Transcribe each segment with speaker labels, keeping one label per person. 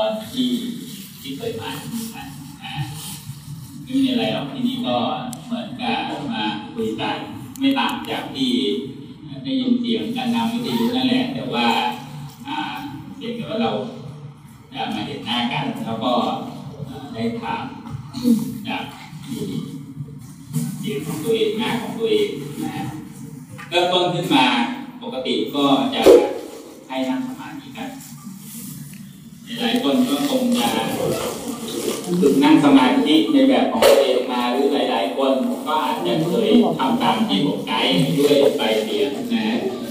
Speaker 1: อนที่ที่เคยผ่านมาไม่มีอะไรหรอกที่นี่ก็เหมือนกับมาคุยกันไม่ต่างจากที่ได้ยินเสียงการนำวิทยุนั่นแหละ แต่ว่าเพียงแต่ว่าเรามาเห็นหน้ากัน แล้วก็ได้ถามจากเสียงของตัวเองหน้าของตัวเองนะเริ่มต้นขึ้นมาปกติก็จะให้นั่งสมา หลายคนก็คงจะฝึกนั่งสมาธิในแบบของตัวเองมาหรือหลาย ๆ คนก็อาจจะเคยทำตามที่ผมไกด์ด้วยไปเสียนะ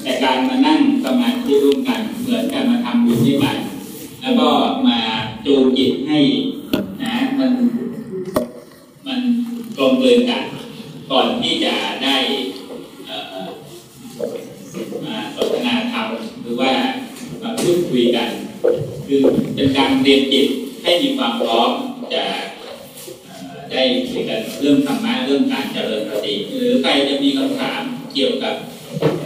Speaker 1: แต่การมานั่งสมาธิร่วมกันเหมือนกันมาทำบุญด้วยกันแล้วก็มาจูงจิตให้นะมันมันกลมเกลืนกัน ก่อนที่จะได้มาสนทนาธรรมหรือว่ามาพูดคุยกัน คือเป็นการเรียนจิตให้มีความพร้อมจะได้คุยกันเรื่องธรรมะเรื่องการเจริญสติหรือใครจะมีคำถามเกี่ยวกับ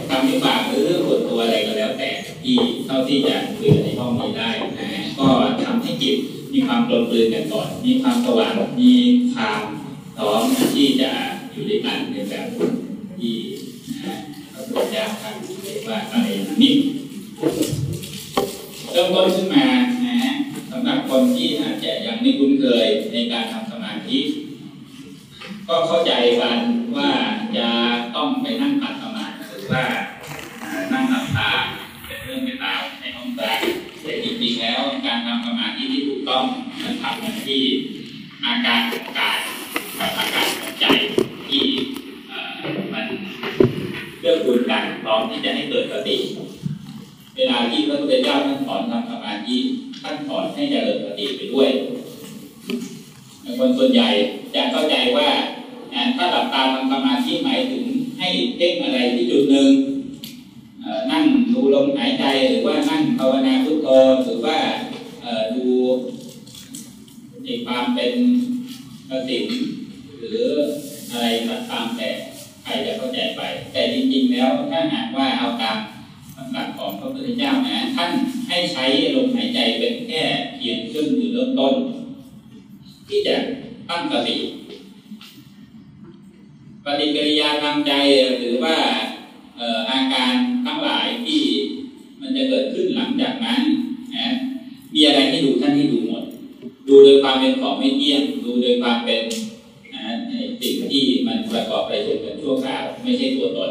Speaker 1: คำวิบากหรือเรื่องส่วนตัวอะไรก็แล้วแต่ที่เท่าที่จะคุยในห้องนี้ได้นะก็ทำให้จิตมีความกลมกลืนกันก่อน มีความสว่างมีความพร้อมที่จะอยู่ด้วยกันในแบบที่นะพระพุทธเจ้าท่านเรียกว่าอะไรนิด เริ่มต้นขึ้นมานะสำหรับคนที่อาจจะยังไม่คุ้นเคยในการทำสมาธิก็เข้าใจกันว่าจะต้องไปนั่งขัดสมาธิหรือว่านั่งหลับตาเป็นเรื่องเป็นราวในห้องพระแต่จริงๆแล้วการทำสมาธิที่ถูกต้องมันทำกันที่อาการของกายกับอาการของใจที่มันเรื่องคูณกันพร้อมที่จะให้เกิดสติ เวลาที่พระพุทธเจ้าท่านสอนทำสมาธิท่านสอนให้เจริญสติไปด้วยคนส่วนใหญ่จะเข้าใจว่าถ้าหลับตาทำสมาธิหมายถึงให้เพ่งอะไรที่จุดหนึ่งนั่งดูลมหายใจหรือว่านั่งภาวนาพุทโธหรือว่าดูในความเป็นกสินหรืออะไรตามแต่ใครจะเข้าใจไป แต่จริงๆแล้วถ้าหากว่าเอาตาม คำสั่งของพระพุทธเจ้านะท่านให้ใช้ลมหายใจเป็นแค่เพียงเครื่องมือเริ่มต้น ที่จะตั้งสติปฏิกิริยาทางใจหรือว่าอาการทั้งหลายที่มันจะเกิดขึ้นหลังจากนั้นนะมีอะไรให้ดูท่านให้ดูหมด ดูโดยความเป็นของไม่เที่ยงดูโดยความเป็นนะสิ่งที่มันประกอบไปจนเป็นชั่วคราวไม่ใช่ตัวตน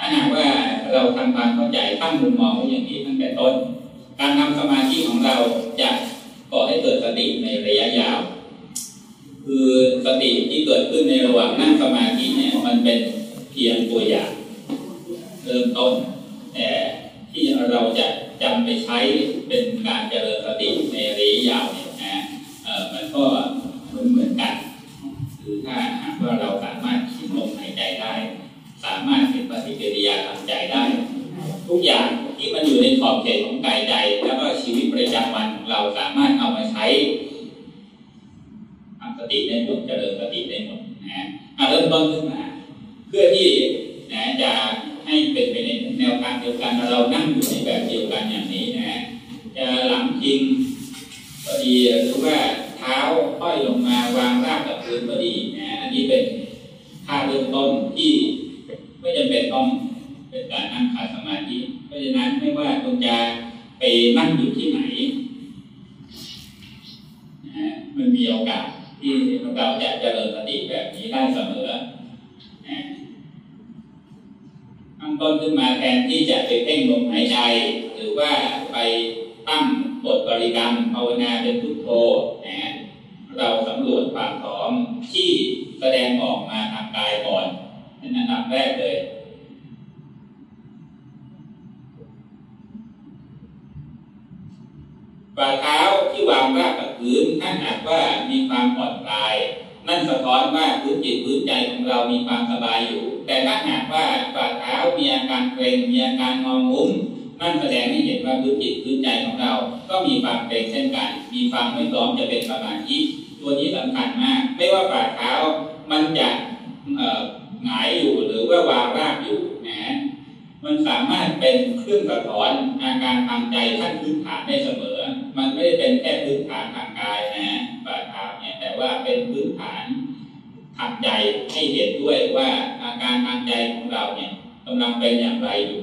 Speaker 1: ถ้าหากว่าเราทำความเข้าใจตั้งมุมมองอย่างนี้ตั้งแต่ต้น การทำสมาธิของเราจะก่อให้เกิดสติในระยะยาว คือสติที่เกิดขึ้นในระหว่างนั่งสมาธิเนี่ยมันเป็นเพียงตัวอย่างเริ่มต้นแต่ที่เราจะจำไปใช้เป็นการเจริญสติในระยะยาวเนี่ยนะมันก็เหมือนเหมือนกัน คือถ้าหากว่าเราสามารถคิดลมหายใจได้ สามารถเห็นปฏิกิริยาทางใจได้ ทุกอย่างที่มันอยู่ในขอบเขตของกายใจ แล้วก็ชีวิตประจำวันของเราสามารถเอามาใช้ทำสติได้หมดเจริญสติได้หมดนะเริ่มต้นขึ้นมา เพื่อที่นะจะให้เป็นไปในแนวทางเดียวกันเรานั่งอยู่ในแบบเดียวกันอย่างนี้นะจะหลังพิงพอดีหรือว่าเท้าห้อยลงมาวางราบกับพื้นพอดีนะอันนี้เป็นท่าเริ่มต้นที่ ไม่จำเป็นต้องเป็นการนั่งขัดสมาธิ เพราะฉะนั้นไม่ว่าคุณจะไปนั่งอยู่ที่ไหนนะมันมีโอกาสที่เราจะเจริญสติแบบนี้ได้เสมอตั้งต้นขึ้นมาแทนที่จะไปเพ่งลมหายใจ หรือว่าไปตั้งบทบริกรรมภาวนาเป็นพุทโธนะเราสำรวจความพร้อมที่แสดงออกมาทางกายก่อน เป็นอันดับแรกเลยฝ่าเท้าที่วางราบกับพื้นถ้าหากว่ามีความผ่อนคลาย นั่นสะท้อนว่าพื้นจิตพื้นใจของเรามีความสบายอยู่ แต่ถ้าหากว่าฝ่าเท้ามีอาการเกร็งมีอาการงองงุ้มนั่นแสดงให้เห็นว่าพื้นจิตพื้นใจของเรา ก็มีความเกร็งเช่นกัน มีความไม่พร้อมจะเป็นสมาธิตัวนี้สำคัญมาก ไม่ว่าฝ่าเท้ามันจะ หงายอยู่หรือว่าวางรากอยู่นะมันสามารถเป็นเครื่องสะท้อนอาการทางใจท่านพื้นฐานได้เสมอ มันไม่ได้เป็นแค่พื้นฐานทางกายนะฝ่าเท้าเนี่ยแต่ว่าเป็นพื้นฐานทางใจให้เห็นด้วยว่าอาการทางใจของเราเนี่ยกำลังเป็นอย่างไรอยู่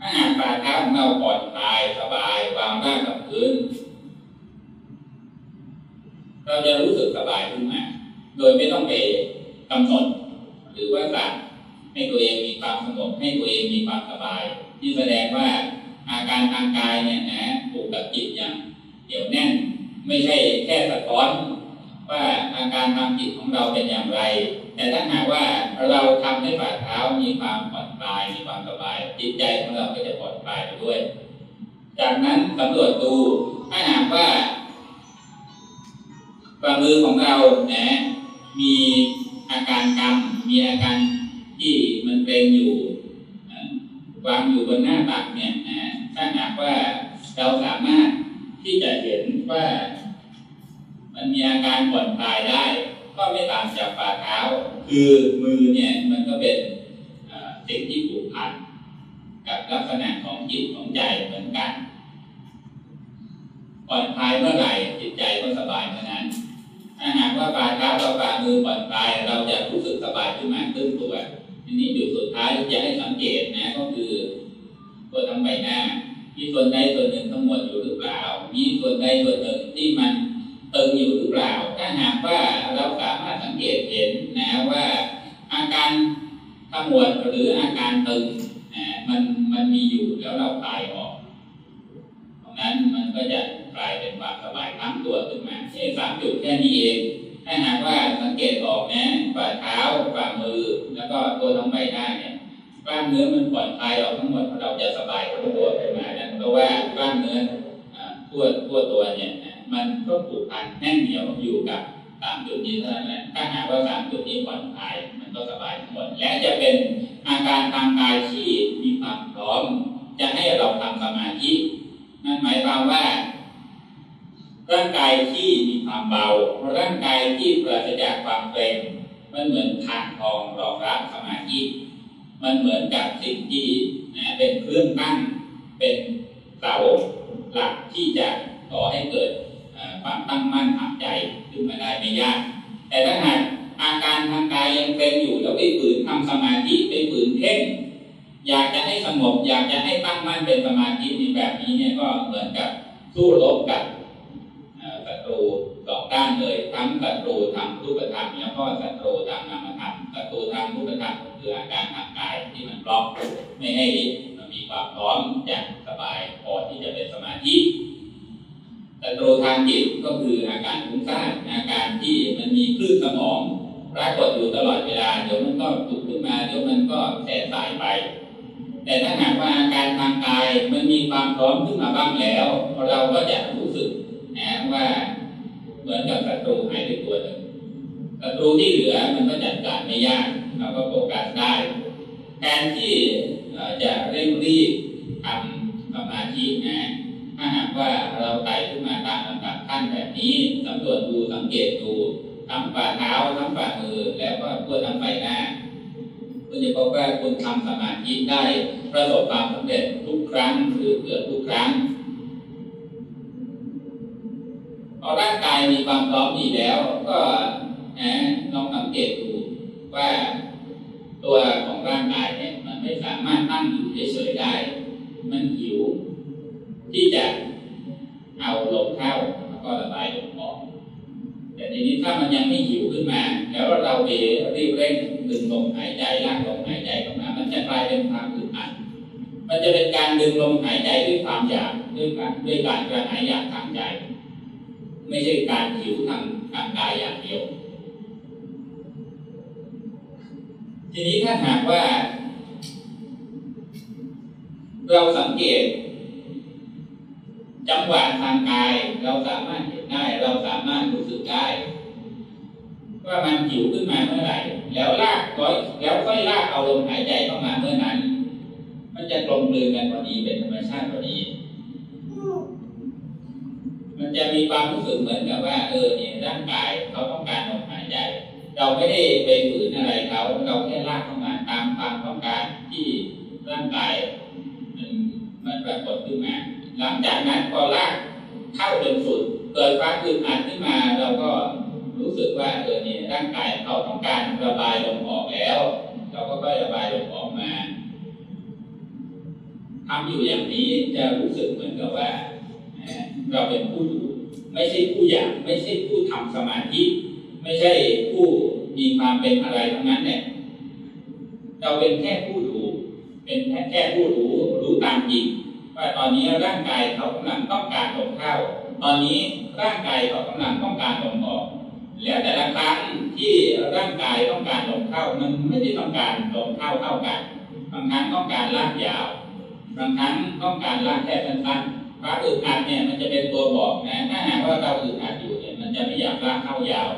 Speaker 1: ถ้าหากฝ่าเท้าของเราผ่อนคลายสบายวางร่างกับพื้น เราจะรู้สึกสบายขึ้นมาโดยไม่ต้องไปกำหนด รือว่าสั่งให้ตัวเองมีความสงบให้ตัวเองมีความสบาย ที่แสดงว่าอาการทางกายเนี่ยนะผูกกับจิตอย่างเดี่ยวแน่น ไม่ใช่แค่สะท้อนว่าอาการทางจิตของเราเป็นอย่างไร แต่ถ้าหากว่าเราทำให้ฝ่าเท้ามีความผ่อนคลายมีความสบาย จิตใจของเราก็จะผ่อนคลายไปด้วย จากนั้นสำรวจดูถ้าหากว่าฝ่ามือของเรานะมีอาการกำ มีอาการที่มันเป็นอยู่วางอยู่บนหน้าตักเนี่ยนะถ้าหากว่าเราสามารถที่จะเห็นว่า มันมีอาการผ่อนคลายได้ ก็ไม่ต่างจากฝ่าเท้า คือมือเนี่ยมันก็เป็นสิ่งที่ผูกพันกับลักษณะของจิตของใจเหมือนกันผ่อนคลายเมื่อไหร่จิตใจก็สบายเมื่อนั้น ถ้าหากว่าฝ่าเท้าเราฝ่ามือผ่อนคลายเราจะรู้สึกสบายขึ้นมาขึ้นตัวทีนี้จุดสุดท้ายที่จะให้สังเกตนะก็คือตัวทั้งใบหน้ามีส่วนใดส่วนหนึ่งทั้งหมดอยู่หรือเปล่า มีส่วนใดส่วนหนึ่งที่มันตึงอยู่หรือเปล่า ถ้าหากว่าเราสามารถสังเกตเห็นนะว่าอาการขมวดหรืออาการตึงนะมันมันมีอยู่แล้วเราคลายออกตรงนั้นมันก็จะ กลายเป็นความสบายทั้งตัวขึ้นมาแค่สามจุดแค่นี้เองถ้าหากว่าสังเกตออกนะฝ่าเท้าฝ่ามือแล้วก็ตัวทั้งใบหน้าเนี่ยกล้ามเนื้อมันผ่อนคลายออกทั้งหมดเราจะสบายทั้งตัวขึ้นมานะเพราะว่ากล้ามเนื้อทั่วทั่วตัวเนี่ยมันก็ผูกพันแน่นเหนียวอยู่กับสามจุดนี้เท่านั้นแหละถ้าหากว่าสามจุดนี้ผ่อนคลายมันก็สบายทั้งหมด และจะเป็นอาการทางกายที่มีความพร้อม จะให้เราทำสมาธินั่นหมายความว่า ร่างกายที่มีความเบา ร่างกายที่ปราศจากความเกร็งมันเหมือนทางทองรองรับสมาธิมันเหมือนกับสิ่งที่นะเป็นเครื่องตั้งเป็นเสาหลักที่จะก่อให้เกิดความตั้งมั่นทางใจขึ้นมาได้ไม่ยาก แต่ถ้าหากอาการทางกายยังเป็นอยู่แล้วไปฝืนทำสมาธิไปฝืนเพ่งอยากจะให้สงบอยากจะให้ตั้งมั่นเป็นสมาธิในแบบนี้เนี่ยก็เหมือนกับสู้รบกับ ตรูสองด้านเลย ทั้งศัตรูทางรูปธรรมแล้วก็ศัตรูทางนามธรรมศัตรูทางรูปธรรมก็คืออาการทางกายที่มันบล็อกไม่ให้มีความพร้อมจะสบายพอที่จะเป็นสมาธิศัตรูทางจิตก็คืออาการฟุ้งซ่านอาการที่มันมีคลื่นสมองปรากฏอยู่ตลอดเวลาเดี๋ยวมันก็ตุกขึ้นมาเดี๋ยวมันก็แสบสายไป แต่ถ้าหากว่าอาการทางกายมันมีความพร้อมขึ้นมาบ้างแล้ว เราก็จะรู้สึกนะว่า มือนกับศัตรูหายไปตัวหนึ่งศัตรูที่เหลือมันก็จัดการไม่ยากเราก็โฟกัสได้ การที่จะเร่งรีบทำสมาธินะถ้าหากว่าเราไต่ขึ้นมาตามลำดับขั้นแบบนี้สำรวจดูสังเกตดูทั้งฝ่าเท้าทั้งฝ่ามือแล้วก็เพื่อทั้งใบหน้าคุณจะพบว่าคุณทำสมาธิได้ประสบความสำเร็จทุกครั้งหรือเกือบทุกครั้ง อร่างกายมีความพร้อมดีแล้ว ก็นะลองสังเกตดูว่าตัวของร่างกายเนี่ยมันไม่สามารถนั่งอยู่เฉยๆได้ มันหิว ที่จะเอาลมเข้าแล้วก็ระบายลมออก แต่ทีนี้ถ้ามันยังไม่หิวขึ้นมา แล้วเราไปรีบเร่งดึงลมหายใจลากลมหายใจเข้ามา มันจะกลายเป็นความอึดอัด มันจะเป็นการดึงลมหายใจด้วยความอยากด้วยการด้วยการกระหายอยากทางใจ ไม่ใช่การหิวทางทางกายอย่างเดียว ทีนี้ถ้าหากว่า เราสังเกต จังหวะทางกาย เราสามารถเห็นได้ เราสามารถรู้สึกได้ว่ามันหิวขึ้นมาเมื่อไหร่ แล้วลากก็แล้วค่อยลากเอาลมหายใจเข้ามาเมื่อนั้น มันจะกลมกลืนกันพอดีเป็นธรรมชาติพอดี จะมีความรู้สึกเหมือนกับว่า เออเนี่ยร่างกายเขาต้องการลมหายใจ เราไม่ได้ไปฝืนอะไรเขาเราแค่ลากเข้ามาตามความต้องการที่ร่างกายมันมันปรากฏขึ้นมา หลังจากนั้นพอลากความอึดอัดขึ้นมาเราก็รู้สึกว่าเออเนี่ยร่างกายเราต้องการระบายลมออกแล้ว เราก็ค่อยระบายลมออกมาทำอยู่อย่างนี้จะรู้สึกเหมือนกับว่า เราเป็นผู้ดู ไม่ใช่ผู้อยากไม่ใช่ผู้ทำสมาธิ ไม่ใช่ผู้มีความเป็นอะไรทั้งนั้นเนี่ยเราเป็นแค่ผู้ดูเป็นแค่แค่ผู้รู้รู้ตามจริงว่าตอนนี้ร่างกายเขากำลังต้องการลมเข้า ตอนนี้ร่างกายเขากำลังต้องการลมออก แล้วแต่ละครั้งที่ร่างกายต้องการลมเข้ามันไม่ได้ต้องการลมเข้าเท่ากันบางครั้งต้องการลากยาวบางครั้งต้องการลากแค่สั้นๆ ความอึดอัดเนี่ยมันจะเป็นตัวบอกนะถ้าหากว่าเราอึดอัดอยู่เนี่ยมันจะไม่อยากลากเข้ายาว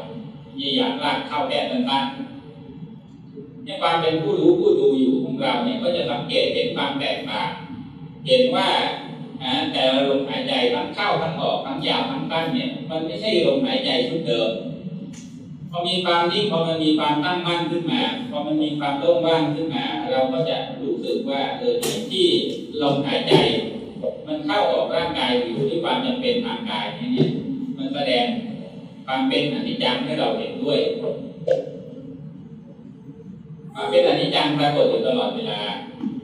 Speaker 1: ไม่อยากลากเข้าแค่สั้นๆเนี่ยความเป็นผู้รู้ผู้ดูอยู่ของเราเนี่ยก็จะสังเกตเห็นความแตกต่างเห็นว่าแต่ลมหายใจทั้งเข้าทั้งออกทั้งยาวทั้งสั้นเนี่ยมันไม่ใช่ลมหายใจชุดเดิมพอมีความนิ่งพอมันมีความตั้งมั่นขึ้นมาพอมันมีความโล่งว่างขึ้นมา เราก็จะรู้สึกว่าเออที่ลมหายใจ มันเข้าออกร่างกายอยู่ด้วยความจำเป็นทางกายนี่มันแสดงความเป็นอนิจจังให้เราเห็นด้วยความเป็นอนิจจังปรากฏอยู่ตลอดเวลา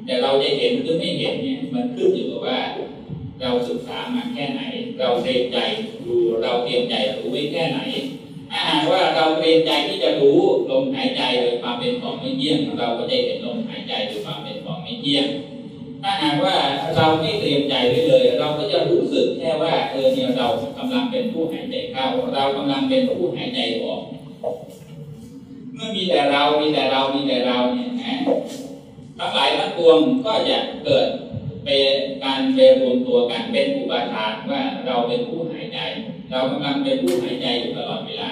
Speaker 1: แต่เราจะเห็นหรือไม่เห็นเนี่ยมันขึ้นอยู่กับว่า เราศึกษามาแค่ไหน เราเตรียมใจดูเราเตรียมใจรู้ไว้แค่ไหนถ้าหากว่าเราเตรียมใจที่จะรู้ลมหายใจโดยความเป็นของไม่เที่ยง เราก็จะเห็นลมหายใจโดยความเป็นของไม่เที่ยง ถ้าหากว่าเราไม่เตรียมใจไว้เลย เราก็จะรู้สึกแค่ว่าเออเนี่ยเรากำลังเป็นผู้หายใจเข้า เรากำลังเป็นผู้หายใจออก เมื่อมีแต่เรามีแต่เรามีแต่เราเนี่ยนะทั้งหลายทั้งปวงก็จะเกิดเป็นการเปรวมตัวกันเป็นอุปทานว่าเราเป็นผู้หายใจ เรากำลังเป็นผู้หายใจอยู่ตลอดเวลา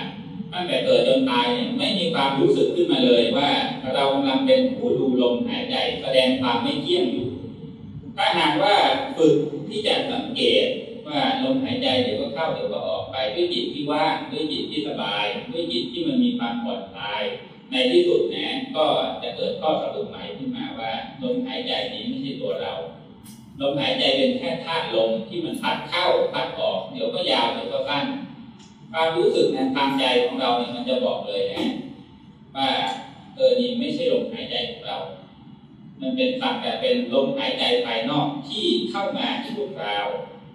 Speaker 1: ตั้งแต่เกิดจนตายเนี่ยไม่มีความรู้สึกขึ้นมาเลยว่าเรากำลังเป็นผู้ดูลมหายใจ แสดงความไม่เที่ยงอยู่ ถ้าหากว่าฝึกที่จะสังเกตว่าลมหายใจเดี๋ยวก็เข้าเดี๋ยวก็ออกไปด้วยจิตที่ว่างด้วยจิตที่สบาย ด้วยจิตที่มันมีความผ่อนคลายในที่สุดนะก็จะเกิดข้อสรุปใหม่ขึ้นมาว่าลมหายใจนี้ไม่ใช่ตัวเราลมหายใจเป็นแค่ธาตุลมที่มันพัดเข้าพัดออก เดี๋ยวก็ยาวเดี๋ยวก็สั้นความรู้สึกในทางใจของเราเนี่ยมันจะบอกเลยนะว่าเออนี่ไม่ใช่ลมหายใจของเรา มันเป็นสักแต่เป็นลมหายใจภายนอกที่เข้ามาชั่วคราว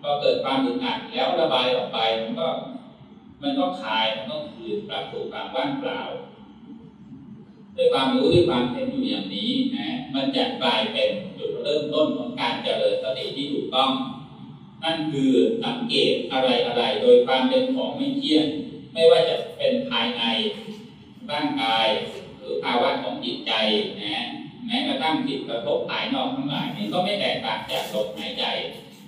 Speaker 1: พอเกิดความอึดอัดแล้วระบายออกไปมันก็ มันก็คลายมันก็คืนกลับสู่ความว่างเปล่าด้วยความรู้ด้วยความเห็นอยู่อย่างนี้นะมันจะกลายเป็นจุดเริ่มต้นของการเจริญสติที่ถูกต้อง นั่นคือสังเกตอะไรอะไรโดยความเป็นของไม่เที่ยงไม่ว่าจะเป็นภายในร่างกาย หรือภาวะของจิตใจนะ ม้กระทั่งจิตกระทบภายนอกทั้งหลายนี่ก็ไม่แตกต่างจากลมหายใจ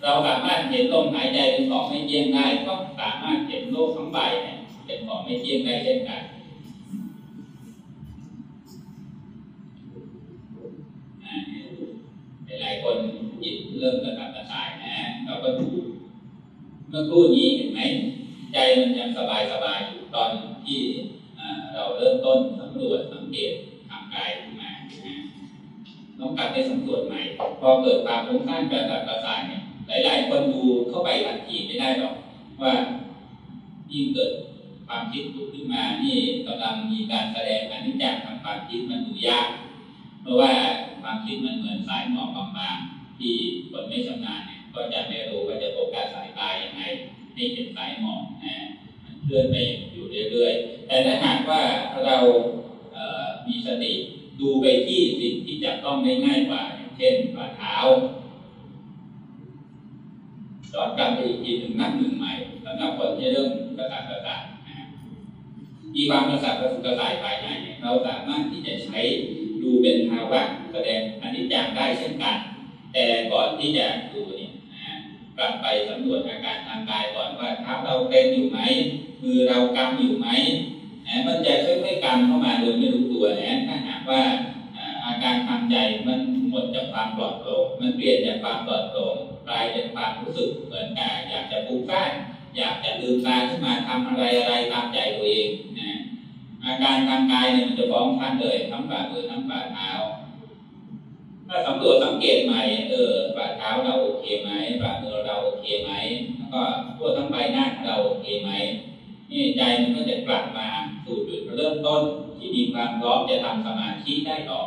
Speaker 1: เราสามารถเห็นลมหายใจเป็นของไม่เที่ยงได้ก็สามารถเห็นโลกทั้งใบเนี่ยเป็นของไม่เที่ยงได้เช่นกันหลายคนจิตเริ่มกระตับกระส่ายนะเราก็ดูเมื่อคู่นี้เห็นไหมใจมันยังสบายสบายอยู่ตอนที่เราเริ่มต้นสำรวจสังเกตทางกายขึ้นมาต้องกลับไปสำรวจใหม่ พอเกิดความฟุ้งซ่านกระตับกระส่ายเนี่ยหลาย ๆ คนดูเข้าไปทันทีไม่ได้หรอกว่ายิ่งเกิดความคิดผุดขึ้นมา นี่กำลังมีการแสดงอนิจจังทางความคิดมันดูยาก เพราะว่าความคิดมันเหมือนสายหมอกบางๆที่คนไม่ชำนาญเนี่ยก็จะไม่รู้ว่าจะโฟกัสสายตาอย่างไรให้เห็นสายหมอกนะเคลื่อนไปอยู่เรื่อยๆ แต่ถ้าหากว่าเรามีสติ ดูไปที่สิ่งที่จะต้องได้ง่ายกว่าเช่นฝ่าเท้ายอนกลับไปอีกทีหนึ่งนับหนึ่งใหม่สำหรับคนที่เริ่มกระสับกระส่ายมีความกระสับกระส่ายภายในเราสามารถที่จะใช้ดูเป็นภาวะแสดงอนิจจังได้เช่นกัน แต่ก่อนที่จะดูเนี่ยกลับไปสำรวจอาการทางกายก่อนว่าเท้าเราเต้นอยู่ไหมมือเรากำอยู่ไหมมันจะค่อยๆกำเข้ามาโดยไม่รู้ตัวนะถ้าหา ว่าอาการทางใจมันหมดจากความปลอดโปร่งมันเปลี่ยนจากความปลอดโปร่งกลายเป็นความรู้สึกเหมือนกับอยากจะฟุ้งซ่านอยากจะลืมตาขึ้นมาทำอะไรอะไรตามใจตัวเองนะอาการทางกายเนี่ยมันจะฟ้องท่านเลยทั้งฝ่ามือทั้งฝ่าเท้าถ้าสำรวจสังเกตใหม่เออฝ่าเท้าเราโอเคไหมฝ่ามือเราโอเคไหมแล้วก็ทั่วทั้งใบหน้าของเราโอเคไหมนี่ใจมันก็จะกลับมาสู่จุดเริ่มต้น ที่มีความพร้อมจะทำสมาธิได้ต่อ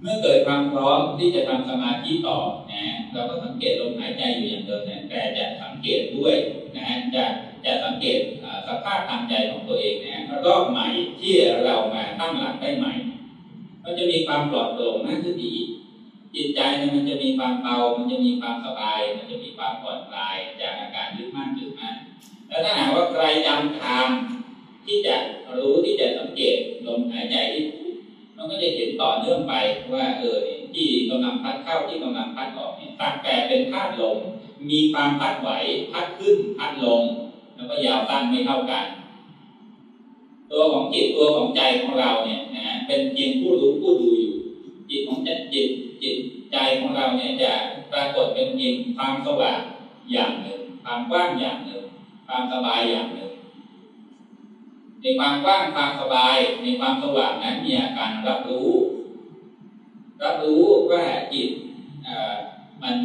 Speaker 1: เมื่อเกิดความพร้อมที่จะทำสมาธิต่อนะเราก็สังเกตลมหายใจอยู่อย่างเดิมนะแต่จะสังเกตด้วยนะจะจะสังเกตสภาพทางใจของตัวเองนะรอบใหม่ที่เรามาตั้งหลักได้ใหม่มันจะมีความปลอดโปร่งมากขึ้นอีจิตใจมันจะมีความเบา มันจะมีความสบาย มันจะมีความผ่อนคลายจากอาการยึดมั่นยึดมั่นแล้วถ้าหากว่าใครจำทาง ที่จะรู้ที่จะสังเกตลมหายใจที่มันก็จะเห็นต่อเนื่องไปว่าเออที่กำลังพัดเข้าที่กำลังพัดออกเนี่ยตัดแปลเป็นธาตุลมมีความพัดไหวพัดขึ้นพัดลง แล้วก็ยาวตั้นไม่เท่ากัน ตัวของจิตตัวของใจของเราเนี่ยนะเป็นเพียงผู้รู้ผู้ดูอยู่ จิตของจิตจิตจิตใจของเราเนี่ยจะปรากฏเป็นเพียงความสว่างอย่างหนึ่งความกว้างอย่างหนึ่งความสบายอย่างหนึ่ง ในความกว้างความสบาย ในความสว่างนั้นมีอาการรับรู้ รับรู้ว่าจิตมัน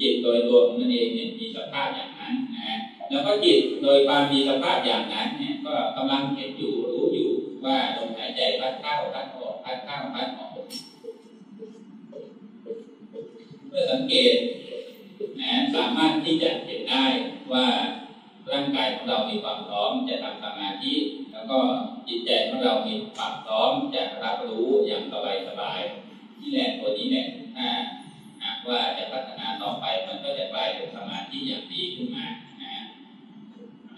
Speaker 1: จิตโดยตัวของมันเองเนี่ยมีสภาพอย่างนั้นนะแล้วก็จิตโดยความมีสภาพอย่างนั้นเนี่ยก็กำลังเห็นอยู่รู้อยู่ว่าลมหายใจพัดเข้าพัดออกพัดเข้าพัดออกเมื่อสังเกตนะสามารถที่จะเห็นได้ว่า ร่างกายของเรามีความพร้อมจะทำสมาธิแล้วก็จิตใจของเรามีความพร้อมจะรับรู้อย่างสบายสบายนี่แหละตัวนี้เนี่ยถ้าหากว่าจะพัฒนาต่อไปมันก็จะกลายเป็นสมาธิอย่างดีขึ้นมานะ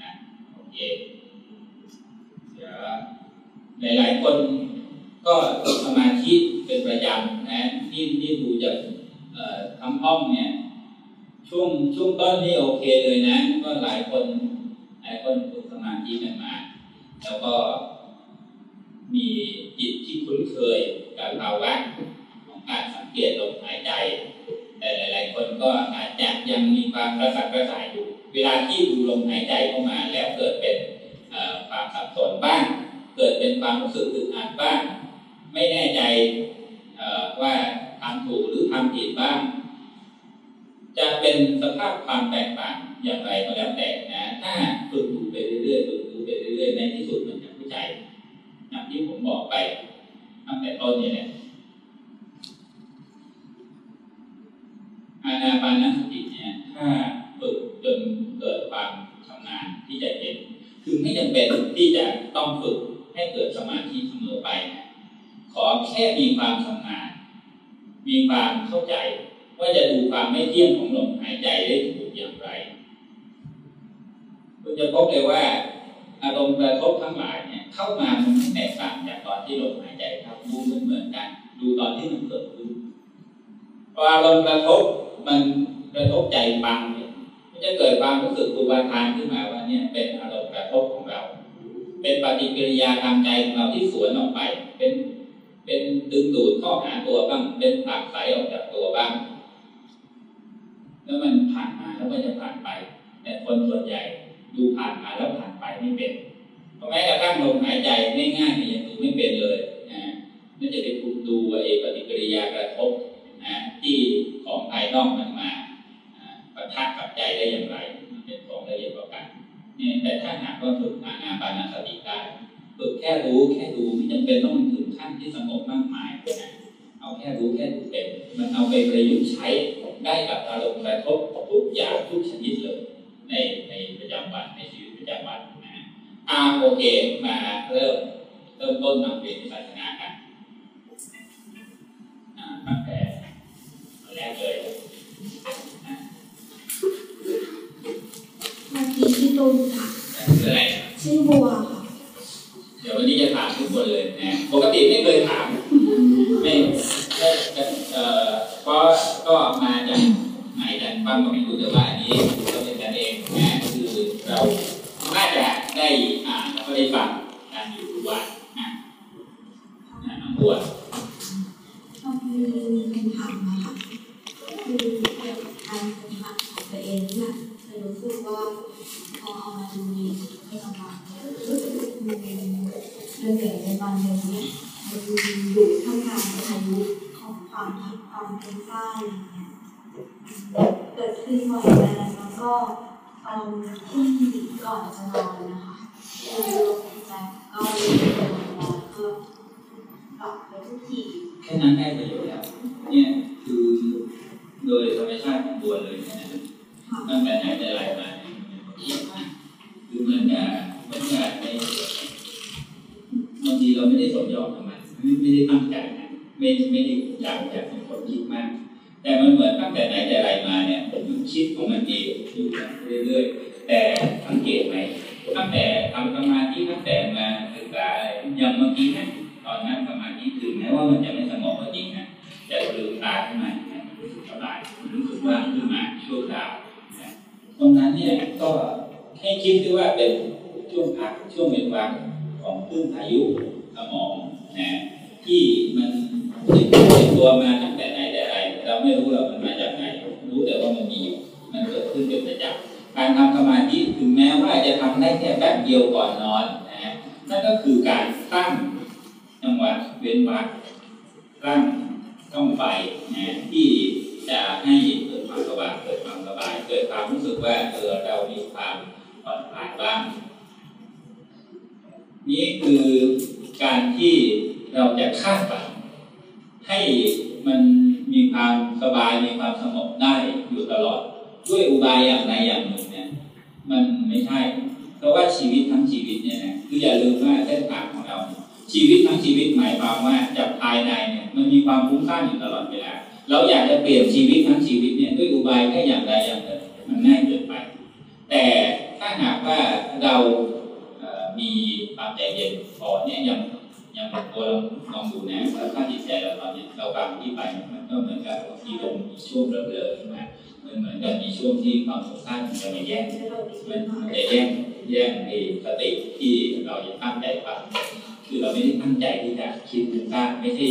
Speaker 1: นะโอเคเดี๋ยวหลายๆคนก็ฝึกสมาธิเป็นประจำนะที่ที่ดูจากทำห้องเนี่ย ช่วงช่วงต้นนี่โอเคเลยนะ ก็หลายคนหลายคนฝึกสมาธิกันมา แล้วก็มีจิตที่คุ้นเคยกับภาวะของการสังเกตลมหายใจ แต่หลาย ๆ คนก็อาจจะยังมีความกระสับกระส่ายอยู่ เวลาที่ดูลมหายใจเข้ามาแล้วเกิดเป็นความสับสนบ้าง เกิดเป็นความรู้สึกอึดอัดบ้าง ไม่แน่ใจว่าทำถูกหรือทำผิดบ้าง จะเป็นสภาพความแตกต่างอย่างไรก็แล้วแต่นะ ถ้าฝึกดูไปเรื่อยๆฝึกดูไปเรื่อยๆในที่สุดมันจะเข้าใจอย่างที่ผมบอกไปตั้งแต่ต้นนี่แหละอานาปานสติเนี่ยถ้าฝึกจนเกิดความชำนาญที่จะเห็นคือไม่จำเป็นที่จะต้องฝึกให้เกิดสมาธิเสมอไปนะขอแค่มีความชำนาญมีความเข้าใจ ว่าจะดูความไม่เที่ยงของลมหายใจได้ถูกอย่างไรคุณจะพบเลยว่า อารมณ์กระทบทั้งหลายเนี่ยเข้ามามันไม่แตกต่างจากตอนที่ลมหายใจเข้าดูเหมือนเหมือนกัน ดูตอนที่มันเกิดขึ้นพออารมณ์กระทบมันกระทบใจบังเนี่ยมันจะเกิดความรู้สึกอุปาทานขึ้นมาว่าเนี่ยเป็นอารมณ์กระทบของเรา เป็นปฏิกิริยาทางใจของเราที่สวนออกไป เป็นเป็นดึงดูดข้าหาตัวบ้าง เป็นผลักไสออกจากตัวบ้าง แล้วมันผ่านมาแล้วก็จะผ่านไป แต่คนส่วนใหญ่ดูผ่านมาแล้วผ่านไปไม่เป็นเพราะแม้กระทั่งลมหายใจง่ายๆเนี่ยยังดูไม่เป็นเลยนะนั่นจะไปคุมดูไอ้ปฏิกิริยากระทบนะที่ของภายนอกมันมาประทักกับใจได้อย่างไรมันเป็นของละเอียดกว่ากันเนี่ยแต่ถ้าหากว่าฝึกอานาปานสติได้ฝึกแค่รู้แค่ดูไม่จำเป็นต้องถึงขั้นที่สงบมากมายนะเอาแค่รู้แค่ดูเป็นมันเอาไปประยุกต์ใช้ ได้กับอารมณ์กระทบทุกอย่างทุกชนิดเลย ในในประจำวันในชีวิตประจำวันนะอ่าโอเคมาเริ่มเริ่มต้นทำเป็นศาสนากันอ่าตั้งแต่แรกเลย
Speaker 2: เมื่อกี้ที่ตูนค่ะ
Speaker 1: ชื่ออะไร
Speaker 2: ชื่อบัวค่ะ
Speaker 1: เดี๋ยววันนี้จะถามทุกคนเลยนะปกติไม่เคยถามไม่ เอ่อเพราะก็มาจากไหนกันบ้างก็ไม่รู้แต่ว่าอันนี้เราเป็นกันเองนะคือเราน่าจะได้อ่านแล้วก็ได้ฟังการอยู่ทุกวันนะนะน้องบัว
Speaker 2: ก็คือคำถามนะคะคือเกี่ยวกับการปฏิบัติของตัวเองนี่ยจะรู้สึกว่าพอเอามาดูในสมาธิมันเป็นเรื่องใหญ่ในวันหนึ่งเนี่ยมันอยู่ท่ามกลางพายุ ความคิดความเป็นฝ้าอย่างเงี้ยเกิดขึ้นบ่อยมากแล้วก็ตอนที่ก่อนจะนอนนะคะคือแจ็คก็เลยนอนแล้วก็หลับไปทุกที
Speaker 1: แค่นั้นได้ประโยชน์แล้ว เนี่ยคือโดยธรรมชาติของบัวเลยนะ
Speaker 2: ค่ะ
Speaker 1: ตั้งแต่ไหนแต่ไรมาเนี่ยมันเยากคือเหมือนกับเหมือนกับในบางทีเราไม่ได้สมยอมกับมันไม่ได้ตั้งใจนะ ไม่ไม่ได้อยากอยากเป็นคนคิดมาก แต่มันเหมือนตั้งแต่ไหนแต่ไรมาเนี่ยมันคิดของมันเองอยู่เรื่อยๆแต่สังเกตไหมตั้งแต่ทำสมาธิตั้งแต่มาศึกษาอย่างเมื่อกี้นะตอนนั่งสมาธิถึงแม้ว่ามันจะไม่สงบก็จริงนะแต่ลืมตาขึ้นมารู้สึกสบายรู้สึกว่างขึ้นมาชั่วคราวตรงนั้นเนี่ยก็ให้คิดด้วยว่าเป็นช่วงพักช่วงเวลาของคลื่นพายุสมองนะที่มัน ติดติดตัวมาตั้งแต่ไหนแต่ไรเราไม่รู้หรอกมันมาจากไหน รู้แต่ว่ามันมีอยู่มันเกิดขึ้นเป็นประจำการทำสมาธิถึงแม้ว่าจะทำได้แค่แป๊บเดียวก่อนนอนนะฮะนั่นก็คือการตั้งจังหวะเว้นวรรคตั้งต้องไปนะที่จะให้เกิดความสว่างเกิดความสบายเกิดความรู้สึกว่าเออเรามีความผ่อนคลายบ้างนี่คือการที่เราจะคาดหวัง ให้มันมีความสบายมีความสงบได้อยู่ตลอด ด้วยอุบายอย่างใดอย่างหนึ่งเนี่ยมันไม่ใช่ เพราะว่าชีวิตทั้งชีวิตเนี่ยนะคืออย่าลืมว่าเส้นทางของเรา ชีวิตทั้งชีวิตหมายความว่าจากภายในเนี่ยมันมีความฟุ้งซ่านอยู่ตลอดเวลาเราอยากจะเปลี่ยนชีวิตทั้งชีวิตเนี่ยด้วยอุบายแค่อย่างใดอย่างหนึ่งมันง่ายเกินไป แต่ถ้าหากว่าเราเอ่อมีความใจเย็นพอเนี่ยยัง ยังตัวเราลองดูนะว่าถ้าจิตใจเราตอนนี้เราฟังที่ไปมันก็เหมือนกับทีเรามีช่วงเบลอๆใช่ไหมมันเหมือนกับมีช่วงที่ความฟุ้งซ่านมันจะมาแย่งมันจะแย่งแย่งไอ้สติที่เราจะตั้งใจฟังคือเราไม่ได้ตั้งใจที่จะคิดถึงบ้านไม่ใช่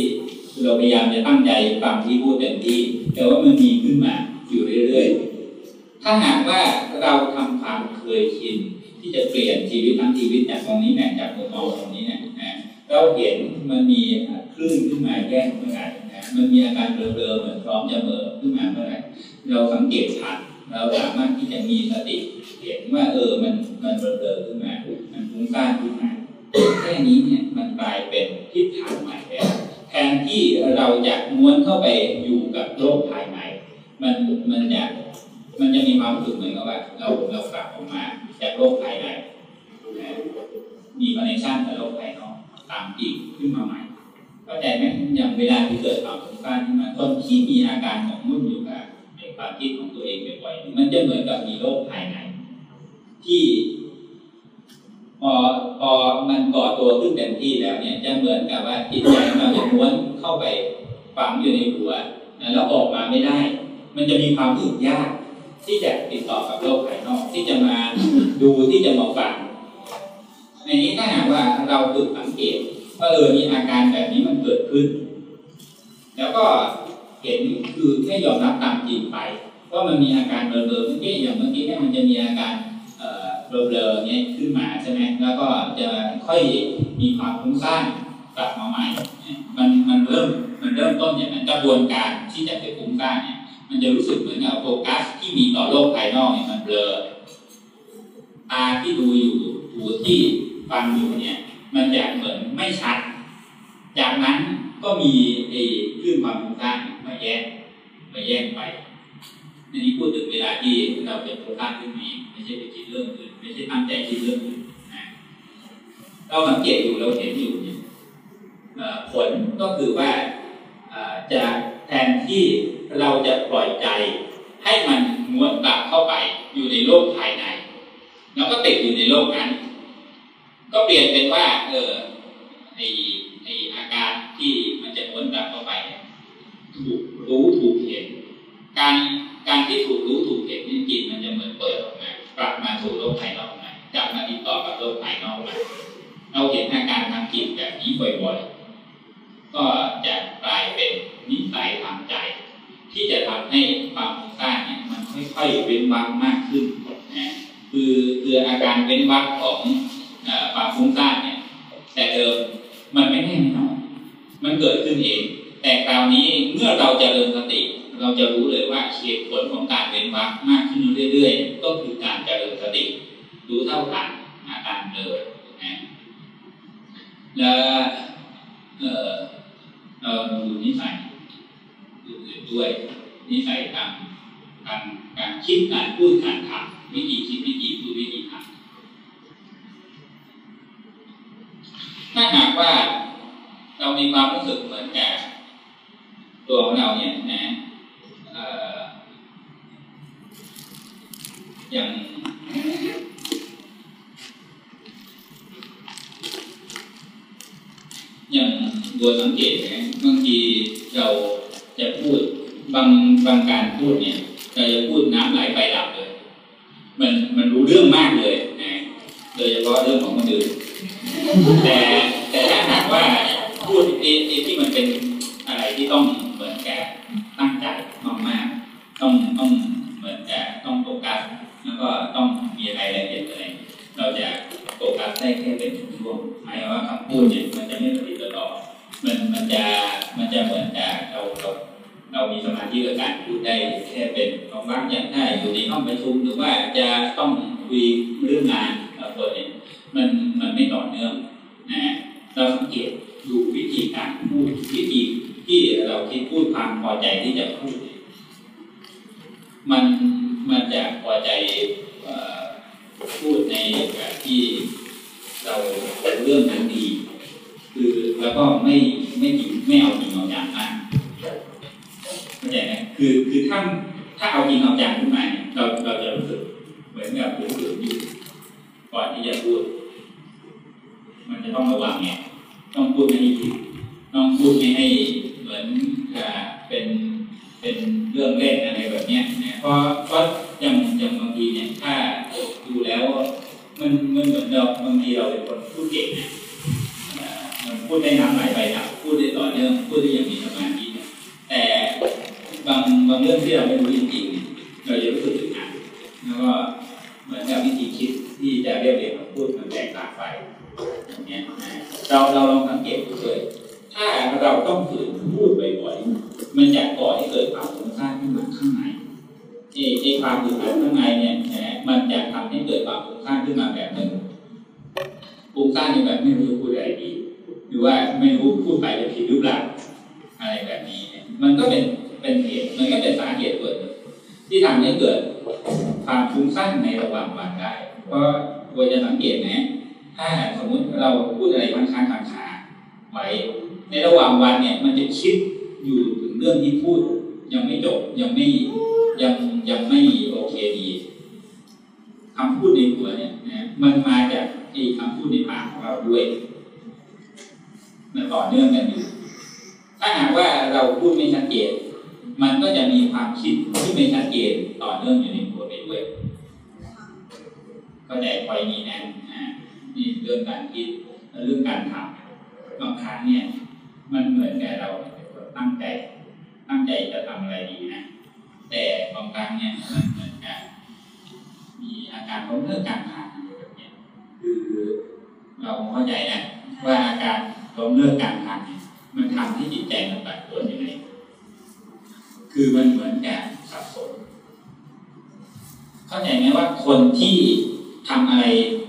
Speaker 1: คือเราพยายามจะตั้งใจฟังที่พูดเต็มที่ แต่ว่ามันมีขึ้นมาอยู่เรื่อยๆ ถ้าหากว่าเราทำความเคยชินที่จะเปลี่ยนชีวิตทั้งชีวิตจากตรงนี้แบ่จากมุมมองตรงนี้เนี่ย เราเห็นมันมีคลื่นขึ้นมาแย่งเมื่อไหร่นะมันมีอาการเบลอๆเหมือนพร้อมจะเบลอขึ้นมาเมื่อไหร่เราสังเกตทันเราสามารถที่จะมีสติเห็นว่าเออมันมันเบลอๆขึ้นมา มันฟุ้งซ่านขึ้นมาแค่นี้เนี่ยมันกลายเป็นทิศทางใหม่แล้วแทนที่เราจะม้วนเข้าไปอยู่กับโลกภายในมันมันจะมันจะมีความรู้สึกเหมือนกับว่าเราเรากลับออกมาจากโลกภายในมีคอนเนคชั่นกับโลกภายนอก ตามอีกขึ้นมาใหม่เข้าใจไหมอย่างเวลาที่เกิดความฟุ้งซ่านขึ้นมาคนที่มีอาการของมุ่นอยู่กับในความคิดของตัวเองบ่อยๆมันจะเหมือนกับมีโลกภายใน ที่พอพอมันก่อตัวขึ้นเต็มที่แล้วเนี่ยจะเหมือนกับว่าจิตใจของเราจะม้วนเข้าไปฝังอยู่ในหัวแล้วออกมาไม่ได้ มันจะมีความรู้สึกยาก ที่จะติดต่อกับโลกภายนอก ที่จะมาดูที่จะมาฟัง ในนี้ถ้าหากว่าเราฝึกสังเกตว่าเออมีอาการแบบนี้มันเกิดขึ้น แล้วก็เห็นคือแค่ยอมรับตามจริงไปว่ามันมีอาการเบลอๆเมื่อกี้อย่างเมื่อกี้เนี่ยมันจะมีอาการเอ่อเบลอๆเนี้ยขึ้นมาใช่ไหมแล้วก็จะค่อยมีความฟุ้งซ่านกลับมาใหม่ มันมันเริ่มมันเริ่มต้นอย่างนั้นกระบวนการที่จะไปฟุ้งซ่านเนี่ยมันจะรู้สึกเหมือนกับโฟกัสที่มีต่อโลกภายนอกเนี่ยมันเบลอตาที่ดูอยู่หูที่ ฟังอยู่เนี่ย มันจะเหมือนไม่ชัด จากนั้นก็มีไอ้คลื่นความฟุ้งซ่านมาแยกมาแยกไปอันนี้พูดถึงเวลาที่เราเป็นโฟกัสขึ้นมาเองไม่ใช่ไปคิดเรื่องอื่นไม่ใช่ตั้งใจคิดเรื่องอื่นนะเราสังเกตอยู่เราเห็นอยู่เนี่ยผลก็คือว่าจะแทนที่เราจะปล่อยใจให้มันม้วนกลับเข้าไปอยู่ในโลกภายใน แล้วก็ติดอยู่ในโลกนั้น ก็เปลี่ยนเป็นว่า เออไอไออาการที่มันจะม้วนกลับเข้าไปถูกรู้ถูกเห็น การการที่ถูกรู้ถูกเห็นนี่จิตมันจะเหมือนเปิดออกมากลับมาสู่โลกภายนอกมากลับมาติดต่อกับโลกภายนอกมาเราเห็นอาการทางจิตแบบนี้บ่อยๆ ก็จะกลายเป็นนิสัยทางใจ ที่จะทำให้ความฟุ้งซ่านเนี่ยมันค่อยๆเว้นวรรคมากขึ้นนะคือคืออาการเว้นวรรคของ ความฟุ้งซ่านเนี่ย แต่เดิมมันไม่แน่นอนมันเกิดขึ้นเอง แต่คราวนี้เมื่อเราจเจริญสติ เราจะรู้เลยว่าเหตุผลของการเว้นวรรคมากขึ้นเรื่อยๆ ก็คือการเจริญสติ รู้เท่าทันอาการเลยนะแล้วเออเราดูนิสัยอื่นๆด้วย นิสัยการการการคิดการพูดการทำวิธีคิดวิธีพูดวิธีทำ ถ้าหากว่าเรามีความรู้สึกเหมือนแก่ตัวของเราเนี่ยนะอย่างอย่างโดยสังเกตนะบางทีเราจะพูดบางบางการพูดเนี่ยเราจะพูดน้ำไหลไปดับเลย มันมันรู้เรื่องมากเลยนะโดยเฉพาะเรื่องของคนอื่น แต่แต่ถ้าหากว่าพูดเองที่มันเป็นอะไรที่ต้องเหมือนแกตั้งใจมากๆต้องต้องเหมือนแกต้องโฟกัสแล้วก็ต้องมีรายละเอียดอะไรเราจะโฟกัสได้แค่เป็นช่วงหมายว่าคำพูดเนี่ยมันจะไม่ปฏิบัติต่อมันมันจะมันจะเหมือนแต่เราเราเรามีสมาธิกับการพูดได้แค่เป็นบางครั้งอย่างถ้าอยู่ในห้องประชุมหรือว่าจะต้องคุยเรื่องงานเราตัวเนี่ย มันมันไม่ต่อเนื่องนะเราสังเกตดูวิธีการพูดวิธีที่เราคิดพูดความพอใจที่จะพูด มันมันจะพอใจพูดในแบบที่เราเรื่องนั้นดี คือแล้วก็ไม่ไม่จริงไม่เอาจริงเอาจังมากเข้าใจไหมคือคือถ้าถ้าเอาจริงเอาจังขึ้นมาเนี่ยเราเราจะรู้สึกเหมือนกับรู้สึกอยู่ก่อนที่จะพูด มันจะต้องระวังไงต้องพูดไม่ให้ผิดต้องพูดไม่ให้เหมือนเป็นเป็นเรื่องเล่นอะไรแบบเนี้ยนะเพราะเพราะอย่างอย่างบางทีเนี่ยถ้าดูแล้วมันมันเหมือนเราบางทีเราเป็นคนพูดเก่งนะมันพูดได้น้ำไหลไปดับพูดได้ต่อเนื่องพูดได้อย่างมีสมาธิแต่บางบางเรื่องที่เราไม่รู้จริงๆเราจะรู้สึกอึดอัดแล้วก็เหมือนกับวิธีคิดที่จะเรียบเรียงคำพูดมันแตกต่างไป เงี้ยเราเราลองสังเกตดูเลยถ้าเราต้องฝืนพูดบ่อยๆมันจะก่อให้เกิดความฟุ้งซ่านขึ้นมาข้างในไอ้ไอ้ความอึดอัดข้างในเนี่ยนะมันจะทำให้เกิดความฟุ้งซ่านขึ้นมาแบบหนึ่งฟุ้งซ่านในแบบไม่รู้พูดอะไรดี หรือว่าไม่รู้พูดไปจะผิดหรือเปล่าอะไรแบบนี้ มันก็เป็นเป็นเหตุมันก็เป็นสาเหตุเกิดที่ทำให้เกิดความฟุ้งซ่านในระหว่างวันได้ เพราะควรจะสังเกตนะ ถ้าสมมุติเราพูดอะไรค้างค้างคาคาไว้ในระหว่างวันเนี่ยมันจะคิดอยู่ถึงเรื่องที่พูด ยังไม่จบยังไม่ยังยังไม่โอเคดีคำพูดในหัวเนี่ยนะมันมาจากไอ้คำพูดในปากของเราด้วย มันต่อเนื่องกันอยู่ถ้าหากว่าเราพูดไม่ชัดเจนมันก็จะมีความคิดที่ไม่ชัดเจนต่อเนื่องอยู่ในหัวไปด้วย ก็แต่คอยนี้นะ นี่เรื่องการคิดและเรื่องการทำบางครั้งเนี่ย มันเหมือนกับเราตั้งใจ ตั้งใจจะทำอะไรดีนะ แต่บางครั้งเนี่ยมันเหมือนกับมีอาการล้มเลิกการทำแบบนี้คือเราเข้าใจนะว่าอาการล้มเลิกการทำเนี่ยมันทำให้จิตใจมันปั่นป่วยังไงคือมันเหมือนกับสับสนเข้าใจไหมว่าคนที่ทำอะไร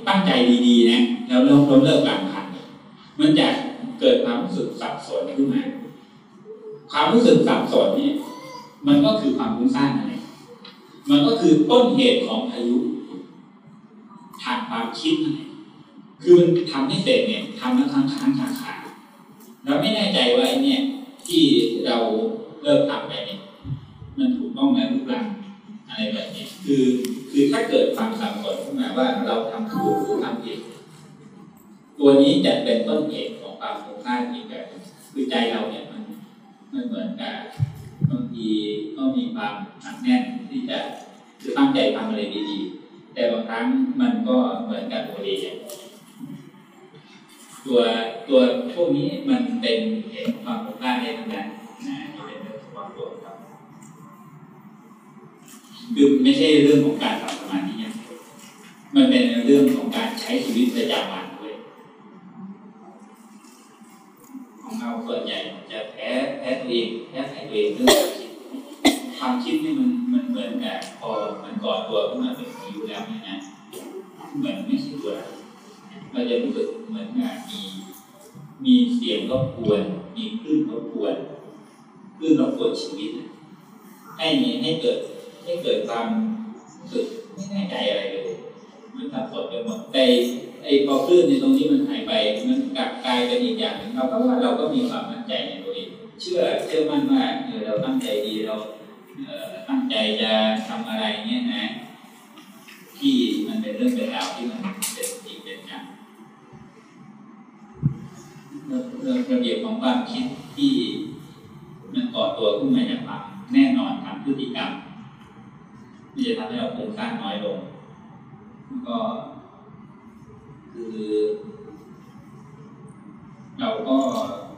Speaker 1: ตั้งใจดีๆนะแล้วเริ่มล้มเลิกการทำมันจะเกิดความรู้สึกสับสนขึ้นมาความรู้สึกสับสนนี่มันก็คือความฟุ้งซ่านอะไรมันก็คือต้นเหตุของพายุทางความคิดนั่นเองคือมันทำให้เสร็จเนี่ยทำแล้วค้างค้างคาคาเราไม่แน่ใจว่าไอ้เนี่ยที่เราเลิกทำไปเนี่ยมันถูกต้องไหมหรือเปล่าอะไรแบบนี้คือ คือถ้าเกิดความสับสนขึ้นมาว่าเราทำถูกหรือทำผิดตัวนี้จะเป็นต้นเหตุของความฟุ้งซ่านอีกแบบคือใจเราเนี่ยมันมันเหมือนกับบางทีก็มีความหนักแน่นที่จะจะตั้งใจทำอะไรดีๆ แต่บางครั้งมันก็เหมือนกับโมเดลตัวตัวพวกนี้มันเป็นเหตุของความฟุ้งซ่านได้ทั้งนั้นนะนี่เป็นเรื่องของความตัวครับ คือไม่ใช่เรื่องของการทำสมาธิอย่างเดียวมันเป็นเรื่องของการใช้ชีวิตประจำวันด้วยของเราส่วนใหญ่จะแพ้แพ้ตัวเองแพ้ใส่ตัวเองเรื่องความคิดนี่มันมันเหมือนกับพอมันก่อตัวขึ้นมาเป็นผิวแล้วเนี่ยนะเหมือนไม่ใช่ตัวเราจะรู้สึกเหมือนกับมีมีเสียงรบกวน มีคลื่นรบกวนคลื่นรบกวนชีวิต ให้ให้เกิด ให้เกิดความรู้สึกไม่แน่ใจอะไรเลย มันสับสนไปหมดแต่ไอ้พอคลื่นในตรงนี้มันหายไป มันกลับกลายเป็นอีกอย่างหนึ่งเราก็ว่าเราก็มีความมั่นใจในตัวเอง เชื่อเชื่อมั่นว่าเออเราตั้งใจดีเราตั้งใจจะทำอะไรเงี้ยนะ ที่มันเป็นเรื่องเป็นราวที่มันเป็นจริงเป็นจังเรื่องระเบียบของความคิดที่มันก่อตัวขึ้นมาจากความแน่นอนทางพฤติกรรม ที่จะทำให้เราโครงสร้างน้อยลง ก็คือ เราก็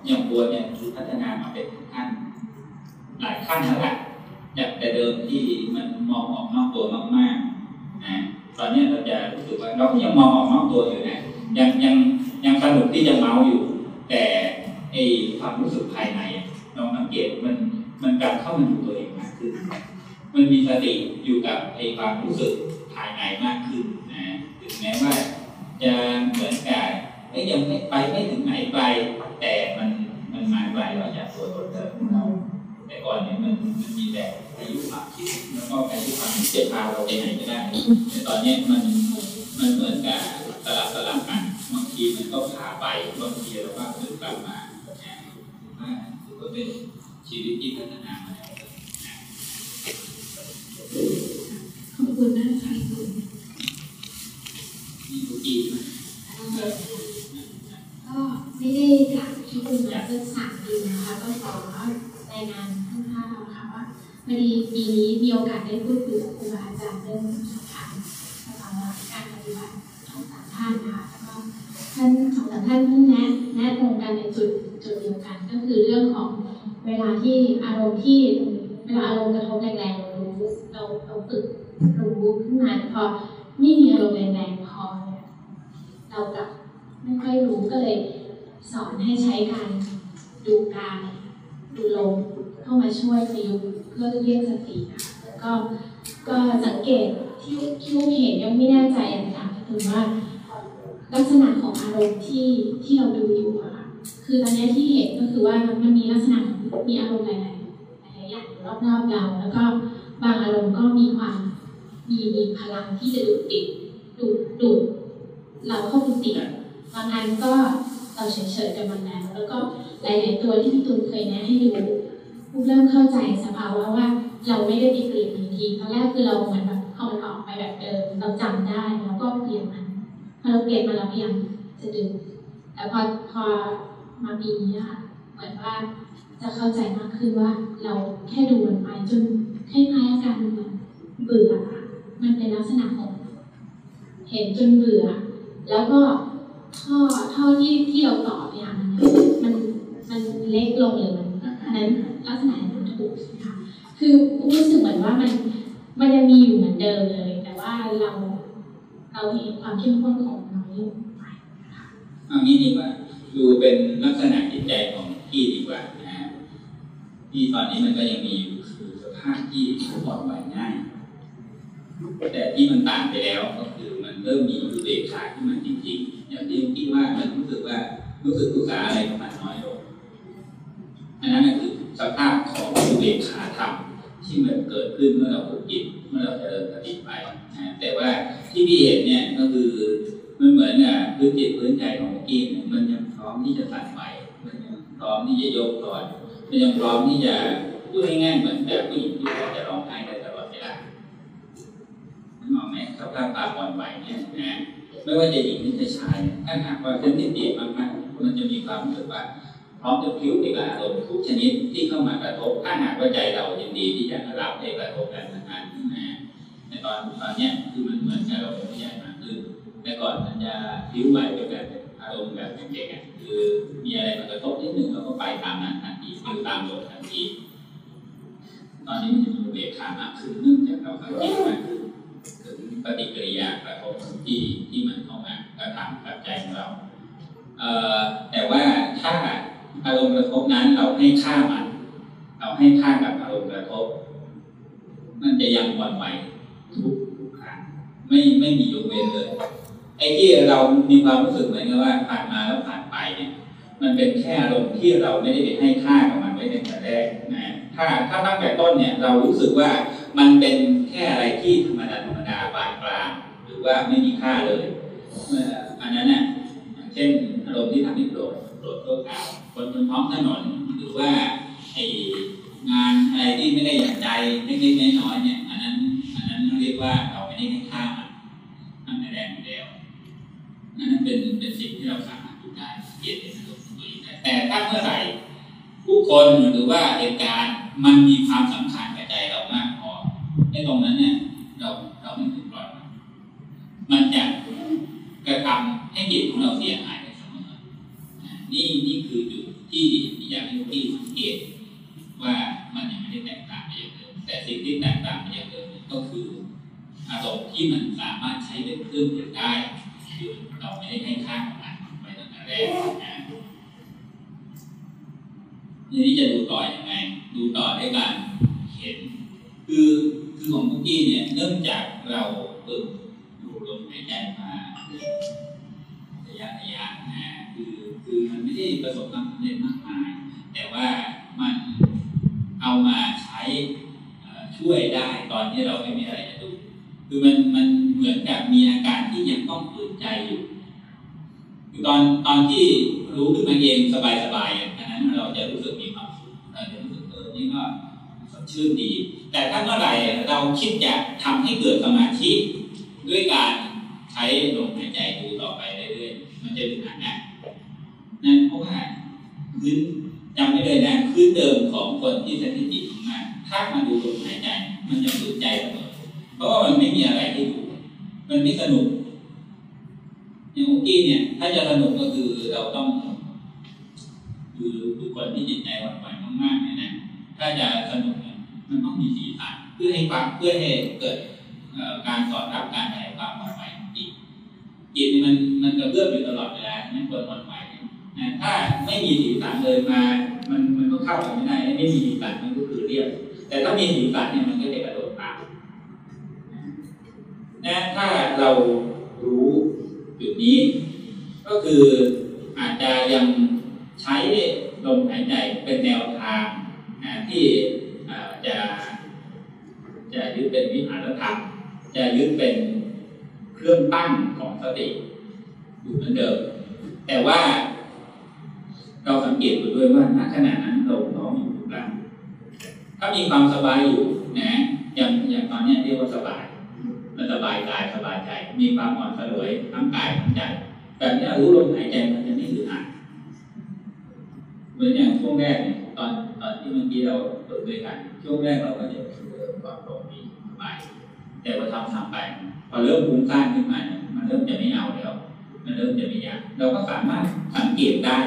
Speaker 1: อย่างบัวเนี่ยคือพัฒนามาเป็นขั้นหลายขั้นแล้วแหละจากแต่เดิมที่มันมองออกนอกตัวมากๆนะตอนนี้เราจะรู้สึกว่าเราก็ยังมองออกนอกตัวอยู่นะยังยังยังสนุกที่จะเมาอยู่ แต่ไอความรู้สึกภายในลองสังเกตมันมันกลับเข้ามาดูตัวเองมากขึ้น มันมีสติอยู่กับไอความรู้สึกภายในมากขึ้นนะถึงแม้ว่าจะเหมือนกับยังไม่ไปไม่ถึงไหนไกลแต่มันมันมาไกลเราจากตัวตนเดิมของเราแต่ก่อนเนี่ยมันมันมีแต่อายุความคิดแล้วก็อายุความคิดจะพาเราไปไหนก็ได้แต่ตอนนี้มันมันเหมือนกับสลับสลับกันบางทีมันก็พาไปบางทีเราก็คืนกลับมานะว่าถือว่าเป็นชีวิตที่พัฒนามา
Speaker 3: ขอบคุณมากค่ะคุณ
Speaker 1: นี่ดูดีไหม
Speaker 3: ก็ไม่ได้ถามที่คุณมาเพื่อสามปีนะคะก็ขอรายงานข้างๆเราค่ะว่าพอดีปีนี้มีโอกาสได้พูดคุยกับครูบาอาจารย์เรื่องสถานสภาวะการปฏิบัติของสามท่านนะคะแล้วก็ท่านสองสามท่านท่านแนะแนะตรงกันในจุดจุดเดียวกันก็คือเรื่องของเวลาที่อารมณ์ที่เวลาอารมณ์กระทบแรงๆเรารู้ เราเราฝึกรู้ขึ้นมาพอไม่มีอารมณ์แรงๆพอเนี่ยเรากลับไม่ค่อยรู้ก็เลย สอนให้ใช้การดูกายดูลมเข้ามาช่วยประยุกต์เพื่อเรียกสติค่ะแล้วก็ก็สังเกตที่ที่ลูกเห็นยังไม่แน่ใจนะคะคือว่าลักษณะของอารมณ์ที่ที่เราดูอยู่อะค่ะคือตอนนี้ที่เห็นก็คือว่ามันมีลักษณะมีอารมณ์หลายๆหลายๆอย่างรอบๆเราแล้วก็ บางอารมณ์ก็มีความมีมีพลังที่จะดูดติดดูดดูดเราเข้าไปติดบางอันก็เราเฉยๆกับมันแล้ว แล้วก็หลายๆตัวที่พี่ตูนเคยแนะให้ดูเริ่มเข้าใจสภาวะว่าเราไม่ได้ไปเปลี่ยนทันทีตอนแรกคือเราเหมือนแบบเอามันออกไปแบบเดิมเราจำได้แล้วก็เปลี่ยนมันพอเราเปลี่ยนมันเราพยายามจะดึงแต่พอพอมาปีนี้ค่ะเหมือนว่าจะเข้าใจมากขึ้นว่าเราแค่ดูมันไปจน คล้ายๆอาการเหมือเบื่อ มันเป็นลักษณะของ เห็นจนเบื่อ แล้วก็ท่อท่อที่ที่เราต่อเนี่ยมันมันมันเล็กลงหรือมันอันนั้นลักษณะนั้นถูกใช่ะคือรู้สึกเหมือนว่ามันมันยังมีอยู่เหมือนเดิมเลย แต่ว่าเราเราเห็นความเข้มข้นของน้อยลงไปนะคะ
Speaker 1: เอางี้ดีกว่าดูเป็นลักษณะจิตใจของพี่ดีกว่านะฮะที่ตอนนี้มันก็ยังมีอยู่ ภาพที่อ่อนไหวง่ายแต่ที่มันต่างไปแล้วก็คือมันเริ่มมีอุเบกขาขึ้นมาจริงๆ อย่างที่คิดว่ามันรู้สึกว่ารู้สึกศึกษาอะไรของมันน้อยลงอันนั้นคือสภาพของอุเบกขาธรรมที่มันเกิดขึ้นเมื่อเราฝึกจิตเมื่อเราเจริญสติไปนะแต่ว่าที่พี่เห็นเนี่ยก็คือมันเหมือนอะพื้นจิตพื้นใจของเมื่อกี้เนี่ยมันยังพร้อมที่จะสั่นไหวมันยังพร้อมที่จะโยกก่อนมันยังพร้อมที่จะ พูดง่ายๆเหมือนแบบผู้หญิงที่พร้อมจะร้องไห้ได้ตลอดเวลานึกออกไหมสภาพตาอ่อนไหวเนี่ยนะไม่ว่าจะหญิงหรือจะชายถ้าหากว่าเส้นติดดีมากๆมันจะมีความรู้สึกว่าพร้อมจะพิ้วไปกับอารมณ์ทุกชนิดที่เข้ามากระทบถ้าหากว่าใจเรายินดีที่จะรับให้กระทบกันนั้นนะในตอนตอนเนี้ยคือมันเหมือนกับเราเป็นผู้ใหญ่มากขึ้นแต่ก่อนมันจะพิ้วไวไปกับอารมณ์แบบเด็กๆอะคือมีอะไรมากระทบนิดหนึ่งเราก็ไปตามนั้นทันทีหรือตามโดดทันที ตอนนี้มันจะมีอุเบกขามากขึ้นเนื่องจากเราสังเกตมากขึ้นถึงปฏิกิริยากระทบที่ที่มันเข้ามากระทำกับใจของเราเอ่อแต่ว่าถ้าอารมณ์กระทบนั้นเราให้ค่ามัน เราให้ค่ากับอารมณ์กระทบ มันจะยังวันไหวทุกทุกครั้งไม่ไม่มียกเว้นเลยไอ้ที่เรามีความรู้สึกเหมือนกับว่าผ่านมาแล้วผ่านไปเนี่ยมันเป็นแค่อารมณ์ที่เราไม่ได้ไปให้ค่ากับมันไว้ในแต่แรกนะ ถ้าถ้าตั้งแต่ต้นเนี่ยเรารู้สึกว่ามันเป็นแค่อะไรที่ธรรมดาธรรมดาบานกลางหรือว่าไม่มีค่าเลยอันนั้นน่ะเช่นอารมณ์ที่ทำให้โกรธโกรธก็กล่าวคนบนท้องถนนหรือว่าไองานอะไรที่ไม่ได้อย่างใจเล็กๆน้อยๆเนี่ยอันนั้นอันนั้นเรียกว่าเราไม่ได้ให้ค่ามันตั้งแต่แรกอยู่แล้วอันนั้นเป็นเป็นสิ่งที่เราสามารถดูได้เกียรติในอารมณ์ตัวเองได้แต่ถ้าเมื่อไหร่ ผู้คนหรือว่าเหตุการณ์มันมีความสำคัญกับใจเรามากพอในตรงนั้นเนี่ยเราเราไม่ถึงปล่อยมันมันจะกระทำให้จิตของเราเสียหายไปเสมอนี่นี่คือจุดที่อยากให้พี่สังเกตว่ามันยังไม่ได้แตกต่างไปอย่างเดิมแต่สิ่งที่แตกต่างไปอย่างเดิมก็คืออารมณ์ที่มันสามารถใช้เป็นเครื่องมือได้คือเราไม่ได้ให้ค่ากับมันไปตั้งแต่แรกนะ ทีนี้จะดูต่ออยังไง ดูต่อด้วยการเห็น คือคือของพุกกี้เนี่ยเนื่องจากเราฝึกดูลมหายใจมาระยะระยะนะคือคือมันไม่ได้ประสบความสำเร็จมากมาย แต่ว่ามันเอามาใช้ช่วยได้ตอนที่เราไม่มีอะไรจะดู คือมันมันเหมือนกับมีอาการที่ยังต้องฝืนใจอยู่คือตอนตอนที่รู้ขึ้นมาเองสบายๆอันนั้นเราจะรู้สึก จะรู้สึกเออนี่ก็สดชื่นดี แต่ถ้าเมื่อไหร่เราคิดจะทำให้เกิดสมาธิด้วยการใช้ลมหายใจดูต่อไปเรื่อยๆมันจะเป็นอันนั้นนั่นเพราะว่าพื้นจำไว้เลยนะพื้นเดิมของคนที่สถิติมากถ้ามาดูลมหายใจ มันจะฝืนใจเสมอเพราะว่ามันไม่มีอะไรที่ดูมันไม่สนุกอย่างอกี้เนี่ย ถ้าจะสนุกก็คือเราต้อง คือคือคนที่จิตใจหวั่นไหวมากๆเนี่ยนะถ้าจะสนุกเนี่ยมันต้องมีสีสันเพื่อให้ฟังเพื่อให้เกิดการสอนรับการแผ่ความหวั่นไหวของจิตจิตมันมันกระเพื่อมอยู่ตลอดเวลาไม่ควรหวั่นไหวนะถ้าไม่มีสีสันเลยมา มันมันก็เข้ากันไม่ได้ไม่มีสีสันมันก็คือเรียบแต่ถ้ามีสีสันเนี่ยมันก็จะกระโดดตามนะถ้าเรารู้จุดนี้ ก็คืออาจจะยัง ใช้ลมหายใจเป็นแนวทางนะที่จะจะยึดเป็นวิหารธรรมจะยึดเป็นเครื่องตั้งของสติอยู่เหมือนเดิม แต่ว่าเราสังเกตดูด้วยว่าณขณะนั้นเราน้อมอยู่ทุกครั้งถ้ามีความสบายอยู่นะอย่างอย่างตอนนี้เรียกว่าสบาย มันสบายกายสบายใจ มีความอ่อนสลวยทั้งกายทั้งใจแบบนี้รู้ลมหายใจมันจะไม่อึดอัด มือนอย่างช่วงแรกเนี่ยตอนตอนที่เมื่อกี้เราฝึกด้วยกัน ช่วงแรกเราก็จะรู้สึกความโปร่งดีสบายแต่พอทำทำไป พอเริ่มฟุ้งซ่าขึ้นมาเนี่ยมันเริ่มจะไม่เอาแล้ว มันเริ่มจะไม่อยากเราก็สามารถสังเกตได้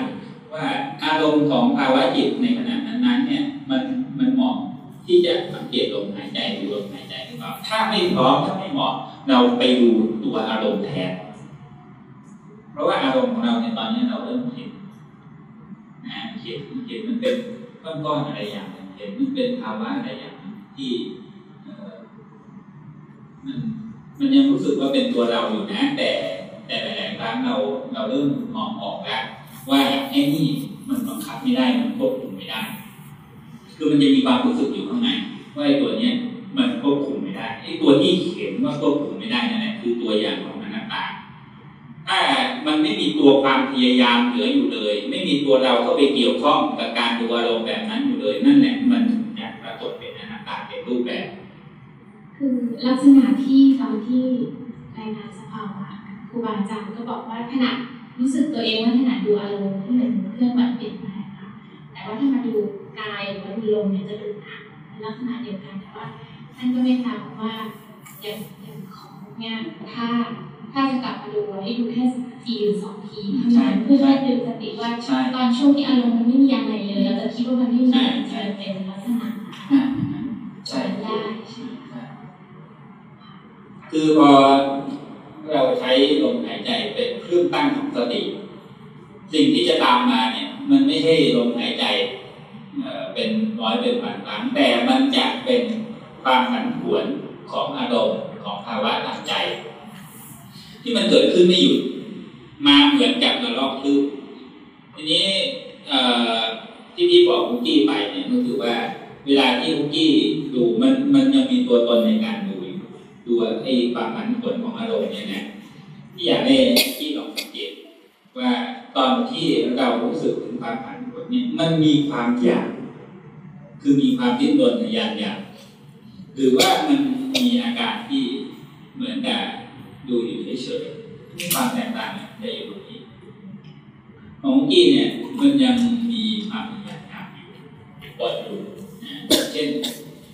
Speaker 1: ว่าอารมณ์ของภาวะจิตในขณะนั้นๆเนี่ยมันมันเหมาะที่จะสังเกตลมหายใจดูลมหายใจหรือเปล่าถ้าไม่พร้อมถ้าไม่เหมาะเราไปดูตัวอารมณ์แทนเพราะว่าอารมณ์ของเราในตอนนี้เราเริ่มเห็น นะเห็นเห็นมันเป็นก้อนๆอะไรอย่างหนึ่งเห็นมันเป็นภาวะอะไรอย่างหนึ่งที่มันมันยังรู้สึกว่าเป็นตัวเราอยู่นะ แต่แต่หลายๆครั้งเราเราเริ่มมองออกแล้วว่าไอ้นี่มันบังคับไม่ได้มันควบคุมไม่ได้ คือมันจะมีความรู้สึกอยู่ข้างในว่าไอ้ตัวเนี้ยมันควบคุมไม่ได้ไอ้ตัวที่เห็นว่าควบคุมไม่ได้นั่นแหละคือตัวอย่างของอนัตตา ถ้ามันไม่มีตัวความพยายามเหลืออยู่เลย ไม่มีตัวเราเข้าไปเกี่ยวข้องกับการดูอารมณ์แบบนั้นอยู่เลย นั่นแหละมันอยากปรากฏเป็นอนัตตาเป็นรูปแบบ
Speaker 4: คือลักษณะที่ตอนที่รายงานสภาวะครูบาอาจารย์ก็บอกว่าขณะรู้สึกตัวเองว่าขณะดูอารมณ์ที่เป็นเครื่องแบบเปลี่ยนแปลงค่ะแต่ว่าถ้ามาดูกายหรือว่าดูลมเนี่ยจะดูหนักลักษณะเดียวกันแต่ว่าท่านก็ไม่ทราบว่าอย่างอย่างของเนี่ยถ้า ถ้าจะกลับมาดูให้ดูแค่ทีหรือสองทีเท่านั้นเพื่อให้ดึงสติว่าตอนช่วงที่อารมณ์มันไม่มีอะไรเลยเราจะคิดว่ามันไม่มีจะเป็นลักษณะ
Speaker 1: ใช่
Speaker 4: ได้ใช่
Speaker 1: คือพอเราใช้ลมหายใจเป็นเครื่องตั้งของสติ สิ่งที่จะตามมาเนี่ย มันไม่ใช่ลมหายใจเอ่อเป็นร้อยเป็นพันครั้งแต่มันจะเป็นความผันผวนของอารมณ์ของภาวะทางใจ ที่มันเกิดขึ้นไม่หยุดมาเหมือนกับระลอกคลื่นทีนี้ที่พี่บอกคุกกี้ไปเนี่ยก็คือว่า เวลาที่คุกกี้ดูมันมันยังมีตัวตนในการดูดูไอ้ความผันผวนของอารมณ์เนี่ยนะที่อยากให้คุกกี้ลองสังเกตว่าตอนที่เรารู้สึกถึงความผันผวนเนี่ยมันมีความอยากคือมีความดิ้นรนในยานอยากหรือว่ามันมีอาการที่เหมือนกับ ดูอยู่เฉยๆมีความแตกต่างเนี่ยจะอยู่ตรงนี้ ของกกี้เนี่ยมันยังมีความอยากอยากอยู่ปล่อยอยู่นะเช่น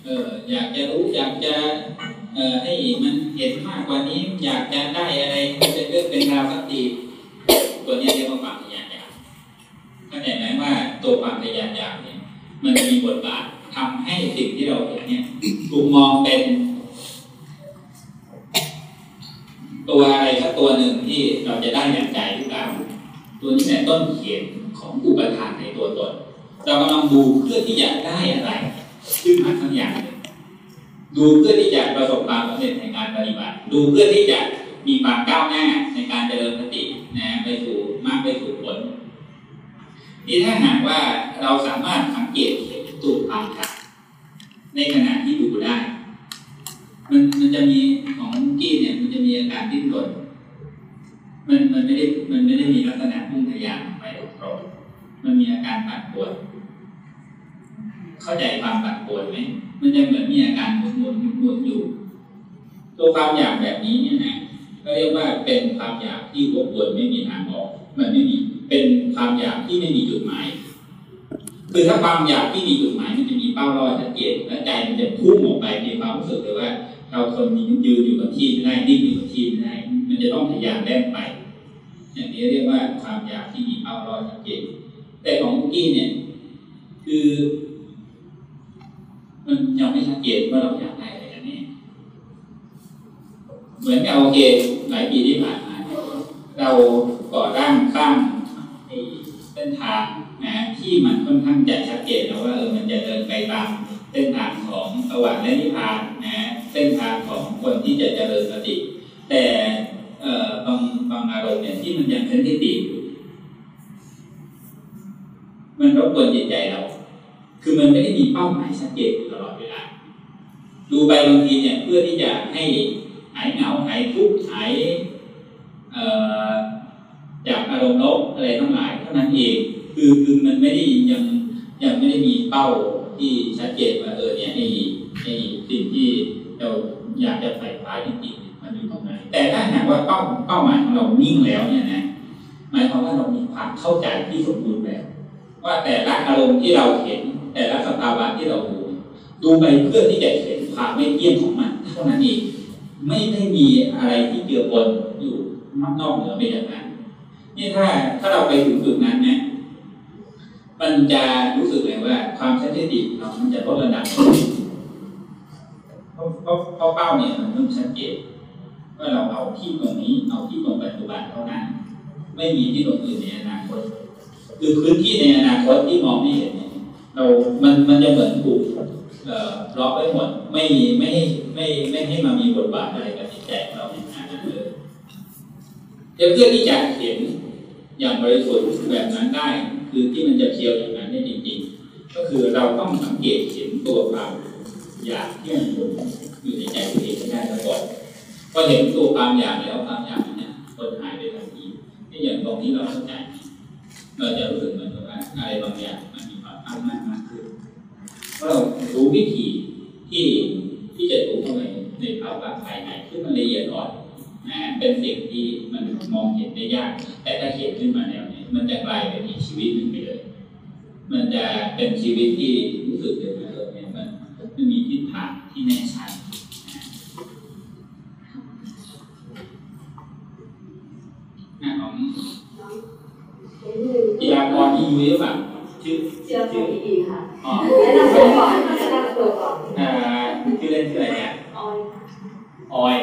Speaker 1: เอออยากจะรู้อยากจะเอ่อให้มันเห็นมากกว่านี้อยากจะได้อะไรเป็นเรื่องเป็นราวสักทีตัวเนี้ยเรียกว่าความทะยานอยากเข้าใจไหมว่าตัวความทะยานอยากเนี่ยมันมีบทบาททำให้สิ่งที่เราเห็นเนี่ยถูกมองเป็น ตัวอะไรสักตัวหนึ่งที่เราจะได้อย่างใจหรือเปล่าตัวนี้เนี่ยต้นเขียนของอุปทานในตัวตน เรากำลังดูเพื่อที่จะได้อะไรขึ้นมาทั้งอย่างหนึ่งดูเพื่อที่จะประสบความสำเร็จในการปฏิบัติ ดูเพื่อที่จะมีความก้าวหน้าในการเจริญสตินะไปสู่มากไปสู่ผลนี่ถ้าหากว่าเราสามารถสังเกตเห็นตัวความอยากในขณะที่ดูได้ มันมันจะมีของกี้เนี่ย มันจะมีอาการดิ้นรนมันมันไม่ได้มันไม่ได้มีลักษณะพุ่งทะยานออกไปตรงมันมีอาการปั่นปวนเข้าใจความปั่นปวนไหมมันจะเหมือนมีอาการหมุนหมุนหมุนหมุนอยู่ ตัวความอยากแบบนี้เนี่ยนะก็เรียกว่าเป็นความอยากที่วกวนไม่มีทางออก มันไม่มีเป็นความอยากที่ไม่มีจุดหมายคือถ้าความอยากที่มีจุดหมายมันจะมีเป้ารอยชัดเจนและใจมันจะพุ่งออกไปมีความรู้สึกเลยว่า เราคนยืนอยู่กับที่ไม่ได้นิ่งอยู่กับที่ไม่ได้ มันจะต้องพยายามแล่นไป อย่างนี้เรียกว่าความอยากที่มีเป้ารอยชัดเจนแต่ของคุกกี้เนี่ย คือ มันยังไม่ชัดเจนว่าเราอยากได้อะไรกันแน่เหมือนกับโอเคหลายปีที่ผ่านมาเราก่อร่างสร้างเส้นทางนะที่มันค่อนข้างจะชัดเจนแล้วว่าเออมันจะเดินไปตามเส้นทางของสวรรค์และนิพพานนะ เส้นทางของคนที่จะเจริญสติ แต่บางบางอารมณ์เนี่ยที่มันยังเซนซิทีฟอยู่มันรบกวนจิตใจเรา คือมันไม่ได้มีเป้าหมายชัดเจนตลอดเวลา ดูไปบางทีเนี่ยเพื่อที่จะให้หายเหงาหายทุกข์หายจากอารมณ์ลบอะไรทั้งหลายเท่านั้นเอง คือคือมันไม่ได้ยังยังไม่ได้มีเป้าที่ชัดเจนว่าเออเนี่ยไอ้ไอ้สิ่งที่ เราอยากจะใฝ่ฝันจริงๆมันอยู่ตรงไหนแต่ถ้าหากว่าเป้าเป้าหมายของเรานิ่งแล้วเนี่ยนะหมายความว่าเรามีความเข้าใจที่สมบูรณ์แบบว่าแต่ละอารมณ์ที่เราเห็น แต่ละสภาวะที่เราดูดูไปเพื่อที่จะเห็นความไม่เที่ยงของมันเท่านั้นเองไม่ได้มีอะไรที่เกี่ยวปนอยู่นอกเหนือไปจากนั้นนี่ถ้าถ้าเราไปถึงจุดนั้นนะมันจะรู้สึกเลยว่าความเซนซิทีฟเรามันจะลดระดับ เป้าเนี่ยมันต้องชัดเจนว่าเราเอาที่ตรงนี้เอาที่ตรงปัจจุบันเท่านั้น ไม่มีที่ตรงอื่นในอนาคต คือพื้นที่ในอนาคตที่มองไม่เห็นเนี่ยเรามันมันจะเหมือนถูกเอ่อล็อกไว้หมดไม่ไม่ให้ไม่ไม่ให้มามีบทบาทอะไรกับจิตใจของเราในขณะนั้นเลยเดี๋ยวเพื่อที่จะเห็นอย่างบริสุทธิ์แบบนั้นได้ คือที่มันจะเพียวอย่างนั้นได้จริงๆ ก็คือเราต้องสังเกตเห็นตัวความอยากที่มัน อยู่ในใจตัวเองได้แล้วก่อนพอเห็นตัวความอยากแล้วความอยากนั้นเนี่ยคนหายไปทันทีที่อย่างตรงนี้เราเข้าใจเราจะรู้สึกเหมือนกับว่าอะไรบางอย่างมันมีความตั้งมั่นมากขึ้นเพราะเรารู้วิธีที่ที่จะดูเข้าไปในภาวะภายในที่มันละเอียดอ่อนนะเป็นสิ่งที่มันมองเห็นได้ยาก แต่ถ้าเห็นขึ้นมาแล้วเนี่ยมันจะกลายเป็นอีกชีวิตหนึ่งไปเลย มันจะเป็นชีวิตที่รู้สึกเลยว่าเออเนี่ยมันมันมีทิศทางที่แน่ชัด กีฬากรที่ยุ้ยหรือเปล่าชื่อ
Speaker 2: เชื่อผมอีกค่ะ
Speaker 1: อ๋อ
Speaker 2: แนะนำตัวก่อนแนะนำตัวก่อน
Speaker 1: อ่าชื่อเล่นชื่ออะไรเนี่ย
Speaker 2: ออย
Speaker 1: ออย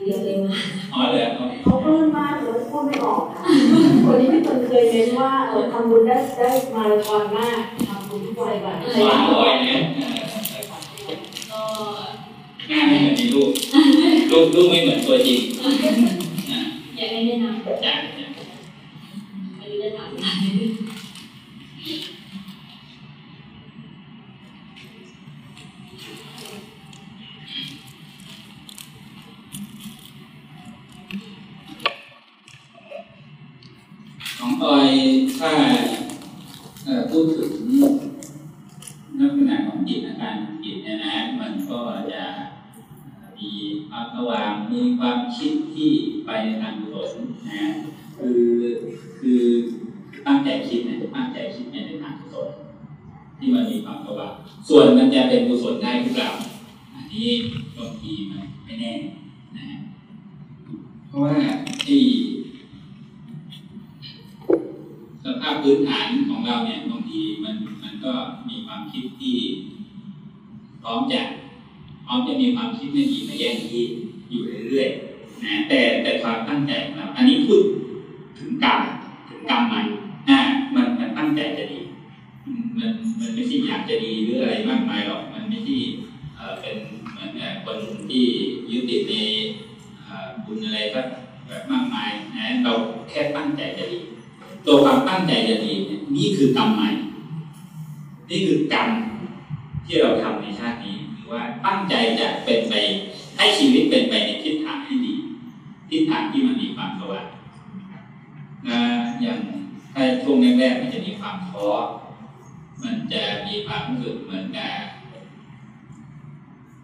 Speaker 2: นิดียวเลยมา
Speaker 1: อ๋อเหรออ๋อ
Speaker 5: เขาปลื้มมากแต่ว่าพูดไม่ออกค่ะคนที่พี่ตุนเคยเน้นว่าเออทำบุญได้ได้มาราธอนมากทำบุญทุกวันแบบ
Speaker 1: สว่างลอยเนี่ย
Speaker 4: ก็
Speaker 1: หน้าไม่เหมือนในรูปรูปรูปไม่เหมือนตัวจริง อ่า
Speaker 4: อยากได้แนะนำ
Speaker 1: จ้ะจ้ะ
Speaker 4: ไม่รู้จะถามไร
Speaker 1: ของออยถ้าพูดถึงลักษณะของจิตอาการจิตเนี่ยนะมันก็จะ มีความระวางมีความคิดที่ไปในทางกุศลนะคือคือตั้งใจคิดนี่ยตั้งใจคิดในทางกุศลที่มันมีความระวางส่วนมันจะเป็นกุศลได้หรือเปล่าอันนี้บางทีมันไม่แน่นะเพราะว่าที่สภาพพื้นฐานของเราเนี่ยบางทีมันมันก็มีความคิดที่พร้อมจะ พร้อมจะมีความคิดไม่ดีไม่แย่งที่อยู่เรื่อยๆนะแต่แต่ความตั้งใจของเราอันนี้พูดถึงกรรมถึงกรรมใหม่อ่ามันมันตั้งใจจะดี มันมันไม่ใช่อยากจะดีหรืออะไรมากมายหรอกมันไม่ใช่เอ่อเป็นเหมือนกับคนที่ยึดติดในบุญอะไรก็แบบมากมายนะเราแค่ตั้งใจจะดี ตัวความตั้งใจจะดีนี่คือกรรมใหม่ นี่คือกรรมที่เราทำในชาตินี้ ว่าตั้งใจจะเป็นไปให้ชีวิตเป็นไปในทิศทางที่ดีทิศทางที่มันมีความสว่างอย่างถ้าช่วงแรกๆมันจะมีความท้อมันจะมีความรู้สึกเหมือนกับ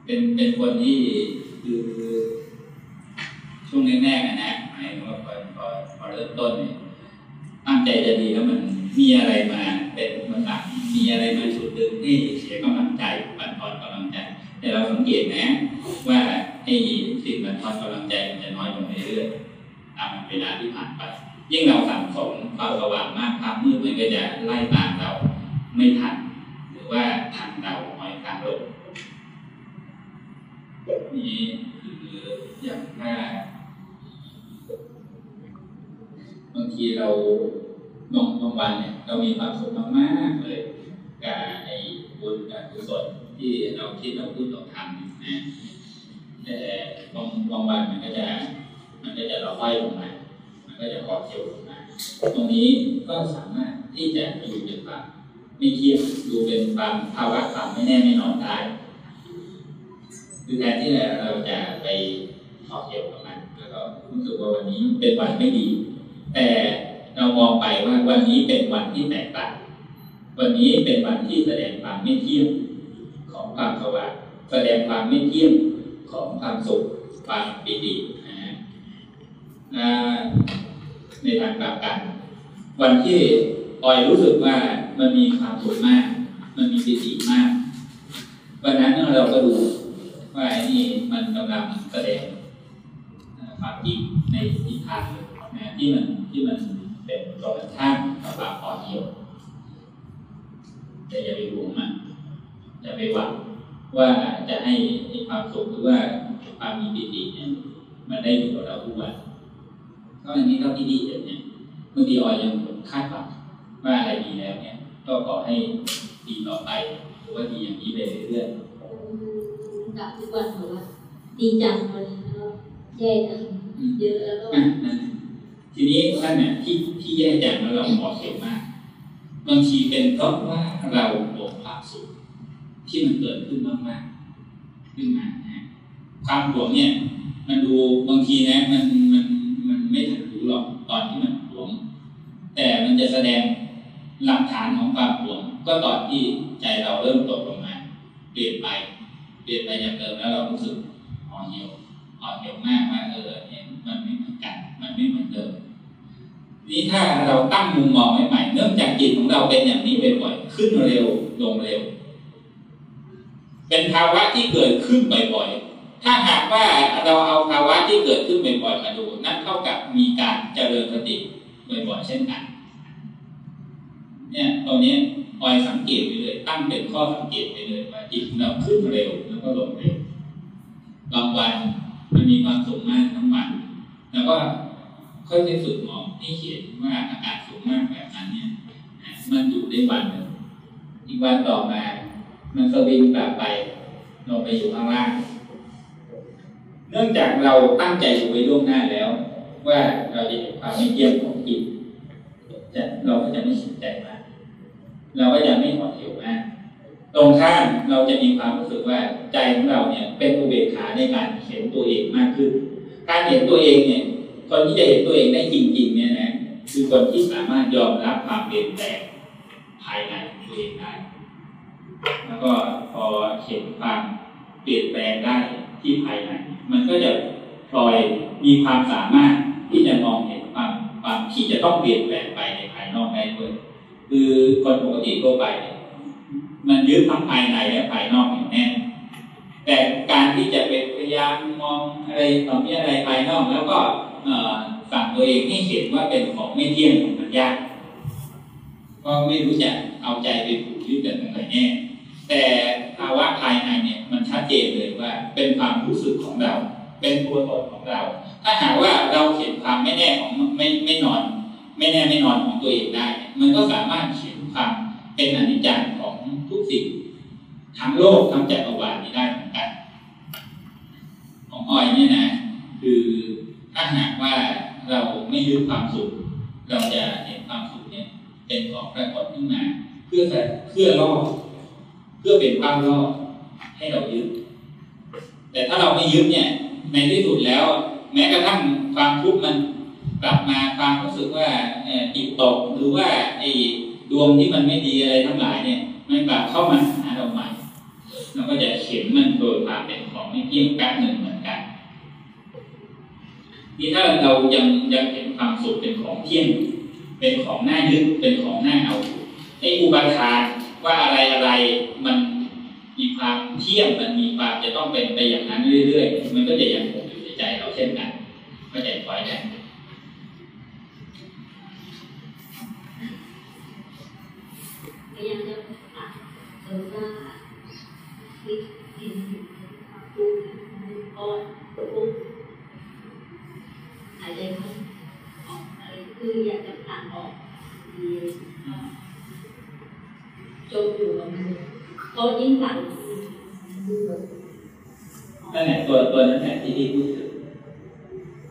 Speaker 1: เป็นเป็นคนที่คือช่วงแรกๆนะนะหมายถึงว่าพอพอพอเริ่มต้นเนี่ยตั้งใจจะดีแล้วมันมีอะไรมาเป็นมันหลักมีอะไรมาฉุดดึงให้เสียกำลังใจบั่นทอนกำลังใจ แต่เราสังเกตนะ ว่าไอ้สิ่งบันทอนกำลังใจมันจะน้อยลงเรื่อยๆตามเวลาที่ผ่านไป ยิ่งเราสั่งสมความระวังมากความมืดมันก็จะไล่ตามเราไม่ทัน หรือว่าทันเราหอยทางลงนี่คืออย่างถ้าบางทีเราบางบางวันเนี่ยเรามีความสุขมากๆเลยกับไอ้บุญกับกุศล ที่เราคิดเราพูดเราทำนะแต่บางบางวันมันก็จะมันก็จะเราค่ลงมา มันก็จะขอเขียวลงมาตรงนี้ก็สามารถที่จะอยู่เป็นความไม่เที่ยงดูเป็นความภาวะความไม่แน่ไม่นอนได้คือแทนที่เราจะไปขอเขียวกับมันแล้วก็รู้สึกว่าวันนี้เป็นวันไม่ดี แต่เรามองไปว่าวันนี้เป็นวันที่แตกต่างวันนี้เป็นวันที่แสดงความไม่เที่ยงของ ความสว่างแสดงความไม่เที่ยงของความสุขความปิตินะฮะในทางกลับกัน วันที่ออยรู้สึกว่ามันมีความสุขมาก มันมีปิติมาก วันนั้นเราก็ดูว่าไอ้นี่มันกำลังแสดงความจริงในทิศทางนะที่มันที่มันเป็นตรงกันข้ามกับความพอเที่ยวแต่อย่าไปหวงมัน อย่าไปหวังว่าจะให้ความสุขหรือว่าความมีปิติเนี่ยมันได้อยู่กับเราทุกวันก็อันนี้เท่าที่ดีเนี่ยบางทีออยยังคาดหวังว่าอะไรดีแล้วเนี่ย ก็ขอให้ดีต่อไปหรือว่าดีอย่างนี้ไปเรื่อยๆ
Speaker 2: ดับทุกวันแบบว่าดีจังวันนี้ก็แย่จังเยอะแล้วก็
Speaker 1: อะนั่นทีนี้ท่านเนี่ยที่ที่แย่จังแล้วเราขอเขียวมากบางทีเป็นเพราะว่าเราหลงความสุข ที่มันเกิดขึ้นมากๆขึ้นมานะความหวงเนี่ย มันดูบางทีนะมันมันมันไม่ทันรู้หรอกตอนที่มันหวงแต่มันจะแสดงหลักฐานของความหวงก็ตอนที่ใจเราเริ่มตกลงมา เปลี่ยนไป เปลี่ยนไปจากเดิมแล้วเรารู้สึกอ่อนเหี่ยวอ่อนเหี่ยวมากว่าเออเนี่ยมันไม่เหมือนกัน มันไม่เหมือนเดิมนี่ถ้าเราตั้งมุมมองใหม่ๆเนื่องจากจิตของเราเป็นอย่างนี้บ่อยๆขึ้นเร็วลงเร็ว เป็นภาวะที่เกิดขึ้นบ่อยๆ ถ้าหากว่าเราเอาภาวะที่เกิดขึ้นบ่อยๆมาดู นั่นเท่ากับมีการเจริญสติบ่อยๆเช่นกัน เนี่ยตรงนี้คอยสังเกตไปเลย ตั้งเป็นข้อสังเกตไปเลยว่าจิตเราขึ้นเร็วแล้วก็ลงเร็ว บางวันมันมีความสุขมากทั้งวัน แล้วก็ค่อยๆฝึกมองให้เห็นว่าอาการสุขมากแบบนั้นเนี่ย มันอยู่ได้วันหนึ่งอีกวันต่อมา มันสวิงกลับไปลงไปอยู่ข้างล่าง เนื่องจากเราตั้งใจอยู่ไว้ล่วงหน้าแล้ว ว่าเราจะเห็นความไม่เที่ยงของจิตจะเราก็จะไม่สนใจมากเราก็จะไม่หดเหี่ยวมากตรงข้ามเราจะมีความรู้สึกว่าใจของเราเนี่ยเป็นอุเบกขาในการเห็นตัวเองมากขึ้น การเห็นตัวเองเนี่ยคนที่จะเห็นตัวเองได้จริงๆเนี่ยนะคือคนที่สามารถยอมรับความเปลี่ยนแปลงภายในตัวเองได้ แล้วก็พอเห็นความเปลี่ยนแปลงได้ที่ภายในมันก็จะพลอยมีความสามารถที่จะมองเห็นความความที่จะต้องเปลี่ยนแปลงไปในภายนอกได้ด้วยคือคนปกติทั่วไปเนี่ยมันยึดทั้งภายในและภายนอกอย่างแน่นแต่การที่จะเป็นพยายามมองอะไรต่อมีอะไรภายนอก แล้วก็สั่งตัวเองให้เห็นว่าเป็นของไม่เที่ยงมันยากก็ไม่รู้จะเอาใจไปผูกยึดกันตรงไหนแน่ แต่ภาวะภายในเนี่ยมันชัดเจนเลยว่า เป็นความรู้สึกของเรา เป็นตัวตนของเรา ถ้าหากว่าเราเห็นความไม่แน่ของไม่ไม่นอน ไม่แน่ไม่นอนของตัวเองได้ มันก็สามารถเห็นความเป็นอนิจจังของทุกสิ่งทั้งโลกทั้งจักรวาลนี้ได้เหมือนกัน ของออยเนี่ยนะ คือถ้าหากว่าเราไม่ยึดความสุข เราจะเห็นความสุขเนี่ย เป็นของปรากฏขึ้นมา เพื่อเพื่อล่อ พื่อเป็นเป้าล่อให้เรายึด แต่ถ้าเราไม่ยึดเนี่ย ในที่สุดแล้ว แม้กระทั่งความทุกข์มันกลับมาความรู้สึกว่าจิตตกหรือว่าไอ้ดวงที่มันไม่ดีอะไรทั้งหลายเนี่ยมันกลับเข้ามาหาเราใหม่เราก็จะเห็นมันโดยความเป็นของไม่เที่ยงแป๊บหนึ่งเหมือนกันนี่ถ้าเรายังยังเห็นความสุขเป็นของเที่ยง เป็นของน่ายึดเป็นของน่าเอาไอ้อุปทาน ว่าอะไรอะไรมันมีความเที่ยงมันมีความจะต้องเป็นไปอย่างนั้นเรื่อยๆ มันก็จะยังคงอยู่ในใจเราเช่นกันก็จะปล่อยได้
Speaker 2: พยายามจะอะเออว่าที่เห็นความทุกข์ก็ทุกข์หายใจเข้าออกอะไรคืออยากจะผ่านออกดี จมอยู่กับมันก็ยิ่งหลังดูแบบ
Speaker 1: นั่นแหละตัวตัวนั้นแหละที่ที่พูดถึง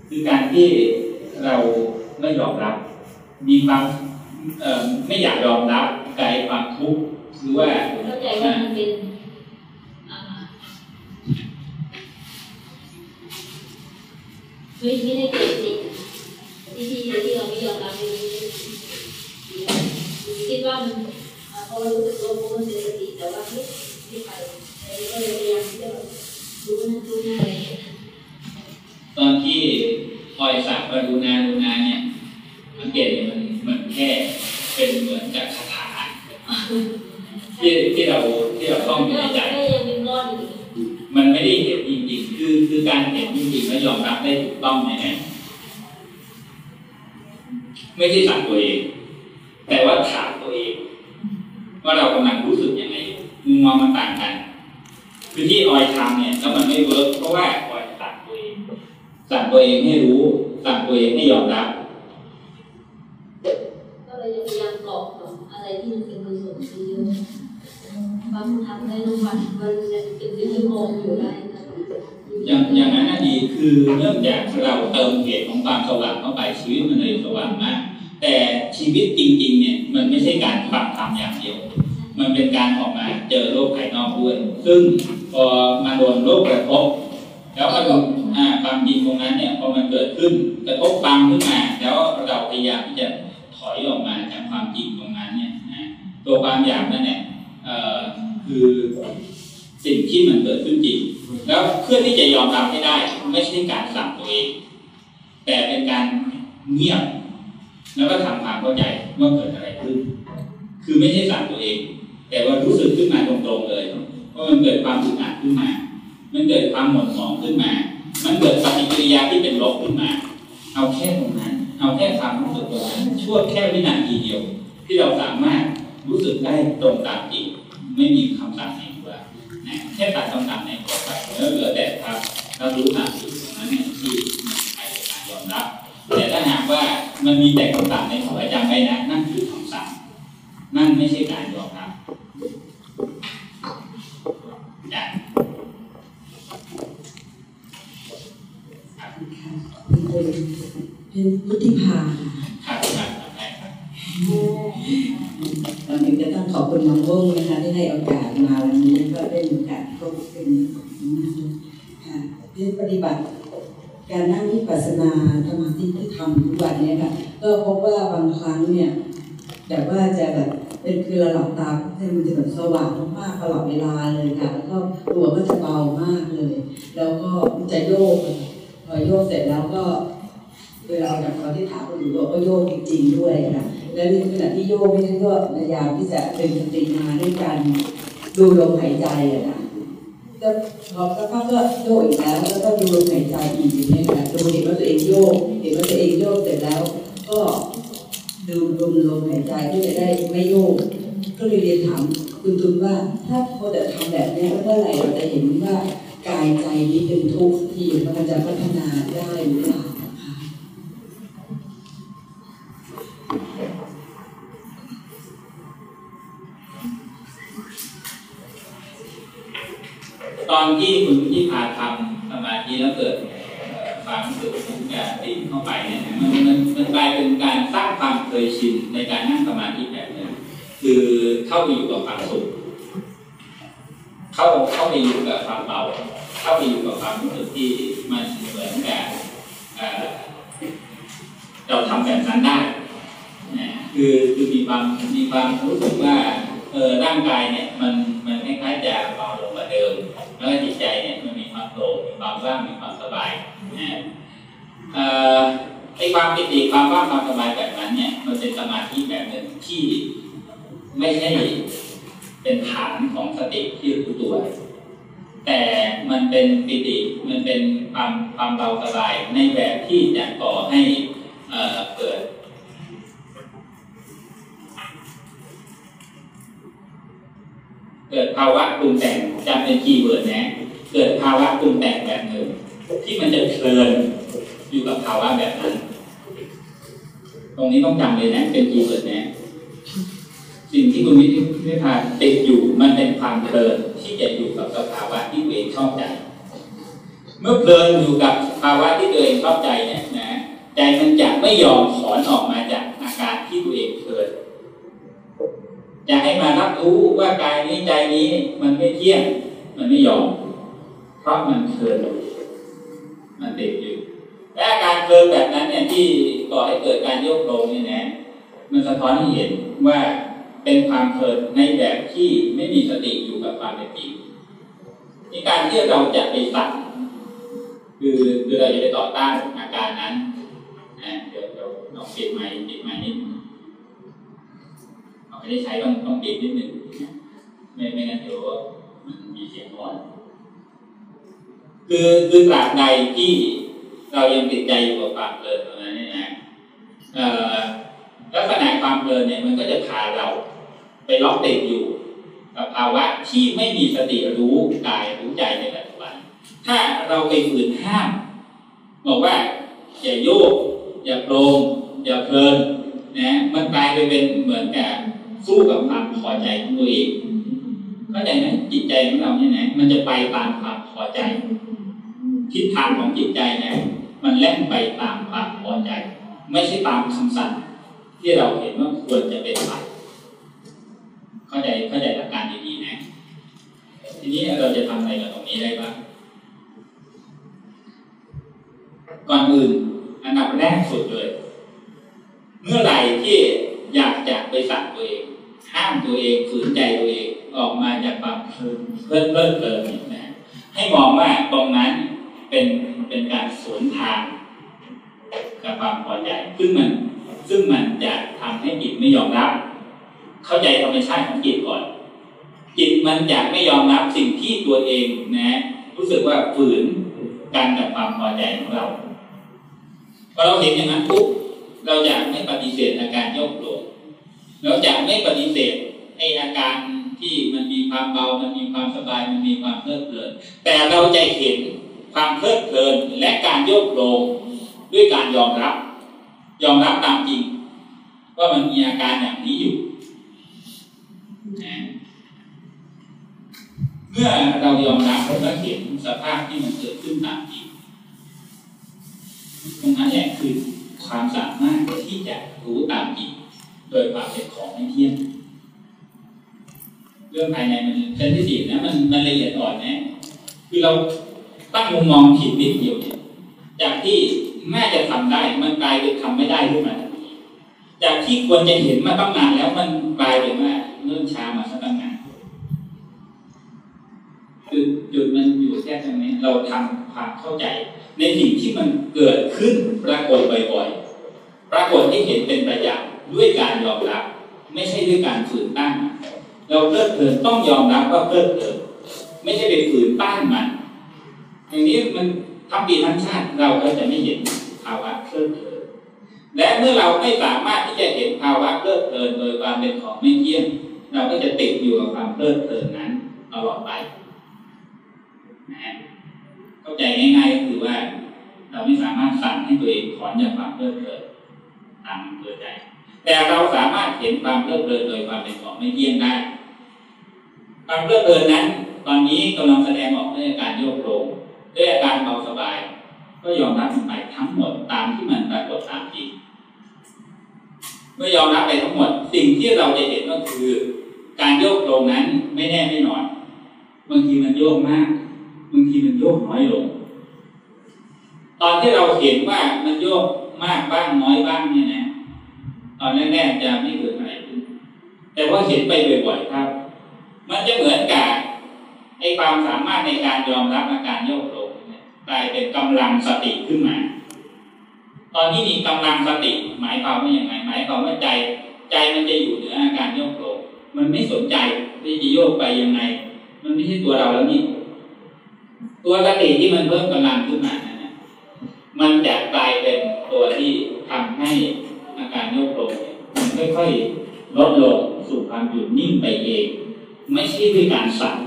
Speaker 1: คือการที่เราไม่ยอมรับ มีความเอ่อไม่อยากยอมรับกายความทุกข์หรือว่า
Speaker 2: เข้าใจว่ามันเป็นอ่าไม่ไม่ได้เกิดจริงที่ที่ที่เราไม่ยอมรับไม่ได้คิดว่ามัน อ่าพอเรารู้สึกตัวปุ๊บมันเป็นสติแต่ว่าไม่ไม่ไปก็เลยพยายามที่จะแบบรู้นั่นรู้นี่อะไร
Speaker 1: ตอนที่คอยสักกรุณารุณาเนี่ยสังเกตเนี่ยมันมือนแค่เป็นเหมือนกับคาถาที่ที่เราที่เราต้องอยู่ในใจมันไม่ได้เห็นจริงๆคือคือการเห็นจริงๆแล้วยอมรับได้ถูกต้องเนี่ยไม่ใช่สั่งตัวเอง แต่ว่าถามตัวเอง ว่าเรากำลังรู้สึกยังไงอยู่มุมมองมันต่างกัน คือที่ออยทำเนี่ยแล้วมันไม่ work เพราะว่าออยสั่งตัวเองสั่งตัวเองให้รู้สั่งตัวเองให้ยอมรับ
Speaker 2: ก็เลยพยายามเกาะกับอะไรที่มันเป็นกุศลเยอะๆบางทำได้ทุกวันวันจะเป็นชั่วโมงอยู่ได้นะ
Speaker 1: อย่างอย่างนั้นน่ะดีคือเนื่องจากเราเติมเหตุของความสว่างเข้าไปชีวิตมันเลยสว่างมาก แต่ชีวิตจริง ๆ เนี่ยมันไม่ใช่การฟังธรรมอย่างเดียว มันเป็นการออกมาเจอโลกภายนอกด้วย ซึ่งพอมาโดนโลกกระทบแล้วก็อ่าความจริงตรงนั้นเนี่ยพอมันเกิดขึ้นกระทบฟังขึ้นมาแล้วเราพยายามที่จะถอยออกมาจากความจริงตรงนั้นเนี่ยนะตัวความอยากนั่นเนี่ยคือสิ่งที่มันเกิดขึ้นจริงแล้วเพื่อที่จะยอมรับให้ได้ ไม่ใช่การสั่งตัวเอง แต่เป็นการเงียบ แล้วก็ทำความเข้าใจว่าเกิดอะไรขึ้น คือไม่ใช่สั่งตัวเอง แต่ว่ารู้สึกขึ้นมาตรงๆเลยว่ามันเกิดความอึดอัดขึ้นมา มันเกิดความหม่นหมองขึ้นมา มันเกิดปฏิกิริยาที่เป็นลบขึ้นมา เอาแค่ตรงนั้น เอาแค่ความรู้สึกตรงนั้นชั่วแค่วินาทีเดียว ที่เราสามารถรู้สึกได้ตรงตามจริงไม่มีคำสั่งไหนว่านะแค่ตัดคำสั่งไหนออกไปแล้วเหลือแต่ครับเรารู้ตามจุดตรงนั้นเนี่ยที่ใครการยอมรับ แต่ถ้าหากว่า มันมีแต่คำสั่งในขอให้จำไว้นะนั่นคือคำสั่งนั่นไม่ใช่การยอมรับจ้ะครับ
Speaker 6: เป็นพุทธิภา
Speaker 1: ครับครับ
Speaker 6: ตอนนี้จะต้องขอบคุณน้องโบ้งนะคะที่ให้โอกาสมาวันนี้ก็ได้มีโอกาสก็เป็นค่ะที่ปฏิบัติ การนั่งวิปัสสนาสมาธิที่ทำทุกวันเนี้ค่ะก็พบว่าบางครั้งเนี่ยแบบว่าจะแบบเป็นคือเราหลับตาให้มันจะแบบสว่างมากๆตลอดเวลาเลยค่ะแล้วก็ตัวก็จะเบามากเลย แล้วก็จะโยกพอโยกเสร็จแล้วก็เวลาจากตอนที่ถามคนอื่นเราก็โยกจริงๆด้วยค่ะแล้วในขณะที่โยกนี่ก็พยายามที่จะเป็นสติมาด้วยการดูลมหายใจอะนะ ก็พอสักพักก็โยกอีกแล้วแล้วก็ดูลมหายใจอีกอย่างนี้ยค่ะดูเห็นว่าตัวเองโยกเห็นว่าตัวเองโยกเสร็จแล้ว ก็ดูลมลมหายใจก็จะได้ไม่โยก ก็เลยเรียนถามคุณตุนว่า ถ้าพอจะทำแบบนี้เมื่อไหร่เราจะเห็นว่ากายใจนี้เป็นทุกข์ที่มันจะพัฒนาได้หรือเปล่า
Speaker 1: อนที่คุณที่พาทำสมาธิแล้วเกิดความรู้สึกของการติดเข้าไปเนี่ยมันมันมันกลายเป็นการสร้างความเคยชินในการนั่งสมาธิแบบนึงคือเข้าไปอยู่กับความสุขเข้าเข้าไปอยู่กับความเบาเข้าไปอยู่กับความรู้สึกที่มันเหมือนกับเอ่เราทำแบบนั้นได้ คือคือมีความมีความรู้สึกว่า เออร่างกายเนี่ยมันมันคล้ายๆจะเบาลงกว่าเดิม แล้วก็จิตใจเนี่ยมันมีความโปร่งมีความว่างมีความสบายนะเอ่อไอ้ความปิติความว่างความสบายแบบนั้นเนี่ยมันเป็นสมาธิแบบหนึ่งที่ไม่ใช่เป็นฐานของสติที่รู้ตัว แต่มันเป็นปิติมันเป็นความความเบาสบายในแบบที่จะก่อให้เอ่อเกิด เกิดภาวะปรุงแต่งจำเป็น keyword นะเกิดภาวะปรุงแต่งแบบหนึ่งที่มันจะเพลินอยู่กับภาวะแบบนั้น ตรงนี้ต้องจำเลยนะ เป็น keyword นะสิ่งที่คุณวิทยพาติดอยู่มันเป็นความเพลินที่จะอยู่กับสภาวะที่ตัวเองชอบใจ เมื่อเพลินอยู่กับภาวะที่ตัวเองชอบใจเนี่ยนะใจมันจะไม่ยอมถอนออกมาจากอาการที่ตัวเองเพลิน จะให้มารับรู้ว่ากายนี้ใจนี้มันไม่เที่ยง มันไม่ยอม เพราะมันเพลินมันติดอยู่และอาการเพลินแบบนั้นเนี่ยที่ก่อให้เกิดการโยกโครงเนี่ยนะมันสะท้อนให้เห็นว่าเป็นความเพลินในแบบที่ไม่มีสติอยู่กับความเป็นจริงในการที่เราจะไปสั่งคือคือเราจะไปต่อต้านอาการนั้นนะเดี๋ยวเราลองปิดไมค์ปิดไมค์นิดนึง เอาไม่ได้ใช้ต้องต้องปิดนิดหนึ่งนะไม่ไม่งั้นเดี๋ยวมันมีเสียงอ่อน คือคือตราบใดที่เรายังติดใจอยู่กับความเพลินตรงนั้นเนี่ยนะเอ่อลักษณะความเพลินเนี่ยมันก็จะพาเราไปล็อกติดอยู่กับภาวะที่ไม่มีสติรู้กายรู้ใจในปัจจุบัน ถ้าเราไปฝืนห้ามบอกว่าอย่าโยก อย่าโปรงอย่าเพลินนะมันกลายไปเป็นเหมือนกับ สู้กับความพอใจของตัวเองเข้าใจไหมจิตใจของเราเนี่ยนะมันจะไปตามความพอใจทิศทางของจิตใจนะมันแล่นไปตามความพอใจ ไม่ใช่ตามคำสั่งที่เราเห็นว่าควรจะเป็นไปเข้าใจเข้าใจหลักการดีๆนะ ทีนี้เราจะทำอะไรกับตรงนี้ได้บ้างก่อนอื่นอันดับแรกสุดเลย เมื่อไหร่ที่อยากจะไปสั่งตัวเอง ห้ามตัวเองฝืนใจตัวเองออกมาจากความเพลินเพลินเพลินเพลินเนี่ยนะให้มองว่าตรงนั้นเป็นเป็นการสวนทางกับความพอใจซึ่งมันซึ่งมันจะทำให้จิตไม่ยอมรับ เข้าใจธรรมชาติของจิตก่อน จิตมันจะไม่ยอมรับสิ่งที่ตัวเองนะ รู้สึกว่าฝืนกันกับความพอใจของเราพอเราเห็นอย่างนั้นปุ๊บเราจะไม่ปฏิเสธอาการโยกตัว เราจะไม่ปฏิเสธไออาการที่มันมีความเบา มันมีความสบาย มันมีความเพลิดเพลิน แต่เราจะเห็นความเพลิดเพลินและการโยกโลงด้วยการยอมรับ ยอมรับตามจริง ว่ามันมีอาการอย่างนี้อยู่ เมื่อเรายอมรับและเห็นสภาพที่มันเกิดขึ้นตามจริง ตรงนั้นแหละคือความสามารถที่จะรู้ตามจริง โดยความเป็นของไม่เที่ยงเรื่องภายในมันเซนซิทีฟนะมันมันละเอียดอ่อนนะ คือเราตั้งมุมมองผิดนิดเดียวเนี่ยจากที่แม่จะทำได้ มันกลายเป็นทำไม่ได้ขึ้นมาทันทีจากที่ควรจะเห็นมาตั้งนานแล้วมันกลายเป็นว่าเริ่มช้ามาตั้งนานคือจุดมันอยู่แค่ตรงนี้เราทำความเข้าใจ ในสิ่งที่มันเกิดขึ้นปรากฏบ่อยๆ ปรากฏให้เห็นเป็นประจักษ์ ด้วยการยอมรับ ไม่ใช่ด้วยการฝืนต้านเราเพลิดเพลินต้องยอมรับว่าเพลิดเพลินไม่ใช่ไปฝืนต้านมัน อย่างนี้มันทำปีทั้งชาติเราก็จะไม่เห็นภาวะเพลิดเพลินและเมื่อเราไม่สามารถที่จะเห็นภาวะเพลิดเพลินโดยความเป็นของไม่เที่ยงเราก็จะติดอยู่กับความเพลิดเพลินนั้นตลอดไปนะเข้าใจง่ายๆก็คือว่า เราไม่สามารถสั่งให้ตัวเองถอนจากความเพลิดเพลินตามอำเภอใจ แต่เราสามารถเห็นความเลิดเลินโดยความเป็นของไม่เที่ยงได้ความเลิดเลินนั้น ตอนนี้กำลังแสดงออกด้วยอาการโยกโลงด้วยอาการเบาสบาย ก็ยอมรับมันไปทั้งหมดตามที่มันปรากฏตามจริงเมื่อยอมรับไปทั้งหมด สิ่งที่เราจะเห็นก็คือ การโยกโลงนั้นไม่แน่ไม่นอนบางทีมันโยกมากบางทีมันโยกน้อยลง ตอนที่เราเห็นว่ามันโยกมากบ้างน้อยบ้างเนี่ยนะ ตอนแรกๆจะไม่เกิดอะไรขึ้นแต่ว่าเห็นไปบ่อยๆครับ มันจะเหมือนกับไอ้ความสามารถในการยอมรับอาการโยกโลงกลายเป็นกำลังสติขึ้นมา ตอนที่มีกำลังสติ หมายความว่าอย่างไรหมายความว่าใจ ใจมันจะอยู่เหนืออาการโยกโลงมันไม่สนใจที่จะโยกไปยังไง มันไม่ใช่ตัวเราแล้วนี่ตัวสติที่มันเพิ่มกำลังขึ้นมานั่นนะมันจะกลายเป็นตัวที่ทำให้ อาการโยกลงมันค่อยๆลดลงสู่ความหยุดนิ่งไปเอง ไม่ใช่ด้วยการสั่ง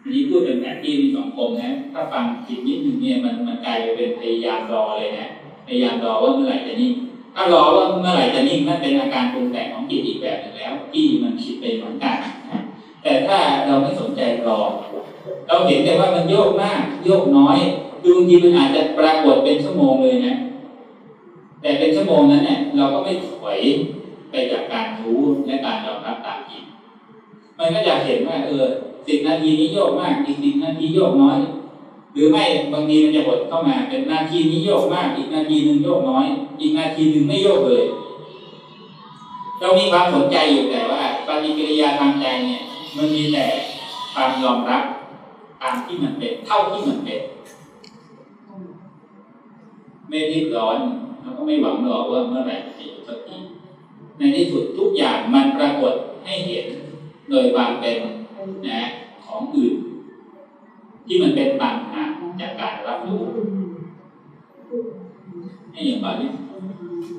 Speaker 1: อันนี้พูดเป็นแบบที่มีสองคมนะ ถ้าฟังผิดนิดหนึ่งเนี่ยมันมันกลายไปเป็นพยายามรอเลยนะพยายามรอว่าเมื่อไหร่จะนิ่งถ้ารอว่าเมื่อไหร่จะนิ่งนั่นเป็นอาการปรุงแต่งของจิตอีกแบบหนึ่งแล้วที่มันคิดไปเหมือนกันแต่ถ้าเราไม่สนใจรอ เราเห็นแต่ว่ามันโยกมาก โยกน้อยคือบางทีมันอาจจะปรากฏเป็นชั่วโมงเลยนะ แต่เป็นชั่วโมงนั้นเนี่ยเราก็ไม่ถอยไปจากการรู้และการยอมรับตามจริงมันก็จะเห็นว่าเออสิบนาทีนี้โยกมากอีกสิบนาทีโยกน้อย หรือไม่บางทีมันจะบดเข้ามาเป็นนาทีนี้โยกมากอีกนาทีหนึ่งโยกน้อย อีกนาทีหนึ่งไม่โยกเลยเรามีความสนใจอยู่แต่ว่าปฏิกิริยาทางใจเนี่ย มันมีแต่ความยอมรับตามที่มันเป็นเท่าที่มันเป็น ไม่รีบร้อน แล้วก็ไม่หวังหรอกว่าเมื่อไหร่จะหยุดสักทีในที่สุดทุกอย่างมันปรากฏให้เห็นโดยความเป็นนะของอื่น ที่มันเป็นต่างหาจากการรับรู้ให้อย่างไร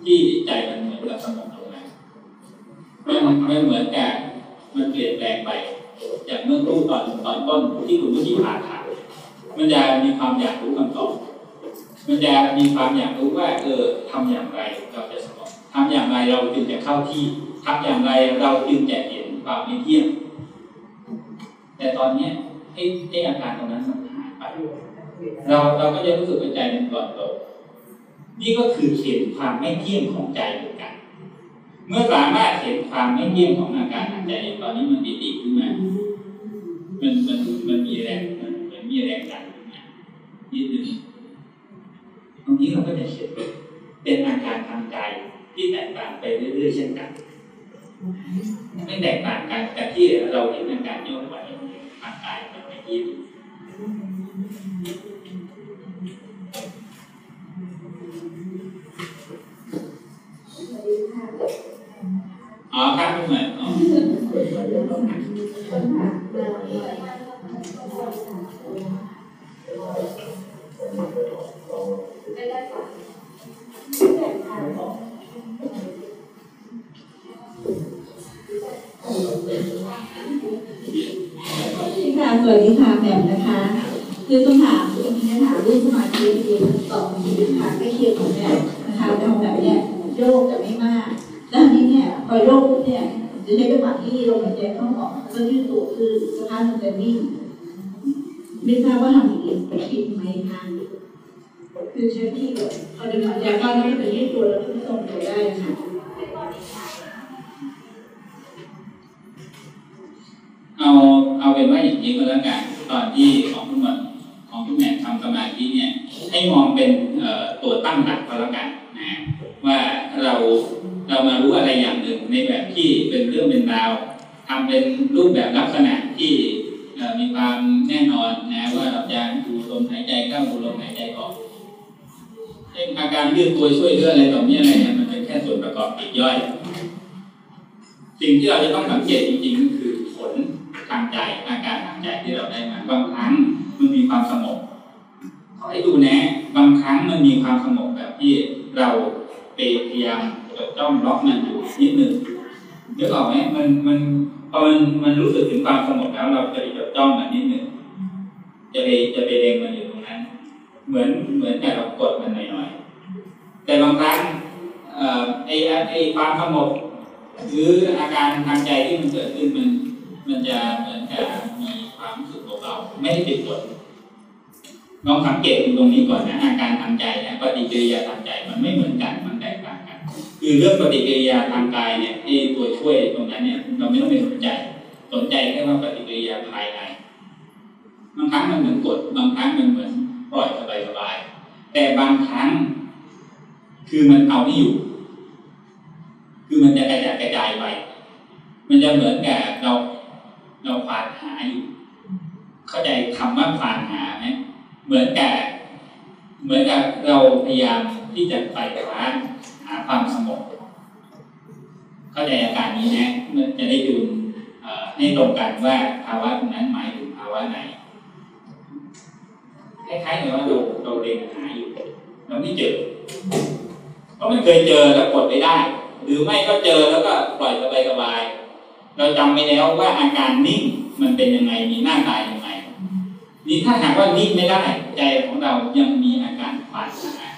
Speaker 1: ที่ใจมันเหมือนกับสงบลงมามันมันเหมือนกับมันเปลี่ยนแปลงไปจากเมื่อรู้ตอนตอนต้นที่คุณผู้ที่ผ่านผ่านมันจะมีความอยากรู้คำตอบ มันจะมีความอยากรู้ว่าเออทำอย่างไรเราจะสงบทำอย่างไรเราจึงจะเข้าที่ทำอย่างไรเราจึงจะเห็นความไม่เที่ยงแต่ตอนเนี้ยไอ้ไอ้อาการตรงนั้นมันหายไปเราเราก็จะรู้สึกว่าใจมันปลอดโปร่งนี่ก็คือเห็นความไม่เที่ยงของใจเหมือนกัน เมื่อสามารถเห็นความไม่เที่ยงของอาการทางใจตอนนี้มันดีดีขึ้นมามันมันมันมีแรงมันมีแรงดันนิดนึง ตรงนี้เราก็จะเห็นเป็นอาการทางใจที่แตกต่างไปเรื่อยๆเช่นกัน ไม่แตกต่างกันกับที่เราเห็นอาการโยกไหวทางกายแบบเมื่อกี้อ๋อครับไม่เหมือนอ๋อ
Speaker 7: ค่ะสวัสดีค่ะแหม่มนะคะ คือคำถามตรงนี้เนี่ยค่ะรูปสมาธิเองสองค่ะไม่เคียงกันเนี่นะคะทำแบบเนี้ยโยกแต่ไม่มาก แล้วนนี้เนี่ยพอโยกปุ๊บเนี่ยจะในจังหวะที่ลมหายใจเข้าออกก็ยืดตัวคือสภาพมันจะนิ่งไม่ทราบว่าทำอย่างนี้ผิดไหมคะ คือใช้ที่แบบพอดึงหายใจเข้าแล้วก็จะยืดตัวแล้วก็ทรงตัวได้ค่ะ
Speaker 1: เอาเอาเป็นว่าอย่างนี้ก็แล้วกันตอนที่ของคุณหมอของคุณแม่ทำสมาธิเนี่ยให้มองเป็นตัวตั้งหลักก็แล้วกันนะว่าเราเรามารู้อะไรอย่างหนึ่งในแบบที่เป็นเรื่องเป็นราวทำเป็นรูปแบบลักษณะที่มีความแน่นอนนะว่าเราจะดูลมหายใจเข้าดูลมหายใจออก เช่นอาการยืดตัวช่วยเหลืองอะไรต่อมีอะไรเนี่ยมันเป็นแค่ส่วนประกอบปลีกย่อย สิ่งที่เราจะต้องสังเกตจริงๆก็คือผลทางใจอาการทางใจที่เราได้มาบางครั้งมันมีความสงบขอให้ดูนะบางครั้งมันมีความสงบแบบที่เราไปพยายามจดจ้องล็อกมันอยู่นิดหนึ่งเดี๋ยวออกไหมมันมันพอมันมันรู้สึกถึงความสงบแล้วเราจะไปจดจ้องมันนิดหนึ่งจะไปจะไปเล็งมันอยู่ตรงนั้น เหมือนเหมือนแต่เรากดมันหน่อยๆแต่บางครั้งไอ้ไอ้ความสงบหรืออาการทางใจที่มันเกิดขึ้นมันมันจะเหมือนกับมีความรู้สึกเบาๆไม่ได้ติดกดลองสังเกตดูตรงนี้ก่อนนะอาการทางใจนะปฏิกิริยาทางใจมันไม่เหมือนกันมันแตกต่างกัน คือเรื่องปฏิกิริยาทางกายเนี่ยที่ตัวช่วยตรงนั้นเนี่ยเราไม่ต้องไปสนใจ สนใจแค่ว่าปฏิกิริยาภายในบางครั้งมันเหมือนกดบางครั้งมันเหมือน ปล่อยสบายๆแต่บางครั้ง คือมันเอาไม่อยู่ คือมันจะกระจายกระจายไป มันจะเหมือนกับเราเราควานหาอยู่ เข้าใจคำว่าควานหาไหมเหมือนกับเหมือนกับเราพยายามที่จะไปคว้าหาความสงบเข้าใจอาการนี้นะมันจะได้ดูเอ่อให้ตรงกันว่าภาวะตรงนั้นหมายถึงภาวะไหน คล้ายๆกับว่าเราเราเรียนหาอยู่เราไม่เจอก็ไม่เคยเจอแล้วกดไม่ได้ หรือไม่ก็เจอแล้วก็ปล่อยสบายๆเราจำไปแล้วว่าอาการนิ่งมันเป็นยังไงมีหน้าตายังไงนี่ถ้าหากว่านิ่งไม่ได้ ใจของเรายังมีอาการผ่านหา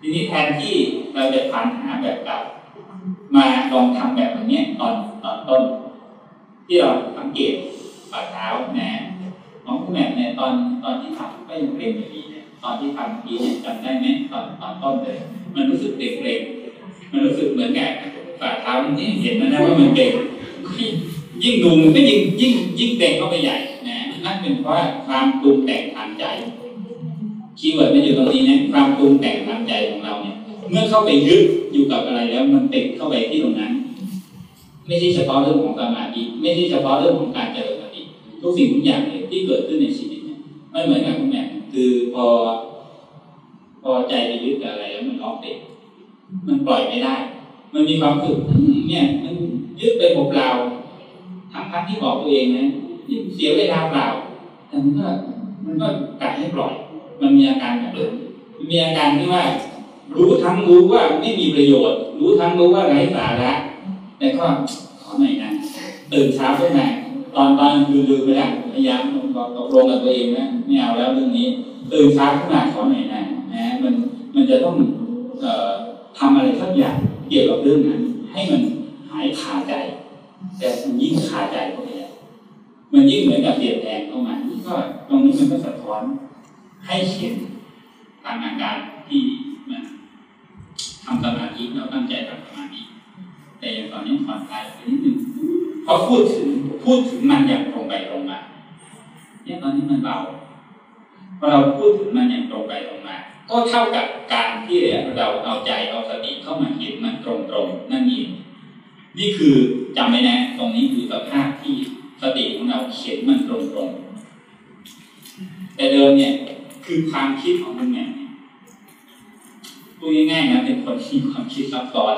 Speaker 1: ทีนี้แทนที่เราจะผ่านหาแบบเก่ามาลองทำแบบนี้ตอนตอนต้น ที่เราสังเกตฝ่าเท้านะ ของคุณแม่เนี่ยตอนตอนที่ทำก็ยังเกร็งอยู่ดีเนี่ยตอนที่ทำทีเนี่ยจำได้ไหมตอนตอนต้นเลยมันรู้สึกเกร็งๆมันรู้สึกเหมือนกับฝ่าเท้านี่เห็นนะนะว่ามันเกร็งยิ่งดูมันก็ยิ่งยิ่งยิ่งเกร็งเข้าไปใหญ่นะนั่นเป็นเพราะความปรุงแต่งทางใจ keyword มันอยู่ตรงนี้นะความปรุงแต่งทางใจของเราเนี่ย เมื่อเข้าไปยึดอยู่กับอะไรแล้ว มันติดเข้าไปที่ตรงนั้น ไม่ใช่เฉพาะเรื่องของสมาธิไม่ใช่เฉพาะเรื่องของการเจริญ ทุกสิ่งทุกอย่างเนี่ยที่เกิดขึ้นในชีวิตเนี่ยไม่เหมือนกับคุณแม่คือพอ พอใจไปยึดกับอะไรแล้วมันล็อกติดมันปล่อยไม่ได้ มันมีความรู้สึกเนี่ย มันยึดไปเปล่าทั้งทั้งที่บอกตัวเองนะเสียเวลาเปล่าแต่มันก็มันก็กลับให้ปล่อย มันมีอาการแบบนั้นมันมีอาการที่ว่า รู้ทั้งรู้ว่าไม่มีประโยชน์ รู้ทั้งรู้ว่าไร้สาระแต่ก็ขอหน่อยนะตื่นเช้าขึ้นมา ตอนตอนคือลืมไปแล้วพยายามตกลงกับตัวเองนะไม่เอาแล้วเรื่องนี้ตื่นเช้าขึ้นมาขอหน่อยนะนะมันมันจะต้องเอ่อทำอะไรสักอย่างเกี่ยวกับเรื่องนั้น ให้มันหายคาใจ แต่มันยิ่งคาใจเข้าไปมันยิ่งเหมือนกับเปลี่ยนแปลงเข้ามาก็ตรงนี้มันก็สะท้อนให้เห็นทางอาการที่มันทำสมาธิเราตั้งใจทำสมาธิแต่อย่างตอนนี้ผ่อนคลายไปนิดนึง เพราพูดถึงพูดถึงมันอย่างตรงไปตรงมาเนี่ยตอนนี้มันเบาพอเราพูดถึงมันอย่างตรงไปตรงมา ก็เท่ากับการที่เราเอาใจเอาสติเข้ามาเห็นมันตรงๆนั่นเองนี่คือจำไว้นะ ตรงนี้คือสภาพที่สติของเราเห็นมันตรงๆแต่เดิมเนี่ย คือความคิดของคุณแม่ยพูดง่ายๆนะเป็นคนที่ความคิดซับซ้อน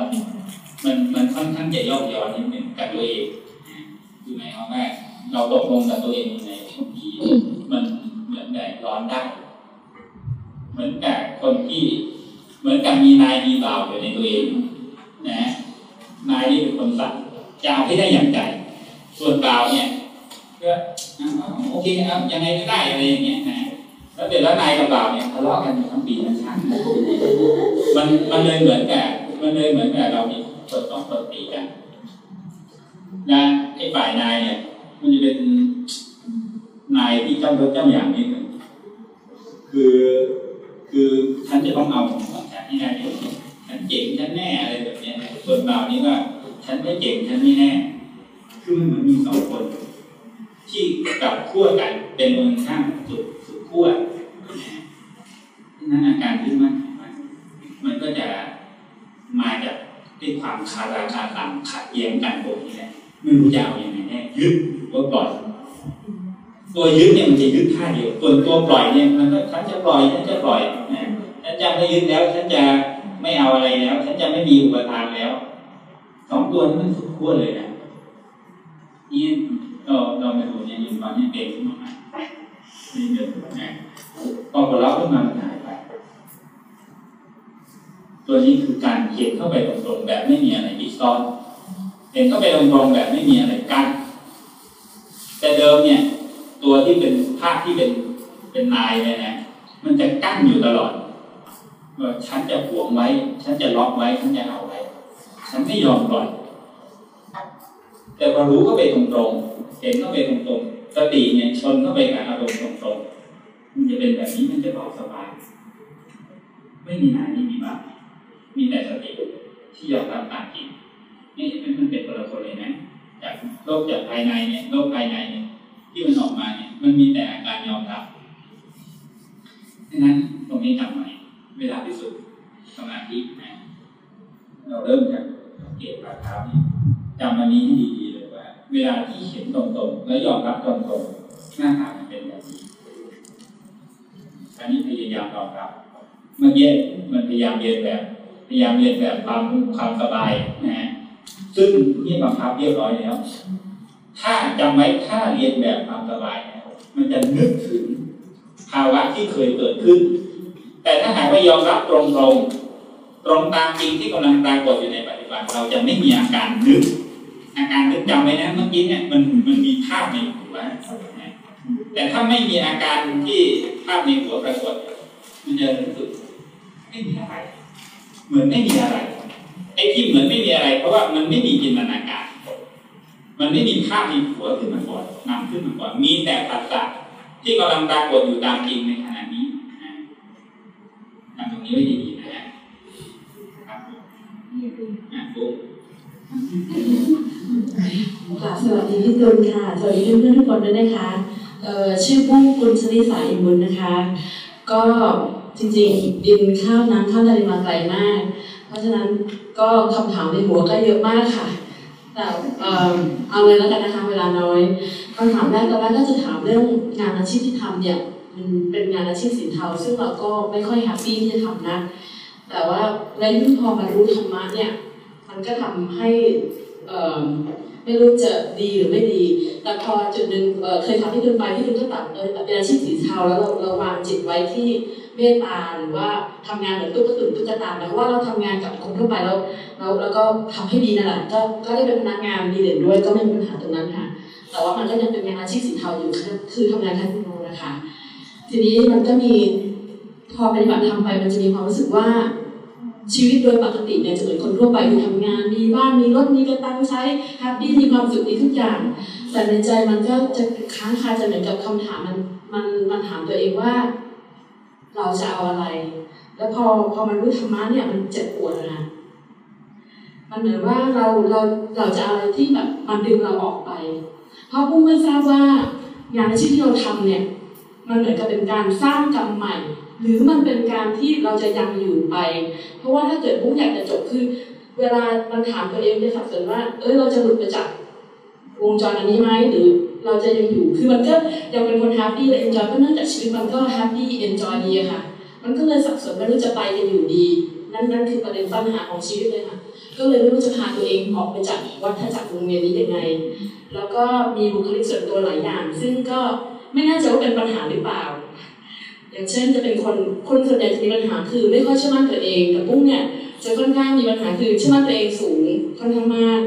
Speaker 1: มันมันค่อนข้างจะย่อย้อนนิดหนึ่งกับตัวเอง อหมายความว่เราตกลงกับตัวเองยังไงบางทีมันเหมือนแบบร้อนได้เหมือนกับคนที่เหมือนกับมีนายมีบ่าวอยู่ในตัวเอง นะ นายนี่เป็นคนสั่งจะเอาให้ได้อย่างใจ ส่วนบ่าวเนี่ยก็โอเคเอายังไงก็ได้อะไรอย่างเงี้ยนะแล้วเสร็จแล้วนายกับบ่าวเนี่ยทะเลาะกันอยู่ทั้งปีทั้งชาติมันมันเลยเหมือนกับมันเลยเหมือนกับเรามีเปิดต้องเปิดตีกัน นะไอ้ฝ่ายนายเนี่ย มันจะเป็นนายที่เจ้ายศเจ้าอย่างนิดหนึ่งคือ คือฉันจะต้องเอาของฉันให้ได้ฉันเจ๋งฉันแน่อะไรแบบเนี้ยส่วนบ่าวนี่ว่า ฉันไม่เจ๋งฉันไม่แน่ คือมันเหมือนมีสองคน ที่กลับขั้วกันเป็นเมืองข้างสุดสุดขั้วนั้นอาการที่มันมันมันก็จะมาจากด้วยความคาราคาซังขัดแย้งกันตรงนี้แหละ ไม่รู้จะเอาอย่างไรแน่ยึดหรือว่าปล่อย ตัวยึดเนี่ยมันจะยึดท่าเดียวส่วตัวปล่อยเนี่ยมันก็ฉันจะปล่อยฉันจะปล่อยนะฉันจะไม่ยึดแล้วฉันจะไม่เอาอะไรแล้ว ฉันจะไม่มีอุปทานแล้วสองตัวนี้มันสุดขั้วเลยนะนี่เราเราไปดูเนี่ยยู่ตอนนี้เด็กขึ้นมาใหม่นี่เดินนะพอผลลัพธ์ขึ้นมามันหายไป ตัวนี้คือการเขียนเข้าไปตรงๆแบบไม่มีอะไรปิดซ่อน เขียนเข้าไปตรงๆแบบไม่มีอะไรกั้นแต่เดิมเนี่ย ตัวที่เป็นภาพที่เป็นเป็นนายเนี่ยนะมันจะกั้นอยู่ตลอดว่าฉันจะหวงไว้ ฉันจะล็อกไว้ ฉันจะเอาไว้ ฉันไม่ยอมปล่อยแต่พอรู้เข้าไปตรงๆ เห็นเข้าไปตรงๆ สติเนี่ยชนเข้าไปกับอารมณ์ตรงๆ มันจะเป็นแบบนี้มันจะเบอกสบาย ไม่มีนายไม่มีบาปมีแต่สติที่ยอมรับตามจริง นี่เห็นไหมมันเป็นคนละคนเลยนะจากโลกจากภายในเนี่ยโลกภายในเนี่ยที่มันออกมาเนี่ย มันมีแต่อาการยอมรับดังนั้นตรงนี้จำไว้เวลาพิสูจน์สมาธินะเราเริ่มจากเกตปากเท้าเนี่ยจำอันนี้ให้ดีๆเลยว่า เวลาที่เห็นตรงๆ แล้วยอมรับตรงๆหน้าตามันเป็นแบบนี้อันนี้พยายามยอมรับเมื่อกี้มันพยายามเรียนแบบ พยายามเรียนแบบความความสบายนะฮะ ซึ่งเนี่บังคับเรียบร้อยแล้ว ถ้าจำไว้ถ้าเรียนแบบความสบายเนี่ยมันจะนึกถึงภาวะที่เคยเกิดขึ้น แต่ถ้าหากว่ายอมรับตรงๆตรงตามจริงที่กำลังปรากฏอยู่ในปัจจุบันเราจะไม่มีอาการนึก อาการนึกจำไว้นะเมื่อกี้เนี่ยมันมันมีภาพในหัวแต่ถ้าไม่มีอาการที่ภาพในหัวปรากฏมันจะรู้สึกไม่มีอะไร เหมือนไม่มีอะไร อ้ที่เหมือนไม่มีอะไร เพราะว่ามันไม่มีจินตนาการ มันไม่มีภาพในหัวขึ้นมาก่อนนำขึ้นมาก่อนมีแต่ภาษาที่กำลังปรากฏอยู่ตามจริงในขณะนี้นะทำตรงนี้ไว้ดีๆนะฮะครับนะปุ๊บ
Speaker 5: ค่ะสวัสดีพี่ตุลค่ะ สวัสดีเพื่อนๆทุกคนด้วยนะคะเอ่อชื่อปุ้งกุลชลิสาอิบุญนะคะ ก็จริงๆบินข้ามน้ำข้ามทะเลมาไกลมาก เพราะฉะนั้น ก็คำถามในหัวก็เยอะมากค่ะ แต่เออเอาเลยแล้วกันนะคะเวลาน้อยคำถามแรกตอนแรกก็จะถามเรื่องงานอาชีพที่ทำเนี่ยมันเป็นงานอาชีพสินเทาซึ่งเราก็ไม่ค่อยแฮปปี้ที่จะทำนะ แต่ว่าแล้วพอมารู้ธรรมะเนี่ยมันก็ทำให้เออไม่รู้จะดีหรือไม่ดี แต่พอจุดหนึ่งเเคยทำที่ดุนไปที่ดุนก็ตัดเออเป็นอาชีพสีเทาแล้วเราเราวางจิตไว้ที่ เมตตาหรือว่าทำงานเหมือนตุ๊กตาตุ๊กตาแม้ว่าเราทำงานกับคนทั่วไปแล้วเราแล้วก็ทำให้ดีนั่นแหละก็ก็ได้เป็นพนักงานดีเด่นด้วยก็ไม่มีปัญหาตรงนั้นค่ะ แต่ว่ามันก็ยังเป็นงานอาชีพสีเทาอยู่คือคือทำงานคาสิโนนะคะ ทีนี้มันก็มีพอปฏิบัติทำไปมันจะมีความรู้สึกว่าชีวิตโดยปกติเนี่ยจะเหมือนคนทั่วไปที่ทำงาน มีบ้านมีรถมีกระตังใช้แฮปปี้มีความสุขมีทุกอย่าง แต่ในใจมันก็จะค้างคาจะเหมือนกับคำถามมันมันมันถามตัวเองว่า เราจะเอาอะไร แล้วพอพอมันรู้ธรรมะเนี่ยมันเจ็บปวดนะมันเหมือนว่าเราเราเราจะอะไรที่แบบมันดึงเราออกไป เพราะผู้ไม่ทราบว่างานอาชีพที่เราทำเนี่ย มันเหมือนกับเป็นการสร้างกรรมใหม่ หรือมันเป็นการที่เราจะยังอยู่ไป เพราะว่าถ้าเกิดปุ๊บอยากจะจบคือ เวลามันถามตัวเองจะสับสนว่า เอ้ยเราจะหลุดไปจาก วงจรอันนี้ไหมหรือเราจะยังอยู่คือมันก็ยังเป็นคน happy และ enjoy ก็เนื่องจากชีวิตมันก็ happy enjoy ดีอะค่ะ มันก็เลยสับสนไม่รู้จะไปกันอยู่ดี นั่นนั่นคือประเด็นปัญหาของชีวิตเลยค่ะ ก็เลยไม่รู้จะพาตัวเองออกไปจากวัฏจักรวงเวียนนี้ยังไง แล้วก็มีบุคลิกส่วนตัวหลายอย่าง ซึ่งก็ไม่น่ใจว่าเป็นปัญหาหรือเปล่า อย่างเช่นจะเป็นคนคนส่วนใหญ่จะมีปัญหาคือไม่ค่อยเชื่อมั่นตัวเองแต่ปุ้งเนี่ยจะค่อนข้างมีปัญหาคือเชื่อมั่นตัวเองสูงค่อนข้างมาก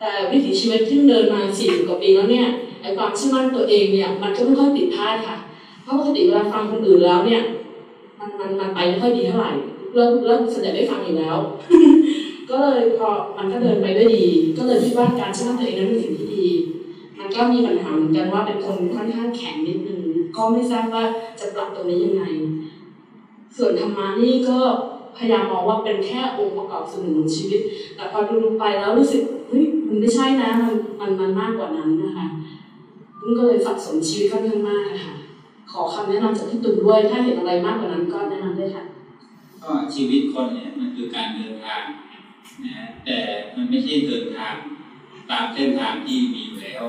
Speaker 5: แต่วิถีชีวิตที่เดินมาสี่สิบกว่าปีแล้วเนี่ยไอ้ความเชื่อมั่นตัวเองเนี่ยมันก็ไม่ค่อยผิดพลาค่ะ เพราะราะปกติเวลาฟังคนอื่นแล้วเนี่ย มันมันมันไปไม่ค่อยดีเท่าไหร่เริ่มเริ่มส่วนใหญ่ได้ฟังอยู่แล้ว ก็เลยพอมันก็เดินไปด้วยดี ก็เลยคิดว่าการเชื่อมั่นตัวเองนั้นเป็นสิ่งที่ดี มันก็มีปัญหาเหมือนกันว่าเป็นคนค่อนข้างแข็งนิดนึงก็ไม่ทราบว่าจะปรับตรงนี้ยังไง ส่วนธรรมะนี่ก็ พยายามมองว่าเป็นแค่องค์ประกอบส่วนหนึ่งของชีวิต แต่พอดูลงไปแล้วรู้สึกเฮ้ยมันไม่ใช่นะมันมันมันมากกว่านั้นนะคะมันก็เลยสับสนชีวิตค่อนข้างมากค่ะ ขอคำแนะนำจากพี่ตุ่มด้วย ถ้าเห็นอะไรมากกว่านั้นก็แนะนำด้ค่ะ
Speaker 1: ก็ชีวิตคนเนี่ยมันคือการเดินทางนะแต่มันไม่ใช่เดินทางตามเส้นทางที่มีอยู่แล้ว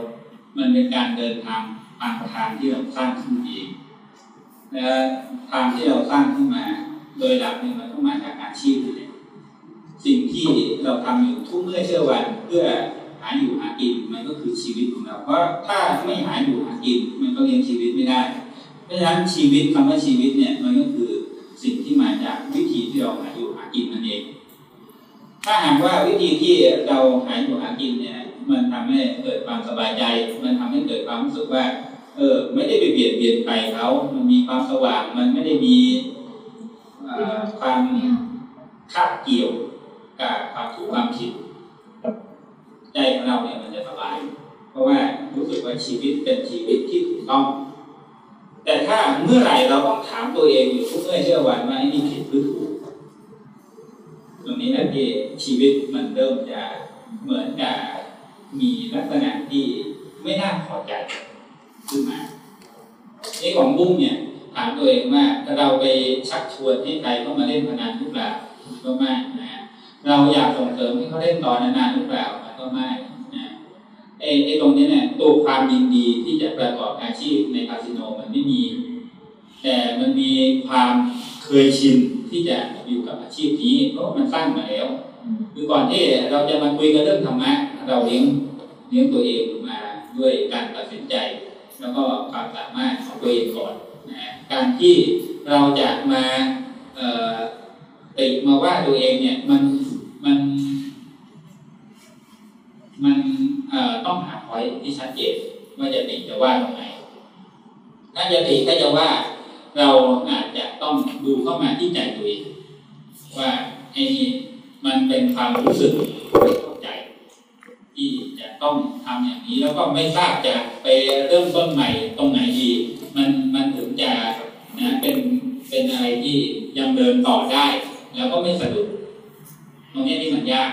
Speaker 1: มันเป็นการเดินทางตามทางที่เราสร้างขึ้นเองและทางที่เราสร้างขึ้นมา โดยหลักเนี่ยมันต้องมาจากอาชีพอยู่แล้วสิ่งที่เราทำอยู่ทุกเมื่อเชื่อวันเพื่อหาอยู่หากินมันก็คือชีวิตของเรา เพราะถ้าไม่หาอยู่หากินมันก็เลี้ยงชีวิตไม่ได้ เพราะฉะนั้นชีวิตคำว่าชีวิตเนี่ยมันก็คือสิ่งที่มาจากวิธีที่เราหาอยู่หากินนั่นเอง ถ้าหากว่าวิธีที่เราหาอยู่หากินเนี่ยมันทำให้เกิดความสบายใจ มันทำให้เกิดความรู้สึกว่า เออ ไม่ได้ไปเบียดเบียนใครเขา มันมีความสว่าง มันไม่ได้มี ความคาบเกี่ยวกับความถูกความผิดใจของเราเนี่ยมันจะสบาย เพราะว่ารู้สึกว่าชีวิตเป็นชีวิตที่ถูกต้อง แต่ถ้าเมื่อไหร่เราต้องถามตัวเองอยู่ทุกเมื่อเชื่อวันว่าอ้นี่ผิดหรือถูกตรงนี้แหละที่ชีวิตมันเริ่มจะเหมือนกับมีลักษณะที่ไม่น่าพอใจขึ้นมาไอ้ของบุ้งเนี่ย ถามตัวเองว่าถ้าเราไปชักชวนให้ใครเข้ามาเล่นพนันหรือเปล่าก็ไม่นะเราอยากส่งเสริมให้เขาเล่นต่อนานๆหรือเปล่าก็ไม่นะไอ้ไอ้ตรงนี้เนี่ยตัวความยินดีที่จะประกอบอาชีพในคาสิโนมันไม่มี แต่มันมีความเคยชินที่จะอยู่กับอาชีพนี้เพราะมันสร้างมาแล้ว คือก่อนที่เราจะมาคุยกันเรื่องธรรมะเราเลี้ยงเลี้ยงตัวเองมาด้วยการตัดสินใจ แล้วก็ความสามารถของตัวเองก่อน การที่เราจะมาติมาว่าตัวเองเนี่ยมันมัน มันต้องหาพอยที่ชัดเจนว่าจะติจะว่าตรงไหนถ้าจะติถ้าจะว่าเราอาจจะต้องดูเข้ามาที่ใจตัวเองว่าไอ้นี่มันเป็นความรู้สึกเข้าใจ ที่จะต้องทำอย่างนี้แล้วก็ไม่ทราบจะไปเริ่มต้นใหม่ตรงไหนดีมันมันถึงจะนะเป็นเป็นอะไรที่ยังเดินต่อได้ แล้วก็ไม่สะดุดตรงนี้ที่มันยาก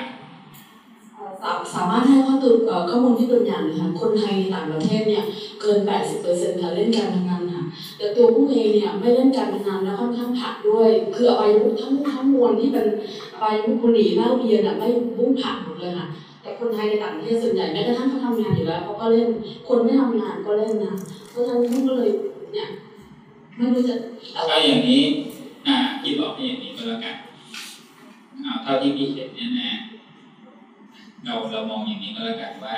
Speaker 5: สาสามารถให้ข้อตุเอ่อข้อมูลที่ตัวอย่างนะคะคนไทยในต่างประเทศเนี่ยเกิน 80%ค่ะเล่นการพนันค่ะแต่ตัวผู้เองเนี่ยไม่เล่นการพนันแล้วค่อนข้างผักด้วย คืออบายมุขทั้งทั้งมวลที่เป็นอบายมุขบุหรี่เหล้าเบียร์น่ะไม่บุ้งผักหมดเลยค่ะ แต่คนไทยในต่างประเทศส่วนใหญ่แม้กระทั่งเขาทำงานอยู่แล้วเขาก็เล่น คนไม่ทำงานก็เล่นนะเพราะฉะนั้นก็เลยเนี่ยไม่รู้จะเอา
Speaker 1: ถ้าอย่างนี้ อ่าพี่บอกให้อย่างนี้ก็แล้วกันเอาเท่าที่พี่เห็นเนี่ยนะเราเรามองอย่างนี้ก็แล้วกันว่า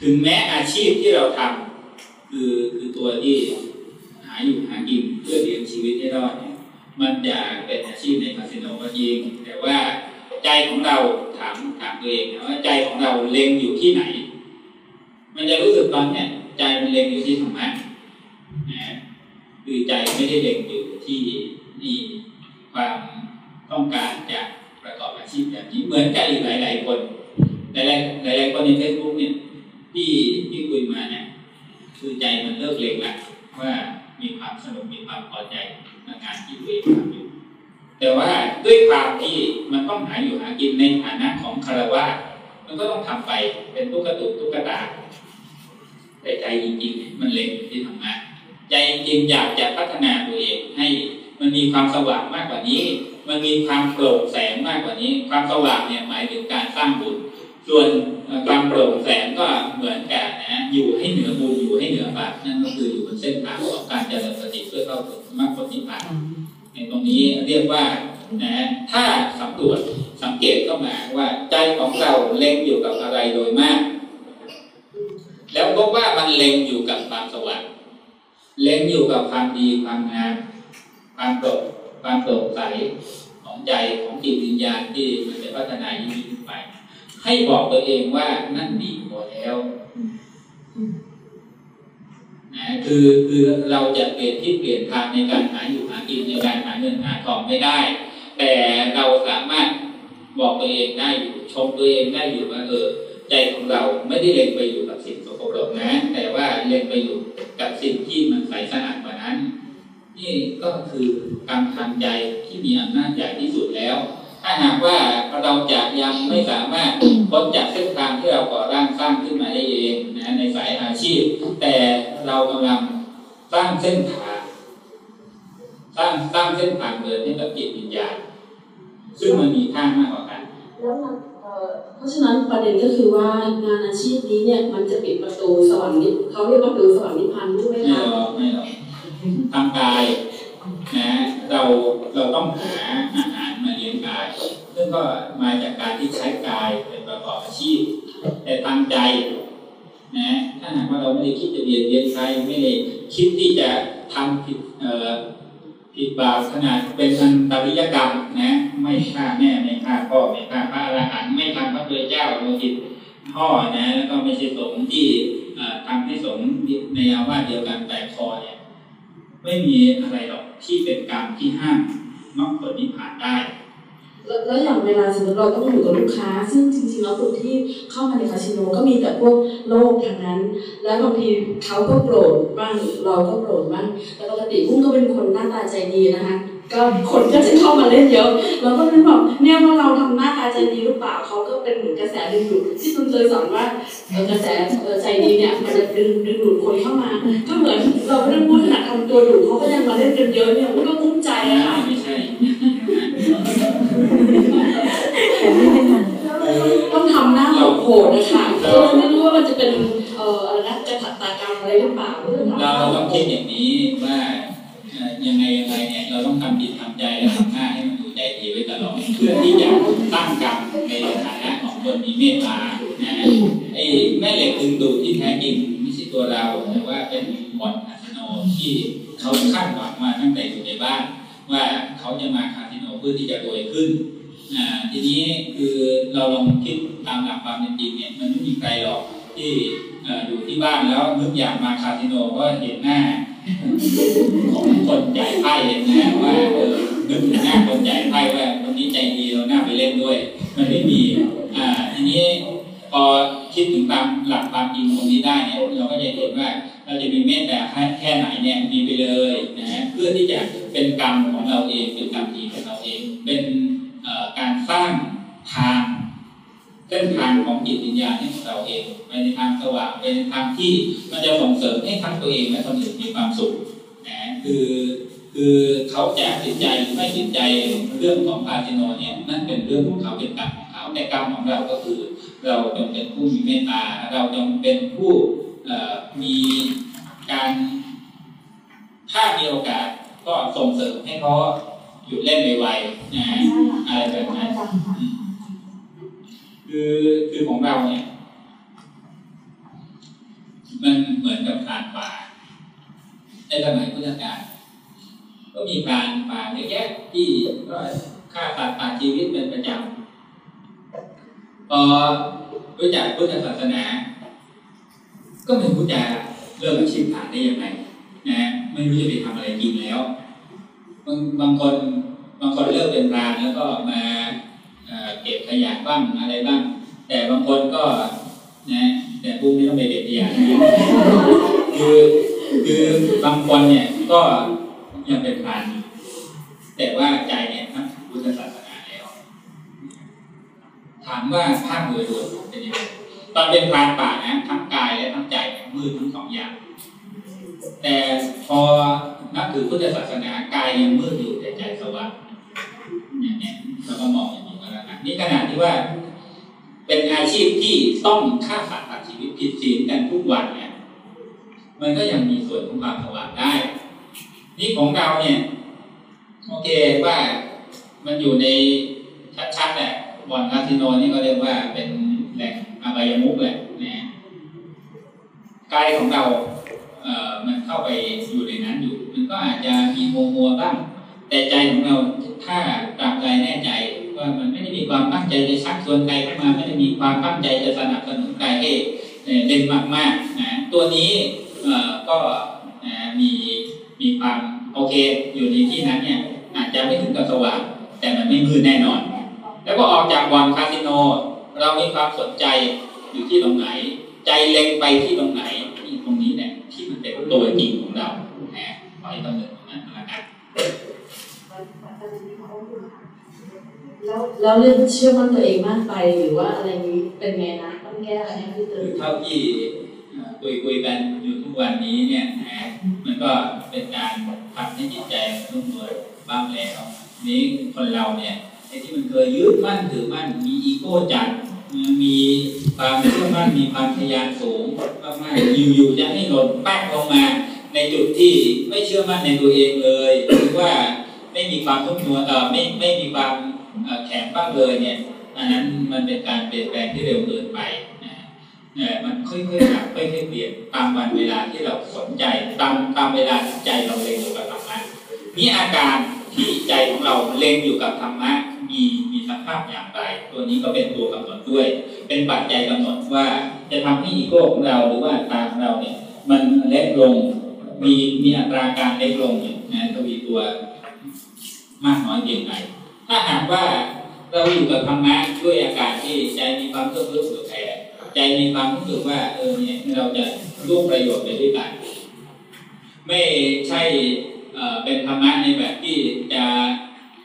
Speaker 1: ถึงแม้อาชีพที่เราทำคือคือตัวที่หาอยู่หากินเพื่อเลี้ยงชีวิตให้รอดเนี่ยมันจะเป็นอาชีพในคาสิโนก็จริงแต่ว่า ใจของเราถามถามตัวเองนะว่าใจของเราเล็งอยู่ที่ไหน มันจะรู้สึกตอนเนี้ยใจมันเล็งอยู่ที่ธรรมะนะคือใจไม่ได้เล็งอยู่ที่นี่ความต้องการจะประกอบอาชีพแบบนี้เหมือนกับอีกหลาย ๆ คน หลายๆหลายๆคนในเฟซบุ๊กเนี่ยที่ที่คุยมาเนี่ยคือใจมันเลิกเล็งแล้วว่ามีความสนุกมีความพอใจในงานที่ตัวเองทำอยู่ แต่ว่าด้วยความที่มันต้องหาอยู่หากินในฐานะของคารวะมันก็ต้องทำไปเป็นตุ๊กตุกตุ๊กตา แต่ใจจริงๆ มันเล็งที่ธรรมะใจจริงอยากจะพัฒนาตัวเองให้มันมีความสว่างมากกว่านี้ มันมีความโปร่งแสงมากกว่านี้ ความสว่างเนี่ยหมายถึงการสร้างบุญส่วนความโปร่งแสงก็เหมือนกันนะอยู่ให้เหนือบุญอยู่ให้เหนือบาปนั่นก็คืออยู่บนเส้นทางของการเจริญสติเพื่อเข้าถึงมรรคผลนิพพาน ในตรงนี้เรียกว่านะถ้าสำรวจสังเกตเข้ามาว่าใจของเราเล็งอยู่กับอะไรโดยมาก แล้วพบว่ามันเล็งอยู่กับความสว่างเล็งอยู่กับความดีความงามความโปร่งความโปร่งใสของใจของจิตวิญญาณที่มันจะพัฒนายิ่งขึ้นไป ให้บอกตัวเองว่านั่นดีพอแล้ว คือคือเราจะเปลี่ยนที่เปลี่ยนทางในการหาอยู่หากินในการหาเงินหาทองไม่ได้ แต่เราสามารถบอกตัวเองได้อยู่ชมตัวเองได้อยู่ว่าเออใจของเราไม่ได้เล็งไปอยู่กับสิ่งสกปรกนะ แต่ว่าเล็งไปอยู่กับสิ่งที่มันใสสะอาดกว่านั้น นี่ก็คือกรรทางใจที่มีอำนาจใหญ่ที่สุดแล้ว ถ้าหากว่าเราจะยังไม่สามารถพ้นจากเส้นทางที่เราก่อร่างสร้างขึ้นมาได้เองนะในสายอาชีพ แต่เรากำลังสร้างเส้นทางสร้างสร้างเส้นทางเดินให้กับจิตวิญญาณซึ่งมันมีค่ามากกว่ากัน
Speaker 5: แล้วมันเอ่อเพราะฉะนั้นประเด็นก็คือว่างานอาชีพนี้เนี่ยมันจะปิดประตูสวรรค์นิพเขาเรียกว่าประตูสวรรค์นิพพานด้วยไหม
Speaker 1: ไม่
Speaker 5: คะ
Speaker 1: หรอกไม่หรอกทางกายนะเราเราต้องหาอาหาร มาเลี้ยงกาย ซึ่งก็มาจากการที่ใช้กายเป็นประกอบอาชีพ แต่ทางใจนะถ้าหากว่าเราไม่ได้คิดจะเบียดเบียนใครไม่ได้คิดที่จะทำผิดเอ่อผิดบาปขนาดเป็นอันตริยกรรมนะ ไม่ฆ่าแม่ไม่ฆ่าพ่อไม่ฆ่าพระอรหันต์ไม่ทำพระพุทธเจ้าโลหิตพ่อนะแล้วก็ไม่ใช่สงฆ์ที่เอ่อทำให้สงฆ์ในอาวาสเดียวกันแตกคอเนี่ยไม่มีอะไรหรอกที่เป็นกรรมที่ห้าม น้องคผลนิพพานได้
Speaker 5: แล้วแล้วอย่างเวลาสมมติเราต้องอยู่กับลูกค้า ซึ่งจริงๆแล้วคนที่เข้ามาในคาสิโนก็มีแต่พวกโลกทางนั้น แล้วบางทีเขาก็โกรธบ้างเราก็โกรธบ้างแต่ปกติพุ่งก็เป็นคนหน้าตาใจดีนะคะ ก็คนก็จะเข้ามาเล่นเยอะเราก็เลยบอกเนี่ยว่าเราทำหน้าตาใจดีหรือเปล่าเขาก็เป็นเหมือนกระแสดึงดูดที่คุณเคยสอนว่ากระแสใจดีเนี่ยมันจะดึงดึงดูดคนเข้ามา ก็เหมือนเราไม่ได้พูดขนาดทำตัวดุเขาก็ยังมาเล่นกันเยอะเนี่ยมันก็กุ้มใจอะค่ะ
Speaker 1: ไม่ใช่
Speaker 5: ต้องทำหน้าโหดนะคะเราไม่รู้ว่ามันจะเป็นเอ่ออะไรนะกระถัตตากรรมอะไรหรือเปล่าหรือทำ
Speaker 1: เราต้องคิดอย่างนี้ว่า ยังไงยังไงเนี่ยเราต้องทำจิตทำใจและทำหน้าให้มันดูใจดีไว้ตลอด เพื่อที่จะตั้งกรรมในฐานะของคนมีเมตตานะไอ้แม่เหล็กดึงดูดที่แท้จริงไม่ใช่ตัวเราแต่ว่าเป็นบอลคาสิโนที่เขาคาดหวังมาตั้งแต่อยู่ในบ้าน ว่าเขาจะมาคาสิโนเพื่อที่จะรวยขึ้นอ่าทีนี้คือเราลองคิดตามหลักความเป็นจริงเนี่ยมันไม่มีใครหรอกที่อ่าอยู่ที่บ้านแล้วนึกอยากมาคาสิโนก็เห็นหน้า ของคนจ่ายไพ่เห็นนะว่าเออนึกถึงหน้าคนจ่ายไพ่ว่าคนนี้ใจดีเราหน้าไปเล่นด้วย มันไม่มีอ่าทีนี้พอคิดถึงตามหลักความจริงตรงนี้ได้เนี่ยเราก็จะเห็นว่าเราจะมีเมตตาแค่ไหนเนี่ยมีไปเลยนะเพื่อที่จะเป็นกรรมของเราเองเป็นกรรมดีของเราเอง เป็นการสร้างทาง เส้นทางของจิตวิญญาณให้ของเราเองไปในทางสว่างไปในทางที่มันจะส่งเสริมให้ทั้งตัวเองและคนอื่นมีความสุขนะคือคือเขาจะติดใจหรือไม่ติดใจเรื่องของคาสิโนเนี่ยนั่นเป็นเรื่องของเขาเป็นกรรมของเขาแต่กรรมของเราก็คือ เราจงเป็นผู้มีเมตตาเราจงเป็นผู้เอ่อมีการถ้ามีโอกาสก็ส่งเสริมให้เขาหยุดเล่นไวๆนะอะไรแบบนั้น คือคือของเราเนี่ย มันเหมือนกับการป่าในสมัยพุทธกาลก็มีการป่าเยอะแยะที่ก็ฆ่าสัตว์ตัดชีวิตเป็นประจำพอรู้จักพุทธศาสนา ก็ไม่รู้จะเลิกอาชีพฐานได้ยังไงนะไม่รู้จะไปทำอะไรกินแล้ว บางบางคนบางคนเลิกเป็นพรานแล้วก็มา เก็บขยะบ้างอะไรบ้าง แต่บางคนก็นะแต่พวกไม่ต้องไปเก็บขยะนะคือคือบางคนเนี่ยก็ยังเป็นพรานอยู่แต่ว่าใจเนี่ยนับพุทธศาสนาแล้ว ถามว่าภาพโดยรวมเป็นยังไงตอนเป็นพรานป่านะทั้งกายและทั้งใจมืดทั้งสองอย่าง แต่พอนับถือพุทธศาสนากายยังมืดอยู่แต่ใจสว่างอย่างนี้เราก็มองอย่างนี้ นี่ขนาดที่ว่า เป็นอาชีพที่ต้องฆ่าสัตว์ตัดชีวิตผิดศีลกันทุกวันเนี่ย มันก็ยังมีส่วนของความสว่างได้ นี่ของเราเนี่ย โอเคว่ามันอยู่ในชัดๆแหละบ่อนคาสิโนนี่ก็เรียกว่าเป็นแหล่งอบายมุกแหละนะกายของเราเอ่อมันเข้าไปอยู่ในนั้นอยู่ มันก็อาจจะมีมัวมัวบ้าง แต่ใจของเราถ้าตราบใดแน่ใจ ว่ามันไม่ได้มีความตั้งใจจะชักชวนใครเข้ามาไม่ได้มีความตั้งใจจะสนับสนุนใครให้เด่นมากๆนะตัวนี้ก็มีมีความโอเคอยู่ในที่นั้นเนี่ยอาจจะไม่ถึงกับสว่างแต่มันไม่มืดแน่นอน แล้วก็ออกจากบอลคาสิโน เรามีความสนใจอยู่ที่ตรงไหน ใจเล็งไปที่ตรงไหนที่ตรงนี้เนี่ยที่มันเป็นตัวจริงของเรานะขอให้ต้งเดินตรงนั้นนะครับ
Speaker 5: แล้วแล้วเรื่องเชื่อมั่นตัวเองมากไปหรือว่าอะไรนี้เป็นไงนะต้องแก้อะไรให้พี่เติ
Speaker 1: คื
Speaker 5: ม
Speaker 1: อเท่าที่คุยคุยกันอยู่ทุกวันนี้เนี่ยนะมันก็เป็นการทำให้จิตใจนุ่มนวลบ้างแล้วนี้คนเราเนี่ยไอ้ที่มันเคยยึดมั่นถือมั่นมีอีโก้จัดมีความเชื่อมั่นมีความทะยานสูงมากๆอยู่ๆจะให้หล่นแป๊กลงมา ในจุดที่ไม่เชื่อมั่นในตัวเองเลยหรือว่าไม่มีความนุ่มนวลเออไม่ไม่มีความ แข็งบ้างเลยเนี่ยอันนั้นมันเป็นการเปลี่ยนแปลงที่เร็วเกินไปนะมันค่อยๆปรับค่อยๆเปลี่ยนตามวันเวลาที่เราสนใจตามตามเวลาที่ใจเราเล็งอยู่กับธรรมะนี่อาการที่ใจของเราเล็งอยู่กับธรรมะมีมีสภาพอย่างไร ตัวนี้ก็เป็นตัวกำหนดด้วย เป็นปัจจัยกำหนดว่าจะทำให้อีโก้ของเราหรือว่าตาของเราเนี่ยมันเล็กลงมีมีอัตราการเล็กลงเนี่ยนะทวีตัวมากน้อยเพียงไร ถ้าหากว่าเราอยู่กับธรรมะด้วยอาการที่ใจมีความเพิ่มเพิ่มเผื่อแผ่ใจมีความรู้สึกว่าเออเนี่ยเราจะร่วมประโยชน์ไปด้วยกัน ไม่ใช่เอ่อเป็นธรรมะในแบบที่จะ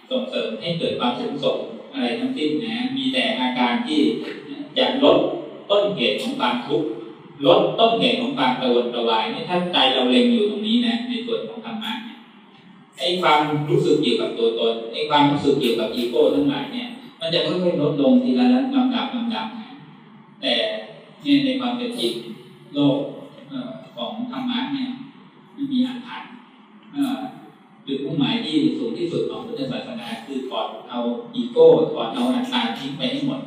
Speaker 1: ส่งเสริมให้เกิดความสูงส่งอะไรทั้งสิ้นนะ มีแต่อาการที่จะลดต้นเหตุของความทุกข์ลดต้นเหตุของความกระวนกระวายนี่ถ้าใจเราเล็งอยู่ตรงนี้นะในส่วนของธรรมะเนี่ย ไอ้ความรู้สึกเกี่ยวกับตัวตนไอ้ความรู้สึกเกี่ยวกับอีโก้ทั้งหลายเนี่ยมันจะค่อยๆลดลงทีละลำดับลำดับแต่เนี่ยในความเป็นจริงโลกของธรรมะเนี่ยไม่มีอาหารเอ่อจุดมุ่งหมายที่สูงที่สุดของพุทธศาสนาคือถอดเอาอีโก้ถอดเอาอัตตาทิ้งไปให้หมด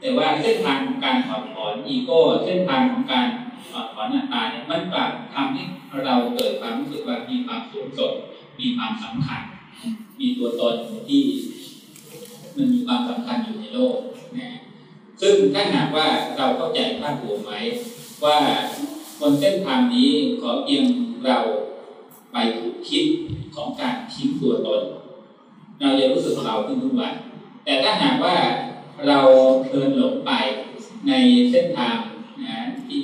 Speaker 1: แต่ว่าเส้นทางของการถอดถอนอีโก้เส้นทางของการถอดถอนอัตตาเนี่ยมันกลับทำให้เราเกิดความรู้สึกว่ามีความสูงส่ง มีความสำคัญ มีตัวตนที่มันมีความสำคัญอยู่ในโลกนะซึ่งถ้าหากว่าเราเข้าใจภาพรวมไว้ว่าบนเส้นทางนี้ขอเพียงเราไปถูกคิดของการทิ้งตัวตน เราจะรู้สึกเราขึ้นทุกวันแต่ถ้าหากว่าเราเดินหลงไปในเส้นทางนะที่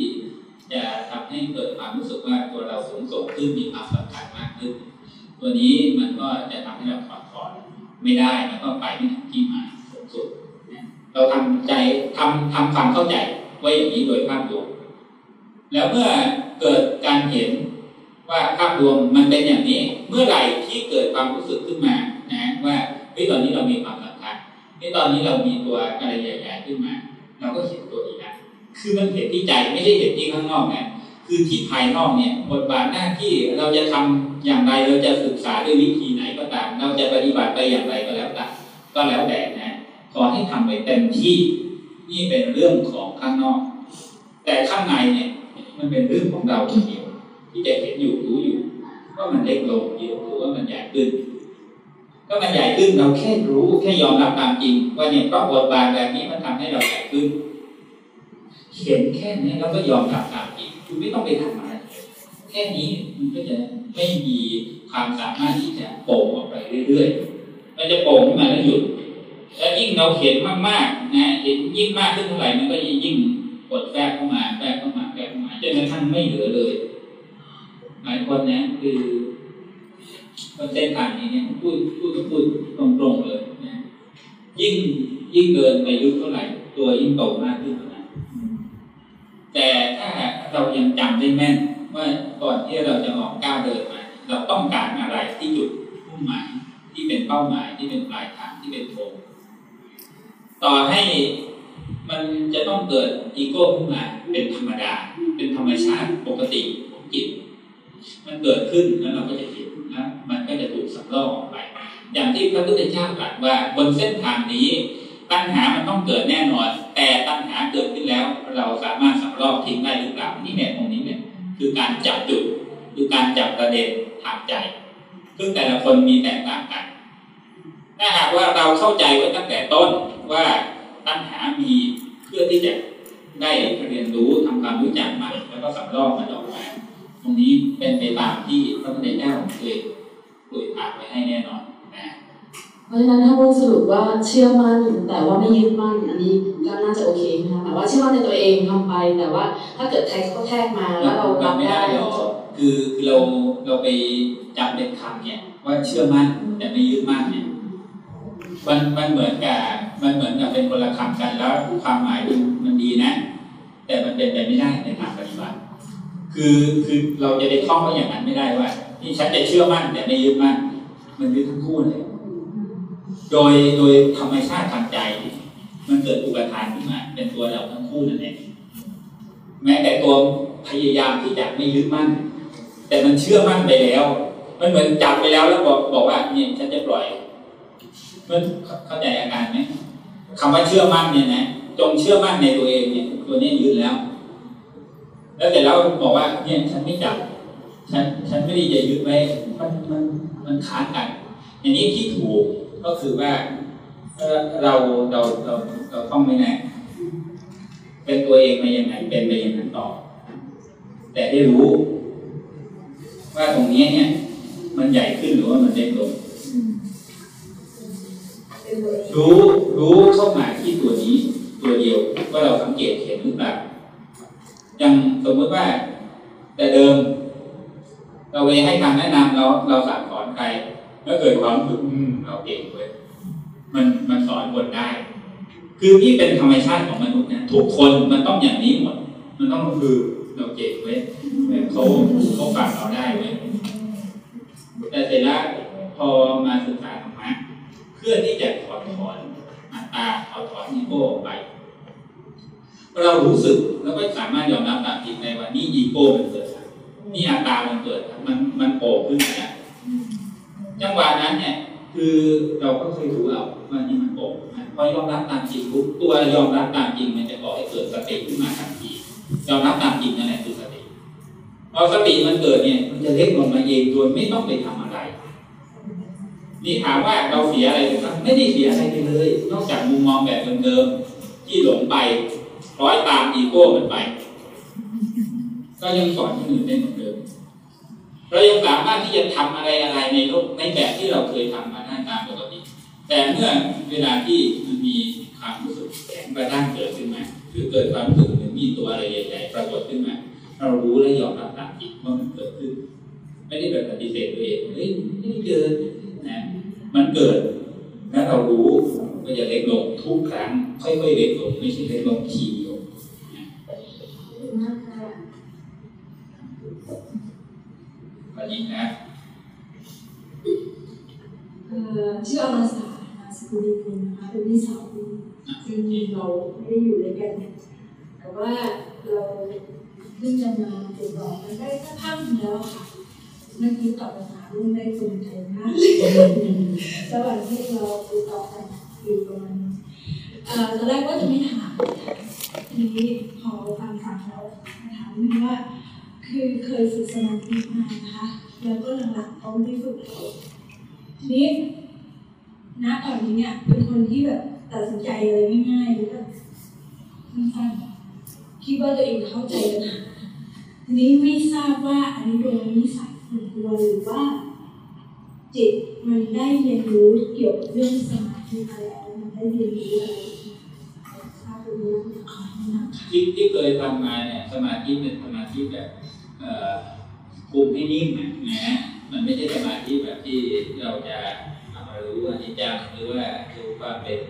Speaker 1: จะทำให้เกิดความรู้สึกว่าตัวเราสูงส่งขึ้นมีความสำคัญมากขึ้น ตัวนี้มันก็จะทำให้เราถอดถอนไม่ได้แล้วก็ไปไม่ถึงที่หมายสูงสุดเราทำใจทำทำความเข้าใจไว้อย่างนี้โดยภาพรวมแล้วเมื่อเกิดการเห็นว่าภาพรวมมันเป็นอย่างนี้ เมื่อไหร่ที่เกิดความรู้สึกขึ้นมานะว่าเฮ้ยตอนนี้เรามีความสำคัญเฮ้ตอนนี้เรามีตัวอะไรใหญ่ๆขึ้นมา เราก็เห็นตัวนี้นะคือมันเห็นที่ใจไม่ได้เห็นที่ข้างนอกนะคือที่ภายนอกเนี่ยบทบาทหน้าที่เราจะทำ อย่างไรเราจะศึกษาด้วยวิธีไหนก็ตาม เราจะปฏิบัติไปอย่างไรก็แล้วแต่ก็แล้วแต่นะขอให้ทำไปเต็มที่นี่เป็นเรื่องของข้างนอก แต่ข้างในเนี่ย มันเป็นเรื่องของเราคนเดียวที่จะเห็นอยู่รู้อยู่ว่ามันเล็กลงเดียวหรือว่ามันใหญ่ขึ้น ก็มันใหญ่ขึ้นเราแค่รู้แค่ยอมรับตามจริง ว่าเนี่ยเพราะบทบาทแบบนี้มันทำให้เราใหญ่ขึ้นเห็นแค่นี้เราก็ยอมรับตามจริงคุณไม่ต้องไปทำอะไร แค่นี้มันก็จะไม่มีความสามารถที่จะโป่งออกไปเรื่อยๆ มันจะโป่งขึ้นมาแล้วหยุด แล้วยิ่งเราเห็นมากๆนะเห็นยิ่งมากขึ้นเท่าไหร่มันก็ยิ่งกดแทรกเข้ามาแทรกเข้ามาแทรกเข้ามาจนกระทั่งไม่เหลือเลย หลายคนนะคือคนเส้นทางนี้เนี่ยพูดพูดก็พูดตรงๆเลยนะยิ่งยิ่งเดินไปยุคเท่าไหร่ ตัวยิ่งโตมากขึ้นเท่านั้นแต่ถ้าเรายังจำได้แม่น ว่าก่อนที่เราจะออกก้าวเดินมา เราต้องการอะไรที่จุดมุ่งหมายที่เป็นเป้าหมายที่เป็นปลายทางที่เป็นโทงต่อให้มันจะต้องเกิดอีโก้ขึ้นมาเป็นธรรมดา เป็นธรรมชาติปกติของจิตมันเกิดขึ้นแล้วเราก็จะเห็นนะมันก็จะถูกสำรอกออกไป อย่างที่พระพุทธเจ้าตรัสว่าบนเส้นทางนี้ปัญหามันต้องเกิดแน่นอน แต่ปัญหาเกิดขึ้นแล้ว เราสามารถสำรอกทิ้งได้หรือเปล่านี่เนี่ยตรงนี้เนี่ย คือการจับจุดคือการจับประเด็นทางใจ ซึ่งแต่ละคนมีแตกต่างกัน ถ้าหากว่าเราเข้าใจไว้ตั้งแต่ต้นว่าปัญหามีเพื่อที่จะได้เรียนรู้ทำความรู้จักมันแล้วก็สำรอกมันออกมาตรงนี้เป็นไปตามที่พระพุทธเจ้าเคยโดยผ่านไว้ให้แน่นอน
Speaker 5: เพราะฉะนั้นถ้าพูดสรุปว่าเชื่อมั่นแต่ว่าไม่ยึดมั่นอันนี้ก็น่าจะโอเคนะคะแต่ว่าเชื่อมั่นในตัวเองทำไป แต่ว่าถ้าเกิดใครเขาแทรกมาแล้วเรา
Speaker 1: มั
Speaker 5: รั
Speaker 1: น
Speaker 5: บ
Speaker 1: ไม่
Speaker 5: ได้
Speaker 1: ได้หรอกคือคือเราเราไปจำเป็นคำเนี่ยว่าเชื่อมั่นแต่ไม่ยึดมั่นเนี่ยมันมันเหมือนกับมันเหมือนกับเป็นคนละคำกันแล้วความหมายมันมันดีนะ แต่มันเป็นไปไม่ได้ในทางปฏิบัติคือคือเราจะไปท่องไว้อย่างนั้นไม่ได้ว่านี่ฉันจะเชื่อมั่นแต่ไม่ยึดมั่น มันยึดทั้งคู่เลย โดยโดยธรรมชาติทางใจ มันเกิดอุปทานขึ้นมาเป็นตัวเราทั้งคู่นั่นเองแม้แต่ตัวพยายามที่จะไม่ยึดมั่น แต่มันเชื่อมั่นไปแล้ว มันเหมือนจับไปแล้วแล้วบอกบอกว่าเนี่ยฉันจะปล่อยมันเข้าใจอาการไหมคำว่าเชื่อมั่นเนี่ยนะจงเชื่อมั่นในตัวเองเนี่ยตัวเนี้ยึดแล้ว แล้วแต่เราบอกว่าเนี่ยฉันไม่จับฉันฉันไม่ได้จะยึดไว้มันมันมันค้านกันอันนี้ที่ถูก ก็คือว่าเราเราเราเราต้องไม่แน่เป็นตัวเองมาอย่างไรเป็นไปอย่างนั้นต่อ แต่ได้รู้ ว่าตรงนี้เนี่ย มันใหญ่ขึ้นหรือว่ามันเล็กลงรู้รู้เข้ามาที่ตัวนี้ ตัวเดียวว่าเราสังเกตเห็นหรือเปล่าอย่างสมมติว่า แต่เดิม เราไปให้คำแนะนำเราเราสั่งสอนใคร แล้วเกิดความรู้สึกเราเก่งเว้ยมันมันสอนคนได้ คือที่เป็นธรรมชาติของมนุษย์นะทุกคนมันต้องอย่างนี้หมด มันต้องคือเราเก่งเว้ยเขาเขาฝากเราได้เว้ยแต่เสร็จแล้วพอมาศึกษาธรรมะเพื่อที่จะถอดถอนอัตตาถอดถอนอีโก้ไปเรารู้สึกแล้วก็สามารถยอมรับตามจริงได้ว่านี่อีโก้มันเกิดนี่อัตตามันเกิดมันมันโผล่ขึ้นมาแล้ว จังหวะนั้นเนี่ยคือเราก็เคยรู้เอาว่านี่มันโผล่นะพอยอมรับตามจริงปุ๊บตัวยอมรับตามจริงมันจะก่อให้เกิดสติขึ้นมาทันทียอมรับตามจริงนั่นแหละคือสติพอสติมันเกิดเนี่ยมันจะเล็กลงมาเองโดยไม่ต้องไปทำอะไร นี่ถามว่าเราเสียอะไรไปบ้าไม่ได้เสียอะไรไปเลย นอกจากมุมมองแบบเดิมๆที่หลงไปร้อยตามอีโก้มันไป ก็ยังสอนคนอื่นได้เหมือนเดิม เรายังสามารถที่จะทำอะไรอะไรในโลกในแบบที่เราเคยทำมาได้ตามปกติแต่เมื่อเวลาที่มันมีความรู้สึกแข็งกระด้างเกิดขึ้นมาหรือเกิดความรู้สึกเหมือนมีตัวอะไรใหญ่ๆปรากฏขึ้นมาเรารู้และยอมรับตามจริงว่ามันเกิดขึ้น ไม่ได้แบบปฏิเสธตัวเองเฮ้ยไม่ได้เกิดนะมันเกิดแล้วเรารู้ก็จะเล็กลงทุกครั้ง ค่อยๆเล็กลงไม่ใช่เล็กลงทีเดียวนะ วันนี้นะ
Speaker 8: เอ่อชื่ออรสาค่ะสกุลดีคุณนะคะเป็นพี่สาวที่จริงๆเราไม่ได้อยู่ด้วยกันแต่ว่าเราเพิ่งจะมาติดต่อกันได้สักพักหนึ่งแล้วค่ะเมื่อกี้ตอบคำถามลูกได้ตรงใจมากระหว่างที่เราติดต่อกันอยู่ประมาณอ่อตอนแรกว่าจะไม่ถามทีนี้พอฟังฟังแล้วถามนึงว่า คือเคยฝึกสมาธิมานะคะ แล้วก็หลังๆเขาไม่ฝึกเลยทีนี้ณตอนนี้เนี่ยเป็นคนที่แบบตัดสินใจอะไรง่ายๆหรือแบบสั้นๆคิดว่าตัวเองเข้าใจปัญหาทีนี้ไม่ทราบว่าอันนี้เป็นนิสัยส่วนตัวหรือว่า จิตมันได้เรียนรู้เกี่ยวกับเรื่องสมาธิมาแล้วมันได้เรียนรู้อะไรทราบตรงนี้ขอแนะนำค่ะ
Speaker 1: ที่ที่เคยทำมาเนี่ยสมาธิเป็นสมาธิแบบ คุมให้นิ่งนะนะ มันไม่ใช่สมาธิแบบที่เราจะเอามารู้อนิจจังหรือว่ารู้ว่าเป็น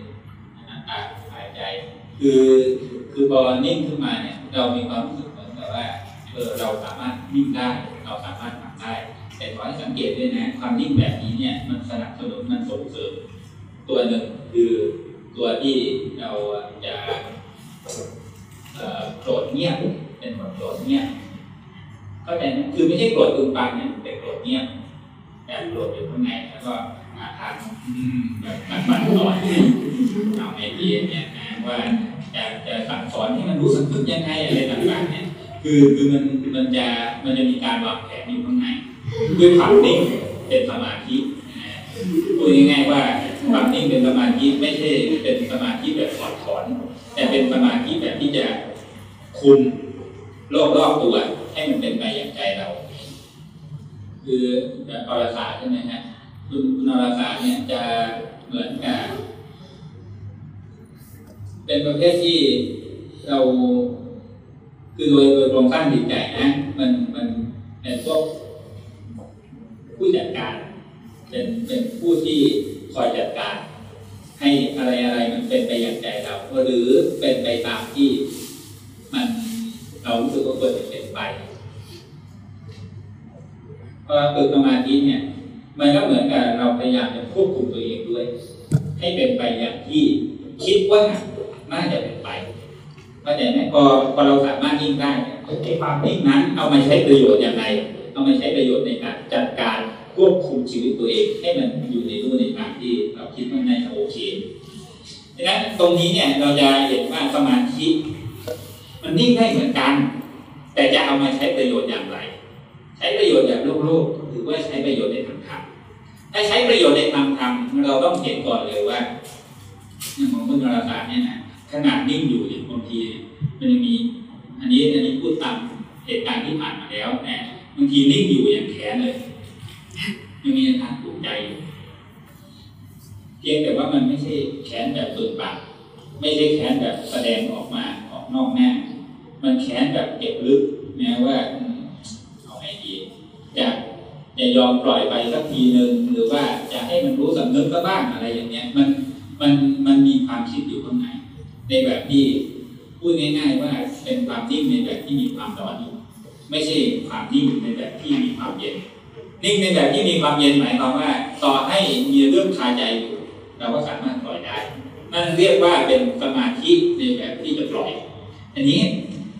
Speaker 1: อนัตตาหายใจ คือคือพอนิ่งขึ้นมาเนี่ย เรามีความรู้สึกเหมือนกับว่าเออเราสามารถนิ่งได้ เราสามารถทำได้ แต่ขอให้สังเกตด้วยนะ ความนิ่งแบบนี้เนี่ย มันสนับสนุนมันส่งเสริม ตัวหนึ่งคือตัวที่เราจะโกรธเงียบเป็นคนโกรธเงียบ เข้าใจไหมคือไม่ใช่โกรธตึงปังเนี่ยแต่โกรธเงียบแต่โกรธอยู่ข้างในแล้วก็หาทางแบบมันมันๆก่อนเอาไอเดียเนี่ยนะว่าจะจะสั่งสอนให้มันรู้สึกยังไงอะไรต่างๆเนี่ยคือคือมันมันจะมันจะมีการวางแผนอยู่ข้างในด้วยความนิ่งเป็นสมาธิพูดง่ายๆว่าความนิ่งเป็นสมาธิไม่ใช่เป็นสมาธิแบบถอดถอน แต่เป็นสมาธิแบบที่จะคุมโลกรอบตัว ให้มันเป็นไปอย่างใจเรา คืออรสาใช่ไหมฮะคุณคุณอรสาเนี่ยจะเหมือนกับเป็นประเภทที่เราคือโดยโดยโครงสร้างจิตใจนะมันมันเป็นพวกผู้จัดการเป็นเป็นผู้ที่คอยจัดการ ให้อะไรอะไรมันเป็นไปอย่างใจเราหรือเป็นไปตามที่มัน เรารู้สึกว่าควจะเป็นไปพอฝึกสมาธิเนี่ย มันก็เหมือนกับเราพยายามจะควบคุมตัวเองด้วย ให้เป็นไปอย่างที่คิดว่าน่าจะเป็นไปเข้าใจไหมพอพอเราสามารถนิ่งได้เนี่ยไอ้ความนิ่งนั้นเอามาใช้ประโยชน์อย่างไรเอามาใช้ประโยชน์ในการจัดการควบคุมชีวิตตัวเอง ให้มันอยู่ในรูปในทางที่เราคิดว่าน่าจะโอเคดังนั้นตรงนี้เนี่ยเราจะเห็นว่าสมาธิ มันนิ่งได้เหมือนกัน แต่จะเอามาใช้ประโยชน์อย่างไร ใช้ประโยชน์อย่างโลกๆหรือว่าใช้ประโยชน์ในทางธรรมถ้าใช้ประโยชน์ในทางธรรมเราต้องเห็นก่อนเลยว่าอย่างของคุณนราศาสตร์เนี่ยนะขนาดนิ่งอยู่เนี่ยบางทีมันยังมีอันนี้อันนี้พูดตามเหตุการณ์ที่ผ่านมาแล้วนะบางทีนิ่งอยู่อย่างแขนเลยยังมีอาการถูกใจอยู่เพียงแต่ว่ามันไม่ใช่แขนแบบเปิดปากไม่ใช่แขนแบบแสดงออกมาออกนอกหน้า มันแขนแบบเก็บลึกแม้ว่าเอาไงดีจะจะยอมปล่อยไปสักทีหนึ่งหรือว่าจะให้มันรู้สำนึกก็บ้างอะไรอย่างเงี้ย มันมันมันมีความคิดอยู่ข้างในในแบบที่พูดง่ายๆว่าเป็นความนิ่งในแบบที่มีความร้อนอยู่ไม่ใช่ความนิ่งในแบบที่มีความเย็นนิ่งในแบบที่มีความเย็นหมายความว่า ต่อให้มีเรื่องคาใจอยู่เราก็สามารถปล่อยได้นั่นเรียกว่าเป็นสมาธิในแบบที่จะปล่อย อันนี้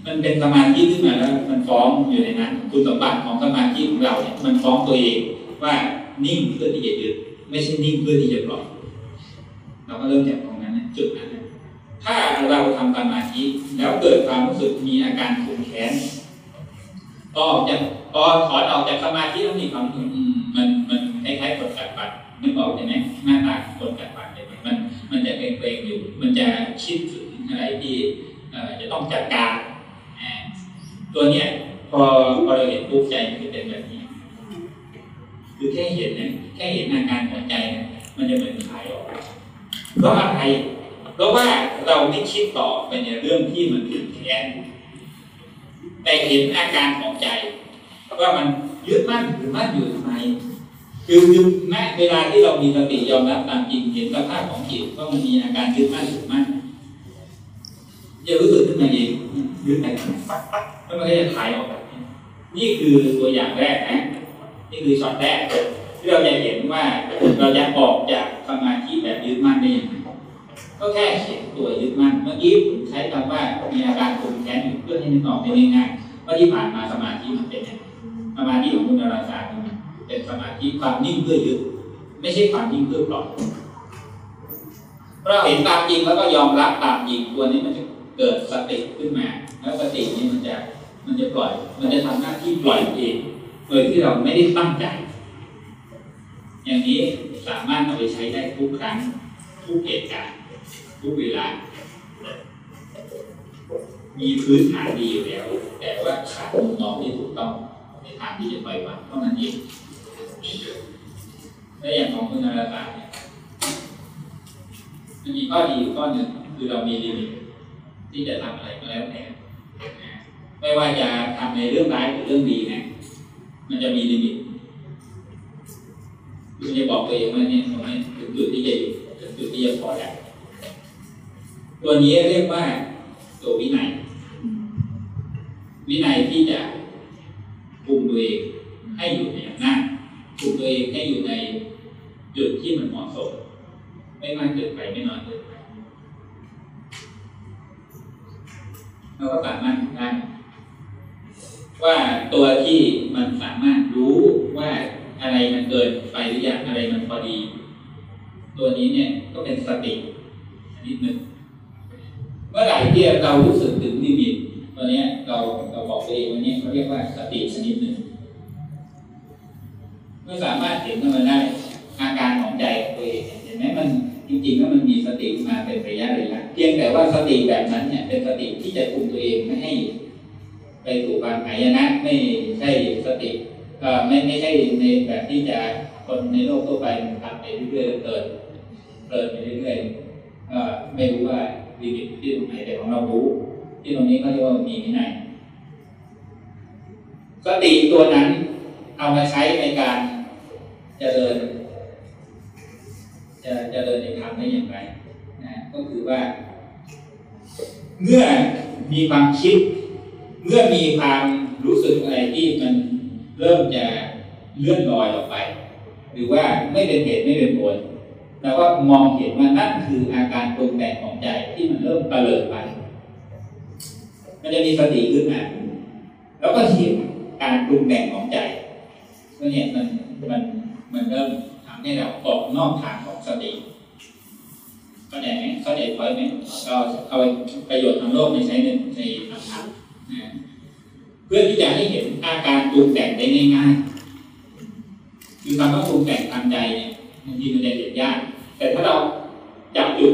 Speaker 1: มันเป็นสมาธิขึ้นมาแล้ว มันฟ้องอยู่ในนั้นคุณสมบัติของสมาธิของเราเนี่ยมันฟ้องตัวเองว่านิ่งเพื่อที่จะยึดไม่ใช่นิ่งเพื่อที่จะปล่อยเราก็เริ่มจากตรงนั้นนะจุดนั้นนะถ้าเราทำสมาธิแล้วเกิดความรู้สึกมีอาการขุ่นแค้นออกจากพอถอนออกจากสมาธิแล้วมีความรู้สึกมันมันคล้ายๆกดกัดปัดนึกออกใช่ไหมหน้าตากดกัดปัดเลยมันมันจะเกรงๆอยู่ มันจะคิดถึงอะไรที่จะต้องจัดการ ตัวเนี้ยพอพอเราเห็นปุ๊บใจมันจะเป็นแบบนี้ คือแค่เห็นเนี่ยแค่เห็นอาการของใจเนี่ยมันจะเหมือนคลายออกเพราะอะไรเพราะว่าเราไม่คิดต่อไปในเรื่องที่มันถึงแค้นแต่เห็นอาการของใจว่ามันยึดมั่นหรือมั่นอยู่ทำไมคือคือแม้เวลาที่เรามีสติยอมรับตามจริงเห็นสภาพของจิตว่ามันมีอาการยึดมั่นหรือมั่น จะรู้สึกขึ้นมาเองยึดอะไรปั๊บปั๊บแล้วมันก็จะคลายออกแบบนี้นี่คือตัวอย่างแรกนะ นี่คือช็อตแรกที่เราจะเห็นว่าเราจะออกจากสมาธิแบบยึดมั่นได้ยังไงก็แค่เห็นตัวยึดมั่น เมื่อกี้ผมใช้คำว่ามีอาการขุ่นแค้นอยู่เพื่อให้นึกออกได้ง่ายๆว่าที่ผ่านมาสมาธิมันเป็นยังไงสมาธิของคุณดาราศาสตร์มันเป็นสมาธิความนิ่งเพื่อยึดไม่ใช่ความนิ่งเพื่อปล่อยเราเห็นตามจริงแล้วก็ยอมรับตามจริงตัวนี้มันจะ เกิดสติขึ้นมา แล้วสตินี้มันจะมันจะปล่อย มันจะทำหน้าที่ปล่อยเองโดยที่เราไม่ได้ตั้งใจ อย่างนี้สามารถเอาไปใช้ได้ทุกครั้ง ทุกเหตุการณ์ทุกเวลา มีพื้นฐานดีอยู่แล้ว แต่ว่าขาดมุมมองที่ถูกต้องในทางที่จะปล่อยวางเท่านั้นเองและอย่างของคุณนราตาเนี่ยมันมีข้อดีอยู่ข้อหนึ่งคือเรามี limit ที่จะทำอะไรก็แล้วแต่ไม่ว่าจะทำในเรื่องร้ายหรือเรื่องดีนะ มันจะมี limit คุณจะบอกตัวเองว่าเนี่ยตรงนี้ถึงจุดที่จะอยู่ถึงจุดที่จะพอได้ตัวนี้เรียกว่าตัววินัย วินัยที่จะคุมตัวเองให้อยู่ในอำนาจคุมตัวเองให้อยู่ในจุดที่มันเหมาะสม ไม่มากเกินไปไม่น้อยเกินไป เราก็สามารถทำได้ ว่าตัวที่มันสามารถรู้ว่าอะไรมันเกินไปหรือยังอะไรมันพอดี ตัวนี้เนี่ยก็เป็นสตินิดหนึ่งเมื่อไหร่ที่เรารู้สึกถึงลิมิตตัวนี้เราเราบอกตัวเองวันนี้เขาเรียกว่าสติชนิดหนึ่งเมื่อสามารถเห็นมันได้อาการของใจของตัวเองเห็นไหมมัน จริงๆแล้วมันมีสติมาเป็นระยะระยะเพียงแต่ว่าสติแบบนั้นเนี่ย เป็นสติที่จะคุมตัวเองไม่ให้ ไปสู่ความหายนะไม่ใช่สติก็ไม่ไม่ใช่ในแบบที่จะคนในโลกทั่วไปมันทำไปเรื่อยๆเตินเตินไปเรื่อยๆก็ไม่รู้ว่าลิมิตที่ตรงไหนแต่ของเรารู้ ที่ตรงนี้เขาเรียกว่ามีวินัยสติตัวนั้นเอามาใช้ในการเจริญ จะเจริญในธรรมได้อย่างไรนะก็คือว่า เมื่อมีความคิด เมื่อมีความรู้สึกอะไรที่มันเริ่มจะเลื่อนลอยออกไป หรือว่าไม่เป็นเหตุไม่เป็นผลเราก็มองเห็นว่านั่นคืออาการปรุงแต่งของใจที่มันเริ่มเตลิดไป มันจะมีสติขึ้นมาแล้วก็เห็นการปรุงแต่งของใจก็เนี่ยมันมันมันเริ่มทำให้เราออกนอกทางของ สติเข้าใจไหมเข้าใจพอยไหมเราเอาประโยชน์ทางโลกในใช้ในในทางธรรมนะเพื่อที่จะให้เห็นอาการปรุงแต่งได้ง่ายๆคือคำว่าปรุงแต่งทางใจเนี่ยบางทีมันจะเห็นยาก แต่ถ้าเราจับจุด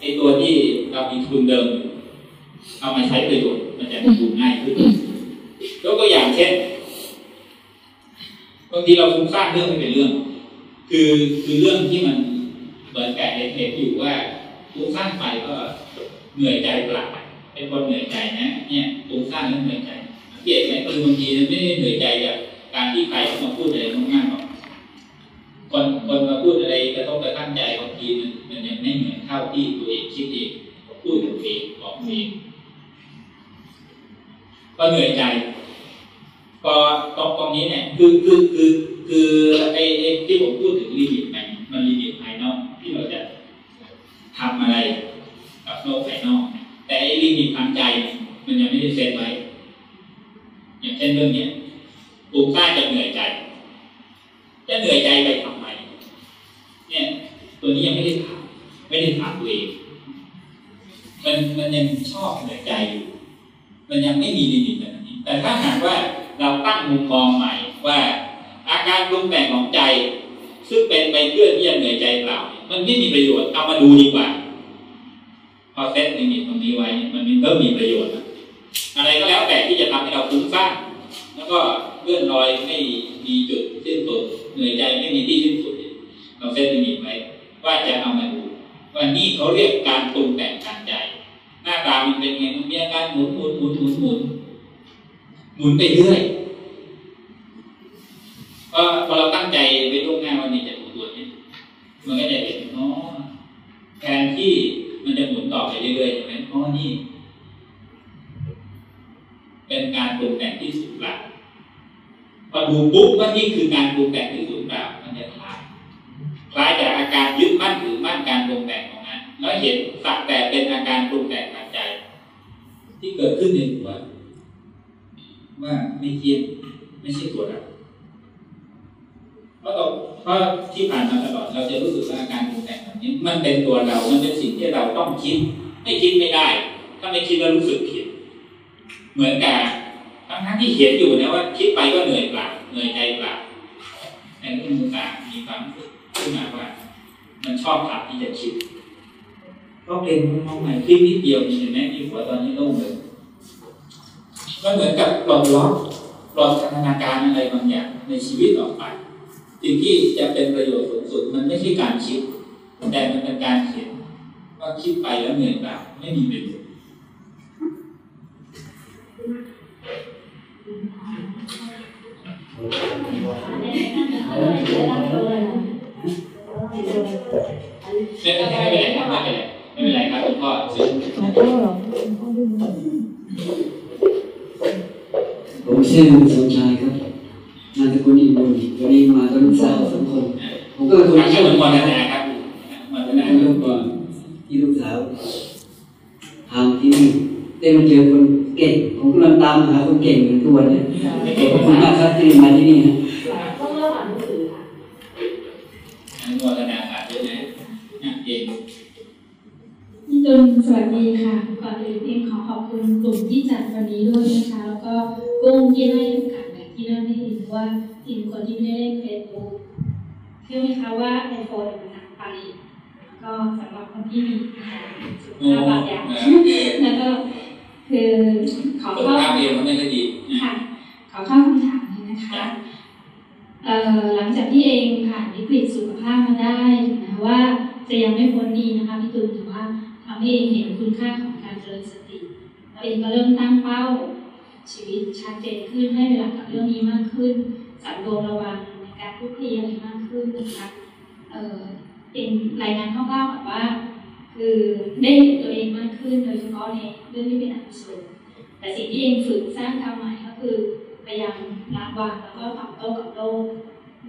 Speaker 1: ไอ้ตัวที่เรามีทุนเดิมอยู่เอามาใช้ประโยชน์มันจะดูง่ายขึ้นยกตัวอย่างเช่นบางทีเราคุ้มค่าเรื่องไม่เป็นเรื่อง คือคือเรื่องที่มันเหมือนแก่เห็นอยู่ว่าคุ้มค่าไปก็เหนื่อยใจเปล่าเป็นคนเหนื่อยใจนะ เนี่ยคุ้มค่าแล้วเหนื่อยใจสังเกตไหมคือบางทีไม่ได้เหนื่อยใจจากการที่ใครเข้ามาพูดอะไรมากๆหรอกคนคนมาพูดอะไรกระทบกระทั่งใจบางทีมันมันยังไม่เหมือนเท่าที่ตัวเองคิดเองพูดกับตัวเองบอกตัวเองก็เหนื่อยใจ ก็ตรงตรงนี้เนี่ยคือคือคือ คือไอ้ไอ้ที่ผมพูดถึงลิมิตมันมัน limit ภายนอกที่เราจะทำอะไรกับโลกภายนอก แต่ไอ้ limit ทางใจมันยังไม่ได้เซตไว้ อย่างเช่นเรื่องเนี้ยปูกสร้าจะเหนื่อยใจ จะเหนื่อยใจไปทำไมเนี่ย ตัวนี้ยังไม่ได้ถามไม่ได้ถามตัวเองมันมันยังชอบเหนื่อยใจอยู่ มันยังไม่มี limit แบบนี้ แต่ถ้าหากว่าเราตั้งมุมมองใหม่ว่า อาการปรุงแต่งของใจ ซึ่งเป็นไปเพื่อที่จะเหนื่อยใจเปล่า มันไม่มีประโยชน์เอามาดูดีกว่า พอ set limit ตรงนี้ไว้เนี่ยมันเริ่มมีประโยชน์อะไรก็แล้วแต่ที่จะทำให้เราฟุ้งซ่านแล้วก็เลื่อนลอยไม่มีจุดสิ้นสุดเหนื่อยใจไม่มีที่สิ้นสุดเรา set limit ไว้ ว่าจะเอามาดูว่านี่เขาเรียกการปรุงแต่งทางใจ หน้าตามันเป็นไงมันมีอาการหมุนหมุนหมุนหมุนหมุนหมุนไปเรื่อย ก็พอเราตั้งใจไปล่วงหน้าวันนี้จะดูตัวนี้มันก็จะเห็นอ๋อแทนที่มันจะหมุนต่อไปเรื่อยๆใช่ไหมอ๋อนี่ เป็นการปรุงแต่งที่สุดละพอดูปุ๊บว่านี่คือการปรุงแต่งที่สุดละมันจะคลายคลายจากอาการยึดมั่นถือมั่นการปรุงแต่งของนั้นแล้วเห็นสักแต่เป็นอาการปรุงแต่งทางใจ ที่เกิดขึ้นในหัวว่าไม่เที่ยงไม่ใช่ตัวเรา เพราะเราเพราะที่ผ่านมาตลอดเราจะรู้สึกว่าอาการปรุงแต่งแบบนี้มันเป็นตัวเรา มันเป็นสิ่งที่เราต้องคิด ไม่คิดไม่ได้ ถ้าไม่คิดแล้วรู้สึกผิด เหมือนกับทั้งที่เห็นอยู่นะว่าคิดไปก็เหนื่อยเปล่าเหนื่อยใจเปล่าแต่เรื่องต่างมีความรู้สึกขึ้นมาว่า มันชอบขับที่จะคิดก็เป็นมองใหม่คลิปนิดเดียวนี่เห็นไหมที่หัวตอนนี้โล่งเลยมันเหมือนกับปลดล็อกปลดพัฒนาการอะไรบางอย่างในชีวิตออกไป สิ่งที่จะเป็นประโยชน์สูงสุดมันไม่ใช่การคิด แต่มันเป็นการเห็นว่าคิดไปแล้วเหนื่อยเปล่าไม่มีประโยชน์ไม่เป็นไรไม่เป็นไรครับไม่เป็นไรไม่เป็นไรครับคุณพ่อซื้อ
Speaker 9: ผมชื่อสมชายครับ นามสกุลอินบุญวันนี้มากับลูกสาวสองคนผมก็เป็นคน
Speaker 1: ทำให้
Speaker 9: ที่
Speaker 1: เหมือนวันนาครับวันนา
Speaker 9: เริ่มก่อนที่ลูกสาวทำที่นี่ได้มาเจอคนเก่งผมกำลังตามหาคนเก่งอยู่ทุกวันเนี่ยขอบคุณมากครับที่มาที่นี่นะ
Speaker 5: ต้องเริ่มอ่านหนังสือค่ะ
Speaker 1: อนุโมทนาสาธุนะนะเอง
Speaker 4: พี่ตุลสวัสดีค่ะก่อนอื่นเองขอขอบคุณกลุ่มที่จัดวันนี้ด้วยนะคะแล้วก็กุ้งที่ให้โอกาสแบบที่นั่นได้ ว่าทีมคนที่ไม่ได้เล่นเฟซบุ๊กเชื่อไหมคะว่าไอโฟนมันหนักไป ก็สำหรับคนที่มีปัญหาสุข
Speaker 1: โอ้
Speaker 4: ภาพบางอย่าง
Speaker 1: นะ
Speaker 4: แล้วก็คือขอ
Speaker 1: สุข
Speaker 4: เข้า
Speaker 1: ภาพเองมันไม่ค่อยดีนะ
Speaker 4: ค่ะขอเข้าคำถามนี้นะคะเอ่อหลังจากที่เองผ่านวิกฤตสุขภาพมาได้นะว่าจะยังไม่พ้นดีนะคะพี่ตูนถือว่าทำให้เองเห็นคุณค่าของการเจริญสติแล้วเองก็เริ่มตั้งเป้า ชีวิตชัดเจนขึ้นให้เวลากับเรื่องนี้มากขึ้นสังรวมระวังในการพูดคุยอะไรมากขึ้นนะคะเออเป็นรายงานคร่าวๆแบบว่า คือได้เห็นตัวเองมากขึ้นโดยเฉพาะในเรื่องที่เป็นอกุศลแต่สิ่งที่เองฝึกสร้างทำใหม่ก็คือพยายามละวางแล้วก็ตอบโต้กับโลก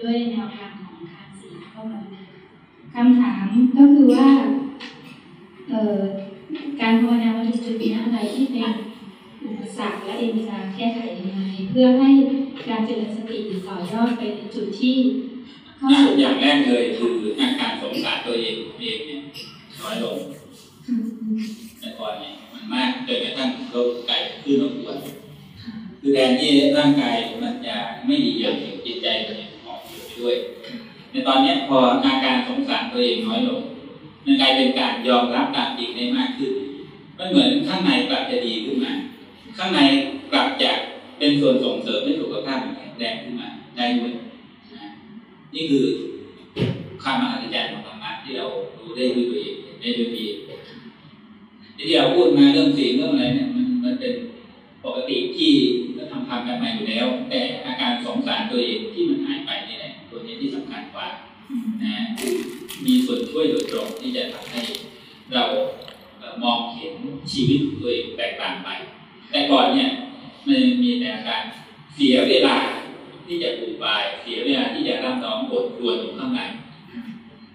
Speaker 4: ด้วยแนวทางของทางสีเข้ามาคำถามก็คือว่าการภาวนามาถึงจุดนี้อะไรที่เป็น อุปสรรคและเองจะแก้ไขยังไงเพื่อให้การเจริญสติต่อยอดไปในจุดที่เข้า
Speaker 1: อะ
Speaker 4: สู่
Speaker 1: อย่างแรกเลยคืออาการสงสารตัวเองเองเนี่ยน้อยลงแต่ก่อนเนี่ยมันมากจนกระทั่งเรากลายขึ้นรบกวนคือแทนที่ร่างกายมันจะไม่ดีอย่างเดียวจิตใจมันออกอยู่ไปด้วย ในตอนเนี้ยพออาการสงสารตัวเองน้อยลงมันกลายเป็นการยอมรับตามจริงได้มากขึ้นมันเหมือนข้างในกลับจะดีขึ้นมา ข้างในกลับจะเป็นส่วนส่งเสริมให้สุขภาพแข็งแรงขึ้นมาได้ด้วยนะนี่คือความมหัศจรรย์ของธรรมะที่เรารู้ได้ด้วยตัวเองได้ด้วยตัวเองที่เราพูดมาเรื่องสีเรื่องอะไรเนี่ยมันมันเป็นปกติที่เราทำทำกันมาอยู่แล้ว แต่อาการสงสารตัวเองที่มันหายไปนี่แหละตัวนี้ที่สำคัญกว่านะมีส่วนช่วยโดยตรงที่จะทำให้เรามองเห็นชีวิตตัวเองแตกต่างไป แต่ก่อนเนี่ยมันมีแต่อาการเสียเวลาที่จะปูบายเสียเวลาที่จะร่ำร้องบทรวนอยู่ข้างใน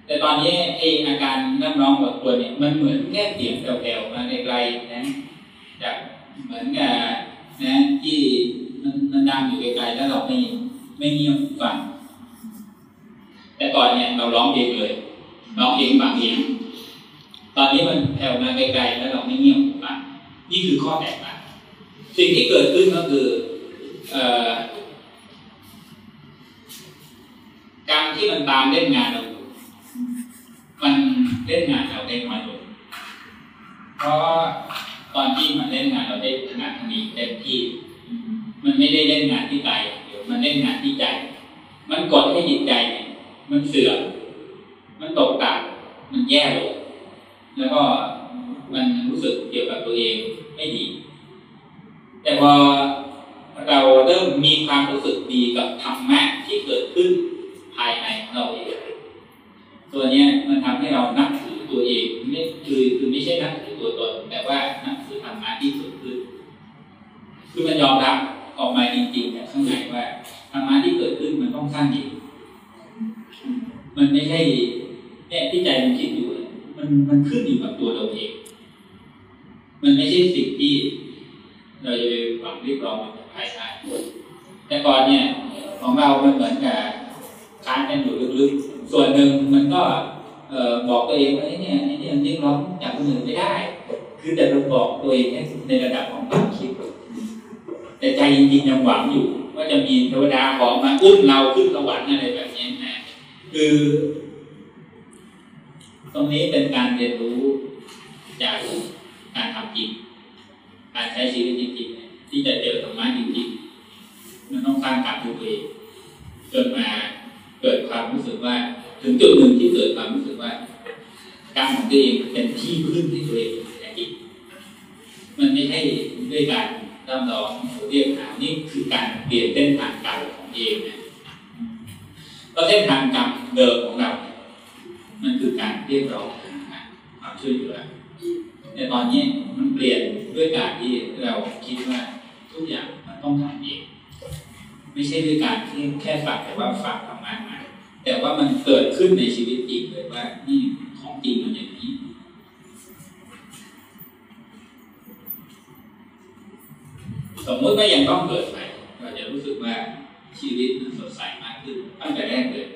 Speaker 1: แต่ตอนนี้ไออาการร่ำร้องบทรวนเนี่ยมันเหมือนแค่เสียงแผ่วๆมาไกลๆนะจากเหมือนกับนะที่มันมันดังอยู่ไกลๆแล้วเราไม่ไม่เงียบฟังแต่ก่อนเนี่ยเราร้องเพลงเลยร้องเพลงบางเพลงตอนนี้มันแผ่วมาไกลๆแล้วเราไม่เงียบฟังนี่คือข้อแตกต่าง สิ่งที่เกิดขึ้นก็คืออกรรที่มันตามเล่นงานเรามันเล่นงานเราได้น้อยเพราะตอนที่มันเล่นงานเราได้ขนาดนี้เต็มที่ มันไม่ได้เล่นงานที่ใจเดี๋ยวมันเล่นงานที่ใจ มันกดให้จิตใจ มันเสื่อมมันตกต่ำมันแย่ลงแล้วก็มันรู้สึกเกี่ยวกับตัวเองไม่ดี แต่พอเราเริ่มมีความรู้สึกดีกับธรรมะที่เกิดขึ้นภายในของเราเองตัวเนี้ยมันทำให้เรานับถือตัวเองไม่คือคือไม่ใช่นับถือตัวตนแต่ว่านับถือธรรมะที่เกิดขึ้น คือมันยอมรับออกมาจริงๆจากข้างในว่าธรรมะที่เกิดขึ้นมันต้องสร้างเองมันไม่ใช่เนี่ยที่ใจมันคิดอยู่เนี่ยมันมันขึ้นอยู่กับตัวเราเอง มันไม่ใช่สิ่งที่ เราจะไปหวังรียกร้องมาจากภายในแต่ก่อนเนี่ยของเรามันเหมือนกับค้านกันอยู่ลึกๆ ส่วนหนึ่งมันก็เอบอกตัวเองว่าไอ้เนี่ยไอ้นี่ยเรียกร้องจากคนอื่นไม่ได้ คือแต่เราบอกตัวเองในระดับของความคิด แต่ใจจริงๆยังหวังอยู่ ว่าจะมีเทวดาของมาอุ้มเราขึ้นสวรรค์อะไรแบบนี้นะ คือ ตรงนี้เป็นการเรียนรู้จากการทำจริง การใช้ชีวิตจริงๆที่จะเจอธรรมะจริงๆมันต้องสร้างกรรมตัวเองจนมาเกิดความรู้สึกว่า ถึงจุดหนึ่งที่เกิดความรู้สึกว่ากรรของตัวเองเป็นที่พึ่งที่ตัวเองแต่จริงมันไม่ใช่ด้วยการร่ำร้องเรียกหานี่คือการเปลี่ยนเส้นทางกรรมของเองนะเพราะเส้นทางกรรมเดิมของเราเนี่ยมันคือการเรียกร้องความช่วยเหลือ ในตอนนี้มันเปลี่ยนด้วยการที่เราคิดว่าทุกอย่างมันต้องทำเองไม่ใช่ด้วยการที่แค่ฝากแต่ว่าฝากทำงานมาแต่ว่ามันเกิดขึ้นในชีวิตจริงเลยว่านี่ของจริงมันอย่างนี้สมมติว่ายังต้องเกิดใหม่เราจะรู้สึกว่าชีวิตมันสดใสมากขึ้นตั้งแต่แรกเลย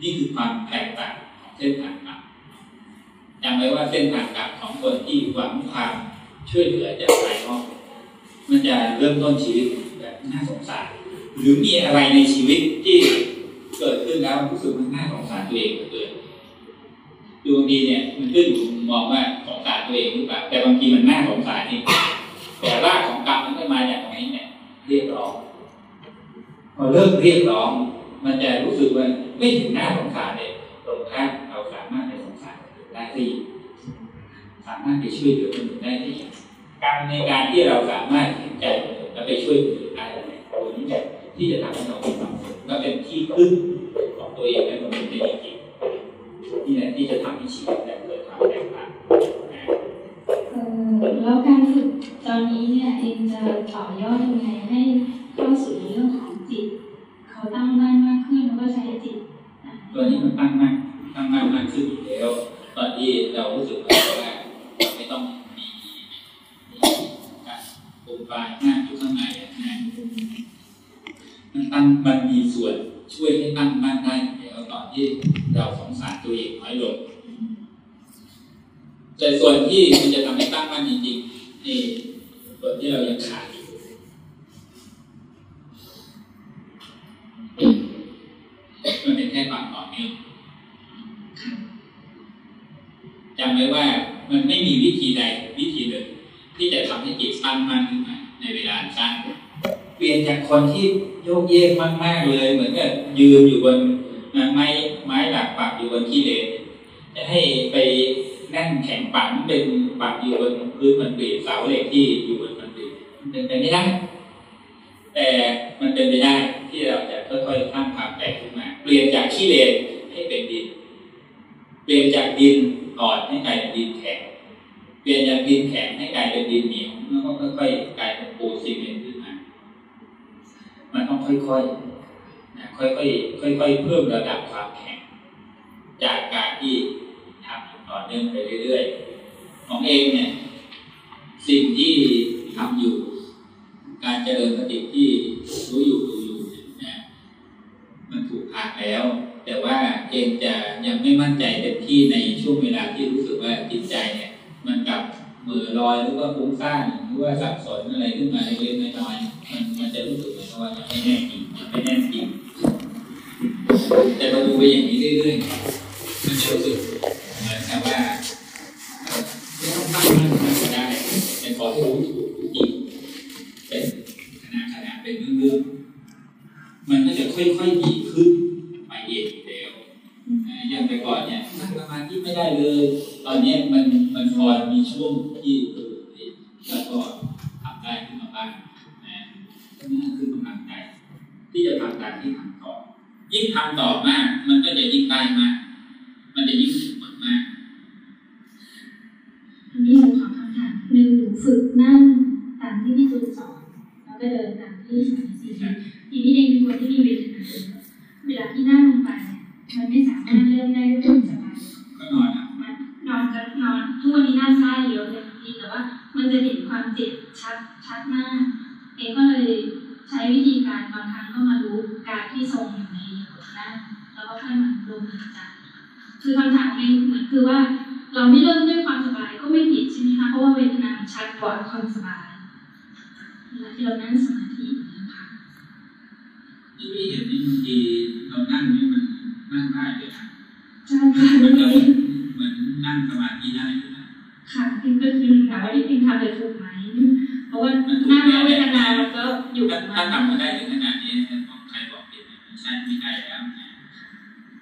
Speaker 1: นี่คือความแตกต่างของเส้นทางกรรม จำไว้ว่าเส้นทางกรรมของคนที่หวังความช่วยเหลือจากภายนอกมันจะเริ่มต้นชีวิตแบบน่าสงสาร หรือมีอะไรในชีวิตที่เกิดขึ้นแล้วรู้สึกมันน่าสงสารตัวเองเหลือเกินคือบางทีเนี่ยมันขึ้นอยู่มองว่าสงสารตัวเองหรือเปล่าแต่บางทีมันน่าสงสารนี่แต่รากของกรรมมันก็มาจากตรงนี้เนี่ยเรียกร้องพอเริ่มเรียกร้อง มันจะรู้สึกว่าไม่ถึงหน้าสงสารเลยตรงข้ามเราสามารถ สงสาที่สามารถไปช่วยเหลือคนอื่นได้ที่การในการที่เราสามารถเห็นใจคนอื่นและไปช่วยคนอื่นได้ตรงนี้แหละที่จะทำให้เรามีความสุขและเป็นที่พึ่งของตัวเองและคนอื่นได้จริงๆนี่แหละที่จะทำให้ชีวิตเลยเกิดความแตกต่างนะ
Speaker 4: เออแล้วการฝึกตอนนี้เนี่ยเองจะต่อยอดยังไงให้เข้าสู่เรื่องของจิต เขาตั้งมั่นมากขึ้นแล้วก็ใช้จิต
Speaker 1: ตัวนี้มันตั้งมั่นตั้งมั่นมากขึ้นอยู่แล้ว ตอนที่เรารู้สึกว่าเราไม่ต้องมีการปรุงปลายหน้าอยู่ข้างในนะมันตั้งมันมีส่วนช่วยให้ตั้งมั่นได้แล้วตอนที่เราสงสารตัวเองน้อยลงแต่ส่วนที่มันจะทำให้ตั้งมั่นจริงๆนี่ส่วนที่เรายังขาดอยู่มันเป็นแค่ความต่อเนื่อง จำไว้ว่ามันไม่มีวิธีใดวิธีหนึ่งที่จะทำให้จิตตั้งมั่นขึ้นมาในเวลาสั้นเปลี่ยนจากคนที่โยกเยกมากๆเลย เหมือนกับยืนอยู่บนไม้ไม้หลักปักอยู่บนที่เลนจะให้ไปนั่งแข็งปังเป็นปักอยู่บนพื้นคอนกรีตเสาเหล็กที่อยู่บนคอนกรีตมันเป็นไปไม่ได้แต่มันเป็นไปได้ที่เราจะค่อยๆสร้างความแตกขึ้นมา เปลี่ยนจากขี้เลนให้เป็นดิน เปลี่ยนจากดิน อ่อนให้กลายเป็นดินแข็ง เปลี่ยนจากดินแข็งให้กลายเป็นดินเหนียวแล้วก็ค่อยๆกลายเป็นปูนซีเมนต์ขึ้นมา มันต้องค่อยๆนะค่อยๆค่อย ๆ เพิ่มระดับความแข็ง จากการที่ทำต่อเนื่องไปเรื่อยๆ ของเองเนี่ยสิ่งที่ทำอยู่ การเจริญสติที่รู้อยู่ ถูกทางแล้ว แต่ว่าเองจะยังไม่มั่นใจเต็มที่ในช่วงเวลาที่รู้สึกว่าจิตใจเนี่ย มันกลับเหมือลอยหรือว่าฟุ้งซ่านหรือว่าสับสนอะไรขึ้นมาเล็กๆน้อยๆมันมันจะรู้สึกเหมือนว่ายังไม่แน่จริงยังไม่แน่จริงแต่พอดูไปอย่างนี้เรื่อยๆมันจะรู้สึกเหมือนกับว่าไม่ต้องตั้งมั่นมันก็ได้แต่ขอให้รู้ถูกจริงเป็นขนาดขนาดเป็นเรื่องๆ มันก็จะค่อยๆดีขึ้นไปเองอยู่แล้วนะอย่างแต่ก่อนเนี่ยนั่งสมาธิไม่ได้เลย ตอนเนี้ยมันมันพอมีช่วงที่เออแล้วก็ทำได้ขึ้นมาบ้างนะนั่นคือกำลังใจที่จะทำการที่ทำต่อ ยิ่งทำต่อมาก มันก็จะยิ่งได้มาก มันจะยิ่งผลมาก
Speaker 4: ทีนี้หนูขอคำถามหนึ่งหนูฝึกนั่งตามที่พี่ตูนสอนแล้วก็เดินตามที่สอนสี่ ทีนี้เองเป็นคนที่มีเวทนาเยอะเวลาที่นั่งลงไปเนี่ยมันไม่สามารถเริ่มได้ด้วยความสบาย
Speaker 1: ก็นอนอะ
Speaker 4: มันนอนก็นอนทุกวันนี้นั่งได้เยอะเลยพี่แต่ว่า มันจะเห็นความเจ็บชัดชัดมากเองก็เลยใช้วิธีการบางครั้งก็มารู้การที่ทรงอยู่ในบทนั่งแล้วก็ค่อยมาลงหายใจคือคำถามเองเหมือนคือว่า เราไม่เริ่มด้วยความสบายก็ไม่ผิดใช่ไหมคะเพราะว่าเวทนามันชัดกว่าความสบายเวลาที่เรานั่งสมาธิน
Speaker 1: ที่พี่เห็นนี่บางทีเรานั่งนี่มันนั่งได้เลยนะ
Speaker 4: ใช่ค่ะ
Speaker 1: มันก็เหมือนนั่งสมาธิได้เลยนะ
Speaker 4: ค่ะพิงก็คือถามว่าที่พิงทำไปถูกไหมเพราะว่านั่งแล้วเวทนามันก็อยู่
Speaker 1: ถ้า
Speaker 4: กับ
Speaker 1: ถ้า
Speaker 4: มัน
Speaker 1: ทำมาได้ถึงขนาดนี้ของใครบอกผิดเนี่ยไม่ใช่ไม่ได้แล้วนะ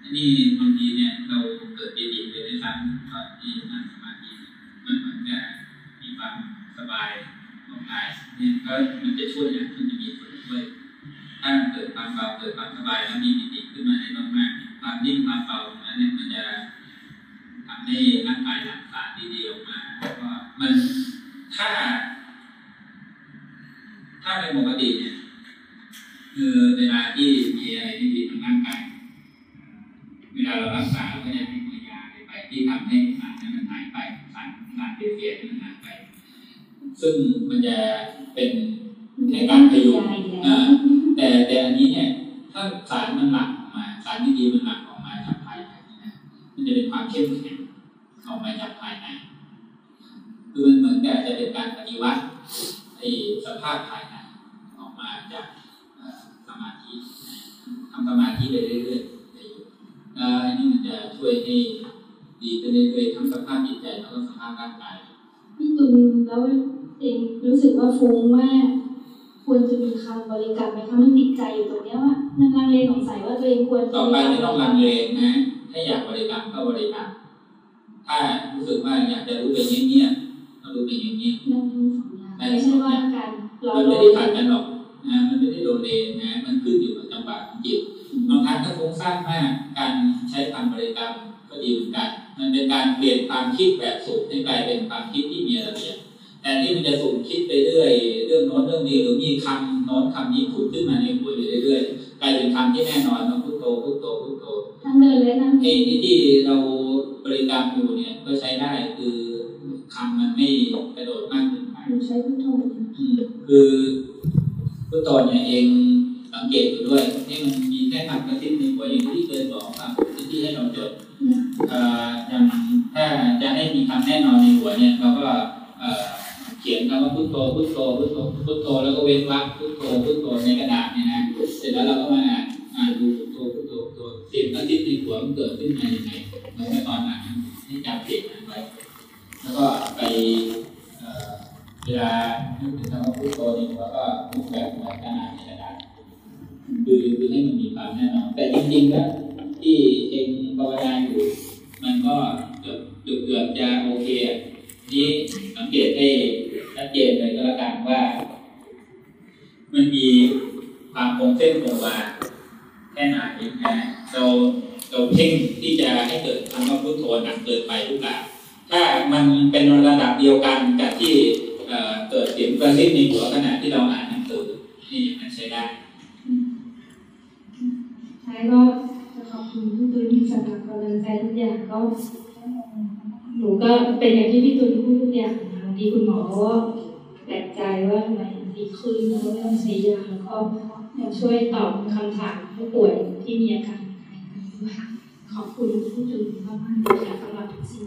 Speaker 1: อันนี้บางทีเนี่ยเราเกิดปีติเลยด้วยซ้ำตอนที่นั่งสมาธิมันเหมือนกับมีความสบายของกายเนี่ยก็มันจะช่วยนะมันจะมีผลช่วย ถ้าเกิดความเบาเกิดความสบายแล้วมีปิติขึ้นมาได้มากๆความนิ่งความเบาตรงนั้นเนี่ยมันจะทำให้ร่างกายหลั่งสารดีๆออกมาแล้วก็มันถ้า ถ้าเป็นปกติเนี่ยคือเวลาที่มีอะไรที่ผิดทางร่างกายเวลาเรารักษาเราก็จะมีตัวยาไปที่ทำให้สารนั้นมันหายไปสารสารเสียๆมันหายไป ซึ่งมันจะเป็น ในการพยุงอ่าแต่แต่อันนี้เนี่ยถ้าสารมันหลั่งออกมาสารที่ดีมันหลั่งออกมาจากภายในนะมันจะเป็นความเข้มแข็งออกมาจากภายในคือมันเหมือนกับจะเป็นการปฏิวัติไอ้สภาพภายในออกมาจากเอ่อสมาธินะทำสมาธิไปเรื่อยๆได้อยู่แล้วอันนี้มันจะช่วยให้ดีขึ้นเรื่อยๆทั้งสภาพจิตใจแล้วก็สภาพร่างกาย
Speaker 4: พี่ตุลแล้วเองรู้สึกว่าฟุ้งมาก ควรจะมีคำบริกรรมไหมคะมันติดใจอยู่ตรงเนี้ยว่ามันลังเลสงสัยว่าตัวเองควร
Speaker 1: ต่อไปไม่ต้องลังเลนะถ้าอยากบริกรรมก็บริกรรมถ้ารู้สึกว่าอยากจะรู้ไปเงียบๆก็รู้ไปเงียบ
Speaker 4: นั่งทั้งสองอย่างไม่ใช่ว่าการร
Speaker 1: ๆ
Speaker 4: อ
Speaker 1: มัน
Speaker 4: ร
Speaker 1: ไม่
Speaker 4: อ
Speaker 1: ได้ขัดกันหรอกนะมันไม่ได้โดนเลนนะ มันขึ้นอยู่กับจังหวะของจิตบางครั้งถ้าฟุ้งซ่านมากการใช้คำบริกรรมก็ดีเหมือนกัน มันเป็นการเปลี่ยนความคิดแบบสุขให้กลายเป็นความคิดที่มีระเบียบ แต่ที่มันจะสุ่มคิดไปเรื่อย เรื่องโน้นเรื่องนี้หรือมีคำโน้นคำนี้ผุดขึ้นมาในหัวอยู่เรื่อยๆกลายเป็นคำที่แน่นอนมาพุทโธพุทโธพุทโธ
Speaker 4: ทั้งเดินและนั่ง
Speaker 1: ไอ้ที่ที่เราบริกรรมอยู่เนี่ยก็ใช้ได้คือคำมันไม่กระโดดมากเกินไป
Speaker 4: หนูใช้พุทโธ
Speaker 1: คือพุทโธเนี่ยเองสังเกตดูด้วยที่มันมีแค่คำกระซิบในหัวอย่างที่เคยบอกครับที่ให้เราจดเอ่ออย่างถ้าจะให้มีคำแน่นอนในหัวเนี่ยเราก็เอ่อเขียนคำว่าพุทโธพุทโธพุทโธพุทโธแล้วก็เว้นวรรคพุทโธพุทโธในกระดาษเนี่ยนะเสร็จแล้วเราก็มาอ่านดูพุทโธพุทโธพุทโธเสียงกระซิบในหัวมันเกิดขึ้นมาอย่างไรเมื่อตอนนั้นให้จำเสียงนั้นไว้แล้วก็ไปเวลานึกถึงคำว่าพุทโธนี่ผมก็นึกแบบเหมือนกันในกระดาษคือคือให้มันมีความแน่นอนแต่จริงๆแล้วที่เองภาวนาอยู่มันก็เกือบเกือบเกือบจะโอเค นี่สังเกตให้ชัดเจนเลยก็แล้วกันว่า มันมีความคงเส้นคงวาแค่ไหนนะเราเราเพ่งที่จะให้เกิดคำว่าพุทโธหนักเกินไปหรือเปล่าถ้ามันเป็นระดับเดียวกันกับที่เกิดเสียงกระซิบในหัวขณะที่เราอ่านหนังสือนี่มันใช้ได้
Speaker 4: ท้ก็จะขอบคุณพี่ตุลสำหรับกำลังใจทุกอย่างก็ นูก็เป็นอย่างที่พี่ตุลพูดทุกอย่างนะบางทีคุณหมอก็แปลกใจว่าทำไมดีขึ้นแล้วเริ่มใช้ยาแล้วก็ยังช่วยตอบคำถามผู้ป่วยที่มีอาการขอบคุณพี่ตุลมากๆเลยค่ะสำหรับทุกสิ่ง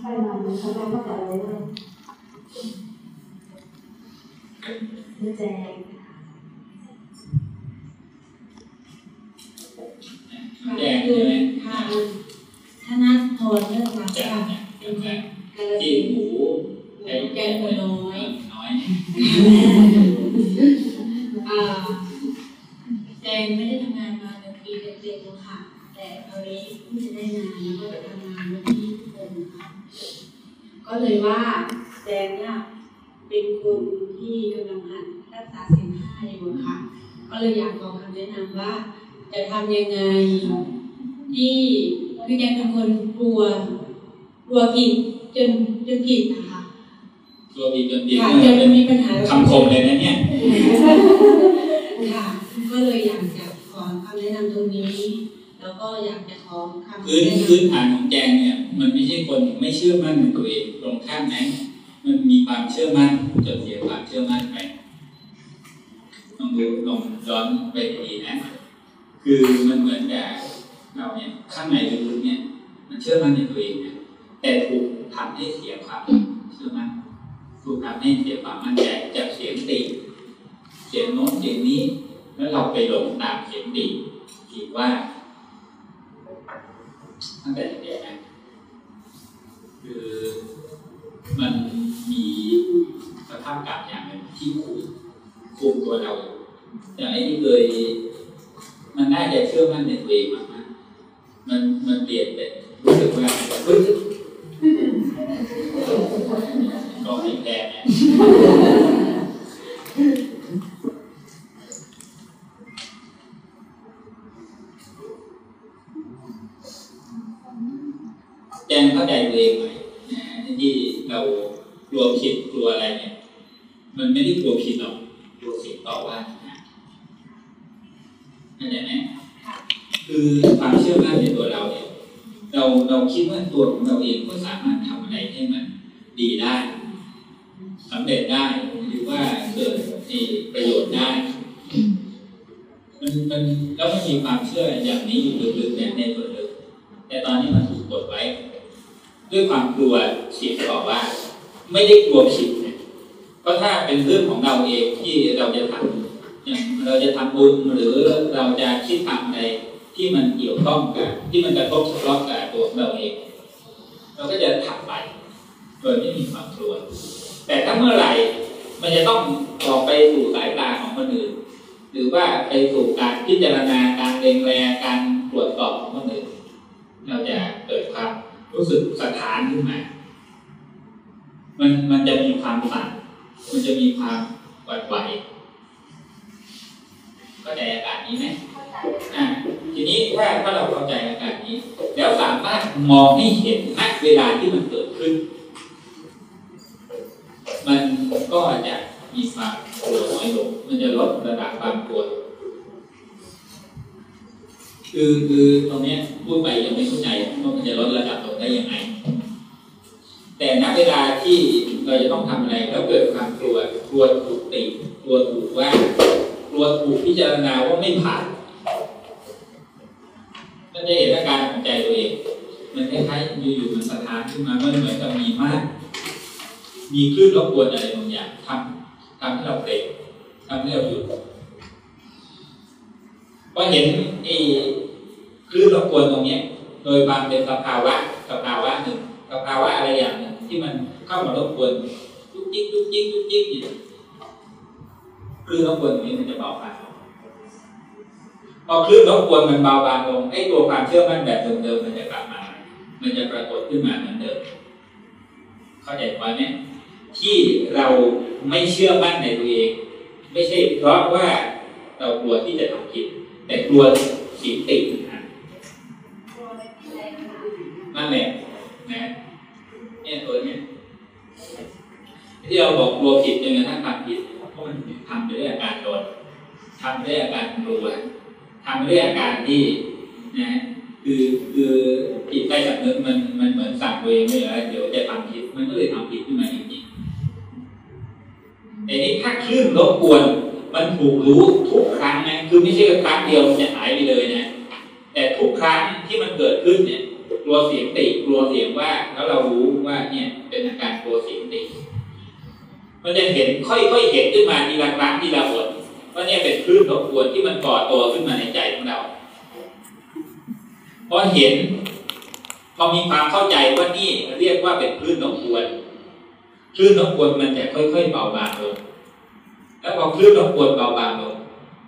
Speaker 2: ไปมาเลยค่ะเราก็แต่เลยว่าแจง
Speaker 1: แจ้งใช่ไหม
Speaker 6: ค่ะธนัทพรเรื่องรัก
Speaker 1: แจ้ง
Speaker 6: ค่ะ
Speaker 1: เนี่ยใช่ไหม
Speaker 6: กาล
Speaker 1: ที่
Speaker 6: สิน
Speaker 1: หู
Speaker 6: ธุ์
Speaker 1: ใช้
Speaker 6: แกงคนน้อย
Speaker 1: น้อย
Speaker 6: อ่าแจงไม่ได้ทำงานมาเป็นปีเต็มๆแล้วค่ะ แต่คราวนี้เพิ่งจะได้งานแล้วก็จะทำงานวันที่ทุกคนค่ะก็เลยว่าแจงเนี่ยเป็นคนที่กำลังหัดรักษาศีลห้าอยู่อะค่ะ ก็เลยอยากขอคำแนะนำว่า จะทำยังไง ที่คือแจงเป็นคนกลัวกลัวผิดจนจนผิดนะคะ
Speaker 1: ตัวมีจนดี
Speaker 6: ค่ะจนมีปัญหา
Speaker 1: คำคมเลยนะเนี่ย
Speaker 6: ค่ะก็เลยอยากจะขอคำแนะนำตรงนี้ แล้วก็อยากจะขอคำ
Speaker 1: พื้น
Speaker 6: แนะนำ
Speaker 1: พื้นฐานของแจงเนี่ย มันไม่ใช่คนไม่เชื่อมั่นในตัวเองตรงข้ามนะมันมีความเชื่อมั่นจนเสียความเชื่อมั่นไปลองดูลองย้อนไปดีนะ คือมันเหมือนกับเราเนี่ยข้างในลึกๆเนี่ย มันเชื่อมั่นในตัวเองเนะแต่ถูกทำให้เสียความเชื่อมั่นถูกทำให้เสียความมั่นใจจากเสียงติเสียงโน้นเสียงนี้ แล้วเราไปหลงตามเสียงติคิดว่าตั้งแต่เด็กนะคือมันมีสภาพกายอย่างหนึ่งที่คุมคุมตัวเราอยู่อย่างไอ้ที่เคย มันน่าจะเชื่อมั่นในตัวเองมากๆมันมันเปลี่ยนเป็นรู้สึกว่าเฮ้ยก็ไม่แพ้เนี่ยแจงเข้าใจตัวเองไหมนที่เรากลัวผิดกลัวอะไรเนี่ย มันไม่ได้กลัวผิดหรอกกลัวเสียงต่อว่า เข้าใจไหมคือความเชื่อมั่นในตัวเราเนี่ยเราเราคิดว่าตัวของเราเองก็สามารถทำอะไรให้มันดีได้สำเร็จได้หรือว่าเกิดประโยชน์ได้ มันมันแล้วมันมีความเชื่ออย่างนี้อยู่ลึกๆเนี่ยในส่วนลึกแต่ตอนนี้มันถูกกดไว้ ด้วยความกลัวเสียงบอกว่า ไม่ได้กลัวผิดนะเพราะถ้าเป็นเรื่องของเราเองที่เราจะทำอย่าง เราจะทำบุญหรือเราจะคิดทำอะไรที่มันเกี่ยวข้องกับที่มันกระทบทะเลาะกับตัวเราเองเเราก็จะทำไปโดยไม่มีความกลัว แต่ถ้าเมื่อไหร่มันจะต้องออกไปสู่สายตาของคนอื่น หรือว่าไปสู่การพิจารณาการเล็งแลการตรวจสอบของคนอื่น เราจะเกิดความรู้สึกสถานขึ้นมา มันมันจะมีความสั่นมันจะมีความหวั่นไหว เข้าใจอาการนี้ไหมอ่าทีนี้ถ้าถ้าเราเข้าใจอาการนี้ แล้วสามารถมองให้เห็นณเวลาที่มันเกิดขึ้น มันก็จะมีความกลัวน้อยลงมันจะลดระดับความกลัวคือคือตรงนี้พูดไปยังไม่เข้าใจว่ามันจะลดระดับลงได้ยังไง แต่ณเวลาที่เราจะต้องทำอะไรแล้วเกิดความกลัวกลัวถูกติกลัวถูกว่า กลัวถูกพิจารณาว่าไม่ผ่านมันจะเห็นอาการของใจตัวเอง มันคล้ายๆอยู่ๆมันสะท้านขึ้นมามันเหมือนกับมีมาก มีคลื่นรบกวนอะไรบางอย่างทำทำให้เราเบรกทำให้เราหยุดพอเห็นไอ้คลื่นรบกวนตรงเนี้ยโดยความเป็นสภาวะสภาวะหนึ่งสภาวะอะไรอย่างหนึ่งที่มันเข้ามารบกวนยุกยิกยุกยิกยุกยิกอยู่ คลื่นรบกวนตรงนี้มันจะเบาบางลงพอคลื่นรบกวนมันเบาบางลงไอ้ตัวความเชื่อมั่นแบบเดิมๆมันจะกลับมา มันจะปรากฏขึ้นมาเหมือนเดิม เข้าใจไหมเนี่ยที่เราไม่เชื่อมั่นในตัวเอง ไม่ใช่เพราะว่าเรากลัวที่จะทำผิดแต่กลัวสิ่งติดนะนั่นแหละนะเนี่ยตัวเนี้ยที่เราบอกกลัวผิดจนกระทั่งทำผิด มันทำไปด้วยอาการโดนทำด้วยอาการกลัวทำด้วยอาการที่นะคือคือจิตใต้สำนึกมันมันเหมือนสั่งตัวไม่เหรอเดี๋ยวจะทำผิดมันก็เลยทำผิดขึ้นมาจริงๆแต่นี้ถ้าคลื่นรบกวนมันถูกรู้ทุกครั้งนะคือไม่ใช่ครั้งเดียวมันจะหายไปเลยนะแต่ทุกครั้งที่มันเกิดขึ้นเนี่ยกลัวเสียงติกลัวเสียงว่าแล้วเรารู้ว่าเนี่ยเป็นอาการกลัวเสียงติ มันจะเห็นค่อยๆเห็นขึ้นมาทีละครั้งทีละหนว่าเนี่ยเป็นคลื่นรบกวนที่มันก่อตัวขึ้นมาในใจของเราพอเห็นพอมีความเข้าใจว่านี่เรียกว่าเป็นคลื่นรบกวนคลื่นรบกวนมันจะค่อยๆเบาบางลงแล้วพอคลื่นรบกวนเบาบางลง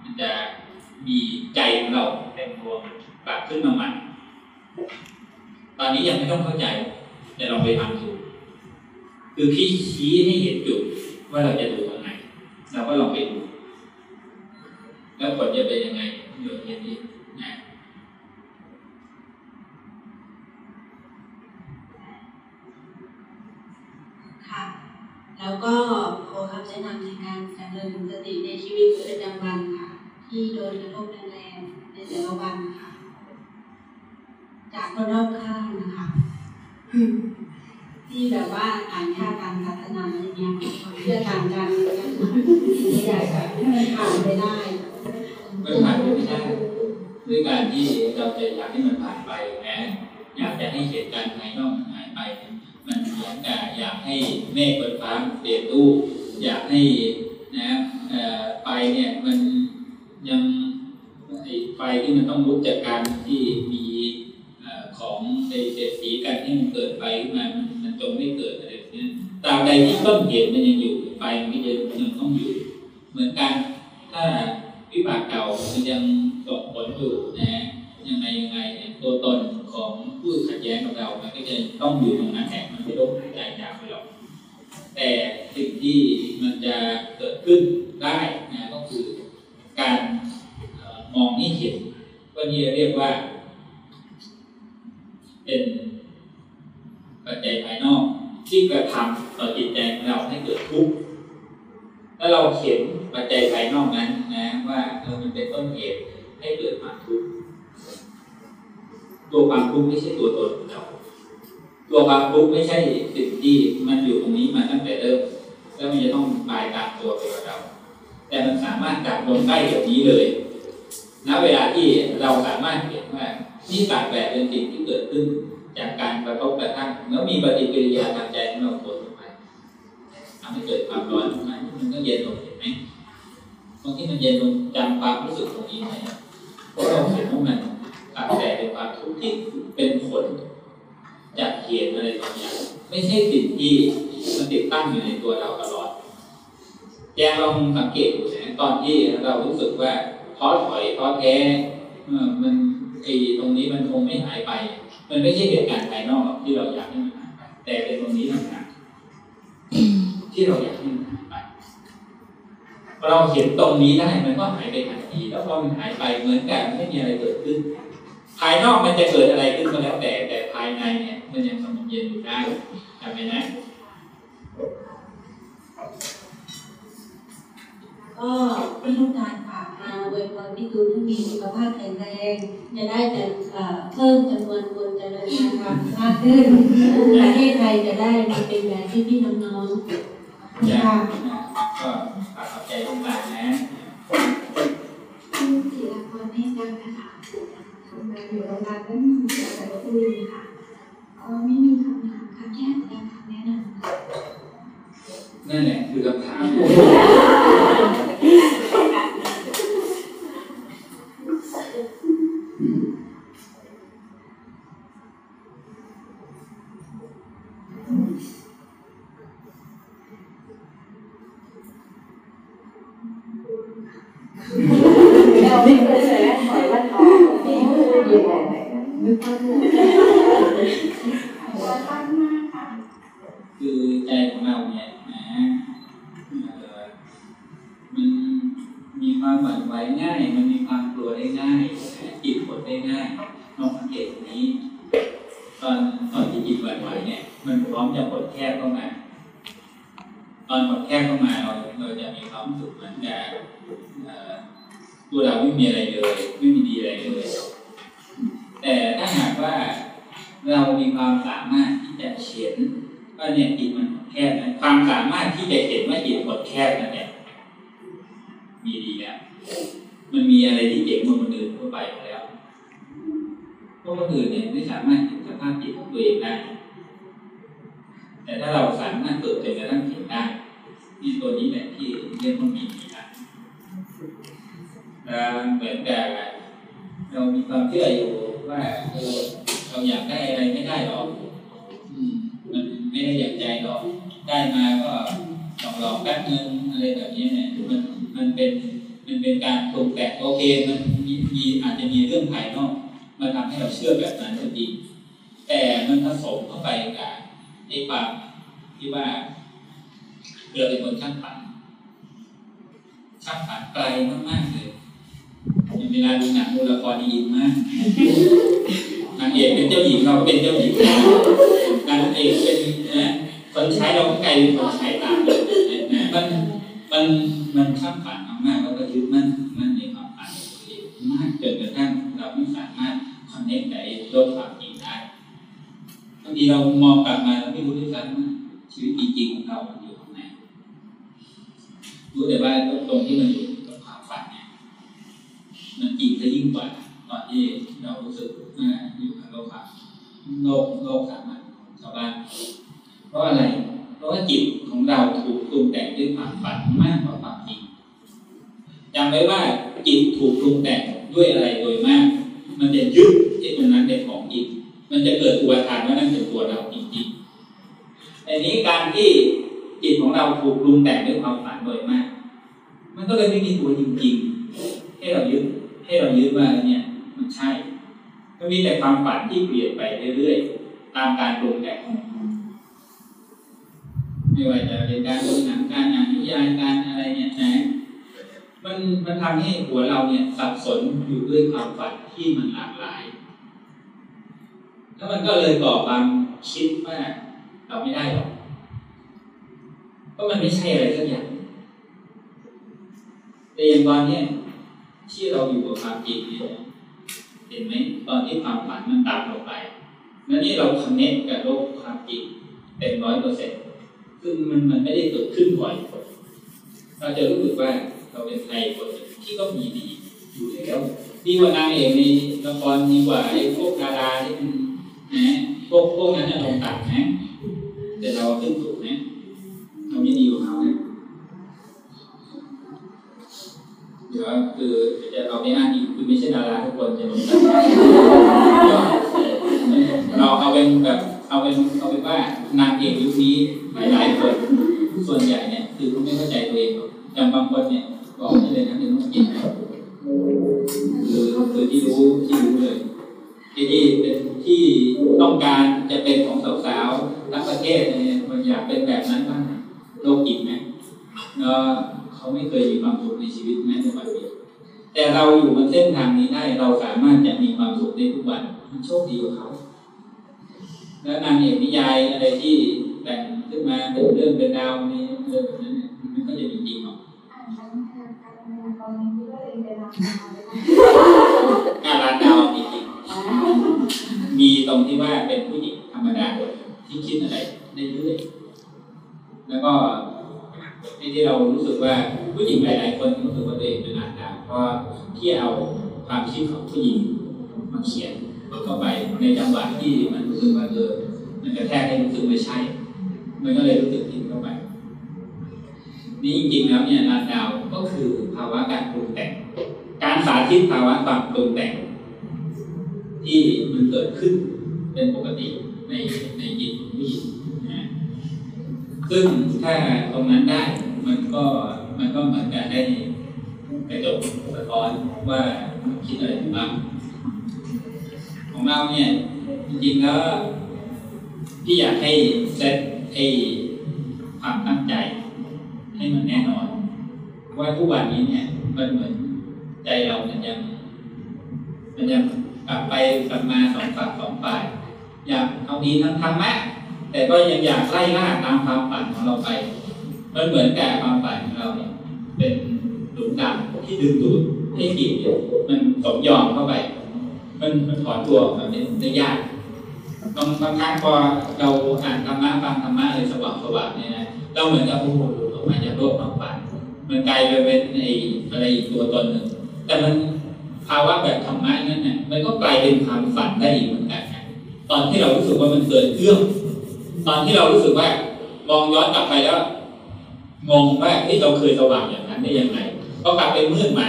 Speaker 1: มันจะมีใจของเราเต็มดวงกลับขึ้นมาใหม่ตอนนี้ยังไม่ต้องเข้าใจแต่ลองไปทำดู คือพี่ชี้ให้เห็นจุดว่าเราจะดูตรงไหนเราก็ลองไปดูแล้วผลจะเป็นยังไงเดี๋ยวเห็นดีนะ
Speaker 2: ค่ะแล้วก็ขอคำแนะนำในการดำเนินสติในชีวิตประจำวันค่ะ ที่โดนกระทบแรงๆในแต่ละวันค่ะ จากคนรอบข้างนะคะ ที่แบบว่าต่างชาติการพัฒนาอะไรเงี้ยเพื่อต่างกันไม่ได้ค่ะให้มันผ่านไปได้
Speaker 1: ไม่ผ่านไปไม่ได้ด้วยการที่เราจะอยากให้มันผ่านไปนะอยากจะให้เหตุการณ์ภายนอกมันหายไป มันเหมือนกับอยากให้เมฆบนฟ้าเปลี่ยนรูปอยากให้นะไฟเนี่ยมันยังไฟที่มันต้องลุกจากการที่มีของไอ้เศษสีกันให้มันเกิดไฟขึ้นมามันมัน จงไม่เกิดอะไรเนี้ยตราบใดที่ต้นเหตุมันยังอยู่ไฟมันก็จะยังต้องอยู่ เหมือนกัน ถ้าวิบากเก่ามันยังส่งผลอยู่นะยังไงยังไงเนี่ยตัวตนของผู้ขัดแย้งกับเรา มันก็จะต้องอยู่ตรงนั้นแหละมันไม่ต้องหายใจจากไปหรอกแต่สิ่งที่มันจะเกิดขึ้นได้นะก็คือการมองให้เห็นว่านี่เรียกว่า เป็น ปัจจัยภายนอกที่กระทำต่อจิตใจของเราให้เกิดทุกข์ถ้าเราเห็นปัจจัยภายนอกนั้นนะว่าเออมันเป็นต้นเหตุให้เกิดความทุกข์ตัวความทุกข์ไม่ใช่ตัวตนของเราตัวความทุกข์ไม่ใช่สิ่งที่มันอยู่ตรงนี้มาตั้งแต่เริ่มแล้วมันจะต้องตายตามตัวไปกับเรา แต่มันสามารถกลับลงใกล้แบบนี้เลยณเวลาที่เราสามารถเห็นว่านี่ต่างแบบเป็นสิ่งที่เกิดขึ้น จากการกระทบกระทั่งแล้วมีปฏิกิริยาทางใจของเราผลออกไปทำให้เกิดความร้อนขึ้นมามันก็เย็นลงเห็นไหมตรงที่มันเย็นลงจำความรู้สึกตรงนี้ไหมเพราะเราเห็นว่ามันต่างแต่เป็นความทุกข์ที่เป็นผลจากเหตุอะไรบางอย่างไม่ใช่สิ่งที่มันติดตั้งอยู่ในตัวเราตลอดแยงลองสังเกตดูนะตอนที่เรารู้สึกว่าท้อถอยท้อแท้มันไอ้ตรงนี้มันคงไม่หายไป มันไม่ใช่เหตุการณ์ภายนอกที่เราอยากให้มันหายไปแต่เป็นตรงนี้ต่างหากที่เราอยากให้มันหายไปเราเห็นตรงนี้ได้มันก็หายไปทันทีแล้วพอมันหายไปเหมือนกับไม่มีอะไรเกิดขึ้น ภายนอกมันจะเกิดอะไรขึ้นก็แล้วแต่แต่ภายในเนี่ย มันยังสงบเย็นอยู่ได้จำไหมนะ
Speaker 7: ก็ไม่ต้องการฝากมาอวยพรพี่ตูนให้มีสุขภาพแข็งแรงจะได้แต่เอ่อเพิ่มจำนวนคนเจริญงานทำมากขึ้นประเทศไทยจะได้มาเป็นแบบที่พี่น้องๆ
Speaker 1: อย่า
Speaker 7: ค่ะ
Speaker 1: ก็ฝากขอบใจทุกท่านนะ
Speaker 4: ชื่อจิรพรเมฆจันทร์นะคะทำงานอยู่โรงพยาบาลบ้านหมู่จังหวัดลบบุรีค่ะก็ไม่มีคำถามค่ะแค่การคำแนะนำค่ะ
Speaker 1: นั่นแหละคือคำถาม
Speaker 5: เราไม่เคยใส่แว่นถอยแว่นออกนี่คือยังไงนึกภาพไม่ออก
Speaker 4: ว่าตั้งมากค่ะ
Speaker 1: คือใจของเราเนี่ย ความหวั่นไหวง่าย มันมีความกลัวได้ง่ายจิตหดได้ง่ายลองสังเกตนี้ ตอนตอนที่จิตหวั่นไหวเนี่ย มันพร้อมจะหดแคบเข้ามา ตอนหดแคบเข้ามาเราเราจะมีความสึกเหมือนกับตัวเราไม่มีอะไรเลย ไม่มีดีอะไรเลยแต่ถ้าหากว่าเรามีความสามารถที่จะเขียนว่าเนี่ยจิตมันหดแคบนะความสามารถที่จะเห็นว่าจิตหดแคบนั่นเนี่ย มีดีแล้วมันมีอะไรที่เจ๋งกว่าคนอื่นทั่วไปแล้วเพราะคนอื่นเนี่ยไม่สามารถเห็นสภาพจิตของตัวเองได้แต่ถ้าเราสามารถเปิดใจกระทั่งเห็นได้นี่ตัวนี้แหละที่เรียกว่ามีดีนะแล้วเหมือนกับเรามีความเชื่ออยู่ว่าเออเราอยากได้อะไรไม่ได้หรอกมันไม่ได้อยากใจหรอกได้มาก็ลอกหลอกๆแป๊บนึง อะไรแบบนี้เนี่ยมันมันเป็นมันเป็นการปรุงแต่งโอเคมันมีมีอาจจะมีเรื่องภายนอกมาทำให้เราเชื่อแบบนั้นก็จริงแต่มันผสมเข้าไปกับไอ้ความที่ว่าเราเป็นคนช่างฝันช่างฝันไกลมากๆเลยอย่างเวลาดูหนังดูละครนี่อินมากนางเอกเป็นเจ้าหญิงเราก็เป็นเจ้าหญิงนางเอกเป็นนะคนใช้เราก็กลายเป็นคนใช้ตามนะมัน มันมันช่างฝันมากๆแล้วก็ยึดมั่นมั่นในความฝันตัวเองมากจนกระทั่งเราไม่สามารถคอนเนคกับโลกความจริงได้บางทีเรามองกลับมาเราไม่รู้ด้วยซ้ำว่าชีวิตจริงของเราอยู่ตรงไหนรู้แต่ว่าตรงที่มันอยู่กับความฝันเนี่ยมันจริงซะยิ่งกว่าตอนที่เรารู้สึกว่าอยู่กับโลกความโลกโลกสามัญชาวบ้านเพราะอะไร ราะว่าจิตของเราถูกปรุงแต่งด้วยความฝันมากกว่าความจริงจำไว้ว่าจิตถูกปรุงแต่งด้วยอะไรโดยมาก มันจะยึดไอ้ตรงนั้นเป็นของจริงมันจะเกิดอุปทานว่านั่นเป็นตัวเราจริงๆอันนี้การที่จิตของเราถูกปรุงแต่งด้วยความฝันโดยมาก มันก็เลยไม่มีตัวจริงๆ ให้เรายึดให้เรายึดว่าเนี่ย มันใช่ก็มีแต่ความฝันที่เปลี่ยนไปเรื่อยๆ ตามการปรุงแต่ง ไม่ว่าจะเป็นการดูหนังการอ่านนิยายการอะไรเนี่ยนะมันมันทำให้หัวเราเนี่ยสับสนอยู่ด้วยความฝันที่มันหลากหลาย แล้วมันก็เลยก่อความคิดว่าเราไม่ได้หรอกเพราะมันไม่ใช่อะไรสักอย่างแต่อย่างตอนเนี้ยที่เราอยู่กับความจริงเนี่ยเห็นไหมตอนที่ความฝันมันต่ำลงไปแล้วนี่เราคอนเนคกับโลกความจริงเต็มร้อยเปอร์เซ็นต์ ซึ่งมันมันไม่ได้เกิดขึ้นบ่อยเราจะรู้สึกว่าเราเป็นใครคนที่ก็มีดีอยู่แล้วดีกว่านางเอกในละครดีกว่าไอ้พวกดาราที่มันนะพวกพวกนั้นน่ะลงต่ำนะแต่เราขึ้นสูงนะเราไม่ดีกว่าเขานะเดี๋ยวคือจะเอาไปอ้างอีกคือไม่ใช่ดาราทุกคนจะลงต่ำเราเอาเป็นแบบ เอาเป็นเอาเป็นว่านางเอกยุคนี้หลายๆคนส่วนใหญ่เนี่ยคือเขาไม่เข้าใจตัวเองหรอย่างบางคนเนี่ยบอกได้เลยนะเป็นต้องกินนะคือคือที่รู้ที่รู้เลยที่ที่เป็นที่ต้องการจะเป็นของสาวๆทั้งประเทศเนี่ยมันอยากเป็นแบบนั้นบ้างโลกจิตไหมแล้วเขาไม่เคยมีความสุขในชีวิตแม้แต่วันเดียวแต่เราอยู่บนเส้นทางนี้ได้เราสามารถจะมีความสุขได้ทุกวันมันโชคดีกว่าเขา แล้วนางเอกนิยายอะไรที่แต่งขึ้นมาเป็นเรื่องเป็นดาวนี่เรื่องแบบนั้นเนี่ยมันก็จะมีจริงหรอกอาร้านดาวมีจริงมีตรงที่ว่าเป็นผู้หญิงธรรมดาที่คิดอะไรได้เรื่อยแล้วก็ที่ที่เรารู้สึกว่าผู้หญิงหลายๆคนรู้สึกว่าตัวเองเป็นอาดาวเพราะที่เอาความคิดของผู้หญิงมาเขียน เข้าไปในจังหวะที่มันรู้สึกว่าเออมันกระแทกให้รู้สึกไม่ใช่ มันก็เลยรู้สึกผิดเข้าไป นี่จริงๆแล้วเนี่ยลานดาวก็คือภาวะการปรุงแต่ง การสาธิตภาวะความปรุงแต่ง ที่มันเกิดขึ้นเป็นปกติในในจิตของผู้หญิงนะซึ่งถ้าตรงนั้นได้มันก็มันก็เหมือนกับได้กระจกสะท้อนว่าคิดอะไรบ้าง ของเราเนี่ยจริงๆแล้วพี่อยากให้เซตไอ้ความตั้งใจ ให้มันแน่นอนว่าทุกวันนี้เนี่ยมันเหมือนใจเรามันยังมันยังกลับไปกลับมาสองฝั่งสองฝ่าย อยากเอาดีทั้งธรรมะแต่ก็ยังอยากไล่ล่าตามความฝันของเราไปมันเหมือนกับความฝันของเราเนี่ยเป็นหลุมดำที่ดึงดูดให้จิตเนี่ยมันสมยอมเข้าไป มันมันถอนตัวออกมาได้ยากบางบางครั้งพอเราอ่านธรรมะฟังธรรมะเลยสว่างสว่างเนี่ยนะเราเหมือนกับโอ้โหลุดออกมาจากโลกความฝันมันกลายไปเป็นไอ้อะไรอีกตัวตนหนึ่งแต่มันภาวะแบบธรรมะนั่นน่ะมันก็กลายเป็นความฝันได้อีกเหมือนกันตอนที่เรารู้สึกว่ามันเกิดเรื่องตอนที่เรารู้สึกว่ามองย้อนกลับไปแล้วงงว่าที่เราเคยสว่างอย่างนั้นได้ยังไงก็กลับเป็นมืดใหม่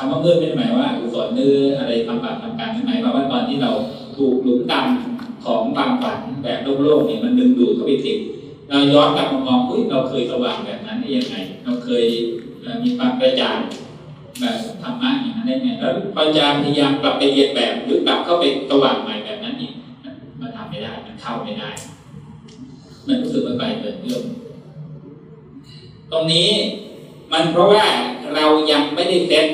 Speaker 1: คำว่ามืดไม่ได้หมายว่าอุศรนื้ออะไรทำบาปทำกรรมไม่หมายความว่าตอนที่เราถูกหลุมดำของความฝันแบบโลกๆเนี่ยมันดึงดูดเข้าไปติดเราย้อนกลับมามองอุ้ยเราเคยสว่างแบบนั้นได้ยังไง เราเคยมีความกระจ่างแบบธรรมะอย่างนั้นได้ไงแล้วพยายามพยายามกลับไปเรียนแบบหรือกลับเข้าไปสว่างใหม่แบบนั้นอีกมันทำไม่ได้มันเข้าไม่ได้ มันรู้สึกว่าไกลเกินเรื่องตรงนี้มันเพราะว่าเรายังไม่ได้เซ็ต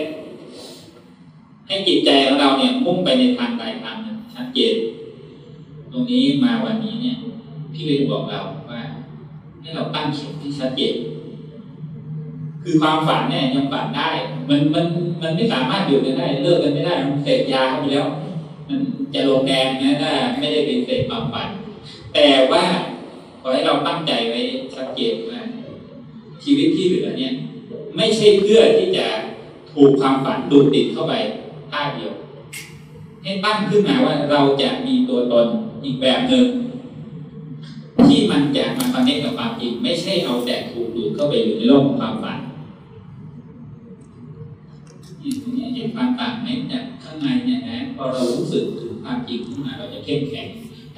Speaker 1: ให้จิตใจของเราเนี่ยมุ่งไปในทางใดทางหนึ่งชัดเจนตรงนี้มาวันนี้เนี่ย พี่เลยบอกเราว่า ให้เราตั้งเข็มที่ชัดเจนคือความฝันเนี่ยยังฝันได้ มันมันมันไม่สามารถอยู่กันได้ เลิกกันไม่ได้มันเสพยาเข้าไปแล้ว มันจะลงแดงนะถ้าไม่ได้เป็นเสพความฝัน แต่ว่าขอให้เราตั้งใจไว้ชัดเจนว่าชีวิตที่เหลือเนี่ย ไม่ใช่เพื่อที่จะถูกความฝันดูดติดเข้าไป ท่าเดียวให้ตั้งขึ้นมาว่าเราจะมีตัวตนอีกแบบหนึ่งที่มันจะมาคอนเนคกับความจริงไม่ใช่เอาแต่ถูกดูดเข้าไปอยู่ในโลกของความฝันนี่เห็นความต่างไหมจากข้างในเนี่ยนะพอเรารู้สึกถึงความจริงขึ้นมาเราจะเข้มแข็ง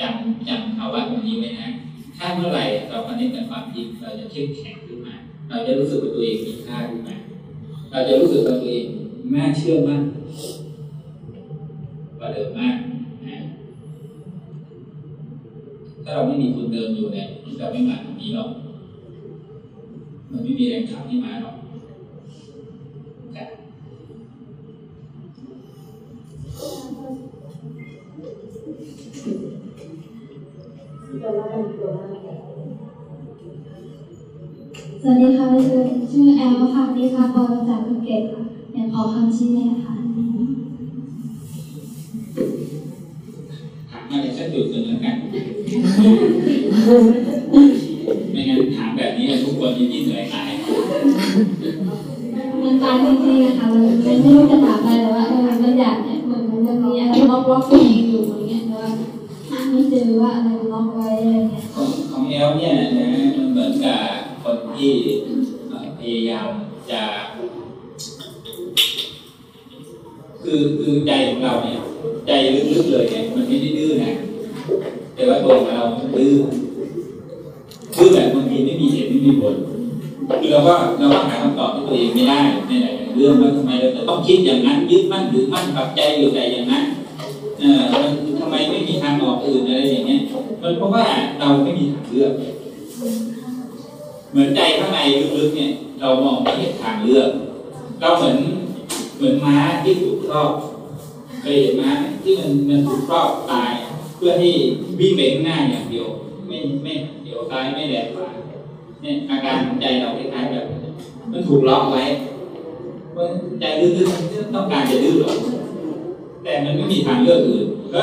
Speaker 1: จำจำภาวะตรงนี้ไว้นะถ้าเมื่อไหร่เราคอนเนคกับความจริงเราจะเข้มแข็งขึ้นมา เราจะรู้สึกว่าตัวเองมีค่าขึ้นมาเราจะรู้สึกว่าตัวเองน่าเชื่อมั่น ว่าเดิมมากนะถ้าเราไม่มีคนเดิมอยู่เนี่ยเราไม่มาตรงนี้หรอกมันไม่มีแรงขับที่มาหรอกแต่
Speaker 2: สวัสดีค่ะชื่อชื่อแอลค่ะนี่ค่ะพอจากภูเก็ตค่ะอยากขอคำชี้แนะค่ะ
Speaker 1: อะไรสักจุดหนึ่งแล้วกัน ไม่งั้นถามแบบนี้ทุกคนยิ่งเหนื่อยหาย
Speaker 2: มันตายจริงๆอะค่ะมันไม่รู้จะถามอะไรแต่ว่าเออมันอยากเนี่ยเหมือนมันมีอะไรล็อกล็อกตัวเองอยู่อย่างเงี้ยแต่ว่าไม่เจอว่าอะไรล็อกไว้อะไรเงี้ย
Speaker 1: ของแอลเนี่ยนะมันเหมือนกับคนที่พยายามจะคือคือใจของเราเนี่ย ใจลึกๆเลยเนี่ยมันไม่ได้ดื้อนะแต่ว่าตัวของเราดื้อดื้อแบบบางทีไม่มีเหตุไม่มีผลคือเราก็เราก็หาคำตอบที่ตัวเองไม่ได้ในหลายเรื่องว่าทำไมเราจะต้องคิดอย่างนั้นยึดมั่นถือมั่นปักใจอยู่แต่อย่างนั้นเออทำไมไม่มีทางออกอื่นอะไรอย่างเงี้ยมันเพราะว่าเราไม่มีทางเลือกเหมือนใจข้างในลึกๆเนี่ย เรามองไม่เห็นทางเลือก เราเหมือนเหมือนม้าที่ถูกครอบ เคยเห็นไหมที่มันมันถูกครอบตาย เพื่อที่วิ่งไปข้างหน้าอย่างเดียว ไม่ไม่เดี๋ยวซ้ายไม่แหลกขวาเนี่ยอาการของใจเราคล้ายๆแบบมันถูกล็อกไว้ว่าใจลึกๆมันต้องการจะดื้อหรอกแต่มันไม่มีทางเลือกอื่นก็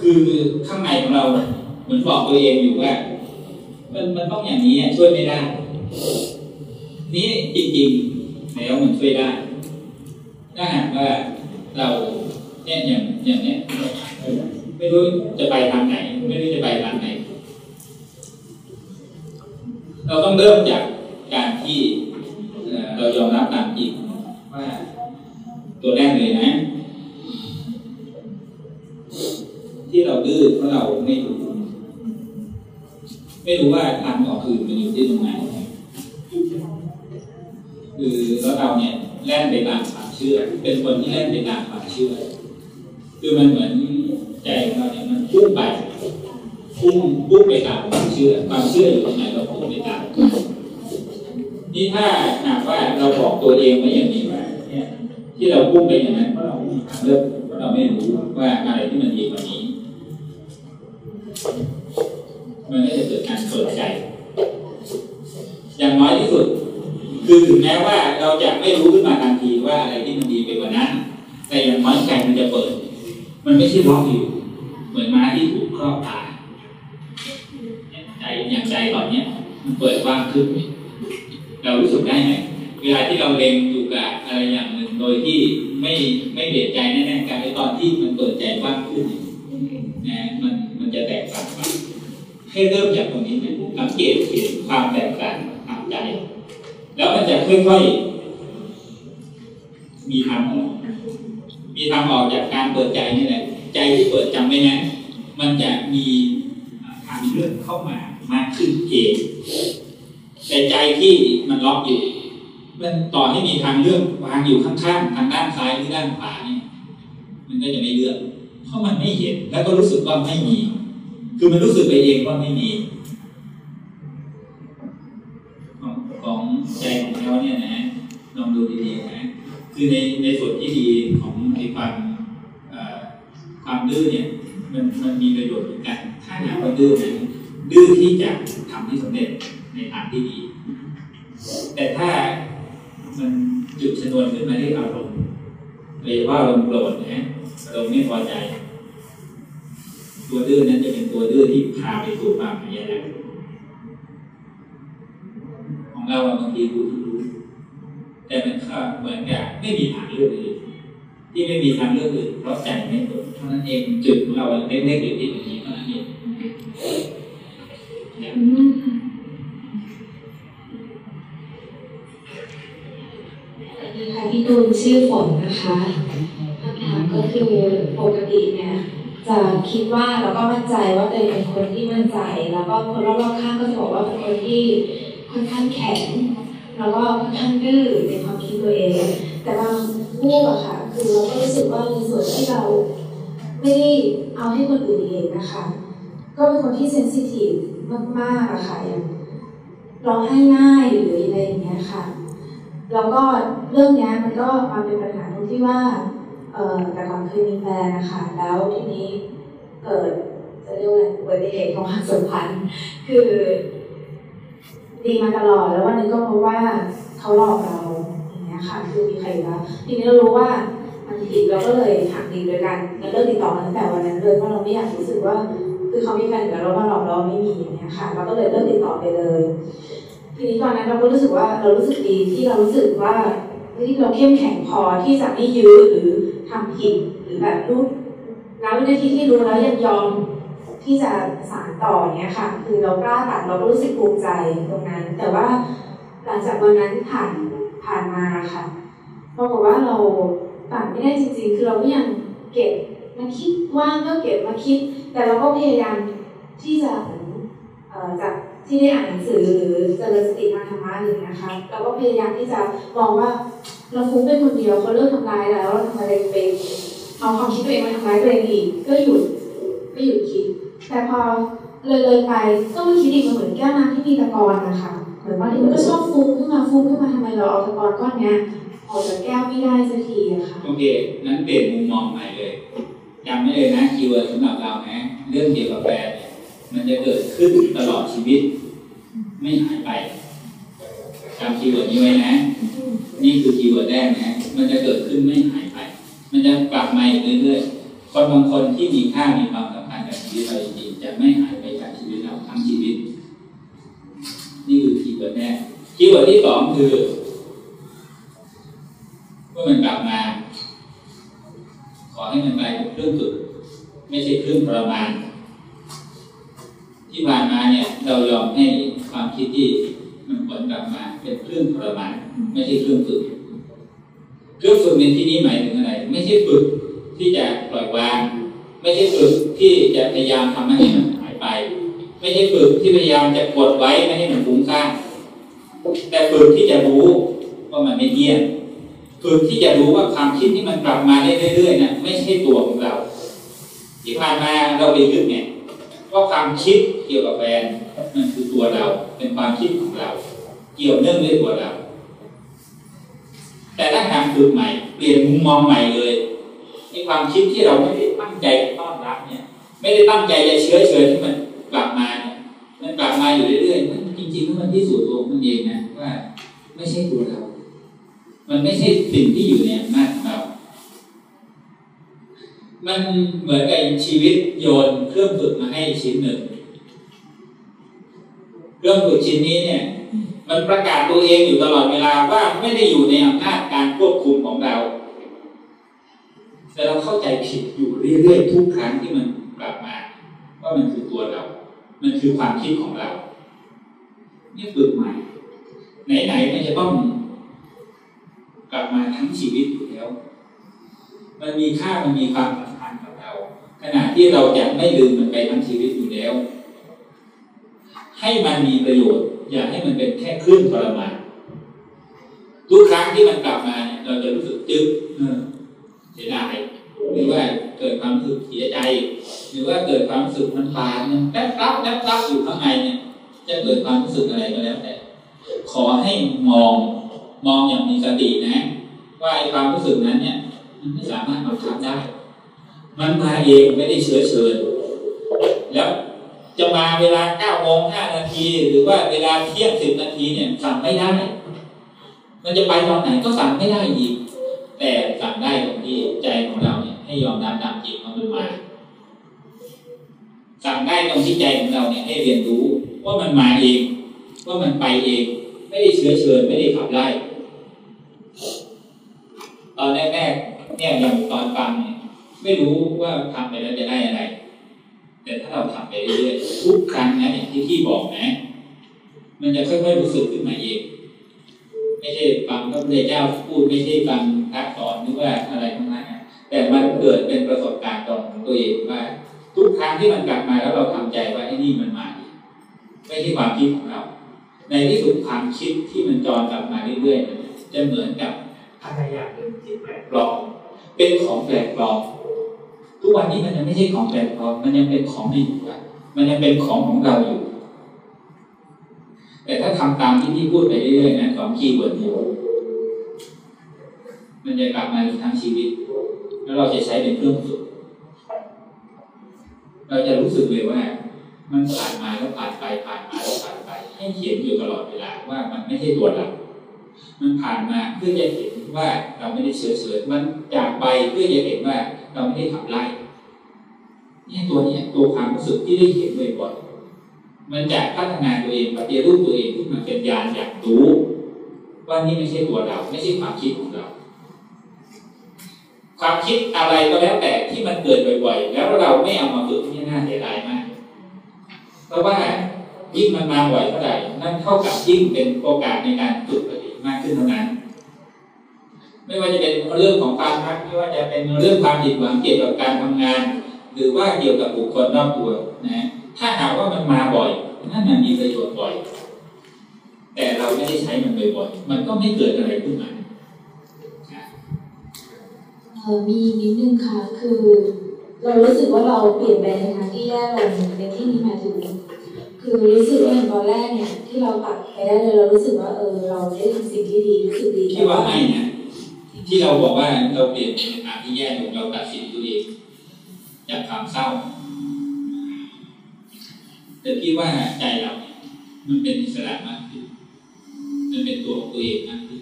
Speaker 1: คือข้างในของเราเหมือนบอกตัวเองอยู่ว่า มันมันต้องอย่างนี้อะช่วยไม่ได้ นี่จริงๆแล้วมันช่วยได้ถ้าหากว่าเรา เนี่ยอย่างอย่างเนี้ยไม่รู้จะไปทางไหน ไม่รู้จะไปทางไหน เราต้องเริ่มจากการที่เอ่อเรายอมรับตามจริงว่าตัวแรกเลยนะ ที่เราดื้อเพราะเราไม่รู้ ไม่รู้ว่าทางออกคือมันอยู่ที่ตรงไหนคือแล้วเราเนี่ยแล่นไปตามความเชื่อ เป็นคนที่แล่นไปตามความเชื่อ คือมันเหมือนใจของเราเนี่ยมันพุ่งไปพุ่งพุ่งไปตามความเชื่อ ความเชื่ออยู่ตรงไหนเราพุ่งไปตามนี่ถ้าหากว่าเราบอกตัวเองไว้อย่างนี้ว่าเนี่ยที่เราพุ่งไปอย่างนั้นเพราะเราไม่มีทางเลือกเพราะเราไม่รู้ว่าอะไรที่มันดีกว่านี้ มันก็จะเกิดการเปิดใจ อย่างน้อยที่สุด คือถึงแม้ว่าเราจะไม่รู้ขึ้นมาทันทีว่าอะไรที่มันดีไปกว่านั้น แต่อย่างน้อยใจมันจะเปิด มันไม่ใช่ล็อกอยู่ เหมือนม้าที่ถูกครอบตายใจอย่างใจตอนเนี้ย มันเปิดกว้างขึ้น เรารู้สึกได้ไหมเวลาที่เราเล็งอยู่กับอะไรอย่างหนึ่งโดยที่ไม่ไม่เปลี่ยนใจแน่ๆกันในตอนที่มันเปิดใจกว้างขึ้นนะมันมันจะแตกต่างกันให้เริ่มจากตรงนี้นะสังเกตเห็นความแตกต่างทางใจ แล้วมันจะค่อยๆมีทางออก มีทางออกจากการเปิดใจนี่แหละใจที่เปิดจำไว้นะมันจะมีทางเลือกเข้ามามากขึ้นเองแต่ใจที่มันล็อกอยู่มันต่อให้มีทางเลือกวางอยู่ข้างๆทางด้านซ้ายหรือด้านขวาเนี่ยมันก็จะไม่เลือกเพราะมันไม่เห็นแล้วก็รู้สึกว่าไม่มี คือมันรู้สึกไปเองว่าไม่มีของของใจของเขาเนี่ยนะลองดูดีๆนะคือในในส่วนที่ดีของ ในความความดื้อเนี่ยมันมันมีประโยชน์เหมือนกัน ถ้าหากว่าดื้อนั้นดื้อที่จะทำให้สำเร็จในทางที่ดี แต่ถ้ามันจุดชนวนขึ้นมาที่อารมณ์โดยเฉพาะอารมณ์โกรธนะอารมณ์ไม่พอใจ ตัวดื้อนั้นจะเป็นตัวดื้อที่พาไปสู่ความพยายามของเราบางทีรู้รู้แต่มันก็เหมือนกับไม่มีทางเลือกอื่น ที่ไม่มีทางเลือกอื่นเพราะใจไม่เปิดเท่านั้นเองจุดของเราเล็กๆอยู่ที่ตรงนี้เท่านั้นเองเนี่ย
Speaker 4: ขอบคุณมากค่ะ
Speaker 2: สวัสดีค่ะพี่ตูนชื่อฝนนะคะคำถามก็คือปกติเนี่ยจะคิดว่าแล้วก็มั่นใจว่าตัวเองเป็นคนที่มั่นใจ แล้วก็คนรอบๆข้างก็จะบอกว่าเป็นคนที่ค่อนข้างแข็งแล้วก็ค่อนข้างดื้อในความคิดตัวเอง แต่บางพูดอะค่ะ คือเราก็รู้สึกว่าในส่วนที่เราไม่ได้เอาให้คนอื่นเห็นนะคะ ก็เป็นคนที่เซนซิทีฟมากๆอะค่ะอย่างร้องไห้ง่ายหรืออะไรอย่างเงี้ยค่ะ แล้วก็เรื่องนี้มันก็มาเป็นปัญหาตรงที่ว่าเออแต่ก่อนเคยมีแฟนนะคะแล้วทีนี้เกิดจะเรียกว่าอะไรอุบัติเหตุของความสัมพันธ์คือ ดีมาตลอดแล้ววันนึงก็พบว่าเขาหลอกเราอย่างเงี้ยค่ะ คือมีใครแล้วทีนี้เรารู้ว่า มันผิดเราก็เลยหักดินโดยการเลิกติดต่อกันตั้งแต่วันนั้นเลยเพราะเราไม่อยากรู้สึกว่า คือเขามีแฟนอยู่เรามาหลอกเราไม่มีอย่างเงี้ยค่ะ เราก็เลยเลิกติดต่อไปเลย ทีนี้ตอนนั้นเราก็รู้สึกว่าเรารู้สึกดีที่เรารู้สึกว่าเฮ้ยเราเข้มแข็งพอที่จะไม่ยื้อหรือทำผิดหรือแบบรู้แล้ววินาทีที่รู้แล้วยังยอมที่จะสานต่อเงี้ยค่ะ คือเรากล้าตัดเราก็รู้สึกภูมิใจตรงนั้น แต่ว่าหลังจากวันนั้นผ่านผ่านมาค่ะปรากฏว่าเรา ตัดไม่ได้จริง ๆ คือเราก็ยังเก็บมาคิดว่างก็เก็บมาคิด แต่เราก็พยายามที่จะเหมือนจากที่ได้อ่านหนังสือหรือเจริญสติทางธรรมะเลยนะคะเราก็พยายามที่จะมองว่าเราฟุ้งเป็นคนเดียวเขาเลิกทำร้ายแล้วเราทำอะไมไปเอาความคิดตัวเองมาทำร้ายตัวเองอีกก็หยุดก็หยุดคิด แต่พอเลยเลยไปก็มาคิดอีกมันเหมือนแก้วน้ำที่มีตะกอนนะคะเหมือนว่ามันก็ชอบฟุ้งขึ้นมาฟุ้งขึ้นมาทำไมเราเอาตะกอนก้อนเนี้ย ออกจากแก้วไม่ได้สักทีอะค่ะ
Speaker 1: โอเคนั้นเปลี่ยนมุมมองใหม่เลยจำไม่เลยนะ keyword สำหรับเรานะเรื่องเกี่ยวกับแฟนเนี่ยมันจะเกิดขึ้นตลอดชีวิต ไม่หายไปจำ keyword นี้ไว้นะ นี่คือ keyword แรกนะ มันจะเกิดขึ้นไม่หายไป มันจะกลับมาอีกเรื่อยๆ คนบางคนที่มีค่ามีความสำคัญกับชีวิตเราจริงๆจะไม่หายไปจากชีวิตเราทั้งชีวิต นี่คือ keyword แรก keyword ที่สองคือ เมื่อมันกลับมา ขอให้มันกลายเป็นเครื่องฝึกไม่ใช่เครื่องทรมานที่ผ่านมาเนี่ยเรายอมให้ความคิดที่มันผุดกลับมาเป็นเครื่องทรมานไม่ใช่เครื่องฝึก เครื่องฝึกในที่นี้หมายถึงอะไร ไม่ใช่ฝึกที่จะปล่อยวาง ไม่ใช่ฝึกที่จะพยายามทำให้มันหายไป ไม่ใช่ฝึกที่พยายามจะกดไว้ไม่ให้มันฟุ้งซ่านแต่ฝึกที่จะรู้ว่ามันไม่เที่ยง ฝึกที่จะรู้ว่าความคิดที่มันกลับมาได้เรื่อยๆนะไม่ใช่ตัวของเรา ที่ผ่านมาเราไปยึดเนี่ยว่าความคิดเกี่ยวกับแฟนมันคือตัวเราเป็นความคิดของเรา เกี่ยวเนื่องด้วยตัวเรา แต่ถ้าหากฝึกใหม่ เปลี่ยนมุมมองใหม่เลยไอ้ความคิดที่เราไม่ได้ตั้งใจต้อนรับเนี่ย ไม่ได้ตั้งใจจะเชื้อเชิญที่มันกลับมาเนี่ยมันกลับมาอยู่เรื่อยๆมันจริงๆแล้วมันที่สุดตัวมันเองนะว่า ไม่ใช่ตัวเรา มันไม่ใช่สิ่งที่อยู่ในอำนาจของเรา มันเหมือนกับชีวิตโยนเครื่องฝึกมาให้ชิ้นหนึ่ง เครื่องฝึกชิ้นนี้เนี่ย มันประกาศตัวเองอยู่ตลอดเวลาว่าไม่ได้อยู่ในอำนาจการควบคุมของเรา แต่เราเข้าใจผิดอยู่เรื่อยๆทุกครั้งที่มันกลับมาว่ามันคือตัวเรา มันคือความคิดของเรา นี่ฝึกใหม่ไหนๆมันจะต้อง กลับมาทั้งชีวิตอยู่แล้ว มันมีค่ามันมีความสำคัญกับเรา ขณะที่เราจะไม่ลืมมันไปทั้งชีวิตอยู่แล้ว ให้มันมีประโยชน์ อย่าให้มันเป็นแค่คลื่นทรมานทุกครั้งที่มันกลับมาเนี่ยเราจะรู้สึกจึ๊กเสียดายหรือว่าเกิดความรู้สึกเสียใจ หรือว่าเกิดความรู้สึกมันปานแป๊บรับแป๊บรับอยู่ข้างในเนี่ย จะเกิดความรู้สึกอะไรก็แล้วแต่ขอให้มอง มองอย่างมีสตินะ ว่าไอ้ความรู้สึกนั้นเนี่ย มันไม่สามารถบังคับได้ มันมาเองไม่ได้เชื้อเชิญ แล้วจะมาเวลาเก้าโมงห้านาที หรือว่าเวลาเที่ยงสิบนาทีเนี่ยสั่งไม่ได้ มันจะไปตอนไหนก็สั่งไม่ได้อีก แต่สั่งได้ตรงที่ใจของเราเนี่ยให้ยอมรับตามจริงว่ามันมาสั่งได้ตรงที่ใจของเราเนี่ยให้เรียนรู้ว่ามันมาเอง ว่ามันไปเอง ไม่ได้เชื้อเชิญไม่ได้ขับไล่ ตอนแรกๆเนี่ยอย่างตอนฟังเนี่ยไม่รู้ว่าทำไปแล้วจะได้อะไร แต่ถ้าเราทำไปเรื่อยๆทุกครั้งนะอย่างที่พี่บอกนะ มันจะค่อยๆรู้สึกขึ้นมาเองไม่ใช่ฟังพระพุทธเจ้าพูดไม่ใช่ฟังพระสอนหรือว่าอะไรทั้งนั้นแต่มันเกิดเป็นประสบการณ์ตรงของตัวเองว่า ทุกครั้งที่มันกลับมาแล้วเราทำใจว่าไอ้นี่มันมาอีกไม่ใช่ความคิดของเรา ในที่สุดความคิดที่มันจรกลับมาเรื่อยๆจะเหมือนกับ อะไรอย่างหนึ่งที่แปลกปลอมเป็นของแปลกปลอมทุกวันนี้มันยังไม่ใช่ของแปลกปลอมมันยังเป็นของในอยู่อะมันยังเป็นของของเราอยู่ แต่ถ้าทำตามที่พี่พูดไปเรื่อยๆนะสองคีย์เวิร์ดนี้มันจะกลับมาทั้งชีวิต แล้วเราจะใช้เป็นเครื่องฝึกเราจะรู้สึกเลยว่า มันผ่านมาแล้วผ่านไปผ่านมาแล้วผ่านไป ให้เขียนอยู่ตลอดเวลาว่ามันไม่ใช่ตัวเรา มันผ่านมาเพื่อจะเห็น ว่าเราไม่ได้เชื้อเชิญมันจากไปเพื่อจะเห็นว่าเราไม่ได้ขับไล่นี่ตัวนี้ตัวความรู้สึกที่ได้เห็นบ่อยๆมันจะพัฒนาตัวเองปฏิรูปตัวเองขึ้นมาเป็นญาณอย่างรู้ว่านี่ไม่ใช่ตัวเรา ไม่ใช่ความคิดของเรา ความคิดอะไรก็แล้วแต่ที่มันเกิดบ่อยๆ แล้วเราไม่เอามาฝึกนี่น่าเสียดายมาก เพราะว่ายิ่งมันมาบ่อยเท่าไหร่นั่นเท่ากับยิ่งเป็นโอกาสในการฝึกปฏิมากขึ้นเท่านั้น ไม่ว่าจะเป็นเรื่องของความรักไม่ว่าจะเป็นเรื่องความผิดหวังเกี่ยวกับการทำงาน หรือว่าเกี่ยวกับบุคคลรอบตัวนะถ้าหากว่ามันมาบ่อยนั่นมันมีประโยชน์บ่อย แต่เราไม่ได้ใช้มันบ่อยๆมันก็ไม่เกิดอะไรขึ้นมา
Speaker 2: เออมีนิดนึงค่ะคือ เรารู้สึกว่าเราเปลี่ยนไปในทางที่แย่ลงในที่นี้หมายถึงคือรู้สึกว่าอย่างตอนแรกเนี่ยที่เราตัดไปได้เลยเรารู้สึกว่าเออเราได้ทำสิ่งที่ดีรู้สึกดี
Speaker 1: ที่ว่าไม่เนี่ย ที่เราบอกว่าเราเปลี่ยนในทางที่แย่ลงเราตัดสินตัวเองจากความเศร้า แต่พี่ว่าใจเราเนี่ยมันเป็นอิสระมากขึ้นมันเป็นตัวของตัวเองมากขึ้น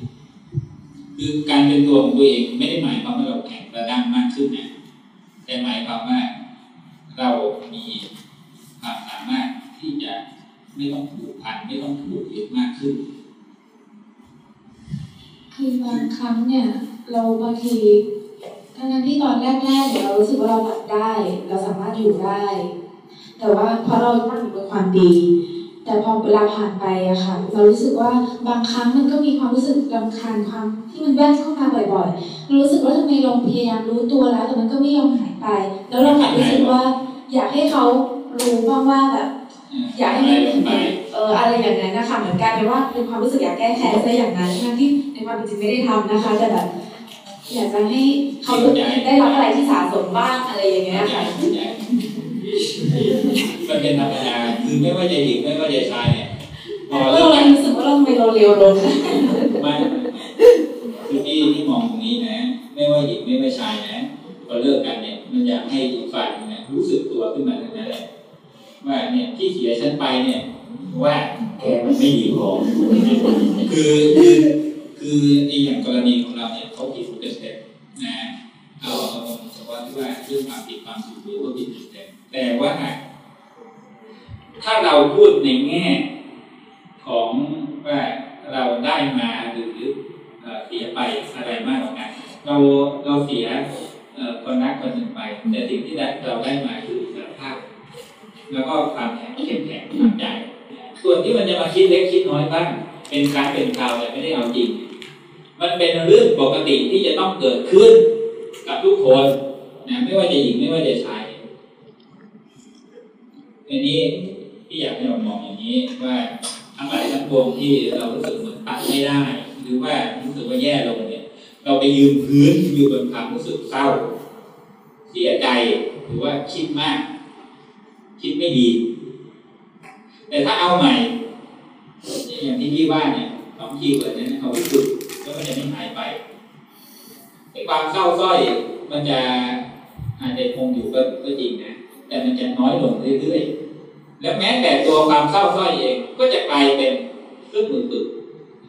Speaker 1: คือการเป็นตัวของตัวเองไม่ได้หมายความว่าเราแข็งกระด้างมากขึ้นนะแต่หมายความว่าเรามีความสามารถที่จะไม่ต้องผูกพันไม่ต้องผูกเยึดมากขึ้น
Speaker 2: คือบางครั้งเนี่ย เราบางทีทั้งๆที่ตอนแรกๆเนี่ยเรารู้สึกว่าเราตัดได้ เราสามารถอยู่ได้ แต่ว่าเพราะเราตั้งอยู่บนความดี แต่พอเวลาผ่านไปอะค่ะ เรารู้สึกว่าบางครั้งมันก็มีความรู้สึกรำคาญความที่มันแวบเข้ามาบ่อยๆเรารู้สึกว่าทำไมเราพยายามรู้ตัวแล้ว แต่มันก็ไม่ยอมหายไป แล้วเรากลับรู้สึกว่า อยากให้เขารู้บ้างว่าแบบอยากให้
Speaker 1: อะไรลงไป
Speaker 2: เอออะไรอย่างนั้นนะคะเหมือนกลารเป็นว่าเป็นความรู้สึกอยากแก้แค้นซะอย่างนั้นทั้งที่ในความเป็นจริงไม่ได้ทำนะคะ แต่แบบ อยากจะให้เขาได้รับอะไรที่สะสมบ้างอะไรอย่างเงี้ยค่ะ
Speaker 1: มันเป็นธรรมดาคือไม่ว่าจะหญิงไม่ว่าจะชายเนี่ยพอ
Speaker 2: ก็
Speaker 1: เลิก
Speaker 2: เล
Speaker 1: กั
Speaker 2: ย
Speaker 1: น
Speaker 2: รู้สึกว่าเราทำไมเราเร็วลงนะ
Speaker 1: ไม่คือพี่ที่มองตรงนี้นะ ไม่ว่าหญิงไม่ว่าชายนะพอเลิกกันเนี่ยมันอยากให้อีกฝ่ายหนึงเนี่ยรู้สึกตัวขึ้นมาทั้งนั้นแหละว่าเนี่ยที่เสียฉันไปเนี่ยว่าแกมันไม่ดีพอคือ คือคือไอ้อย่างกรณีของเราเนี่ยเขาผิดเป็นเต็มนะเอาเอาเฉพาะที่ว่าเรื่องความผิดความสุขหรือว่าผิดเป็นเต็มแต่ว่า ถ้าเราพูดในแง่ของว่าเราได้มาหรือเสียไปอะไรมากกว่ากันเราเราเสียคนรักคนหนึ่งไปแต่สิ่งที่ได้เราได้มาคืออิสรภาพ แล้วก็ความแข็งเข้มแข็งทาใจส่วนที่มันจะมาคิดเล็กคิดน้อยบ้างเป็นครั้งเป็นคราวแต่ไม่ได้เอาจริง มันเป็นเรื่องปกติที่จะต้องเกิดขึ้นกับทุกคนนะไม่ว่าจะหญิงไม่ว่าจะชายอันนี้ที่อยากให้เรามองอย่างนี้ว่าทั้งหลายทั้งปวงที่เรารู้สึกเหมือนตัดไม่ได้ หรือว่ารู้สึกว่าแย่ลงเนี่ย เราไปยืนพื้นอยู่บนความรู้สึกเศร้า เสียใจหรือว่าคิดมาก คิดไม่ดี แต่ถ้าเอาใหม่อย่างที่พี่ว่าเนี่ยสอง keyword เนี่ยเอาไปฝึก แล้วมันจะไม่หายไปไอ้ความเศร้าสร้อยมันจะอาจจะคงอยู่ก็ก็จริงนะแต่มันจะน้อยลงเรื่อยๆ แล้วแม้แต่ตัวความเศร้าสร้อยเองก็จะกลายเป็นเครื่องมือฝึก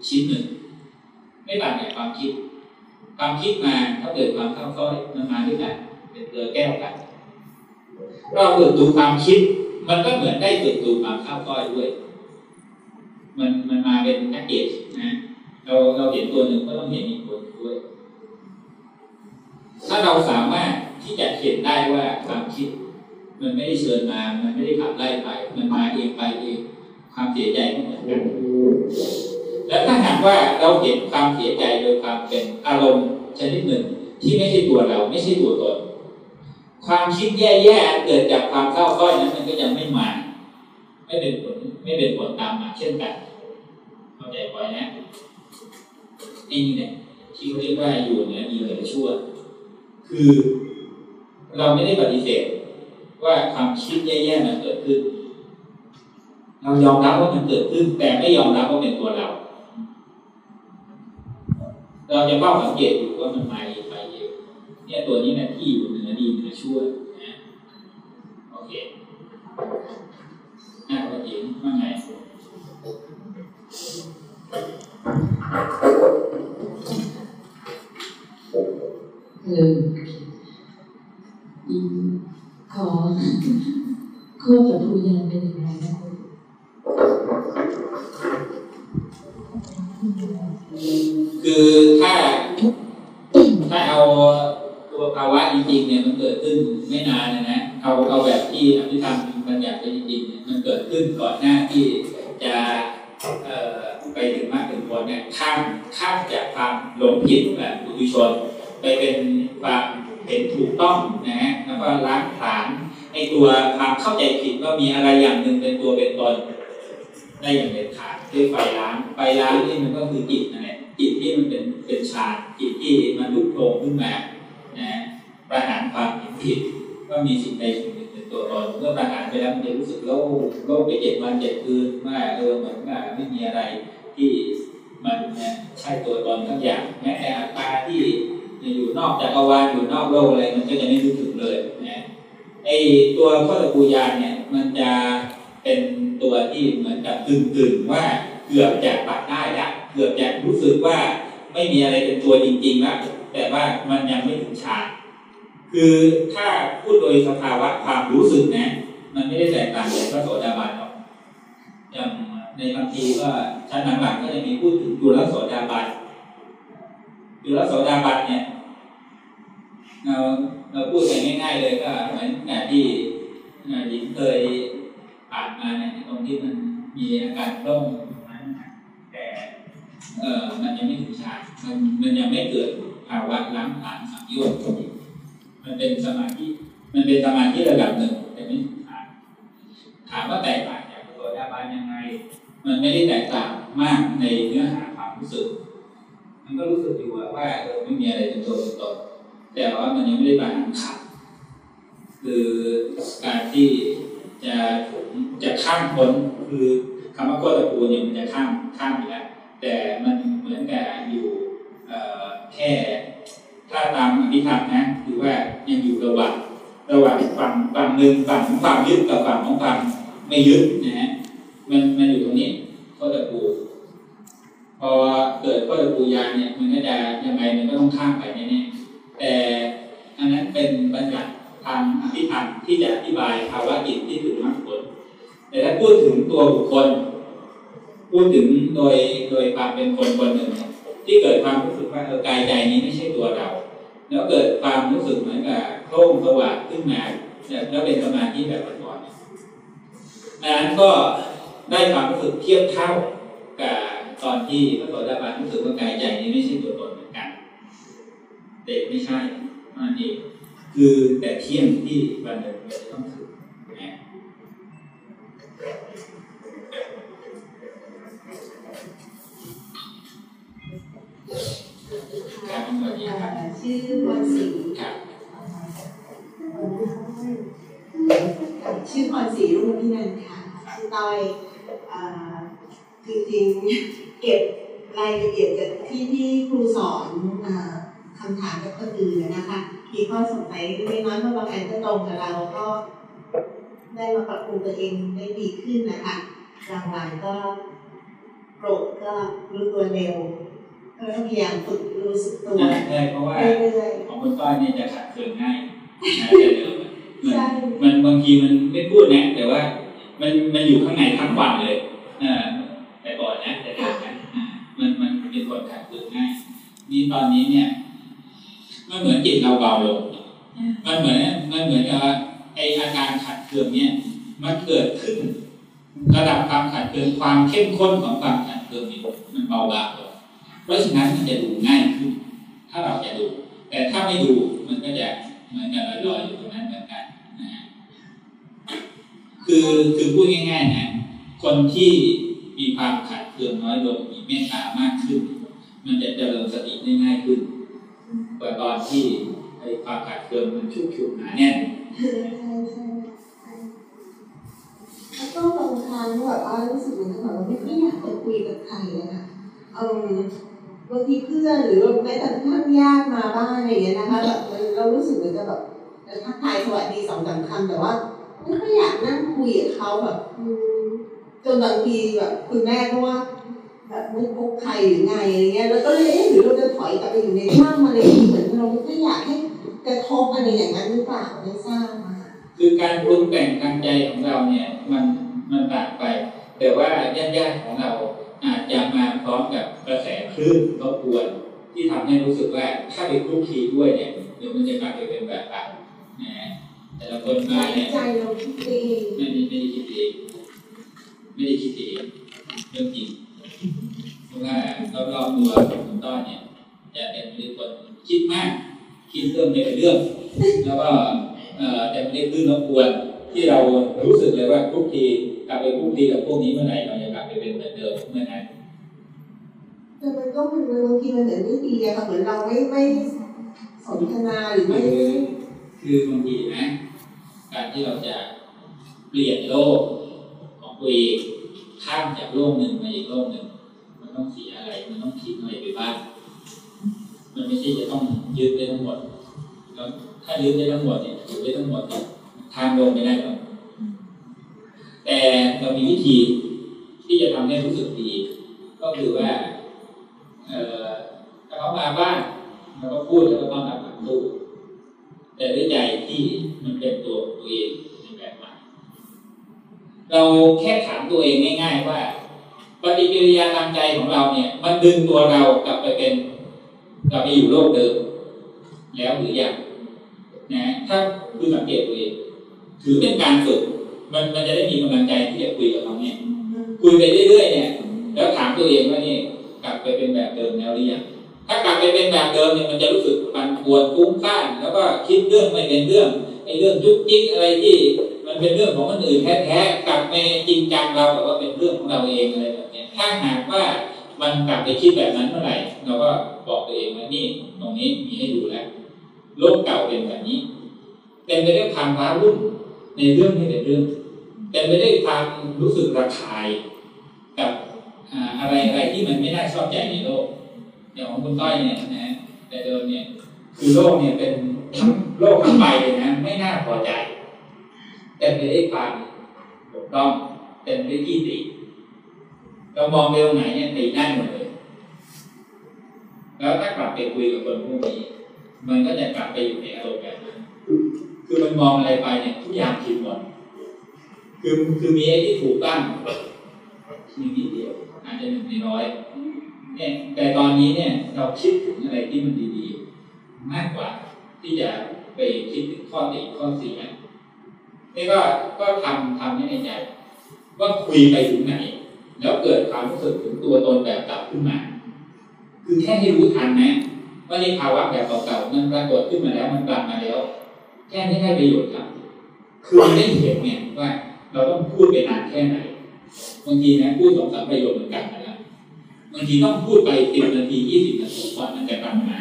Speaker 1: ชิ้นหนึ่ง ไม่ต่างจากความคิด ความคิดมาถ้าเกิดความเศร้าส้อยมันมาด้วยกันเป็นเกลือแก้วกัน เราฝึกดูความคิด มันก็เหมือนได้ฝึกดูความข้าวก้อยด้วย มันมันมาเป็นแพ็กเกจนะ เราเราเห็นตัวหนึ่งก็ต้องเห็นอีกตัวหนึ่งด้วย ถ้าเราสามารถที่จะเห็นได้ว่าความคิด มันไม่ได้เชิญมา มันไม่ได้ขับไล่ไป มันมาเองไปเองความเสียใจก็เหมือนกันแล้วถ้าหากว่าเราเห็นความเสียใจโดยความเป็นอารมณ์ชนิดหนึ่งที่ไม่ใช่ตัวเราไม่ใช่ตัวตนความคิดแย่ๆเกิดจากความเศร้าส้อยนั้นมันก็ยังไม่มา ไม่เป็นผลไม่เป็นผลตามมาเช่นกันเข้าใจไว้นะ นี่เนี่ยที่เขาเรียกว่าอยู่เหนือดีเหนือชั่ว คือเราไม่ได้ปฏิเสธว่าความคิดแย่ๆมันเกิดขึ้น เรายอมรับว่ามันเกิดขึ้น แต่ไม่ยอมรับว่าเป็นตัวเรา เราจะเฝ้าสังเกตอยู่ว่ามันมาเองไปเองเนี่ยตัวนี้เนี่ยที่อยู่เหนือดีเหนือชั่วนะโอเคอะวันหญิงว่าไง
Speaker 5: เอออืมขอโคตรกับภูยานเป็นยังไงนะคุณ
Speaker 1: คือถ้าถ้าเอาตัวภาวะจริงๆเนี่ยมันเกิดขึ้นไม่นานนะนะเอาเอาแบบที่อภิธรรมบัญญัติไปจริงๆเนี่ยมันเกิดขึ้นก่อนหน้าที่จะไปถึงมรรคถึงผลเนี่ยข้ามข้ามจากความหลงผิดแบบปุถุชน ไปเป็นความเห็นถูกต้องนะฮะแล้วก็ล้างผลาญไอ้ตัวความเข้าใจผิดว่ามีอะไรอย่างหนึ่งเป็นตัวเป็นตนได้อย่างเด็ดขาดด้วยไฟล้างไฟล้างนี่มันก็คือจิตนั่นแหละจิตที่มันเป็นเป็นฌานจิตที่มันลุกโผล่ขึ้นมานะประหารความเห็นผิดว่ามีสิ่งใดสิ่งหนึ่งเป็นตัวตนเมื่อประหารไปแล้วมันจะรู้สึกโล่งโล่งไปเจ็ดวันเจ็ดคืนว่าเออเหมือนว่าไม่มีอะไรที่มันใช่ตัวตนทั้งอย่างแม้แต่อัตตาที่ อยู่นอกจักรวาลอยู่นอกโลกอะไรมันก็จะไม่รู้ถึงเลยนะไอตัวข้อตะปูยานเนี่ย มันจะเป็นตัวที่เหมือนกับกึ่งๆว่าเกือบจะปัดได้ล้วเกือบจะรู้สึกว่าไม่มีอะไรเป็นตัวจริงๆล้วแต่ว่ามันยังไม่ถึงฌานคือถ้าพูดโดยสภาวะความรู้สึกนะ มันไม่ได้แตกต่างจากพระโสดาบันหรอกอย่างในบางทีก็ชั้นหลังๆก็จะมีพูดถึงจุลโสดาบันจุลโสดาบันเนี่ย เราเราพูดกันง่าย ๆ เลยก็เหมือนแบบที่หญิงเคยอ่านมาเนี่ยตรงที่มันมีอาการโล่งนั้นแต่เออมันยังไม่ถึงฌานมันมันยังไม่เกิดภาวะล้างผ่านสังโยชน์มันเป็นสมาธิมันเป็นสมาธิระดับหนึ่งแต่ไม่ถึงฌานถามว่าแตกต่างจากโสดาบันยังไง มันไม่ได้แตกต่างมากในเนื้อหาความรู้สึก มันก็รู้สึกอยู่ว่าเออไม่มีอะไรเป็นตัวเป็นตน แต่ว่ามันยังไม่ได้บาลานขัดคือการที่จะจะข้ามพ้นคือคำว่าโคตรปูเนี่ยมันจะข้ามข้ามอยู่แล้วแต่มันเหมือนกับอยู่แค่ถ้าตามอภิธรรมนะคือว่ายังอยู่ระหว่างระหว่างฝั่งฝั่งหนึ่งฝั่งของความยึดกับฝั่งของความไม่ยึดนะฮะมันมันอยู่ตรงนี้ข้อตะปูพอเกิดข้อตะปูยานเนี่ยมันก็จะยังไงมันก็ต้องข้ามไปแน่ แต่อันนั้นเป็นบัญญัติทางอภิธรรมที่จะอธิบายภาวะจิตที่ถึงมรรคผลแต่ถ้าพูดถึงตัวบุคคล พูดถึงโดยโดยความเป็นคนคนหนึ่ง ที่เกิดความรู้สึกว่าเออกายใจนี้ไม่ใช่ตัวเรา แล้วเกิดความรู้สึกเหมือนกับโล่งสว่างขึ้นมาเนี่ยแล้วเป็นสมาธิแบบอ่อนๆอันนั้นก็ได้ความรู้สึกเทียบเท่ากับตอนที่พระโสดาบันรู้สึกว่ากายใจนี้ไม่ใช่ตัวตน เหมือนกันแต่ไม่ใช่นั่นเองคือแต่เที่ยงที่วันหนึ่งจะต้องถึงนะครับสวัสดีครับ
Speaker 7: ชื่อวันศรี
Speaker 1: ครับ
Speaker 7: ชื่อพรศรีรุ่งพินันค่ะชื่อต้อยอ่าจริงๆเก็บรายละเอียดจากที่ที่ครูสอนอ่า คำถามกับคนอื่นนะคะมีข้อสงสัยไม่น้อยเพราะบางอันก็ตรงกับเราก็ ได้มาปรับปรุงตัวเองได้ดีขึ้นนะคะหลังๆก็โกรธก็รู้ตัวเร็วก็พยายามฝึกรู้สึกตัว
Speaker 1: นั่นแหละเพราะว่า
Speaker 7: เรื่อย
Speaker 1: ของคุณก้อยเนี่ยจะขัดเคืองง่ายนะแต่เดิมอะ
Speaker 7: ๆใช่
Speaker 1: มันบางทีมันไม่พูดนะแต่ว่า มันมันอยู่ข้างในทั้งวันเลยเออแต่ก่อนนะแต่เดิมนะอ่ามันมันเป็นคนขัดเคืองง่ายนี่ตอนนี้เนี่ย มันเหมือนจิตเราเบาลงมันเหมือนมันเหมือนกับว่าไออาการขัดเคืองเนี่ย มันเกิดขึ้น ระดับความขัดเคืองความเข้มข้นของความขัดเคืองนี่มันเบาบางลงเพราะฉะนั้นมันจะดูง่ายขึ้น ถ้าเราจะดู แต่ถ้าไม่ดูมันก็จะเหมือนกับลอยๆอยู่ตรงนั้นเหมือนกันนะฮะคือคือพูดง่ายๆนะคนที่มีความขัดเคืองน้อยลงมีเมตตามากขึ้น มันจะเจริญสติได้ง่ายขึ้น กว่าตอนที่ไอ้ความขัดเคืองมันชุกชุมหนาแน่น
Speaker 7: ใช่ใช่แล้วก็บางครั้งแบบว่ารู้สึกเหมือนกับแบบว่าไม่ค่อยอยากจะคุยกับใครอะค่ะเออบางทีเพื่อนหรือแม้แต่ทั่งญาติมาบ้านอะไรอย่างเงี้ยนะคะแบบเรารู้สึกเหมือนกับแบบทักทายสวัสดีสองสามคำแต่ว่าไม่ค่อยอยากนั่งคุยกับเขาแบบจนบางทีแบบคุณแม่ก็ว่า แบบไม่พบใครหรือไงอะไรเงี้ย แล้วก็เลยเอ๊ะหรือเราจะถอยกลับไปอยู่ในถ้ำอะไรอย่าเงี้ยเหมือนเราไม่อยอยากให้กระทบอะไรอย่างนั้นหรือเปล่าไม่ทราบ
Speaker 1: คือการปรุงแต่งทางใจของเราเนี่ยมันมันต่างไป แต่ว่าญาติๆของเราอาจจะมาพร้อมกับกระแสคลื่นรบกวนที่ทำให้รู้สึกว่าถ้าไปคลุกคลีด้วยเนี่ยเดี๋ยวมันจะกลายไปเป็นแบบต่างนะฮะแต่ละคนมาเนี่ย
Speaker 7: ใจเราคิดเอง
Speaker 1: ไม่ได้ไม่ได้คิดเองไม่ได้คิดเองเรื่องจริง เพราะว่ารอบๆตัวของคุณต้อนเนี่ย จะเป็นคนคิดมาก คิดเรื่องในเรื่อง แล้วก็เอ่อจะไม่ได้คลื่นรบกวนที่ที่เรารู้สึกเลยว่าทุกทีกลับไปทุกทีกับพวกนี้เมื่อไหร่เราจะกลับไปเป็นเหมือนเดิมเมื่อนั้น
Speaker 10: แต่มันก็เป็นบางทีมันเหมือนไม่ดีอะค่ะเหมือนเราไม่ไม่สนทนาหรือไม่
Speaker 1: คือคือบางทีนะ การที่เราจะเปลี่ยนโลกของตัวเอง ข้ามจากโลกหนึ่งมาอีกโลกหนึ่ง มันต้องเสียอะไร มันต้องทิ้งอะไรไปบ้าง มันไม่ใช่จะต้องยึดได้ทั้งหมด แล้วถ้ายึดได้ทั้งหมดเนี่ยถือได้ทั้งหมดเนี่ยทางลงไม่ได้หรอกแต่เรามีวิธีที่จะทำให้รู้สึกดี ก็คือว่า เอ่อถ้าเขามาบ้านเราก็พูดแล้วก็ต้องรับดูแต่ด้วยใจที่มันเป็นตัวตัวเอง เราแค่ถามตัวเองง่ายๆว่า ปฏิกิริยาทางใจของเราเนี่ย มันดึงตัวเรากลับไปเป็นกลับไปอยู่โลกเดิม แล้วหรือยังนะถ้าคือสังเกตตัวเองถือเป็นการฝึก มันมันจะได้มีกำลังใจที่จะคุยกับเขาเนี่ยคุยไปเรื่อยๆเนี่ย แล้วถามตัวเองว่านี่กลับไปเป็นแบบเดิมแล้วหรือยังถ้ากลับไปเป็นแบบเดิมเนี่ยมันจะรู้สึกปันปวนฟุ้งซ่านแล้วก็คิดเรื่องไม่เป็นเรื่องไอ้เรื่องจุกจิกอะไรที่ เป็นเรื่องของคนอื่นแท้ๆกลับไปจริงจังเราแบบว่าเป็นเรื่องของเราเองอะไรแบบนี้ถ้าหากว่ามันกลับไปคิดแบบนั้นเมื่อไหร่เราก็บอกตัวเองว่านี่ตรงนี้มีให้ดูแล้วโลกเก่าเป็นแบบนี้เต็มไปด้วยความว้าวุ่นในเรื่องที่เป็นเรื่องเต็มไปด้วยความรู้สึกระคายกับอะไรอะไรที่มันไม่ได้ชอบใจในโลกอย่างของคุณต้อยเนี่ยนะแต่เดิมเนี่ยคือโลกเนี่ยเป็นทั้งโลกทั้งใบเลยนะไม่น่าพอใจ เต็มไปด้วยความบกพร่องเต็มไปด้วยที่ติเรามองไปตรงไหนเนี่ยติได้หมดเลย แล้วถ้ากลับไปคุยกับคนพวกนี้มันก็จะกลับไปอยู่ในอารมณ์แบบนั้นคือมันมองอะไรไปเนี่ยทุกอย่างผิดหมดคือคือมีไอ้ที่ถูกตั้งมีนิดเดียวอาจจะหนึ่งในร้อยเนี่ยแต่ตอนนี้เนี่ยเราคิดถึงอะไรที่มันดีๆ มากกว่าที่จะไปคิดถึงข้อติข้อเสีย นี่ก็ก็ทำทำให้ในใจว่าคุยไปถึงไหน แล้วเกิดความรู้สึกถึงตัวตนแบบเก่าขึ้นมา คือแค่ให้รู้ทันนะว่าในภาวะแบบเก่าๆมันปรากฏขึ้นมาแล้วมันกลับมาแล้ว แค่นี้ได้ประโยชน์ครับ คือมันได้เห็นเนี่ยว่าเราต้องพูดไปนานแค่ไหนบางทีนะพูดสองสามประโยคเหมือนกันนะบางทีต้องพูดไปสิบนาทียี่สิบนาทีก่อนมันจะกลับมา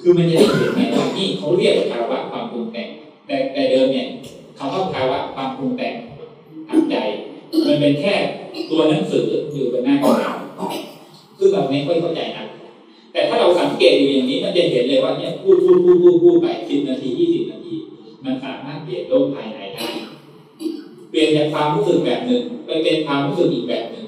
Speaker 1: คือมันจะได้เห็นไหมว่านี่เขาเรียกภาวะความปรุงแต่ง แต่แต่เดิมเนี่ยเขาเข้าภาวะความปรุงแต่งทางใจ มันเป็นแค่ตัวหนังสืออยู่บนหน้ากระดาษซึ่งเราไม่ค่อยเข้าใจนะแต่ถ้าเราสังเกตอยู่อย่างนี้มันจะเห็นเลยว่าเนี่ยพูดพูดพูดพูดพูดไปสิบนาทียี่สิบนาที มันสามารถเปลี่ยนโลกภายในได้เปลี่ยนจากความรู้สึกแบบหนึ่งไปเป็นความรู้สึกอีกแบบหนึ่ง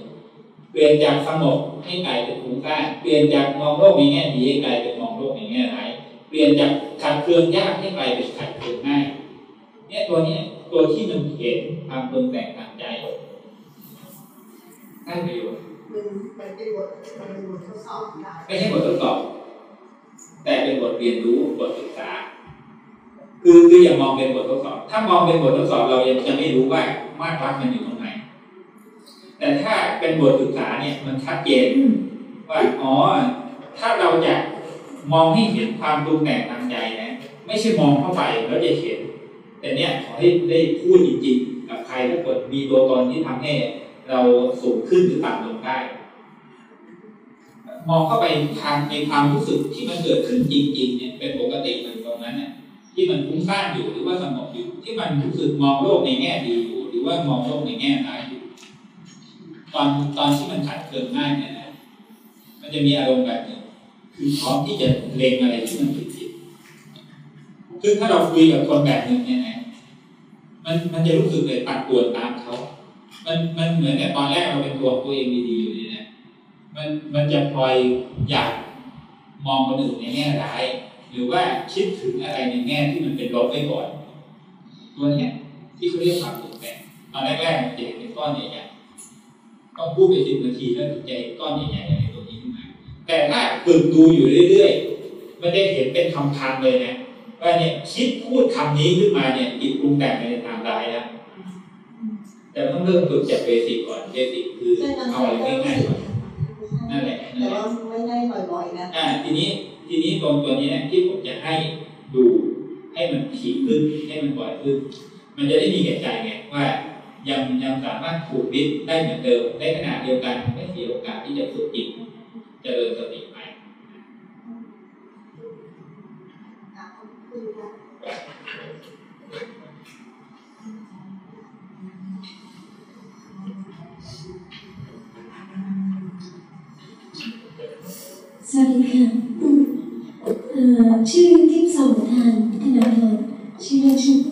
Speaker 1: เปลี่ยนจากสงบให้กลายเป็นฟุ้งซ่านเปลี่ยนจากมองโลกในแง่ดีให้กลายเป็นมองโลกในแง่ร้าย เปลี่ยนจากขัดเคืองยากให้กลายเป็นขัดเคืองง่ายเนี่ยตัวเนี้ยตัวที่มันเห็นความปรุงแต่งทางใจได้ประโยชน์
Speaker 10: มันมันเป็นบทมันเป็นบททดสอบได้
Speaker 1: ไม่ใช่บททดสอบ แต่เป็นบทเรียนรู้บทศึกษา คือคืออย่ามองเป็นบททดสอบ ถ้ามองเป็นบททดสอบเรายังจะไม่รู้ว่ามาตรวัดมันอยู่ตรงไหน แต่ถ้าเป็นบทศึกษาเนี่ยมันชัดเจนว่าอ๋อถ้าเราจะ มองให้เห็นความปรุงแต่งทางใจนะไม่ใช่มองเข้าไปแล้วจะเห็น แต่เนี่ยขอให้ได้พูดจริงๆกับใครทุกคนมีตัวตนที่ทำให้เราสูงขึ้นหรือต่ำลงได้มองเข้าไปทางในความรู้สึกที่มันเกิดขึ้นจริง ๆ เนี่ยเป็นปกติมันตรงนั้นเนี่ยที่มันฟุ้งซ่านอยู่หรือว่าสงบอยู่ ที่มันรู้สึกมองโลกในแง่ดีอยู่หรือว่ามองโลกในแง่ร้ายอยู่ตอนตอนที่มันขัดเคืองง่ายเนี่ยนะมันจะมีอารมณ์แบบหนึ่ง คือพร้อมที่จะเล็งอะไรที่มันผิดผิดๆซึ่งถ้าเราคุยกับคนแบบหนึ่งเนี่ยนะมันมันจะรู้สึกเลยปั่นป่วนตามเขามันมันเหมือนกับตอนแรกเราเป็นตัวตัวเองดีๆอยู่เนี่ยนะมันมันจะพลอยอยากมองคนอื่นในแง่ร้าย หรือว่าคิดถึงอะไรในแง่ที่มันเป็นลบไว้ก่อน ตัวเนี้ยที่เขาเรียกความปรุงแต่งตอนแรกๆเห็นเป็นก้อนใหญ่ๆต้องพูดไปสิบนาทีแล้วถึงจะก้อนใหญ่ๆ แต่ถ้าฝึกดูอยู่เรื่อยๆมันได้เห็นเป็นคำๆเลยนะว่าเนี่ยคิดพูดคำนี้ขึ้นมาเนี่ยจิตปรุงแต่งไปในทางร้ายแล้วแต่มันต้องเริ่มฝึกจากเบสิกก่อนเบสิกคือ
Speaker 10: ใช่ตอน
Speaker 1: เอา
Speaker 10: แร
Speaker 1: อะไร
Speaker 10: กก็
Speaker 1: ง่ายๆก่อนนั่นแหละนั่น
Speaker 10: แต่
Speaker 1: แหละ
Speaker 10: ว่าไม่ได้บ่อยๆนะ
Speaker 1: อ่าทีนี้ทีนี้ตรงตัวนี้เนี่ยที่ผมจะให้ดูให้มันถี่ขึ้นให้มันบ่อยขึ้น มันจะได้มีเหตุการณ์ไงว่ายังยังสามารถผูกมิตรได้เหมือนเดิมในขณะเดียวกันไม่เสียโอกาสที่จะฝึกจิต เจริญสติไป
Speaker 11: สวัสดีค่ะเอ่อชื่อทิพย์สมุทานธนาธรชื่อเล่นชื่อ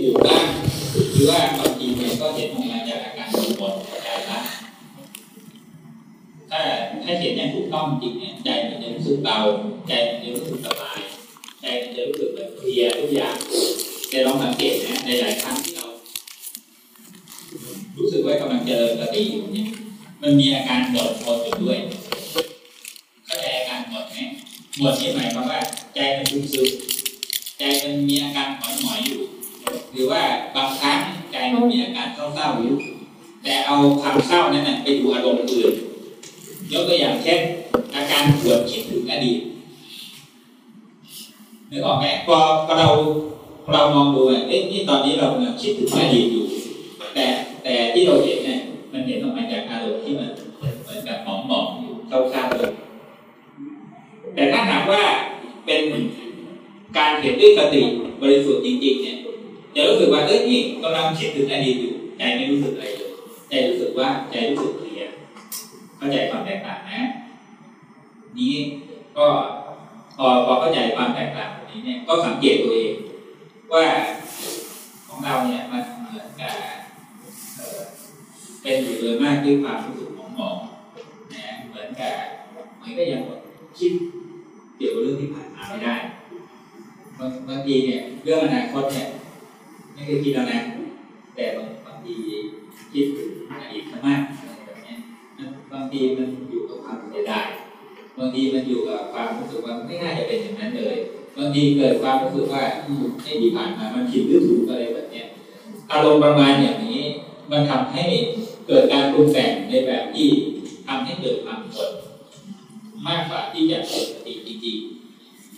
Speaker 1: ถูกบ้างหรือว่าบางทีมันก็เห็นออกมาจากอาการกังวลใจละถ้าถ้าเห็นอย่างถูกต้องจริงเนี่ยใจมันจะรู้สึกเบาใจมันจะรู้สึกสบายใจมันจะรู้สึกแบบเคลียร์ทุกอย่างแต่ลองสังเกตนะในหลายครั้งที่เรา รู้สึกว่ากำลังเจริญสติอยู่เนี่ยมันมีอาการหมดหมดอยู่ด้วยเข้าใจอาการหมดไหมหมดนี่หมายความว่า ใจมันซึมซึมใจมันมีอาการหงอยหงอยอยู่ หรือว่าบางครั้งใจมันมีอาการเศร้าๆอยู่ แต่เอาความเศร้านั้นนะไปดูอารมณ์อื่นยกตัวอย่างเช่นอาการปวดคิดถึงอดีตนึกออกไหมพอพอเราเรามองดูเอ๊ะนี่ตอนนี้เรากำลังคิดถึงอดีตอยู่ แต่แต่ที่เราเห็นเนี่ยมันเห็นออกมาจากอารมณ์ที่มันเหมือนกับหมองหมองๆอยู่เศร้าๆเลยแต่ถ้าหากว่าเป็นการเห็นด้วยสติบริสุทธิ์จริงๆเนี่ยจะรู้สึกว่าเอ้ยนี่กำลังคิดถึงอดีตอยู่ใจไม่รู้สึกอะไร ใจรู้สึกว่าใจรู้สึกเคลียร์เข้าใจความแตกต่างนะ นี้ก็พอพอเข้าใจความแตกต่างแบบนี้เนี่ยก็สังเกตตัวเอง ว่าของเราเนี่ยมันเหมือนกับเป็นอยู่โดยมากด้วยความรู้สึกของหมองนะเหมือนกับเหมือนก็ยังคิดเกี่ยวกับเรื่องที่ผ่านมาไม่ได้บางบางทีเนี่ยเรื่องอนาคตเนี่ยไม่เคยคิดแล้วนะแต่บางบางที คิดถึงอดีตมากอะไรแบบนี้บางทีมันอยู่กับความเสียดายบางทีมันอยู่กับความรู้สึกว่าไม่น่าจะเป็นอย่างนั้นเลยบางทีเกิดความรู้สึกว่าอืมไอ้ที่ผ่านมามันผิดหรือถูกอะไรแบบเนี้ยอารมณ์ประมาณอย่างนี้ มันทำให้เกิดการปรุงแต่งในแบบที่ทำให้เกิดความกดมากกว่าที่จะเกิดสติจริง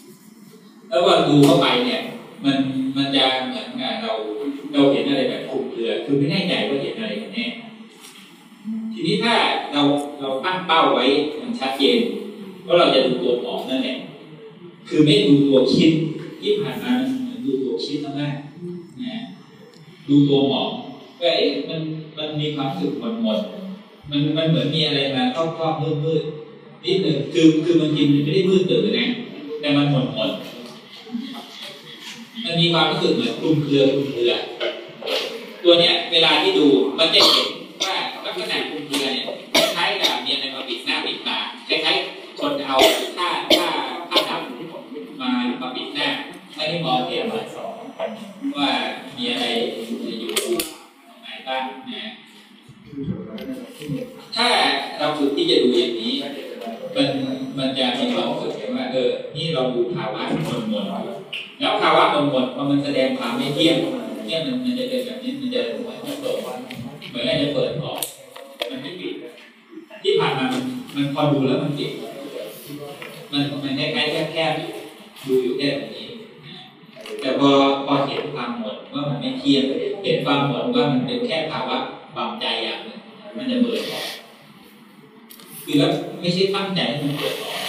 Speaker 1: ๆแล้วว่าดูเข้าไปเนี่ย มันมันจะเหมือนเราเราเห็นอะไรแบบคลุมเครือคือไม่แน่ใจว่าเห็นอะไรกันแน่ทีนี้ถ้าเราเราตั้งเป้าไว้มันชัดเจนว่าเราจะดูตัวหมองนั่นแหละคือไม่ดูตัวคิดที่ผ่านมามันเหมือนดูตัวคิดแล้วนะนะดูตัวหมองว่าเอ๊ะมันมันมีความรู้สึกหมดหมดมันมันเหมือนมีอะไรมาครอบครอบมืดมืดนิดหนึ่งคือคือบางทีมันไม่ได้มืดตื่นนะแต่มันหมดหมด มันมีความรู้สึกเหมือนคลุมเครือคลุมเครือ ตัวเนี้ยเวลาที่ดูมันจะเห็นว่าลักษณะคลุมเครือเนี่ยคล้ายกับมีอะไรมาปิดหน้าปิดตาคล้ายๆคนเอาผ้าผ้าผ้าดำมามาปิดหน้าไม่ได้มองเห็นว่ามีอะไรอยู่ไหนบ้างนะถ้าเราฝึกที่จะดูอย่างนี้ มันมันจะมีความรู้สึกว่าเออนี่เราดูภาวะมนมนแล้วภาวะมนมนพอมันแสดงความไม่เที่ยงเนี่ยมันมันจะเป็นแบบนี้มันจะเหมือนจะเปิดเหมือนจะเปิดออกมันไม่ปิดที่ผ่านมามันมันพอดูแล้วมันปิดมันมันแคล้ายๆแคบดูอยู่แค่แบบนี้แต่พอพอเห็นความหมดว่ามันไม่เที่ยงเห็นความหมดว่ามันเป็นแค่ภาวะความใจอย่างหนึ่งมันจะเปิดออก คือแล้วไม่ใช่ตั้งใจให้มันเปิดออกน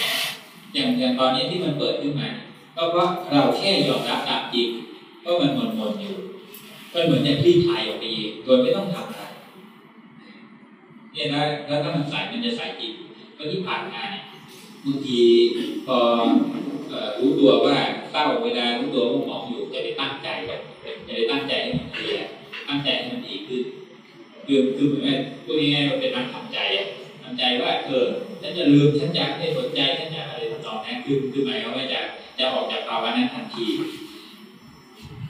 Speaker 1: อย่างอย่างตอนนี้ที่มันเปิดขึ้นมา ก็เพราะเราแค่ยอมรับตามจริงว่ามันหมดหมดอยู่มันเหมือนจะคลี่คลายออกไปเองโดยไม่ต้องทำอะไรเนี่ยนะแล้วถ้ามันใส่มันจะใส่จริงก็ที่ผ่านมาเนี่ยบางทีพอรู้ตัวว่าเศร้าเวลารู้ตัวว่าหมองอยู่จะไปตั้งใจแบบจะไปตั้งใจให้มันเคลียร์ตั้งใจให้มันดีขึ้นคือคือเหมือนว่าพูดง่ายๆมันเป็นการทำใจอะ ใจว่าเออฉันจะลืมฉันจะไม่สนใจฉันจะอะไรต่อนั้นคือคือหมายความว่าจะจะออกจากภาวะนั้นทันที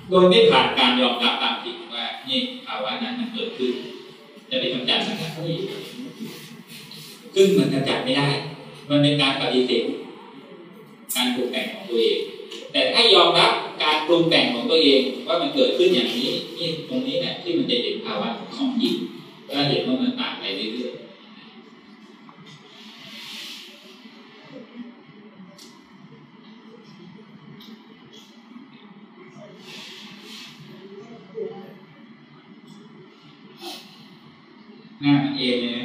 Speaker 1: โดยไม่ผ่านการยอมรับตามจริงว่านี่ภาวะนั้นมันเกิดขึ้น จะไปกำจัดมันทันทีซึ่งมันกำจัดไม่ได้ มันเป็นการปฏิเสธการปรุงแต่งของตัวเอง แต่ถ้ายอมรับการปรุงแต่งของตัวเองว่ามันเกิดขึ้นอย่างนี้นี่ตรงนี้แหละที่มันจะเห็นภาวะของจริงถ้าเห็นว่ามันต่างไปเรื่อยๆ หน้าเอเลย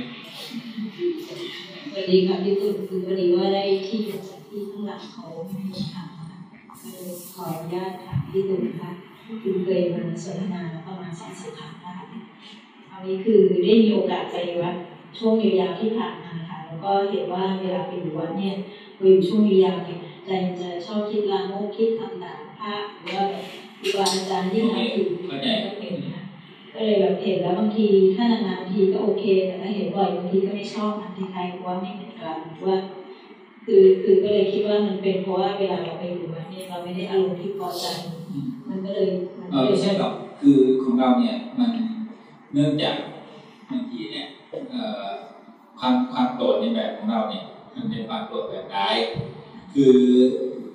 Speaker 11: สวัสดีค่ะพี่ตุ้มคือพอดีว่าได้ที่จากที่ข้างหลังเขาถามค่ะขออนุญาตถามพี่ตุ้มค่ะคือเคยมาสนทนาประมาณสองสามครั้งนะคะอันนี้คือได้มีโอกาสไปวัดช่วงยาวๆที่ผ่านมาค่ะแล้วก็เห็นว่าเวลาไปอยู่วัดเนี่ยไปอยู่ช่วงยาวๆเนี่ยใจจะชอบคิดลามกคิดคำด่าพระหรือว่าครูบาอาจารย์ที่นับถือ
Speaker 1: เข้าใจ
Speaker 11: ก็เป็นค่ะ ก็เลยแบบเห็นแล้วบางทีถ้านานๆบางทีก็โอเค แต่ถ้าเห็นบ่อยบางทีก็ไม่ชอบนที่ใครว่าไม่เหมือนกันว่า คือคือก็เลยคิดว่ามันเป็นเพราะว่าเวลาเราไปอยู่วัดเนี่ยเราไม่ได้อารมณ์ที่พอใจมันก็เลย
Speaker 1: เออไม่ใช่หรอกคือของเราเนี่ยมันเนื่องจากบางทีเนี่ยความความโกรธในแบบของเราเนี่ยมันเป็นความโกรธแบบร้ายคือ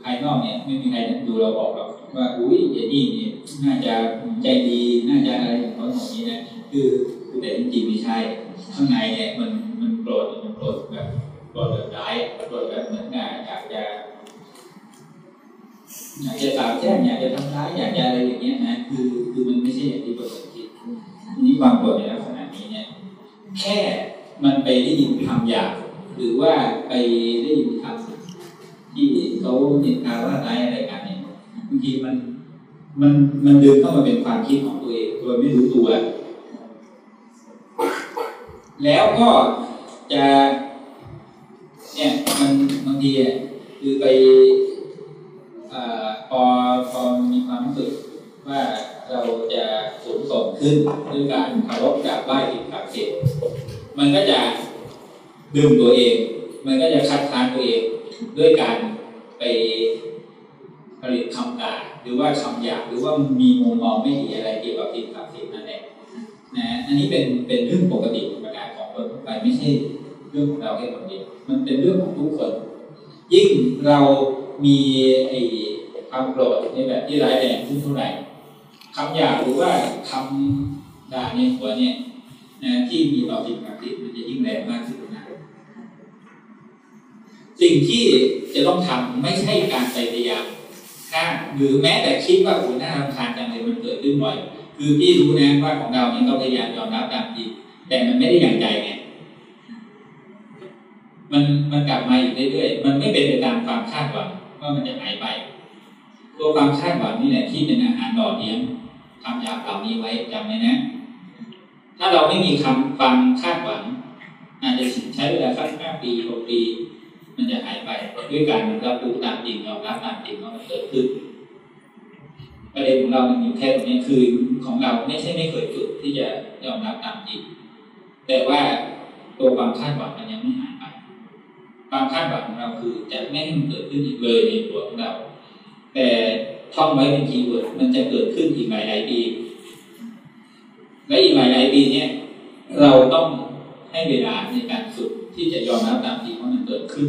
Speaker 1: ภายนอกเนี่ยไม่มีใครดูเราออกหรอกว่าอุ้ยไอ้นี่เนี่ยน่าจะใจดีน่าจะอะไรของเขาอย่างนี้นะคือคือแต่จริงๆไม่ใช่ข้างในเนี่ยมันมันโกรธมันโกรธแบบโกรธแบบร้ายโกรธแบบเหมือนกับอยากจะอยากจะสาบแช่งอยากจะทำร้ายอยากจะอะไรอย่างเงี้ยนะคือคือมันไม่ใช่อย่างที่ประสบคิดทีนี้ความโกรธในลักษณะนี้เนี่ยแค่มันไปได้ยินคำหยาบหรือว่าไปได้ยินคำ ที่เขาเห็นทาว่าร้ายอะไรกันเนี่ยบางทีมันมันมันดึงเข้ามาเป็นความคิดของตัวเองโดยไม่รู้ตัว แล้วก็จะ เนี่ยมันบางทีอะคือไปอ่อพอพอมีความรู้สึกว่าเราจะสูงส่งขึ้นด้วยการเคารพกราบไหว้สิ่งศักดิ์สิทธิ์มันก็จะดึงตัวเอง มันก็จะคัดค้านตัวเอง ด้วยการไปผลิตคำด่าหรือว่าคำหยาบหรือว่ามีมุมมองไม่ดีอะไรเกี่ยวกับสิ่งศักดิ์สิทธิ์นั่นแหละนะอันนี้เป็นเป็นเรื่องปกติธรรมดาของคนทั่วไปไม่ใช่เรื่องของเราแค่คนเดียวมันเป็นเรื่องของทุกคน ยิ่งเรามีไอ้ความโกรธในแบบที่ร้ายแรงขึ้นเท่าไหร่คำหยาบหรือว่าคำด่าในหัวเนี่ยนะที่มีต่อสิ่งศักดิ์สิทธิ์มันจะยิ่งแรงมากขึ้น สิ่งที่จะต้องทำไม่ใช่การไปพยายามฆ่าหรือแม้แต่คิดว่าอุ้ยน่ารำคาญจังเลยมันเกิดขึ้นบ่อย คือพี่รู้นะว่าของเราเนี่ยก็พยายามยอมรับตามจริงแต่มันไม่ได้อย่างใจไงมันมันกลับมาอยู่เรื่อยๆมันไม่เป็นไปตามความคาดหวังว่ามันจะหายไปตัวความคาดหวังนี่แหละที่เป็นอาหารหล่อเลี้ยงคำหยาบเหล่านี้ไว้จำไว้นะ ถ้าเราไม่มีคำความคาดหวัง อาจจะใช้เวลาสักห้าปีหกปี มันจะหายไปด้วยการรับรู้ตามจริงยอมรับตามจริงว่ามันเกิดขึ้นประเด็นของเรามันอยู่แค่ตรงนี้คือของเราไม่ใช่ไม่เคยฝึกที่จะยอมรับตามจริง แต่ว่าตัวความคาดหวังมันยังไม่หายไป ความคาดหวังของเราคือจะไม่ให้มันเกิดขึ้นอีกเลยในตัวของเรา แต่ท่องไว้เป็น keyword มันจะเกิดขึ้นอีกหลายหลายปี และอีกหลายหลายปีเนี้ยเราต้อง ให้เวลาในการฝึกที่จะยอมรับตามจริงว่ามันเกิดขึ้น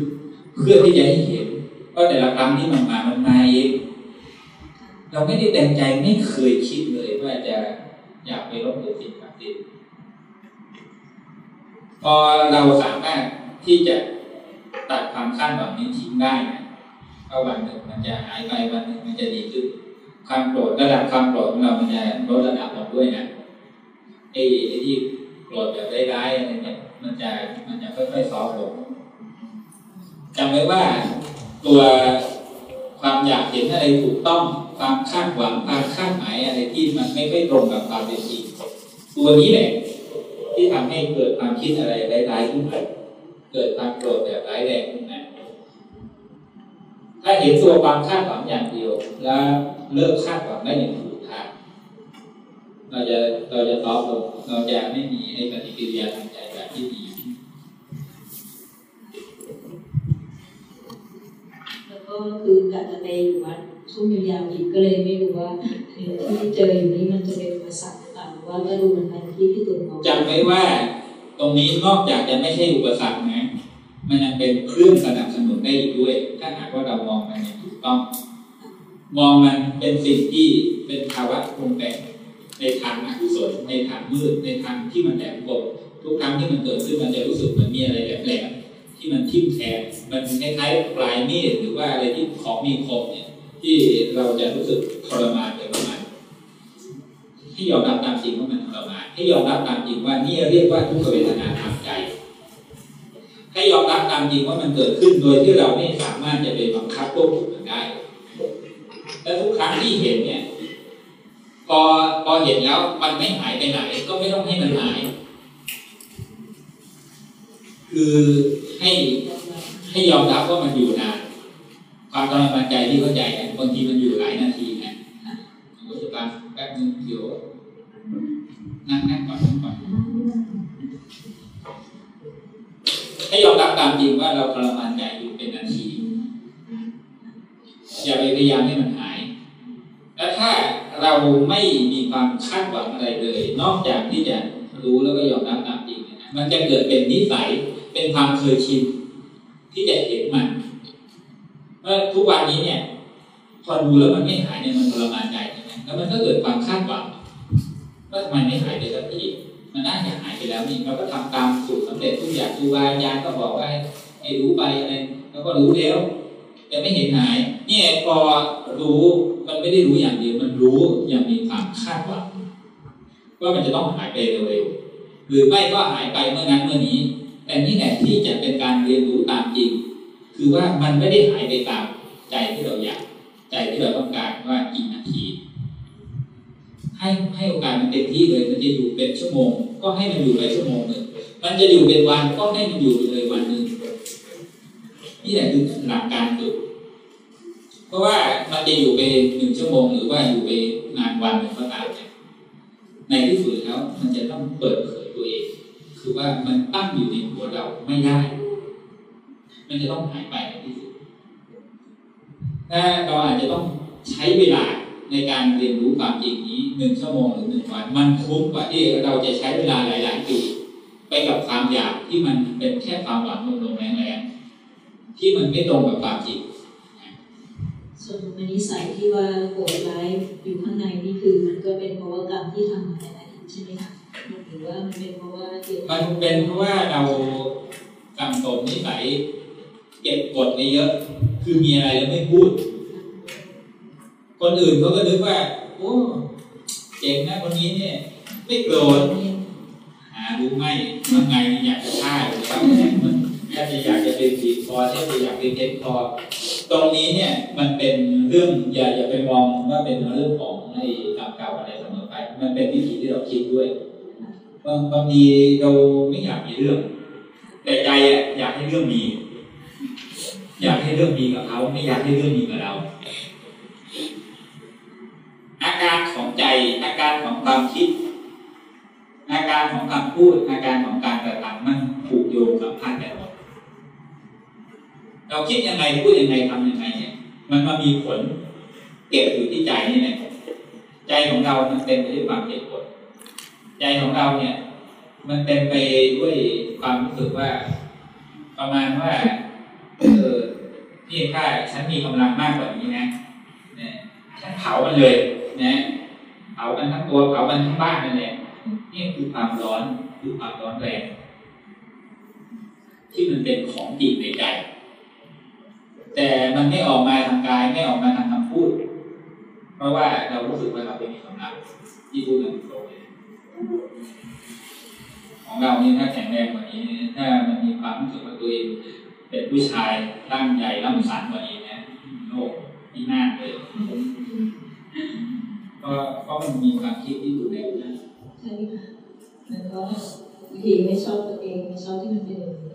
Speaker 1: เพื่อที่จะให้เห็นว่าแต่ละครั้งที่มันมามันมาเองเราไม่ได้ตั้งใจไม่เคยคิดเลยว่าจะอยากไปลบหลู่สิ่งศักดิ์สิทธิ์พอเราสามารถที่จะตัดความคาดหวังนี้ทิ้งได้นะว่าวันหนึ่งมันจะหายไปวันหนึ่งมันจะดีขึ้นความโกรธระดับความโกรธของเรามันจะลดระดับลงด้วยนะไอ้ไอ้ที่ รธแบบร้ายๆอะไรเนี่ยมันจะมันจะค่อยๆซอฟลงจำไว้ว่าตัวความอยากเห็นอะไรถูกต้องความคาดหวังความคาดหมายอะไรที่มันไม่ค่อยตรงกับความเป็นจริงตัวนี้แหละที่ทำให้เกิดความคิดอะไรร้ายๆขึ้นมาเกิดความโกรธแบบร้ายแรงขึ้นมาถ้าเห็นตัวความคาดหวังอย่างเดียว แล้วเลิกคาดหวังได้อย่างถูกทาง เราจะเราจะตอบลงเราจะไม่มีไอ้ปฏิกิริยาทางใจแบบที่ดี
Speaker 11: แล้วก็คือกะจะไปอยู่วัดช่วงยาวๆอีกก็เลยไม่รู้ว่าที่เจออยู่นี้มันจะเป็นอุปสรรคหรือเปล่าหรือว่าก็ดูเหมือนกันที่พี่ตุ่มบอก
Speaker 1: จำไว้ว่าตรงนี้นอกจากจะไม่ใช่อุปสรรคนะ มันยังเป็นเครื่องสนับสนุนได้อีกด้วย ถ้าหากว่าเรามองมันอย่างถูกต้อง มองมันเป็นสิ่งที่เป็นภาวะปรุงแต่ง ในทางอกุศลในทางมืดในทางที่มันแหลมคมทุกครั้งที่มันเกิดขึ้นมันจะรู้สึกเหมือนมีอะไรแหลมๆที่มันทิ่มแทงมันคล้ายๆปลายมีดหรือว่าอะไรที่ของมีคมเนี่ยที่เราจะรู้สึกทรมานไปประมาณให้ยอมรับตามจริงว่ามันทรมานให้ยอมรับตามจริงว่านี่เรียกว่าทุกขเวทนาทางใจให้ยอมรับตามจริงว่ามันเกิดขึ้นโดยที่เราไม่สามารถจะไปบังคับควบคุมมันได้ และทุกครั้งที่เห็นเนี่ย พอพอเห็นแล้วมันไม่หายไปไหน ก็ไม่ต้องให้มันหาย คือให้ให้ยอมรับว่ามันอยู่นานความทรมานใจที่เข้าใจนะบางทีมันอยู่หลายนาทีนะรู้สึกว่าแป๊บนึงเดี๋ยวนั่งนั่งก่อนนั่งก่อนให้ยอมรับตามจริงว่าเราทรมานใจอยู่เป็นนาทีอย่าไปพยายามให้มันหาย และถ้า เราไม่มีความคาดหวังอะไรเลย นอกจากที่จะรู้แล้วก็ยอมรับตามจริงนะมันจะเกิดเป็นนิสัยเป็นความเคยชินที่จะเห็นมันเมื่อทุกวันนี้เนี่ย พอดูแล้วมันไม่หายเนี่ยมันทรมานใจใช่ไหมแล้วมันก็เกิดความคาดหวังว่าทำไมไม่หายไปสักทีมันน่าจะหายไปแล้วนี่เราก็ทำตามสูตรสำเร็จทุกอย่างครูบาอาจารย์ก็บอกว่าให้รู้ไปอะไรแล้วก็รู้แล้ว แต่ไม่เห็นหายเนี่ยพอรู้มันไม่ได้รู้อย่างเดียวมันรู้อย่างมีความคาดหวังว่ามันจะต้องหายไปเร็วๆหรือไม่ก็หายไปเมื่อนั้นเมื่อนี้ แต่นี่แหละที่จะเป็นการเรียนรู้ตามจริง คือว่ามันไม่ได้หายไปตามใจที่เราอยาก ใจที่เราต้องการว่ากี่นาทีให้ให้โอกาสมันเต็มที่เลย มันจะอยู่เป็นชั่วโมง ก็ให้มันอยู่ไปชั่วโมงหนึ่งมันจะอยู่เป็นวันก็ให้มันอยู่ไปเลยวันหนึ่ง นี่แหละคือหลักการฝึก เพราะว่ามันจะอยู่ไปหนึ่งชั่วโมงหรือว่าอยู่ไปนานวันหนึ่งก็ตามเนี่ยในที่สุดแล้วมันจะต้องเปิดเผยตัวเอง คือว่ามันตั้งอยู่ในหัวเราไม่ได้ มันจะต้องหายไปในที่สุดถ้าเราอาจจะต้องใช้เวลาในการเรียนรู้ความจริงนี้หนึ่งชั่วโมงหรือหนึ่งวัน มันคุ้มกว่าที่เราจะใช้เวลาหลาย ๆ ปีไปกับความอยากที่มันเป็นแค่ความหวังลงๆแรงๆ ที่มันไม่ตรงกับความจริง
Speaker 11: ส่วนมันนิสัยที่ว่าโกรธร้ายอยู่ข้างในนี่คือ มันก็เป็นเพราะว่ากรรมที่ทำมาในอดีตใช่ไหมคะหรือว่ามันเป็นเพราะว่าเกี่ยว
Speaker 1: มันเป็นเพราะว่าเรากำตนนิสัยเก็บกดไว้เยอะ คือมีอะไรแล้วไม่พูด คนอื่นเขาก็นึกว่าโอ้เจ๋งนะคนนี้เนี่ย ไม่โกรธหารู้ไหมทำไงอยากจะฆ่าอยู่แล้วมัน ถ้าจะอยากจะเป็นบีบคอถ้าจะอยากเป็นเท็ดคอตรงนี้เนี่ยมันเป็นเรื่องอย่าอย่าไปมองว่าเป็นเรื่องของไอ้กรรมเก่าอะไรเสมอไป มันเป็นวิธีที่เราคิดด้วยบางบางทีเราไม่อยากมีเรื่อง แต่ใจอะอยากให้เรื่องมี อยากให้เรื่องมีกับเขาไม่อยากให้เรื่องมีกับเรา อาการของใจอาการของความคิด อาการของคำพูดอาการของการกระทำมันผูกโยงสัมพันธ์กัน เราคิดยังไงพูดยังไงทำยังไงเนี่ย มันมามีผลเก็บอยู่ที่ใจนี่แหละใจของเรามันเต็มไปด้วยความเจ็บปวดใจของเราเนี่ย มันเต็มไปด้วยความรู้สึกว่า ประมาณว่าเออนี่ถ้าฉันมีกำลังมากกว่านี้นะเนี่ยฉันเผามันเลยนะเผามันทั้งตัวเผามันทั้งบ้านนั่นแหละนี่คือความร้อนคือความร้อนแรงที่มันเป็นของจริงในใจ แต่มันไม่ออกมาทางกายไม่ออกมาทางคำพูด เพราะว่าเรารู้สึกว่าเราไม่มีกำลังที่พูดกันตรงเลยของเรานี่ถ้าแข็งแรงกว่านี้ ถ้ามันมีความรู้สึกว่าตัวเองเป็นผู้ชายร่างใหญ่ร่ำสันกว่านี้นะโลกที่น่าเลยก็ก็มันมีความคิดที่อยู่ในนั้น
Speaker 11: ใช่ค่ะแล้วก็บางทีไม่ชอบตัวเองไม่ชอบที่มันเป็นอย่างนี้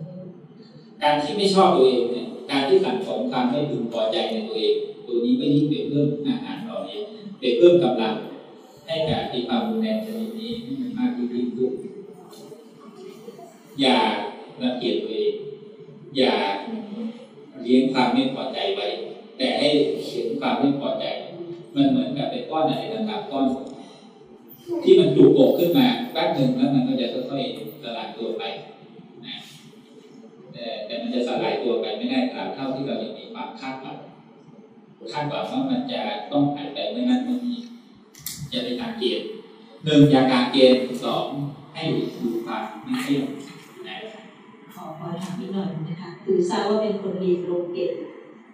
Speaker 1: การที่ไม่ชอบตัวเองเนี่ย การที่สั่งสมความไม่พึงพอใจในตัวเอง ตัวนี้ก็ยิ่งไปเพิ่มอาหารเหล่านี้ไปเพิ่มกำลังให้กับที่ความรุนแรงชนิดนี้ให้มันมากขึ้นยิ่งขึ้น อย่าละเกียดตัวเองอย่าเลี้ยงความไม่พอใจไว้แต่ให้เห็นความไม่พอใจ มันเหมือนกับเป็นก้อนอะไรต่างๆก้อน ที่มันจุกอกขึ้นมาแป๊บหนึ่งแล้วมันก็จะค่อยๆสลายตัวไป แต่แต่มันจะสลายตัวไปไม่ได้ตราบเท่าที่เรายังมีความคาดหวังคาดหวังว่ามันจะต้องหายไปเมื่อนั้นเมื่อนี้จะเป็นการเกณฑ์หนึ่งอยาการเกณฑ์สองให้ดูความไม่เที่ยงนะ
Speaker 11: ขอขอถามนิดหน่อยนะคะคือทราบว่าเป็นคนเรียนโรงเก่ง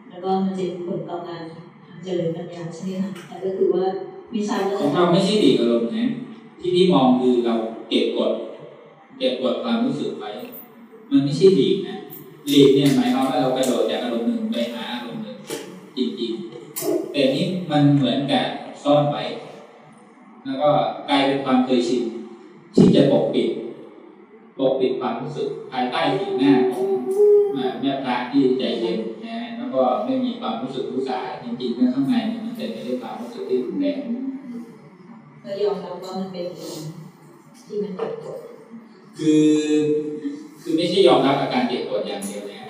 Speaker 11: แล้วก็มันจะมีผลต่องานทางเจริญปัญญาใช่ไหมคะแต่ก็คือว่าไม่ทราบว่า
Speaker 1: ของเราไม่ใช่ดีอารมณ์นะที่พี่มองคือเราเก็บกดเก็บกดความรู้สึกไว้ มันไม่ใช่ดีนะดีเนี่ยหมายความว่าเรากระโดดจากอารมณ์หนึ่งไปหาอารมณ์หนึ่งจริงๆแต่นี่มันเหมือนกับซ่อนไว้แล้วก็กลายเป็นความเคยชินที่จะปกปิดปกปิดความรู้สึกภายใต้ผิวหน้าของอ่าแม่พระที่ใจเย็นนะแล้วก็ไม่มีความรู้สึกรู้สาจริงๆข้างในเนี่ยมันเต็มไปด้วยความรู้สึกที่รุนแรง
Speaker 11: ก็ยอมรับว่ามันเป็นเองที่มันเกิดผล
Speaker 1: คือ คือไม่ใช่ยอมรับอาการเจ็บปวดอย่างเดียวนะ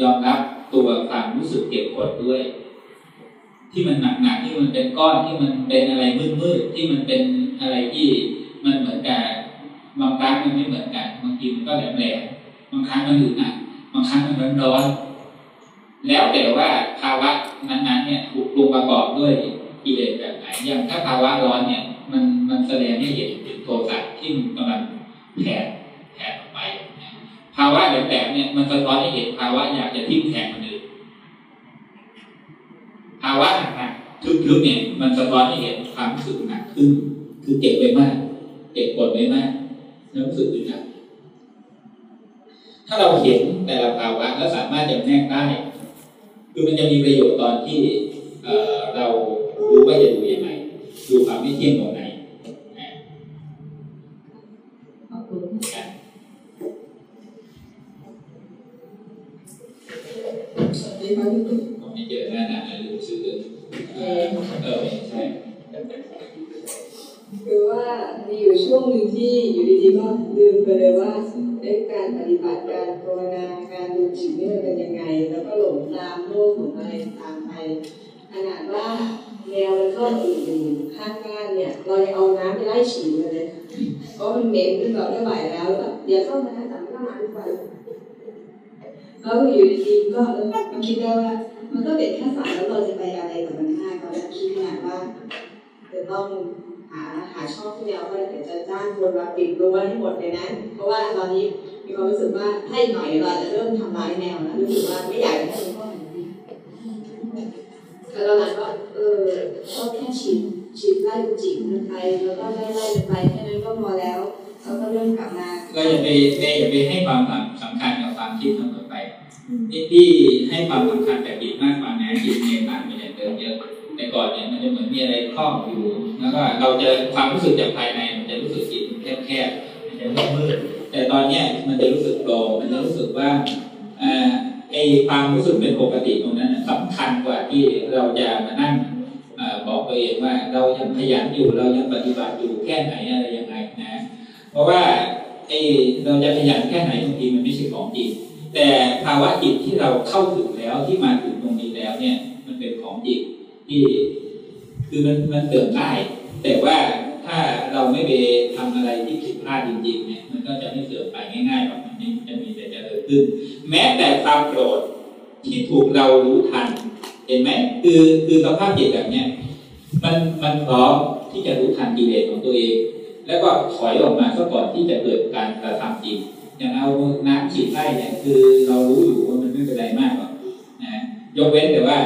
Speaker 1: ยอมรับตัวความรู้สึกเจ็บปวดด้วย ที่มันหนักๆที่มันเป็นก้อนที่มันเป็นอะไรมืดๆที่มันเป็นอะไรที่มันเหมือนกับบางครั้งมันไม่เหมือนกันบางทีมันก็แหลมๆบางครั้งมันอึดอัดบางครั้งมันร้อนๆแล้วแต่ว่าภาวะนั้นๆเนี่ยถูกปรุงประกอบด้วยกิเลสแบบไหนอย่างถ้าภาวะร้อนเนี่ย มันมันแสดงให้เห็นถึงโทสะที่มันกำลังแผ่าวะแหลมๆเนี่ยมันสะท้อนให้เห็นภาวะอยากจะทิ่มแทงคนอื่นภาวะหนักๆทึบๆเนี่ย มันสะท้อนให้เห็นความรู้สึกหนักขึ้น คือเก็บไว้มาก เก็บกดไว้มากแล้วรู้สึกอึดอัดถ้าเราเห็นแต่ละภาวะแล้วสามารถจำแนกได้ คือมันจะมีประโยชน์ตอนที่เเรารู้ว่าจะดูยังไงดูความไม่เที่ยงตรงไหนนะ
Speaker 11: ขอบคุณ
Speaker 1: ครั บ
Speaker 10: สวัสดีครับพี่ตุ้ย
Speaker 1: ผมไม่เจอหน้านานแล้วลืมชื่อเออเออใช่
Speaker 12: คือว่ามีอยู่ช่วงหนึ่งที่อยู่ดีๆก็ลืมไปเลยว่าเอ๊ะการปฏิบัติการภาวนาการดูจิตนี่มันเป็นยังไง แล้วก็หลงตามโลกหลงอะไรตามไปขนาดว่าแมวมันเข้าอื่นข้างบ้านเนี่ยเรายังเอาน้ำไปไล่ฉี่มันเลยเพราะมันเหม็นจนเราไม่ไหวแล้วแล้วก็เดี๋ยวเข้ามานะแต่ไม่ต้องมาทุกวัน แล้วอยู่ดีๆก็เออมาคิดได้ว่า มันก็เป็นแค่สารแล้วเราจะไปอะไรกับมันได้ตอนแรกคิดขนาดว่าจะต้องหาหาช่องที่แนวว่าเดี๋ยวจะจ้างคนมาปิดรั้วให้หมดเลยนะ เพราะว่าตอนนี้มีความรู้สึกว่าถ้าอีกหน่อยเราจะเริ่มทำร้ายแมวแล้วรู้สึกว่าไม่อยากให้มันเข้ามาอยู่ดีแล้วตอนนั้นก็เออก็แค่ฉีดฉีดไล่จิกมันไปแล้วก็ไล่ไล่ไปแค่นั้นก็พอแล้ว แล้วก็เริ่มกลับมา
Speaker 1: ก็อย่าไปอย่าไปให้ความสำคัญกับความคิดเสมอไปที่พี่ให้ความสำคัญแบบจิตมากกว่านะจิตเนี่ยต่างไปจากเดิมเยอะแต่ก่อนเนี่ยมันจะเหมือนมีอะไรครอบอยู่ แล้วก็เราจะความรู้สึกจากภายในมันจะรู้สึกจิตแคบๆมันจะมืดๆแต่ตอนเนี้ยมันจะรู้สึกโปร่งมันจะรู้สึกว่าอ่าไอความรู้สึกเป็นปกติตรงนั้นน่ะสำคัญกว่าที่เราจะมานั่งอ่าบอกตัวเองว่าเรายังขยันอยู่เรายังปฏิบัติอยู่แค่ไหนอะไรยังไงนะ เพราะว่าไอเราจะขยันแค่ไหนบางทีมันไม่ใช่ของจริงแต่ภาวะจิตที่เราเข้าถึงแล้วที่มาถึงตรงนี้แล้วเนี่ย มันเป็นของจริงที่คือมันมันเกิดได้แต่ว่าถ้าเราไม่ไปทำอะไรที่ผิดพลาดจริงๆเนี่ยมันก็จะไม่เสื่อมไปง่ายๆหรอกมันจะมีแต่จะเจริญขึ้น แม้แต่ความโกรธที่ถูกเรารู้ทัน เห็นไหมคือคือสภาพจิตแบบเนี้ยมันมันพร้อมที่จะรู้ทันกิเลสของตัวเอง แล้วก็ถอยออกมาซะก่อนที่จะเกิดการกระทำจริงอย่างเอาน้ำฉีดไล่เนี่ยคือเรารู้อยู่ว่ามันไม่เป็นไรมากหรอกนะยกเว้นแต่ว่า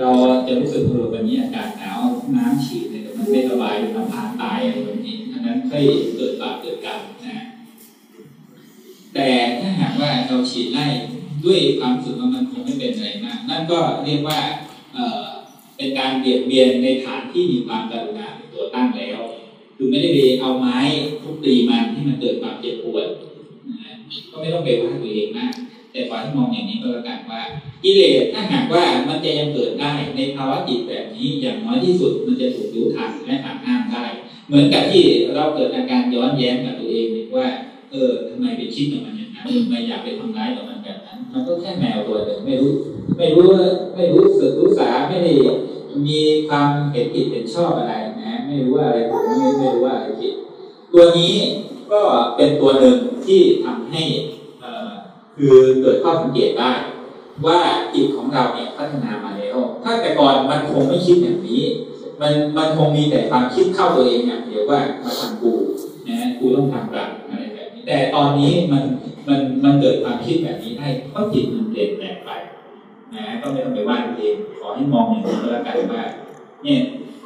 Speaker 1: เราจะรู้สึกว่าวันนี้อากาศหนาวน้ำฉีดเนี่ยมันไม่ระบายมันพานตายอะไรแบบนี้อันนั้นค่อยเกิดบาปเกิดกรรมนะแต่ถ้าหากว่าเราฉีดไล่ด้วยความสึกว่ามันคงไม่เป็นอะไรมาก นั่นก็เรียกว่าเอ่อเป็นการเบียดเบียนในฐานที่มีความกรุณาเป็นตัวตั้งแล้ว คือไม่ได้ไปเอาไม้ทุบตีมันที่มันเกิดความเจ็บปวดนะก็ไม่ต้องไปว่าตัวเองมากแต่ขอให้มองอย่างนี้ก็แล้วกันว่ากิเลสถ้าหากว่ามันจะยังเกิดได้ในภาวะจิตแบบนี้อย่างน้อยที่สุดมันจะถูกรู้ทันและหักห้ามได้ เหมือนกับที่เราเกิดอาการย้อนแย้งกับตัวเองว่า เออทำไมไปคิดกับมันอย่างนั้นทำไมอยากไปทำร้ายกับมันแบบนั้น มันก็แค่แมวตัวหนึ่งไม่รู้ ไม่รู้ไม่รู้สึกรู้สาไม่ได้มีความเห็นผิดเห็นชอบอะไร ไม่รู้ว่าอะไรไม่ไม่รู้ว่าอะไรผิดตัวนี้ก็เป็นตัวหนึ่งที่ทำให้คือเกิดข้อสังเกตได้ว่าจิตของเราเนี่ยพัฒนามาแล้ว ถ้าแต่ก่อนมันคงไม่คิดอย่างนี้ มันมันคงมีแต่ความคิดเข้าตัวเองอย่างเดียวว่ามาทำกูนะกูต้องทำกลับอะไรแบบนี้แต่ตอนนี้มันมันมันเกิดความคิดแบบนี้ได้เพราะจิตมันเปลี่ยนแปลงไปนะก็ไม่ต้องไปว่าตัวเองขอให้มองอย่างนี้แล้วกันว่าเนี่ย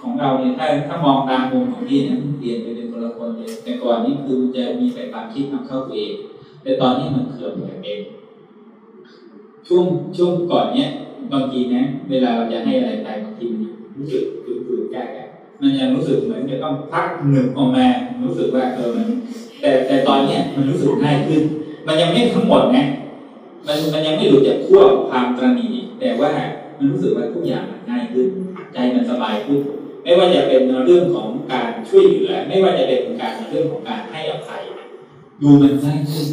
Speaker 1: ของเราเนี่ยถ้าถ้ามองตามมุมของพี่เนี่ยมันเปลี่ยนไปเป็นคนละคนเลยแต่ก่อนนี้คือมันจะมีแต่ความคิดนำเข้าตัวเอง แต่ตอนนี้มันเคลื่อนไหวเองช่วงช่วงก่อนเนี้ยบางทีนะ เวลาเราจะให้อะไรไปบางทีมันรู้สึกฝืนๆแก้กันมันยังรู้สึกเหมือนจะต้องพักหนึ่งออกมารู้สึกว่าเออมันแต่แต่ตอนเนี้ยมันรู้สึกง่ายขึ้น มันยังไม่ทั้งหมดนะมันมันยังไม่หลุดจากขั้วความตระหนี่แต่ว่ามันรู้สึกว่าทุกอย่างง่ายขึ้น ใจมันสบายขึ้น ไม่ว่าจะเป็นเรื่องของการช่วยเหลือ ไม่ว่าจะเป็นการเรื่องของการให้อภัย ดูมันง่ายขึ้น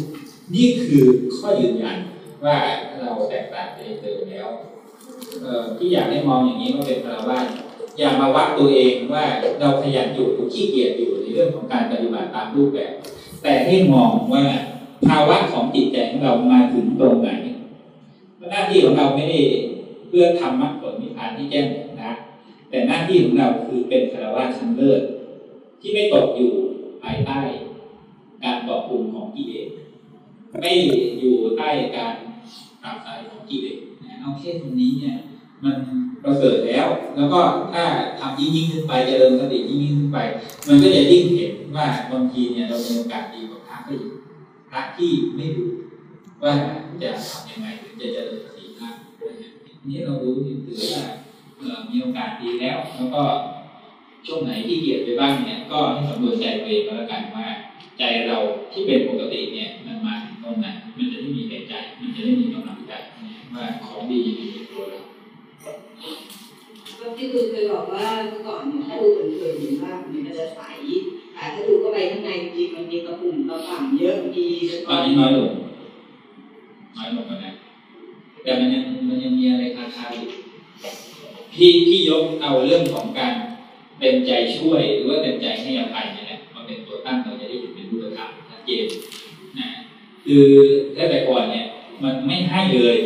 Speaker 1: นี่คือข้อยืนยันว่าเราแตกต่างจากเดิมแล้วที่อยากให้มองอย่างนี้ว่าเป็นคารวะอย่ามาวัดตัวเองว่าเราขยันอยู่หรือขี้เกียจอยู่ในเรื่องของการปฏิบัติตามรูปแบบ แต่ให้มองว่าภาวะของจิตใจของเรามาถึงตรงไหนหน้าที่ของเราไม่ได้เพื่อทำมรรคผลนิพพานที่แจ้ง แต่หน้าที่ของเราคือเป็นคารวะชั้นเลิศที่ไม่ตกอยู่ภายใต้ การปกคุมของกิเลสไม่อยู่ใต้การปรับสายของกิเลสนะเอาแค่ตรงนี้เนี่ย มันประเสริฐแล้ว แล้วก็ถ้าทำยิ่งยิ่งขึ้นไปเจริญสติยิ่งยิ่งขึ้นไป มันก็จะยิ่งเห็นว่าบางทีเนี่ยเรามีโอกาสดีกว่าพระก็อยู่พระที่ไม่รู้ว่าจะทำยังไงถึงจะเจริญสติได้นี่เรารู้ถือว่า มีโอกาสดีแล้ว แล้วก็ช่วงไหนที่เกียดไปบ้างเนี่ย ก็ให้สำรวจใจตัวเองก็แล้วกันว่า ใจเราที่เป็นปกติเนี่ย มันมาถึงตรงไหนมันจะได้มีแก่ใจ มันจะได้มีกำลังใจว่าของดีอยู่ในตัวเรา
Speaker 13: ก็ที่คุณเคยบอกว่าเมื่อก่อนเนี่ยถ้าดูเผินๆเห็นว่ามันจะใสแต่ถ้าดูเข้าไปข้างในจริงๆมันมีกระปุ่มกระปั่มเยอะมี
Speaker 1: ตอนนี้น้อยลงน้อยลงกันนะแต่มันยังมันยังมีอะไรคาคาอยู่ พี่พี่ยกเอาเรื่องของการเป็นใจช่วยหรือว่าเป็นใจให้อภัยนี่แหละมาเป็นตัวตั้งเราจะได้อยู่เป็นรูปธรรมชัดเจนนะคือถ้าแต่ก่อนเนี่ย มันไม่ให้เลย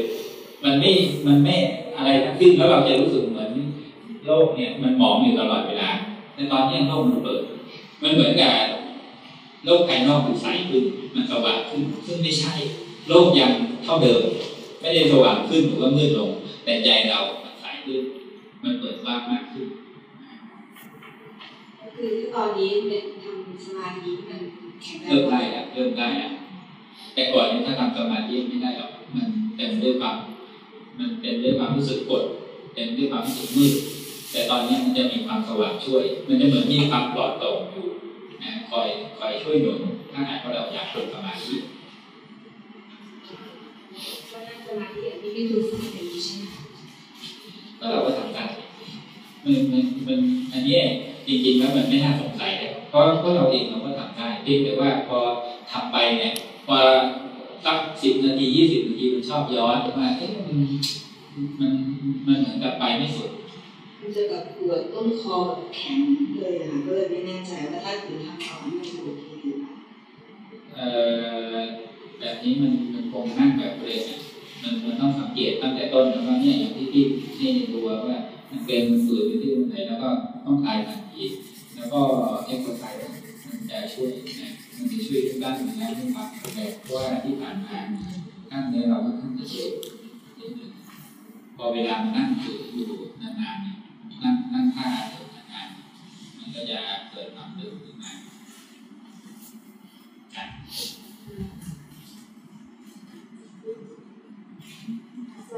Speaker 1: มันไม่มันไม่อะไรทั้งสิ้นแล้วเราจะรู้สึกเหมือนโลกเนี่ย มันมองอยู่ตลอดเวลาแต่ตอนนี้โลกมันเปิด มันเหมือนกับโลกภายนอกมันใสขึ้น มันสว่างขึ้นซึ่งไม่ใช่ โลกยังเท่าเดิม ไม่ได้สว่างขึ้นหรือว่ามืดลง แต่ใจเรามันใสขึ้น มันเปิดกว้างมากขึ้น
Speaker 13: คือตอนนี้เป็นทำสมาธิมันแข็งแรง
Speaker 1: เริ่มได้แล้วเริ่มได้แล้วแต่ก่อนนี้ถ้าทำสมาธิไม่ได้หรอกมันเต็มด้วยความมันเต็มด้วยความรู้สึกกดเต็มด้วยความรู้สึกมืดแต่ตอนนี้มันจะมีความสว่างช่วย มันจะเหมือนมีความปลอดโปร่งอยู่นะคอยคอยช่วยหนุนถ้าหากว่าเราอยากฝึกสมาธิ
Speaker 13: ก็นั่งสมาธิอย่างที่พี่ดูฟังเป็นใช่ไหม
Speaker 1: ก็เราก็ทำได้มันมันมันอันนี้จริงๆแล้วมันไม่น่าสงสัยเลยเพราะเพราะเราเองเราก็ทำได้เพียงแต่ว่าพอทำไปเนี่ยพอสักสิบนาทียี่สิบนาทีมันชอบย้อนว่าเอ๊ะมันมันมันเหมือนกับไปไม่สุด
Speaker 13: มันจะแบบปวดต้นคอแบบแข็งเลยอะก็เลยไม่แน่ใจว่าถ้าถึงทำต่อมันจะโอเคหรือเปล่า
Speaker 1: เอ่อแบบนี้มันมันคงนั่งแบบเบรก มันต้องสังเกตตั้งแต่ต้นแล้วว่าเนี่ยอย่างที่พี่นี่ดูว่ามันเป็นฝืนอยู่ที่ตรงไหนแล้วก็ต้องคลายทันทีแล้วก็เอ็กซ์ไซส์มันจะช่วยนะมันจะช่วยทุกด้านในด้านของความแข็งแรงเพราะว่าที่ผ่านมากล้ามเนื้อเราก็ค่อนข้งจะเจ็บพอเวลามันนั่งถืออยู่นานๆเนี่ยนั่งนั่งท่าเดินนานๆมันก็จะเกิดความตึงขึ้นมา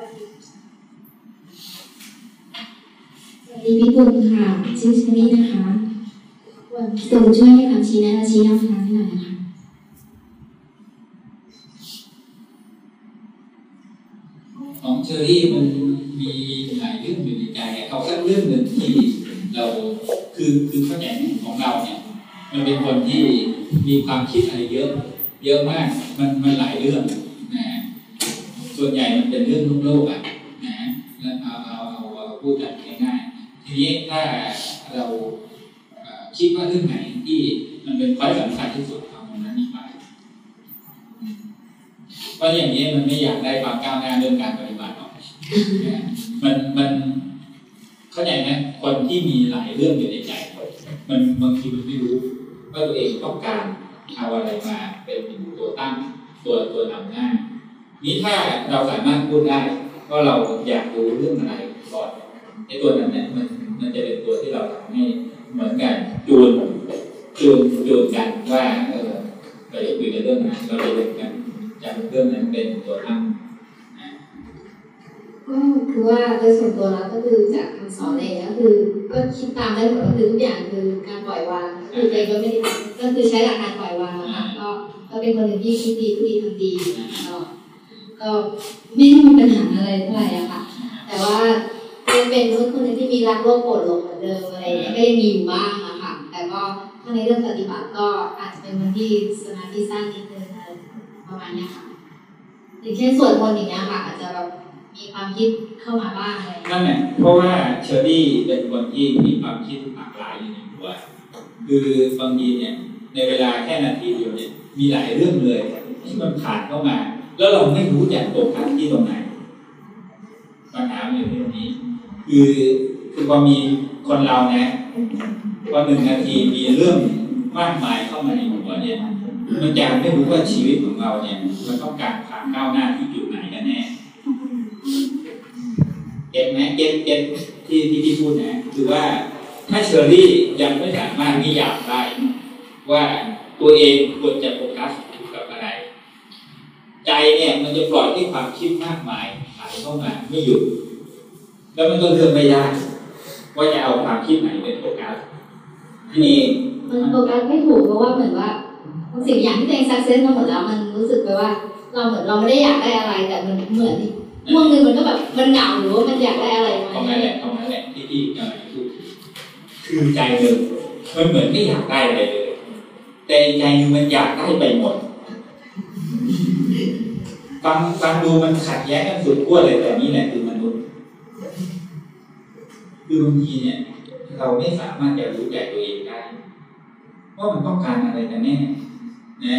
Speaker 2: สวัสดีพี่ตุลค่ะ ชื่อชลีนะคะพี่ตุลช่วยให้คำชี้แนะและชี้แนวทางให้หน่อยนะคะ
Speaker 1: ของเชอรี่มันมีหลายเรื่องอยู่ในใจเขาสักเรื่องหนึ่งที่เราคือคือเข้าใจไหมของเราเนี่ย มันเป็นคนที่มีความคิดอะไรเยอะ เยอะมากมันมันหลายเรื่อง ส่วนใหญ่มันเป็นเรื่องโลกอะนะแล้วเอาเอาเอาพูดกันง่ายๆทีนี้ถ้าเราคิดว่าเรื่องไหนที่มันเป็นข้อสำคัญที่สุดเอาตรงนั้นนี่ไปเพราะอย่างนี้มันไม่อยากได้ความก้าวหน้าเรื่องการปฏิบัติหรอกมันมันเข้าใจไหมคนที่มีหลายเรื่องอยู่ในใจมันบางทีมันไม่รู้ว่าตัวเองต้องการเอาอะไรมาเป็นตัวตั้งตัวตัวนำหน้า นี้ถ้าเราสามารถพูดได้ว่าเราอยากรู้เรื่องอะไรก่อนไอ้ตัวนั้นเนี่ยมันมันจะเป็นตัวที่เราทำให้เหมือนกันจูนจูนจูนกันว่าเออเราจะคุยกันเรื่องนั้นเราจะเรียนกันจากเรื่องนั้นเป็นตัวตั้ง
Speaker 14: ก็คือว่าโดยส่วนตัวแล้วก็คือจากคำสอนเองก็คือก็คิดตามได้หมดก็คือทุกอย่างคือการปล่อยวางคือตัวเองก็ไม่ได้ก็คือใช้หลักการปล่อยวางนะคะก็ก็เป็นคนหนึ่งที่คิดดีพูดดีทำดีตลอด ก็ไม่ได้มีปัญหาอะไรเท่าไหร่อะค่ะ แต่ว่ายังเป็นคนหนึ่งที่มีรักโลภโกรธหลงเหมือนเดิมอะไรอย่างเงี้ยก็ยังมีอยู่บ้างอะค่ะ แต่ก็ถ้าในเรื่องปฏิบัติก็อาจจะเป็นคนที่สมาธิสั้นนิดนึงอะไรประมาณเนี้ยค่ะอย่างเช่นส่วนคนอย่างเงี้ยค่ะ อาจจะแบบมีความคิดเข้ามาบ้างอะไรอย่างเงี้ย
Speaker 1: นั่นแหละเพราะว่าเชอรี่เป็นคนที่มีความคิดหลากหลายอยู่ในหัวคือบางทีเนี่ยในเวลาแค่นาทีเดียวเนี่ยมีหลายเรื่องเลยที่มันผ่านเข้ามา แล้วเราไม่รู้จะโฟกัสที่ตรงไหนปัญหาอยู่ที่ตรงนี้ คือคือพอมีคนเรานะพอหนึ่งนาทีมีเรื่องมากมายเข้ามาในหัวเนี่ยมันจะไม่รู้ว่าชีวิตของเราเนี่ยมันต้องการผ่านก้าวหน้าที่จุดไหนกันแน่ get ไหม get get ที่ที่ที่พูดนะคือว่าถ้าเชอรี่ยังไม่สามารถนิยามได้ว่าตัวเองควรจะโฟกัส ใจเนี่ยมันจะปล่อยที่ความคิดมากมายไหลเข้ามาไม่หยุด แล้วมันก็เลือกไม่ได้ว่าจะเอาความคิดไหนเป็นโฟกัสทีนี้
Speaker 14: มันโฟกัสไม่ถูกเพราะว่าเหมือนว่าสิ่งอย่างที่ตัวเองซักเซสมาหมดแล้วมันรู้สึกไปว่า เราเหมือนเราไม่ได้อยากได้อะไรแต่มันเหมือนช่วงหนึงมันก็แบบมันเหงาหรือว่ามันอยากได้อะไรไหม
Speaker 1: ตรงนั้นแหละตรงนั้นแหละที่ที่กำลังพูดคือใจหนึ่งมันเหมือนไม่อยากได้อะไรเลยแต่อีกใจหนึ่งมันอยากได้ไปหมด ฟังฟังดูมันขัดแย้งกันสุดขั้วเลยแต่นี่แหละคือมนุษย์ คือบางทีเนี่ย เราไม่สามารถจะรู้ใจตัวเองได้ว่ามันต้องการอะไรกันแน่นะ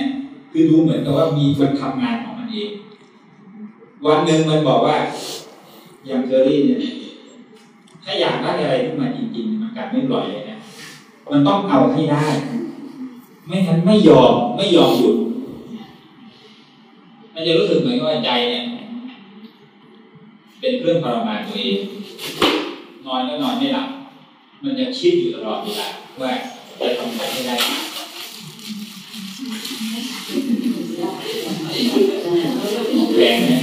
Speaker 1: คือดูเหมือนกับว่ามีคนทำงานของมันเอง วันหนึ่งมันบอกว่า อย่างเชอรี่เนี่ยถ้าอยากได้อะไรขึ้นมาจริงๆมันการไม่ปล่อยเลยนะมันต้องเอาให้ได้ ไม่งั้นไม่ยอมไม่ยอมหยุด มันจะรู้สึกเหมือนกับว่าใจเนี่ย เป็นเครื่องทรมานตัวเองนอนก็นอนไม่หลับมันจะคิดอยู่ตลอดเวลาว่าจะทำอะไรให้ได้แรงนะ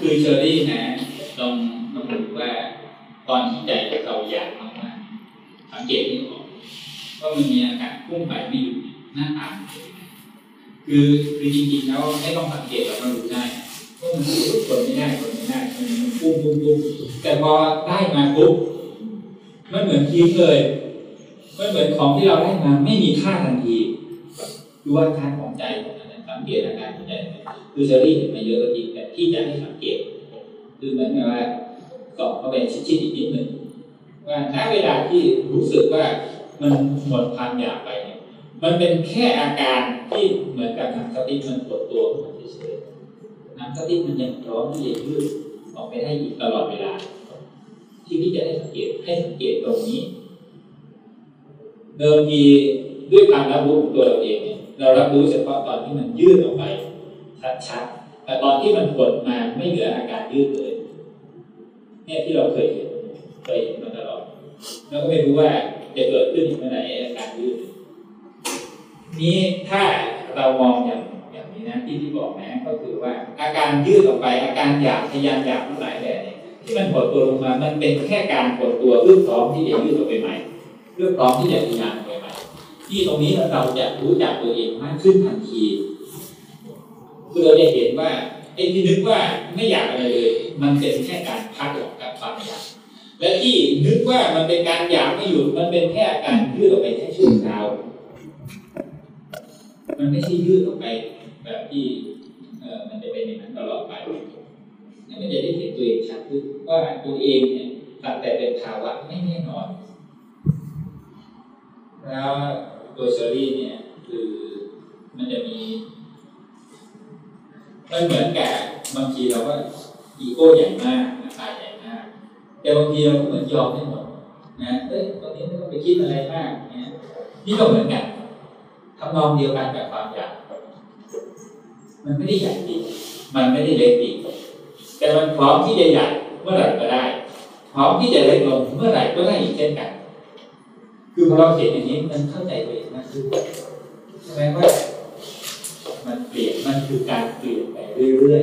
Speaker 1: คือเชอรี่นะลอง ลองดูว่าตอนที่ใจเราอยากมากๆสังเกตนี่ออกว่ามันมีอาการพุ่งไปไม่หยุดหน้าตาคือคือจริงๆแล้วไม่ต้องสังเกตเราก็รู้ได้ว่ามันทนไม่ได้ทนไม่ได้มันพุ่งพุ่งพุ่งแต่พอได้มาปุ๊บมันเหมือนทิ้งเลยมันเหมือนของที่เราได้มาไม่มีค่าทันทีดูว่าการของใจของมันสังเกตอาการของใจคือเชอรี่เห็นมาเยอะก็จริงแต่ที่จะให้สังเกต คือเหมือนกับว่า สอบเข้าไปชิดๆอีกนิดหนึ่งว่าณเวลาที่รู้สึกว่ามันหมดความอยากไปเนี่ยมันเป็นแค่อาการที่เหมือนกับหนังสติ๊กมันปวดตัวขึ้นมาเฉยๆหนังสติ๊กมันยังร้อมที่จะยืดออกไปได้อีกตลอดเวลา ที่พี่จะได้สังเกตให้สังเกตตรงนี้ เดิมทีด้วยการรับรู้ของตัวเราเองเนี่ยเรารับรู้เฉพาะตอนที่มันยืดออกไปชัดๆแต่ตอนที่มันปวดมาไม่เหลืออาการยืดเลย เนี่ยที่เราเคยเห็นเคยเห็นมาตลอดแล้วก็ไม่รู้ว่าจะเกิดขึ้นเมื่อไหร่อาการยืดนี้ถ้าเรามองอย่างอย่างนี้นะที่ที่บอกนะก็คือว่าอาการยืดออกไป อาการอยากทยานอยากทั้งหลายแหล่เนี่ยที่มันหดตัวลงมา มันเป็นแค่การหดตัวเพื่อพร้อมที่จะยืดออกไปใหม่เพื่อพร้อมที่จะทยานออกไปใหม่ ที่ตรงนี้เราจะรู้จักตัวเองมากขึ้นทันทีคือเราจะเห็นว่า ไอ้ที่นึกว่าไม่อยากอะไรเลย มันเป็นแค่การพักออกกับความอยากและที่นึกว่ามันเป็นการอยากไม่หยุดมันเป็นแค่การยืดออกไปแค่ชั่วคราวมันไม่ใช่ยืดออกไป แบบที่เออมันจะเป็นอย่างนั้นตลอดไปนั่นมันจะได้เห็นตัวเองชัดขึ้นว่าตัวเองเนี่ยตัดแต่เป็นภาวะไม่แน่นอน แล้วตัวเชอรี่เนี่ย คือมันจะมี มันเหมือนกับบางทีเราก็อีโก้ใหญ่มากนะตาใหญ่มาก แต่บางทีเราก็เหมือนยอมให้หมดนะเอ้ยตอนนี้ไม่ต้องไปคิดอะไรมากเนี่ยนี่ก็เหมือนกันทำนองเดียวกันกับความอยากมันไม่ได้ใหญ่จริงมันไม่ได้เล็กจริงแต่มันพร้อมที่จะใหญ่เมื่อไหร่ก็ได้ พร้อมที่จะเล็กลงเมื่อไหร่ก็ได้อีกเช่นกัน คือพอเราเห็นอย่างนี้มันเข้าใจตัวเองมากขึ้นใช่ไหมว่า ปลี่ยนมันคือการเปลี่ยนไปเรื่อย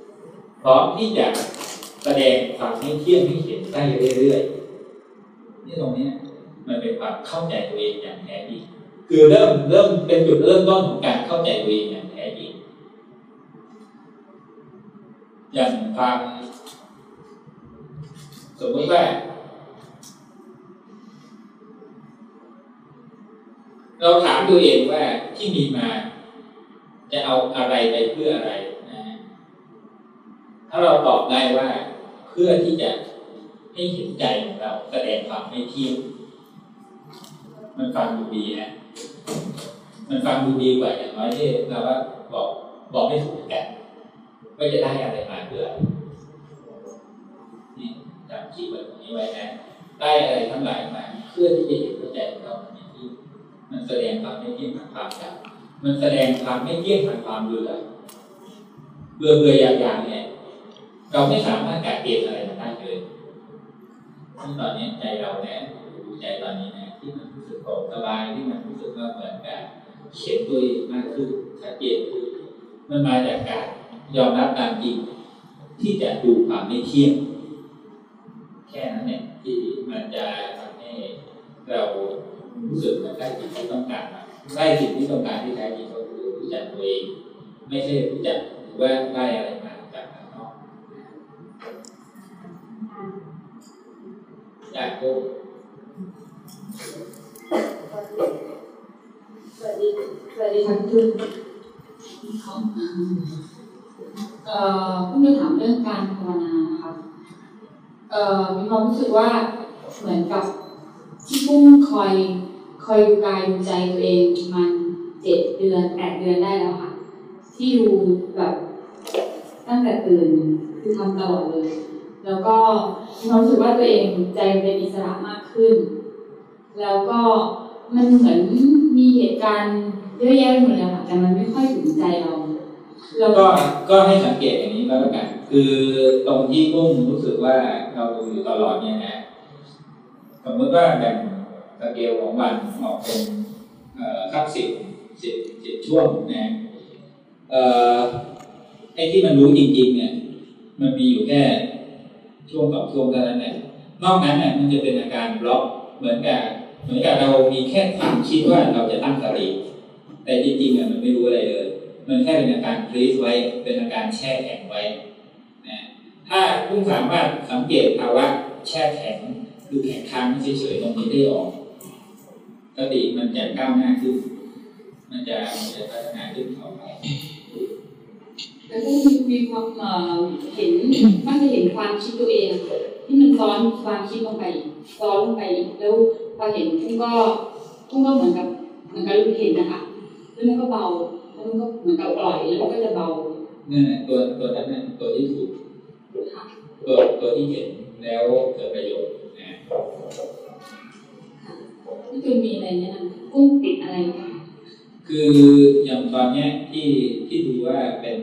Speaker 1: ๆพร้อมที่จะแสดงความไม่เที่ยงให้เห็นได้เรื่อยๆนี่ตรงนี้มันเป็นความเข้าใจตัวเองอย่างแท้จริงคือเริ่มเริ่มเป็นจุดเริ่มต้นของการเข้าใจตัวเองอย่างแท้จริงอย่างความสมมติว่าเราถามตัวเองว่าที่มีมา จะเอาอะไรไปเพื่ออะไรนะถ้าเราตอบได้ว่าเพื่อที่จะให้เห็นใจของเราแสดงความไม่เที่ยงมันฟังดูดีนะมันฟังดูดีกว่าอย่างน้อยที่เราว่าบอกบอกไม่ถูกกันว่าจะได้อะไรมาเพื่อนี่จำคิดแบบนี้ไว้นะได้อะไรทั้งหลายมาเพื่อที่จะเห็นใจของเราในที่มันแสดงความไม่เที่ยงทางความอยาก มันแสดงความไม่เที่ยงทางความเบื่อเบื่อเบื่ออย่างอย่างเนี่ย เราไม่สามารถกัดเกณฑ์อะไรมันได้เลยที่ตอนนี้ใจเราเนี่ยดูใจตอนนี้นะที่มันรู้สึกโปร่งสบายที่มันรู้สึกว่าเหมือนกับเขียนตัวเองมากขึ้นชัดเจนขึ้นมันมาจากการยอมรับตามจริงที่จะดูความไม่เที่ยง แค่นั้นเนี่ยที่มันจะทำให้เรารู้สึกว่าได้สิ่งที่ต้องการ ได้สิ่งที่ต้องการที่แท้จริงก็คือรู้จักตัวเอง ไม่ใช่รู้จักหรือว่าได้อะไรมาจากภายนอกอยากโก้
Speaker 15: สวัสดีสวัสดีค่ะพี่จุนเอ่อเพิ่งจะถามเรื่องการภาวนานะคะเอ่อมีความรู้สึกว่าเหมือนกับที่พุ่งคอย คอยดูกายดูใจตัวเองมันเจ็ดเดือนแปดเดือนได้แล้วค่ะ ที่ดูแบบตั้งแต่ตื่นคือทำตลอดเลย แล้วก็มีความรู้สึกว่าตัวเองใจเป็นอิสระมากขึ้น แล้วก็มันเหมือนมีเหตุการณ์เยอะแยะไปหมดเลยค่ะแต่มันไม่ค่อยถึงใจเรา
Speaker 1: ก็ก็ให้สังเกตอย่างนี้แล้วกัน คือตรงที่กุ้งรู้สึกว่าเราดูอยู่ตลอดเนี่ยนะสมมติว่าแบ่ง สเกลของวันออกเป็นเอ่อสักสิบสิบสิบช่วงนะไอ้ที่มันรู้จริงๆเนี่ยมันมีอยู่แค่ช่วงสองช่วงเท่านั้นแหละนอกนั้นเนี่ยมันจะเป็นอาการบล็อกเหมือนกับเหมือนกับเรามีแค่ความคิดว่าเราจะตั้งสติแต่จริงๆเนี่ยมันไม่รู้อะไรเลย มันแค่เป็นอาการฟรีซไว้เป็นอาการแช่แข็งไว้นะถ้าผู้สามารถสังเกตภาวะแช่แข็งคือแข็งค้างเฉยๆตรงนี้ได้ออก สติมันจะก้าวหน้าขึ้น มันจะมันจะพัฒนาขึ้นต่อไป
Speaker 15: แล้วก็มีมีความเอ่อเห็นมันจะเห็นความคิดตัวเองอะที่มันซ้อนความคิดลงไปอีกซ้อนลงไปอีกแล้วพอเห็นพุ่งก็พุ่งก็เหมือนกับเหมือนกับลูกเห็นนะคะแล้วมันก็เบาแล้วมันก็เหมือนกับปล่อยแล้วมันก็จะเบา
Speaker 1: นั่นแหละตัวตัวนั้นน่ะตัวที่ถูก
Speaker 15: ค่ะ
Speaker 1: ตัวตัวที่เห็นแล้วเกิดประโยชน์นะ
Speaker 15: พี่จุนมีอะไรแนะนำกุ้งติดอะไรคื
Speaker 1: ออย่างตอนเนี้ยที่ที่ดูว่าเป็น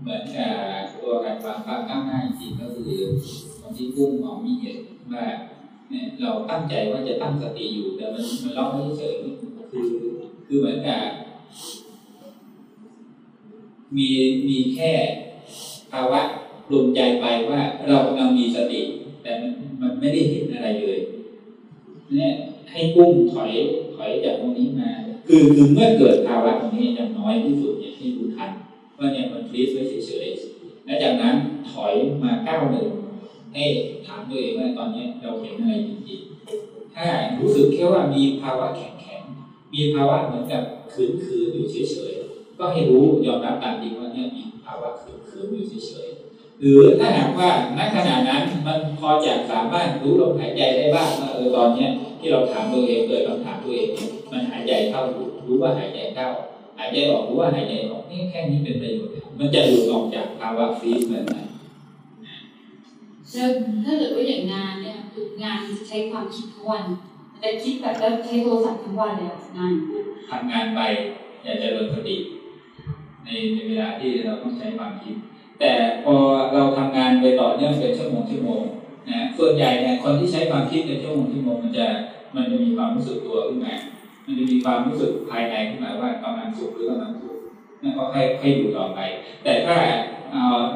Speaker 1: เหมือนกับตัวการฟังภาพข้างหน้าจริงก็คือตอนที่กุ้งมองมีเห็นว่าเนี่ยเราตั้งใจว่าจะตั้งสติอยู่แต่มันมันล็อกไม่เฉยๆคือ คือเหมือนกับมีมีแค่ภาวะรวมใจไปว่าเรากำลังมีสติ แต่มันมันไม่ได้เห็นอะไรเลย เนี่ยให้กุ้งถอยถอยจากตรงนี้มา คือคือเมื่อเกิดภาวะตรงนี้อย่างน้อยที่สุดเนี่ยให้รู้ทันว่าเนี่ยมันฟรีซไว้เฉยๆและจากนั้นถอยมาก้าวหนึ่งให้ถามตัวเองว่าตอนนี้เราเห็นอะไรจริงๆถ้ารู้สึกแค่ว่ามีภาวะแข็งๆมีภาวะเหมือนกับขืนขืนอยู่เฉยๆก็ให้รู้ยอมรับตามจริงว่าเนี่ยมีภาวะขืนขืนอยู่เฉยๆ หรือถ้าหากว่าณขณะนั้นมันพอจะสามารถรู้ลมหายใจได้บ้างว่าเออตอนเนี้ยที่เราถามตัวเองเกิดคำถามตัวเองเนี่ยมันหายใจเข้ารู้ว่าหายใจเข้าหายใจออกรู้ว่าหายใจออกนี่แค่นี้เป็นประโยชน์มันจะหลุดออกจากภาวะฟรีซแบบนั้น
Speaker 15: แล้วถ้าเกิดว่าอย่างงานเนี่ยคืองานจะใช้ความคิดทั้งวันแต่คิดแบบแล้วใช้โทรศัพท์ทั้งวันเลยอะงาน
Speaker 1: ทำงานไปอย่าเจริญสติในในเวลาที่เราต้องใช้ความคิด แต่พอเราทำงานไปต่อเนื่องเป็นชั่วโมงชั่วโมงนะส่วนใหญ่เนี่ยคนที่ใช้ความคิดเป็นชั่วโมงชั่วโมงมันจะมันจะมีความรู้สึกตัวขึ้นมามันจะมีความรู้สึกภายในขึ้นมาว่ากำลังสุขหรือกำลังทุกข์นั่นก็ให้ให้อยู่ต่อไป แต่ถ้า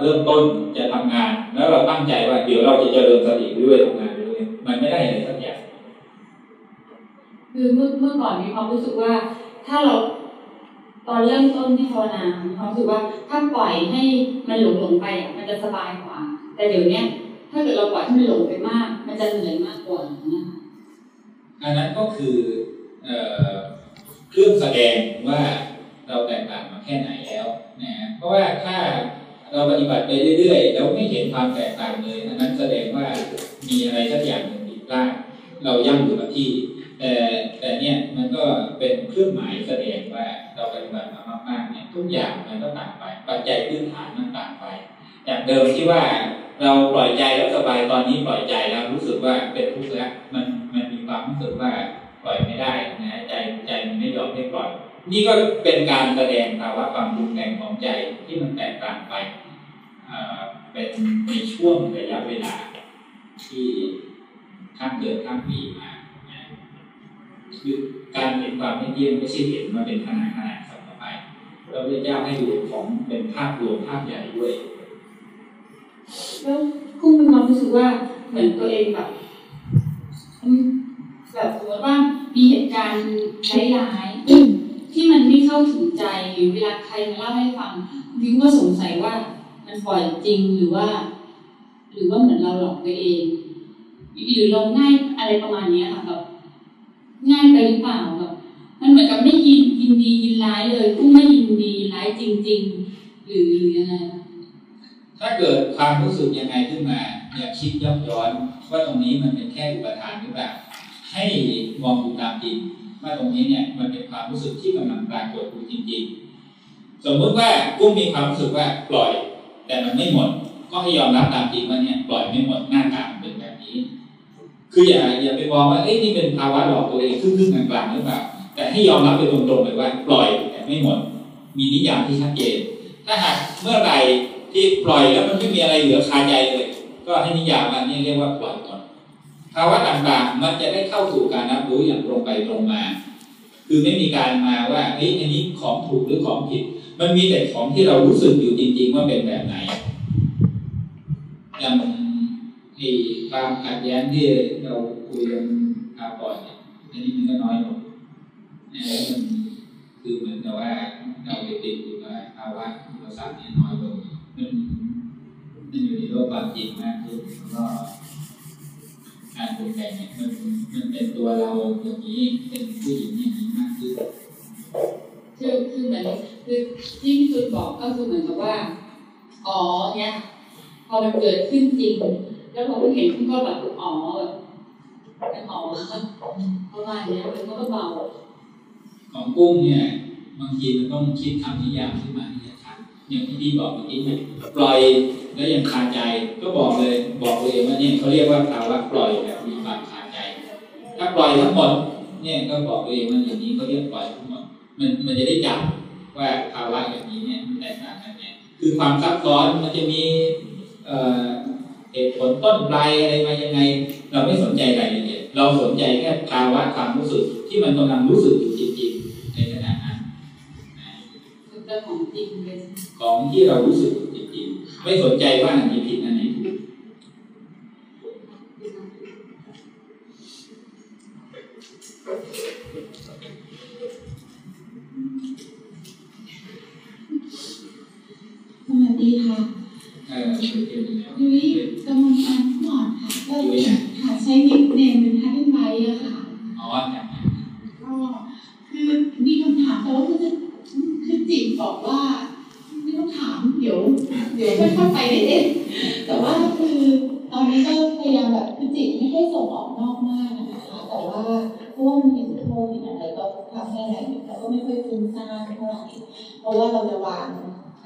Speaker 1: เริ่มต้นจะทำงาน แล้วเราตั้งใจว่าเดี๋ยวเราจะเจริญสติไปด้วยทำงานไปด้วยมันไม่ได้อะไรสักอย่าง
Speaker 15: คือเมื่อเมื่อก่อนมีความรู้สึกว่าถ้าเรา ตอนเริ่มต้นที่ภาวนาความรู้สึกว่าถ้าปล่อยให้มันหลงหลงไปอะมันจะสบายกว่า แต่เดี๋ยวเนี้ยถ้าเกิดเราปล่อยให้มันหลงไปมาก มันจะเหนื่อยมากกว่านะคะ
Speaker 1: อันนั้นก็คือเอ่อเครื่องแสดงว่าเราแตกต่างมาแค่ไหนแล้วนะเพราะว่าถ้าเราปฏิบัติไปเรื่อยๆแล้วไม่เห็นความแตกต่างเลยอันนั้นแสดงว่ามีอะไรสักอย่างหนึ่งผิดพลาดเราย่ำอยู่กับที่ แต่แต่เนี่ยมันก็เป็นเครื่องหมายแสดงว่าเราปฏิบัติมามากๆเนี่ยทุกอย่างมันก็ต่างไป ปัจจัยพื้นฐานมันต่างไปอย่างเดิมที่ว่าเราปล่อยใจแล้วสบายตอนนี้ปล่อยใจแล้วรู้สึกว่าเป็นทุกข์แล้วมันมันมีความรู้สึกว่าปล่อยไม่ได้นะใจใจมันไม่ยอมไม่ปล่อย นี่ก็เป็นการแสดงภาวะความรุนแรงของใจที่มันแตกต่างไปเป็นในช่วงระยะเวลาที่ข้ามเดือนข้ามปีมา คือการเห็นความไม่เที่ยงไม่ใช่เห็นมาเป็นขนาดขนาดสัมไปเราพระเจ้ากให้ดูของเป็นภาพรวมภาพใหญ่ด้วย
Speaker 15: แล้วกุ้งมีความรู้สึกว่าเหมือนตัวเองแบบแบบสมมติว่ามีเหตุการณ์ร้ายๆที่มันไม่เข้าถึงใจหรือเวลาใครมาเล่าให้ฟังวิวก็สงสัยว่ามันปล่อยจริงหรือว่า หรือว่าเหมือนเราหลอกตัวเองหรือเราง่ายอะไรประมาณนี้ค่ะแบบ ง่ายไปหรือเปล่าแบบมันเหมือนกับไม่ยินยินดียินร้ายเลยกุ้งไม่ยินดีร้ายจริง ๆ หรือหรือยังไง
Speaker 1: ถ้าเกิดความรู้สึกยังไงขึ้นมาอย่าคิดย้อนย้อนว่าตรงนี้มันเป็นแค่อุปทานหรือเปล่าให้มองดูตามจริงว่าตรงนี้เนี่ยมันเป็นความรู้สึกที่กำลังปรากฏอยู่จริง ๆ สมมุติว่ากุ้งมีความรู้สึกว่าปล่อย แต่มันไม่หมด ก็ให้ยอมรับตามจริงว่าเนี่ยปล่อยไม่หมดหน้าตาเป็นแบบนี้ คืออย่าอย่าไปมองว่าเอ้ยนี่เป็นภาวะหลอกตัวเองครึ่งๆกลางๆหรือเปล่าแต่ให้ยอมรับไปตรงๆเลยว่า ปล่อยแต่ไม่หมด มีนิยามที่ชัดเจน ถ้าหากเมื่อไหร่ที่ปล่อยแล้วมันไม่มีอะไรเหลือคาใจเลย ก็ให้นิยามมันนี่เรียกว่าปล่อยหมดภาวะต่างๆ มันจะได้เข้าสู่การรับรู้อย่างตรงไปตรงมา คือไม่มีการมาว่าเฮ้ยอันนี้ของถูกหรือของผิด มันมีแต่ของที่เรารู้สึกอยู่จริง ๆ ว่าเป็นแบบไหนอย่าง ไอ้ความขัดแย้งที่เราคุยกันคราวก่อนเนี่ยอันนี้มันก็น้อยลงนะแล้วมันคือเหมือนกับว่าเราไปติดอยู่กับภาวะอุปสรรคเนี่ยน้อยลงมันมันอยู่ในโลกความจริงมากขึ้นแล้วก็การปรุงแต่งเนี่ยมันมันเป็นตัวเราอย่างนี้เป็นผู้หญิงอย่างนี้มากขึ้น
Speaker 15: คือคือเหมือนคือที่พี่ตูนบอกก็คือเหมือนกับว่า อ๋อเนี่ยพอมันเกิดขึ้นจริง แล้วพอเพิ่งเห็นคุณก็แบบอ๋อแบบมันอ๋อประมาณเนี้ยมันก็เบา
Speaker 1: ของกุ้งเนี่ยบางทีมันต้องคิดคำนิยามขึ้นมาที่จะชัดอย่างที่พี่บอกเมื่อกี้เนี่ยปล่อยแล้วยังคาใจก็บอกเลย บอกตัวเองว่าเนี่ยเขาเรียกว่าภาวะปล่อยแบบมีความคาใจ ถ้าปล่อยทั้งหมดเนี่ยก็บอกตัวเองว่าอย่างนี้เขาเรียกปล่อยทั้งหมดมันมันจะได้จับว่าภาวะแบบนี้เนี่ยมันแตกต่างกันเนี่ยคือความซับซ้อนมันจะมี เอ่อเหตุผลต้นปลายอะไรมายังไง เราไม่สนใจรายละเอียดเราสนใจแค่ภาวะความรู้สึกที่มันกำลังรู้สึกอยู่จริงๆในขณะนั้น
Speaker 15: ๆคือเรื่องของจริงเลย
Speaker 1: ของที่เรารู้สึกอยู่จริงๆไม่สนใจว่าอันไหนผิดอันไหนถูก
Speaker 2: สวัสดีค่ะ ยุ้ยกำลังการผู้หมอนค่ะก็ค่ะใช้นิคเนมเป็นทักเก็นไบอะค่ะ
Speaker 1: อ๋อ
Speaker 16: ก็คือมีคำถาม
Speaker 1: แต่
Speaker 2: ว่าคือ
Speaker 16: คือจิบบอกว่าไม่ต้องถามเดี๋ยว เดี๋ยวค่อยๆไปได้เองแต่ว่าคือตอนนี้ก็พยายามแบบคือจิตไม่ค่อยส่งออกนอกมากนะคะแต่ว่าเพวกมันเห็นโทษเห็นอะไรก็ทำให้ไะไแต่ก็ไม่ค่อยคุ้นซ่าเท่าไหร่เพราะว่าเราจะวาง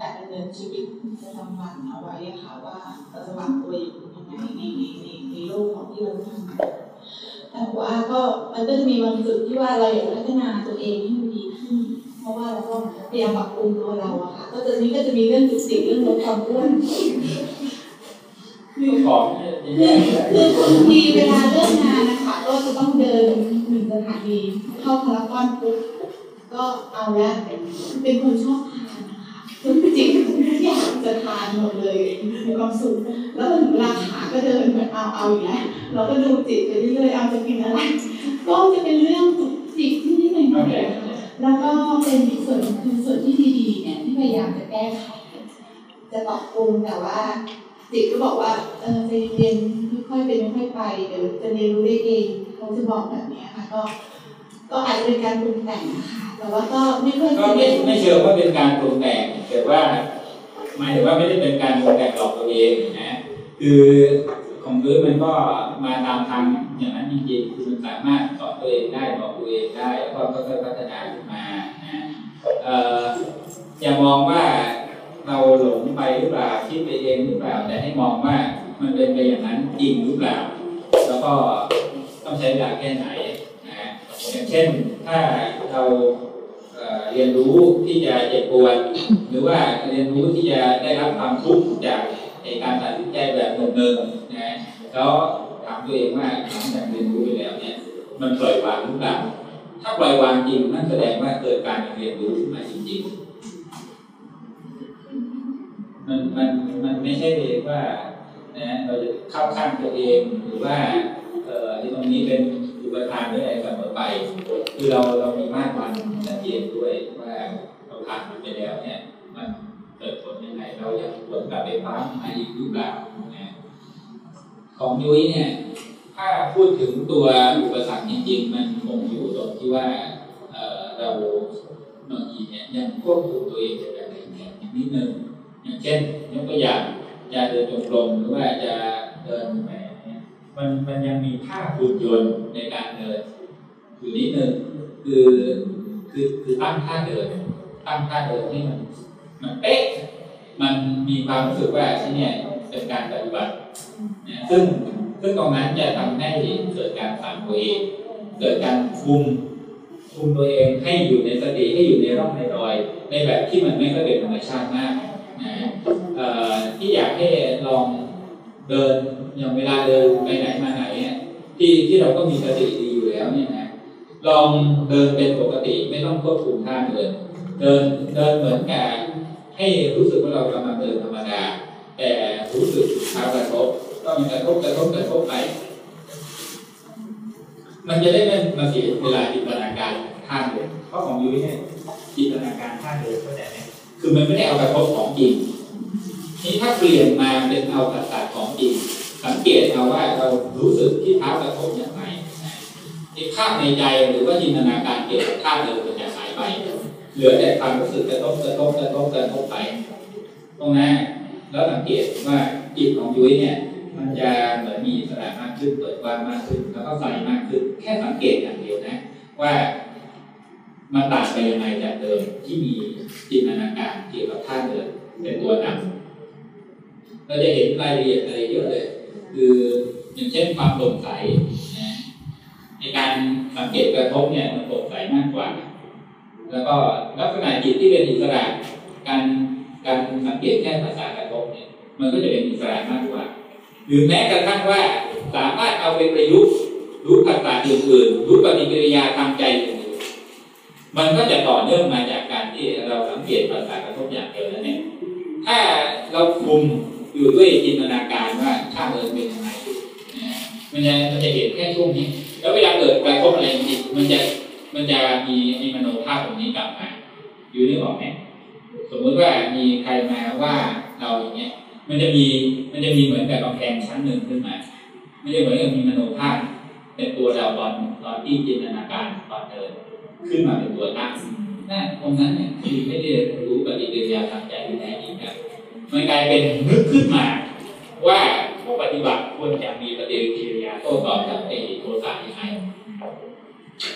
Speaker 16: การดำเนินชีวิตประจำวันเอาไว้ค่ะว่าเราจะวางตัวอยู่ยังไงในในในในโลกของที่เราทำแต่ว่าก็มันก็จะมีบางจุดที่ว่าเราอยากพัฒนาตัวเองให้มันดีขึ้นเพราะว่าเราก็พยายามปรับปรุงตัวเราอะค่ะก็จะนี้ก็จะมีเรื่องจุดติดเรื่องลดความอ้วน
Speaker 1: ของ
Speaker 16: คือคือบางทีเวลาเลิกงานนะคะก็จะต้องเดินหนึ่งสถานีเข้าพารากอนปุ๊บก็เอาละเป็นคนชอบ ทานนะคะคือจริงทุกอย่างจะทานหมดเลยมีความสุขแล้วถึงเวลาขาก็เดินแบบเอาเอาอยู่แล้วเราก็ดูจิตไปเรื่อยๆเอาจะกินอะไรก็จะเป็นเรื่องจุกจิกที่นี่หน่อยๆค่ะแล้วก็เป็นส่วนคือส่วนที่ดีๆเนี่ยที่พยายามจะแก้ไขจะปรับปรุงแต่ว่าจิตก็บอกว่าเออใจเย็นๆค่อยๆเป็นค่อยๆไปเดี๋ยวจะเรียนรู้ได้เองเขาจะบอกแบบเนี้ยค่ะก็ ก็อาจจะเป็นการปรุงแต่งนะคะแต่ว่าก็ไม่ค่อย
Speaker 1: ก็ไม่ไม่เชิงว่าเป็นการปรุงแต่งแต่ว่าหมายถึงว่าไม่ได้เป็นการปรุงแต่งหลอกตัวเองนะคือของพื้นมันก็มาตามทางอย่างนั้นจริงๆคือมันสามารถสอนตัวเองได้บอกตัวเองได้แล้วก็ค่อยๆพัฒนาขึ้นมานะเอ่ออย่ามองว่าเราหลงไปหรือเปล่าคิดไปเองหรือเปล่าแต่ให้มองว่ามันเป็นไปอย่างนั้นจริงหรือเปล่า แล้วก็ต้องใช้เวลาแค่ไหนนะ อย่างเช่นถ้าเราเรียนรู้ที่จะเจ็บปวดหรือว่าเรียนรู้ที่จะได้รับความทุกข์จากการตัดสินใจแบบหนึ่งๆนะแล้วถามตัวเองว่าหลังจากเรียนรู้ไปแล้วเนี่ย มันปล่อยวางหรือเปล่าถ้าปล่อยวางจริงนั่นแสดงว่าเกิดการเรียนรู้ขึ้นมาจริงๆมันมันมันไม่ใช่ว่านะเราจะเข้าข้างตัวเองหรือว่าเอ่อที่ตรงนี้เป็น อุปทานด้วยอะไรเสมอไป คือเราเรามีมาตรวัดชัดเจนด้วยว่าเราผ่านมันไปแล้วเนี่ย มันเกิดผลยังไงเรายังควรกลับไปพักมาอีกหรือเปล่านะของยุ้ยเนี่ย ถ้าพูดถึงตัวอุปสรรคจริงๆมันคงอยู่ตรงที่ว่าเราบางทีเนี่ยยังควบคุมตัวเองจากอะไรเนี่ยนิดนึงอย่างเช่นยกตัวอย่างจะเดินจงกรมหรือว่าจะเดินไป มันมันยังมีภาพหุ่นยนต์ในการเดินอยู่นิดนึงคือคือคือตั้งท่าเดินตั้งท่าเดินให้มันมันเป๊ะมันมีความรู้สึกว่าที่เนี่ยเป็นการปฏิบัตินะซึ่งซึ่งตรงนั้นจะทำให้เกิดการฝันตัวเอง เกิดการคุมคุมตัวเองให้อยู่ในสติให้อยู่ในร่องในรอย ในแบบที่มันไม่ค่อยเป็นธรรมชาติมากนะที่อยากให้ลอง เดินอย่างเวลาเดินไปไหนมาไหนเนี่ยที่ที่เราก็มีสติดีอยู่แล้วเนี่ยนะลองเดินเป็นปกติไม่ต้องควบคุมท่าเดิน เดินเดินเหมือนกับให้รู้สึกว่าเรากำลังเดินธรรมดา แต่รู้สึกเท้ากระทบก็มันกระทบกระทบกระทบไปมันจะได้ไม่มาเสียเวลาจินตนาการท่าเดินเพราะของยุ้ยเนี่ยจินตนาการท่าเดินก็แต่เนี่ยคือมันไม่ได้เอากระทบของจริง นี่ถ้าเปลี่ยนมาเป็นเอาผัสสะของจริงสังเกตเอาว่าเรารู้สึกที่เท้ากระทบอย่างไรไอ้ภาพในใจหรือว่าจินตนาการเกี่ยวกับภาพเดิมมันจะหายไป เหลือแต่ความรู้สึกกระทบกระทบกระทบกระทบไป ตรงนั้นแล้วสังเกตว่าจิตของยุ้ยเนี่ย มันจะเหมือนมีอิสระมากขึ้นเปิดกว้างมากขึ้น แล้วก็ใสมากขึ้น แค่สังเกตอย่างเดียวนะ ว่ามันต่างไปยังไงจากเดิมที่มีจินตนาการเกี่ยวกับท่าเดินเป็นตัวนำ เราจะเห็นรายละเอียดอะไรเยอะเลย คืออย่างเช่นความโปร่งใสนะในการสังเกตกระทบเนี่ยมันโปร่งใสมากกว่า แล้วก็ลักษณะจิตที่เป็นอิสระการการสังเกตแค่ภาษากระทบเนี่ยมันก็จะเป็นอิสระมากกว่า หรือแม้กระทั่งว่าสามารถเอาไปประยุกต์รู้ภาษาอื่นๆรู้ปฏิกิริยาทางใจอื่นๆมันก็จะต่อเนื่องมาจากการที่เราสังเกตภาษากระทบอย่างเดียวนั่นเองถ้าเราคุม อยู่ด้วยจินตนาการว่าชาติเอินเป็นยังไงนะมันจะมันจะเห็นแค่ช่วงนี้ แล้วเวลาเกิดกระทบอะไรจริงมันจะมันจะมีมีมโนภาพตรงนี้กลับมา อยู่นึกออกไหมสมมติว่ามีใครมาว่าเราอย่างเงี้ย มันจะมีมันจะมีเหมือนกับกำแพงชั้นหนึ่งขึ้นมาไม่ได้เหมือนกับมีมโนภาพเป็นตัวเราตอนตอนที่จินตนาการตอนเดินขึ้นมาเป็นตัวตั้งนั่นตรงนั้นเนี่ยคือไม่ได้รู้ปฏิกิริยาทางใจที่แท้จริงครับ มันมันกลายเป็นนึกขึ้นมา ว่าผู้ปฏิบัติควรจะมีปฏิกิริยาโต้ตอบกับไอ้โทสะยังไง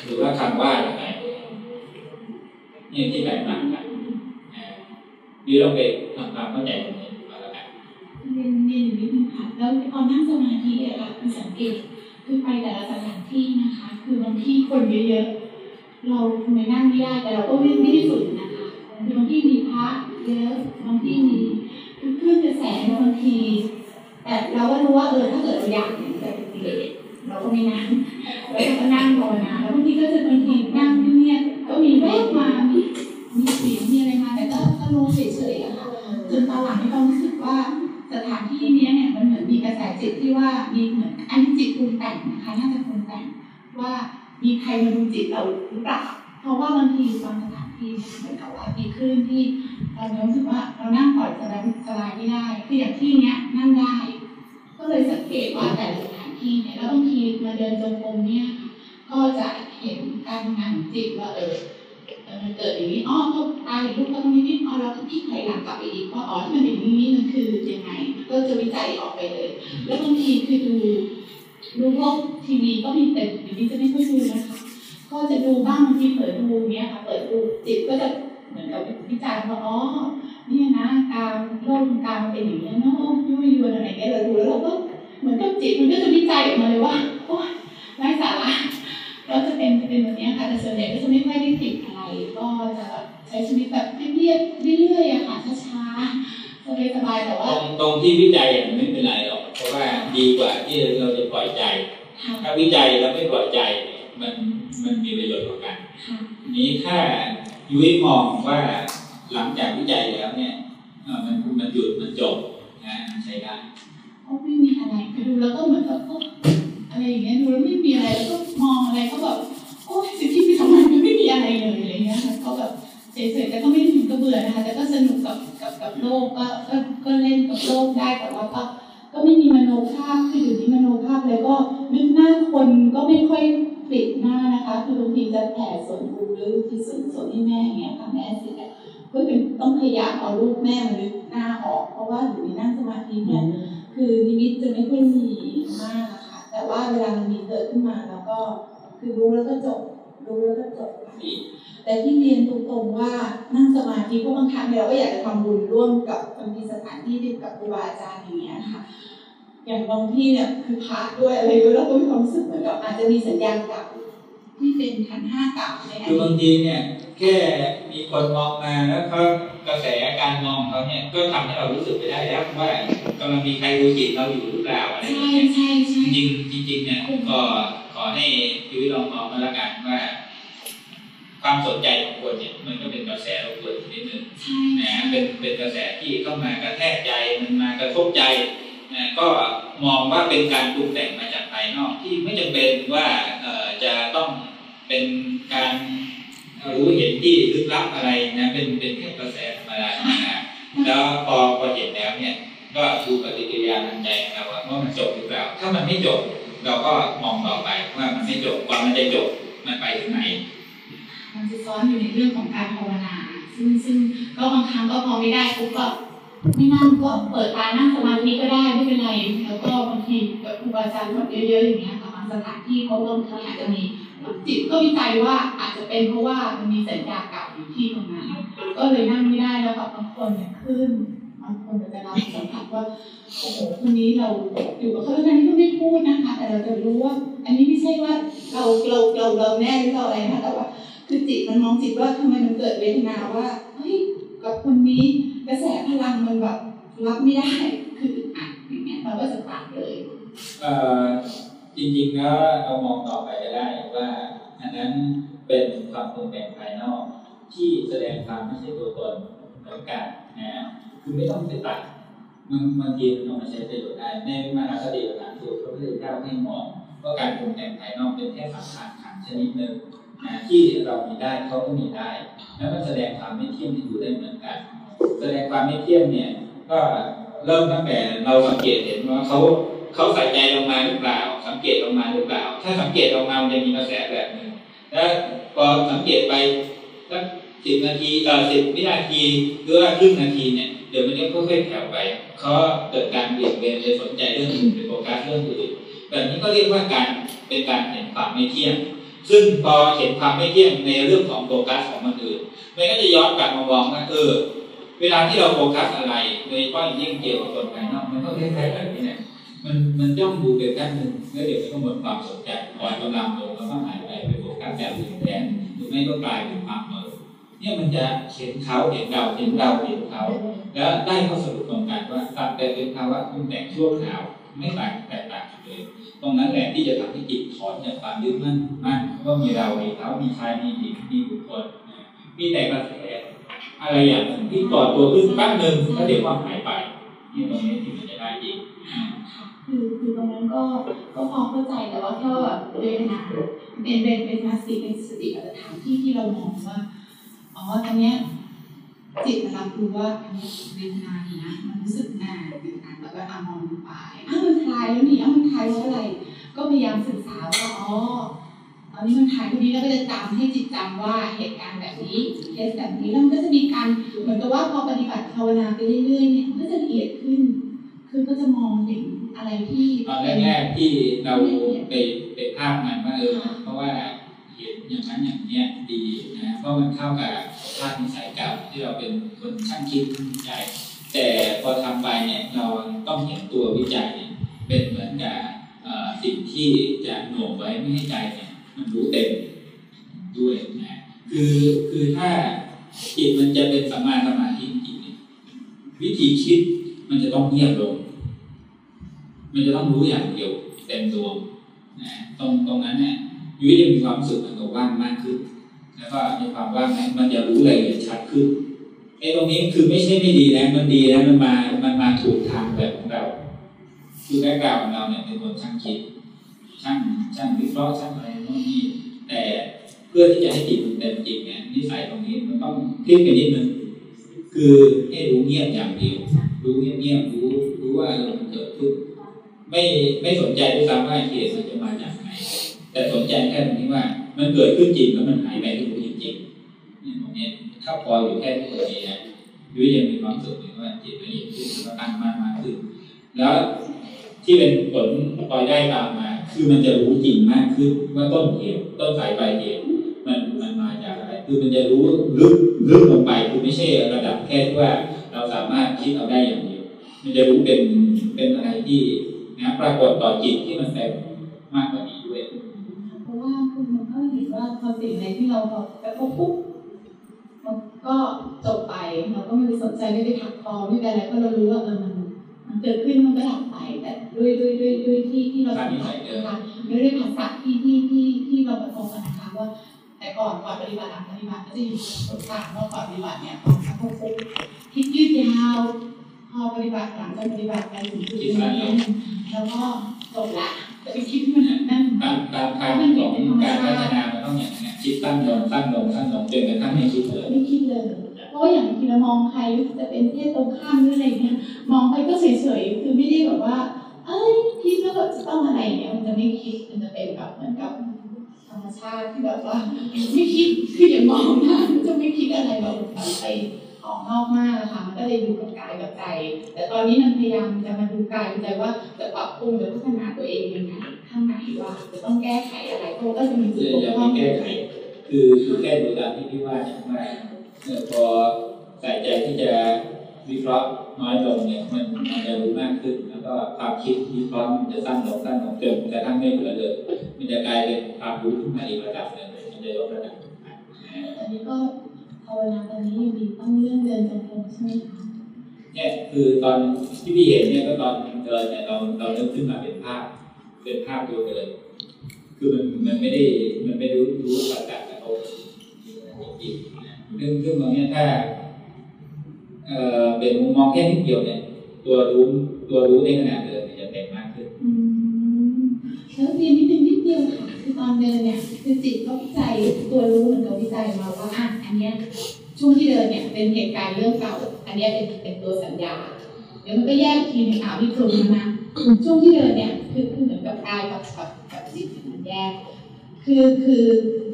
Speaker 1: หรือว่าคำว่าอย่างไรนี่ที่แตกต่างกันดีเราไปทำความเข้าใจตรงนี้มาแล้วกัน
Speaker 16: เรียนเรียนอยู่นิดนึงค่ะแล้วพอนนั่งสมาธิอะค่ะคือสังเกตคือไปแต่ละสถานที่นะคะ คือบางที่คนเยอะๆเราทำไมนั่งไม่ได้แต่เราก็ไม่ไม่ได้ฝืนนะคะคือบางที่มีพระเยอะบางที่มี คือเครื่องกระแสบางที แต่เราก็รู้ว่าเออถ้าเกิดเราอยากเนี่ยจะเป็นกิเลสเราก็ไม่นั่งเราก็นั่งภาวนาแล้วบางทีก็จะบางทีนั่งเงียบๆก็มีแวบมามีมีเสียงมีอะไรมาแต่ก็ก็รู้เฉยๆอะค่ะจนตอนหลังที่เรารู้สึกว่าสถานที่นี้เนี่ยมันเหมือนมีกระแสจิตที่ว่ามีเหมือนอันนี้จิตปรุงแต่งนะคะน่าจะปรุงแต่งว่ามีใครมาดูจิตเราหรือเปล่าเพราะว่าบางทีบางสถาน ที่เนี่ยเหมือนกับว่ามีคลื่นที่เรารู้สึกว่าเรานั่งปล่อยสบายสบายไม่ได้คืออย่างที่เนี้ยนั่งได้ ก็เลยสังเกตว่าแต่ละสถานที่เนี่ยแล้วบางทีมาเดินจงกรมเนี่ยค่ะก็จะเห็นการทำงานจิตว่าเออมันเกิดอย่างนี้อ๋อเขาตายลูกก็ตรงนี้นี่อ๋อเราก็คิดถอยหลังกลับไปอีกว่าอ๋อที่มันเป็นอย่างนี้มันคือยังไง ก็จะวิจัยออกไปเลย แล้วบางทีคือดูดูพวกทีวีก็มีแต่เดี๋ยวนี้จะไม่ค่อยดูนะคะ ก็จะดูบ้างบางทีเปิดดูเนี้ยค่ะเปิดดูจิตก็จะเหมือนกับวิจารณ์ว่าอ๋อเนี่ยนะการโลกการมันเป็นอย่างนี้เนาะยุ่ยยวนอะไรเงี้ยเราดูแล้วเราก็เหมือนกับจิตมันก็จะวิจัยออกมาเลยว่าโอ๊ยไร้สาระก็จะเป็นจะเป็นแบบนี้ค่ะแต่ส่วนใหญ่ก็จะไม่ค่อยได้ติดอะไรก็จะใช้ชีวิตแบบเรียบๆเรื่อยๆอะค่ะช้าๆสบายๆแต่
Speaker 1: ต
Speaker 16: ว่า
Speaker 1: รงตรงที่วิจัยอย่างไม่เป็นไรหรอกเพราะว่าดีกว่าที่เราจะปล่อยใจ
Speaker 16: ค่ะ
Speaker 1: ถ้าวิจัยแล้วไม่ปล่อยใจเนี่ย มันมันมีประโยชน์กว่ากัน
Speaker 16: ค่ะ
Speaker 1: นี้ถ้ายุ้ยมองว่าหลังจากวิจัยแล้วเนี่ยเอ่อมันมันหยุดมันจบนะใช้ได้
Speaker 16: ก็ไม่มีอะไรคือดูแล้วก็เหมือนกับก็อะไรอย่างเงี้ยดูแล้วไม่มีอะไรแล้วก็มองอะไรก็แบบโอ้ยสิ่งที่ไปทำไมมันไม่มีอะไรเลยอะไรเงี้ยค่ะก็แบบเฉยๆแต่ก็ไม่ได้ถึงกับเบื่อนะคะแต่ก็สนุกกับกับกับโลกก็ก็ก็เล่นกับโลกได้แต่ว่าก็ก็ไม่มีมโนภาพคืออยู่ที่มโนภาพเลยก็นึกหน้าคนก็ไม่ค่อย ปิดหน้านะคะ คือบางทีจะแผ่ส่วนบุญหรือที่ส่วนส่วนที่แม่อย่างเงี้ยค่ะแม่เสร็จก็เป็นต้องพยายามเอารูปแม่มานึกหน้าออก เพราะว่าอยู่ในนั่งสมาธิเนี่ยคือนิมิตจะไม่ค่อยมีมากอะคะแต่ว่าเวลามันมีเกิดขึ้นมาแล้วก็ คือรู้แล้วก็จบรู้แล้วก็จบ
Speaker 1: ดี
Speaker 16: แต่ที่เรียนตรงๆว่านั่งสมาธิเพราะบางครั้งเนี่ยเราก็อยากจะทำบุญร่วมกับบางทีสถานที่ที่กับครูบาอาจารย์อย่างเงี้ยค่ะ อย่างบางที่เนี่ยคือพระด้วยอะไรด้วยเราก็มีความรู้สึกเหมือนกับอาจจะมีสัญญาณเก่าที่เป็นขันธ์ห้าเก่าในอ
Speaker 1: คือบา
Speaker 16: ดี
Speaker 1: ง
Speaker 16: ต
Speaker 1: ทีเนี่ยแค่มีคนมองมาแล้วเขากระแสการมองเขาเนี่ยก็ทำให้เรารู้สึกไปได้แล้วว่ากำลังมีใครดูจิตเราอยู่หรือเปล่าอะไรอย่าง
Speaker 16: ใช่
Speaker 1: เงี้ย
Speaker 16: ใช่ใช่
Speaker 1: จริงๆจริงๆเนี่ยก็ขอให้ยุ้ยลองมองมาแล้วกันว่า ความสนใจของคนเนี่ยมันก็เป็นกระแสรบกวนนิดนึง
Speaker 16: ใช่
Speaker 1: นะเป็นเป็นกระแสที่เข้ามากระแทกใจมันมากระทบใจนะ ก็มองว่าเป็นการปรุงแต่งมาจากภายนอกที่ไม่จำเป็นว่าจะต้องเป็นการรู้เห็นที่ลึกลับอะไรนะเป็นเป็นแค่กระแสธรรมดาธรรมดาแล้วพอพอเห็นแล้วเนี่ยก็ดูปฏิกิริยาทางใจของเราว่ามันจบหรือเปล่าถ้ามันไม่จบ เราก็มองต่อไปว่ามันไม่จบกว่ามันจะจบมันไปถึงไหน
Speaker 16: มันจะซ้อนอยู่ในเรื่องของการภาวนา ซึ่งซึ่งก็บางครั้งก็พอไม่ได้ปุ๊บก็ ไม่นั่งก็เปิดตานั่งสมาธิก็ได้ไม่เป็นไรแล้วก็บางทีแบบครูบาอาจารย์แบบเยอะๆอย่างเงี้ยค่ะบางสถานที่เขาบางทีอาจจะมีจิตก็วิจัยว่าอาจจะเป็นเพราะว่ามันมีสัญญาเก่าอยู่ที่ตรงนั้นก็เลยนั่งไม่ได้แล้วแบบบางคนเนี่ยขึ้นบางคนจะรับสัมผัสว่าโอ้โหคนนี้เราอยู่กับเขาแล้วนั้นก็ไม่พูดนะคะแต่เราจะรู้ว่า อันนี้ไม่ใช่ว่าเราเราเราเราแน่หรือเราอะไรนะแต่ว่า คือจิตมันมองจิตว่าทำไมมันเกิดเวทนาว่าเฮ้ยกับคนนี้ ระแสพลังมันแบบรับไม่ได้คืออัดอย่างเงี้ยเราก็จะตัดเลย
Speaker 1: เอ่อจริงๆแล้วเรามองต่อไปก็ได้ว่า อันนั้นเป็นความปรุงแต่งภายนอก ที่แสดงความไม่ใช่ตัวตนเหมือนกันนะคือไม่ต้องไปตัดมันบางทีมันเอามาใช้ประโยชน์ได้ในมหาคติหลังสูตรพระพุทธเจ้าให้มองว่าการปรุงแต่งภายนอกเป็นแค่สังขารขันชนิดหนึ่งนะที่เรามีได้เขาก็มีได้ แล้วมันแสดงความไม่เที่ยงที่อยู่ได้เหมือนกัน แสดงความไม่เที่ยงเนี่ย ก็เริ่มตั้งแต่เราสังเกตเห็นว่าเขาเขาใส่ใจลงมาหรือเปล่า สังเกตลงมาหรือเปล่า ถ้าสังเกตลงมามันจะมีกระแสแบบนึงแล้วพอสังเกตไปสักสิบนาทีเอ่อสิบวินาทีหรือว่าครึ่งนาทีเนี่ยเดี๋ยวมันจะค่อยๆแผ่วไปเขาเกิดการเบี่ยงเบนไปสนใจเรื่องอื่นไปโฟกัสเรื่องอื่นแบบนี้ก็เรียกว่าการเป็นการเห็นความไม่เที่ยง ซึ่งพอเห็นความไม่เที่ยงในเรื่องของโฟกัสของมันอื่นมันก็จะย้อนกลับมามองว่าเออ เวลาที่เราโฟกัสอะไร โดยเฉพาะอย่างยิ่งเกี่ยวกับคนภายนอกมันก็คล้ายๆแบบนี้แหละมันมันย่อมดูเป็นแค่หนึ่งแล้วเดี๋ยวมันก็หมดความสนใจปล่อยกำลังลงแล้วก็หายไปไปโฟกัสแบบอื่นแทนหรือไม่ก็กลายเป็นความเหม่อเนี่ยมันจะเห็นเขาเห็นเราเห็นเราเห็นเขาแล้วได้ข้อสรุปตรงกันว่าตัดแต่เป็นภาวะปรุงแต่งชั่วคราวไม่ต่างแตกต่างกันเลย ตรงนั้นแหละที่จะทำให้จิตถอนจากความยึดมั่นมั่นว่ามีเรามีเขามีชายมีหญิงมีบุคคลมีแต่กระแส อะไรอย่างหนึ่งที่ก่อตัวขึ้นแป๊บหนึ่งแล้วเดี๋ยวก็หายไปนี่ตรงนี้ที่มันจะได้จริง
Speaker 16: คือคือตรงนั้นก็ก็พอเข้าใจแต่ว่าแค่แบบโดยขนาเป็นเป็นเป็นมาสติเป็นสติปัฏฐานที่ที่เรามองว่าอ๋อตอนเนี้ยจิตนรับรู้ว่าเวทนาดีนะมันรู้สึกหน้าอึดอัดแล้วก็อะมองไปอ้าวมันคลายแล้วนี่อ้าวมันคลายเพราะอะไร ก็พยายามศึกษาว่าอ๋อ อนนี้มันคลายพอดีแล้วก็จะจำให้จิตจำว่าเหตุการณ์แบบนี้เคสแบบนี้แล้วมันก็จะมีการเหมือนกับว่าพอปฏิบัติภาวนาไปเรื่อยๆเนี่ยมันก็จะละเอียดขึ้น คือก็จะมองเห็นอะไรที่
Speaker 1: ตอนแรกๆที่เราไปไปภาพมันว่าเออเพราะว่าเห็นอย่างนั้นอย่างเนี้ยดีนะเพราะมันเข้ากับภาพนิสัยเก่าที่เราเป็นคนช่างคิดช่างวิจัยแต่พอทำไปเนี่ยเราต้องเห็นตัววิจัยเนี่ยเป็นเหมือนกับเอ่อสิ่งที่จะหน่วงไว้ไม่ให้ใจเนี่ย มันรู้เต็มด้วยนะคือคือถ้าจิตมันจะเป็นสัมมาสมาธิจริงๆเนี่วิธีคิดมันจะต้องเงียบลง มันจะต้องรู้อย่างเดียวเต็มดวงนะตรงตรงนั้นเนี่ยยุ้ยจะมีความรู้สึกมันก็ว่างมากขึ้น แล้วก็ในความว่างนั้นมันจะรู้รายละเอียดชัดขึ้นไอ้ตรงนี้คือไม่ใช่ไม่ดีนะมันดีนะมันมามันมาถูกทางแบบของเราคือแบ็กกราวของเราเนี่ยเป็นคนช่างคิด ช่างช่างวิเคราะห์ช่างอะไรโน่นนี่แต่เพื่อที่จะให้จิตมันเต็มจริงเนี่ยนิสัยตรงนี้มันต้องพลิกไปนิดนึงคือให้รู้เงียบอย่างเดียวรู้เงียบๆรู้รู้ว่าเออมันเกิดขึ้นไม่ไม่สนใจด้วยซ้ำว่าเหตุมันจะมาจากไหนแต่สนใจแค่ตรงนี้ว่า มันเกิดขึ้นจริงแล้วมันหายไปที่รู้จริงๆนี่ตรงนี้ถ้าพออยู่แค่ตรงนี้นะยุ้ยยังมีความสุขเลยว่าจิตละเอียดขึ้นแล้วก็ตั้งมากมากขึ้นแล้วที่เป็นผลพลอยได้ตามมา คือมันจะรู้จริงมากขึ้นว่าต้นเหตุต้นสายปลายเหตุมันมันมาจากอะไร คือมันจะรู้ลึกลึกลงไปคือไม่ใช่ระดับแค่ว่า เราสามารถคิดเอาได้อย่างเดียว มันจะรู้เป็นเป็นอะไรที่นะปรากฏต่อจิตที่มันแตกมากกว่านี้ด้วย
Speaker 16: เพราะว่าคือมันก็เห็นว่าพอสิ่งไหนที่เราแบบกระทบปุ๊บมันก็จบไปเราก็ไม่ได้สนใจไม่ได้ถักคอไม่เป็นอะไรเพราะเรารู้ว่าเออมัน มันเกิดขึ้นมันก็ดับไปแต่ด้วยด้วยด้วยด้วยที่ที่เราสัมผัสนะคะไม่ได้ภาษาที่ที่ที่ที่เราประสบกันนะคะว่าแต่ก่อนก่อนปฏิบัติหลังปฏิบัติก็จะอยู่ตรงกลางว่าก่อนปฏิบัติเนี่ยตอนกระทบปุ๊บคิดยืดยาวพอปฏิบัติหลังจากปฏิบัติไปถึงจุดนี้แล้วก็จบละจะไปคิดมันนั่น
Speaker 1: ตามตามทางของการพัฒนามันต้องอย่างนี้จิตตั้งลงตั้งลงตั้งลงจนกระทั่งไม่คิดเลย
Speaker 16: ไม่คิดเลย ว่าอย่างทีเรามองใครจะเป็นเพศตรงข้ามหรืออะไรเงี้ยมองไปก็เฉยๆคือไม่ได้แบบว่า เอ้ยคิดแล้วแบบจะต้องอะไรเงี้ยมันจะไม่คิดมันจะเป็นแบบเหมือนกับธรรมชาติที่แบบว่าไม่คิดคืออย่ามองนะมันจะไม่คิดอะไรแบบไปออกนอกมากอะค่ะมันก็เลยอยู่กับกายกับใจ แต่ตอนนี้มันพยายามจะมาดูกายใจว่าจะปรับปรุงหรือพัฒนาตัวเองยังไงข้างไหนว่าจะต้องแก้ไขอะไรเพราะก็จะมีจุด
Speaker 1: คือบ
Speaker 16: ก
Speaker 1: อย่า
Speaker 16: พร่อง
Speaker 1: แก้ไข คือคือแค่ดูตามที่พี่ว่าเนี่ยว่าเออ พอใส่ใจที่จะวิเคราะห์น้อยลงเนี่ยมันมันจะรู้มากขึ้น แล้วก็ความคิดวิเคราะห์มันจะสั้นลงสั้นลงจนกระทั่งไม่เหลือเลยมันจะกลายเป็นความรู้ขึ้นมาอีกระดับหนึ่งเลยมันจะยกระดับ
Speaker 16: อันนี้ก็ภาวนาตอนนี้ยังมีต้องเรื่องเดินจงกรมใช่ไหมคะ
Speaker 1: เนี่ยคือตอนที่พี่เห็นเนี่ยก็ตอนเดินเนี่ยเราเราเริ่มขึ้นมาเป็นภาพเป็นภาพเดียวกันเลยคือมันมันไม่ได้มันไม่รู้รู้ภาษากระทบจริง ๆนะซึ่งซึ่งตรงเนี้ยถ้าเอ่อเป็นมุมมองแค่นิดเดียวเนี่ย ตัวรู้ตัวรู้ในขณะเดินจะเต็มมากขึ้น
Speaker 16: แล้วเรียนนิดนึงนิดเดียวค่ะคือตอนเดินเนี่ยคือจิตก็วิจัยตัวรู้เหมือนกับวิจัยมาว่าอะอันเนี้ยช่วงที่เดินเนี่ยเป็นเหตุการณ์เรื่องเก่า อันเนี้ยเป็นเป็นตัวสัญญาเดี๋ยวมันก็แยกทีหนึงอ่าวที่ปรุงมนะช่วงที่เดินเนี่ยคือคือเหมือนกับกายกับกับกับจิตมันแยก คือคือ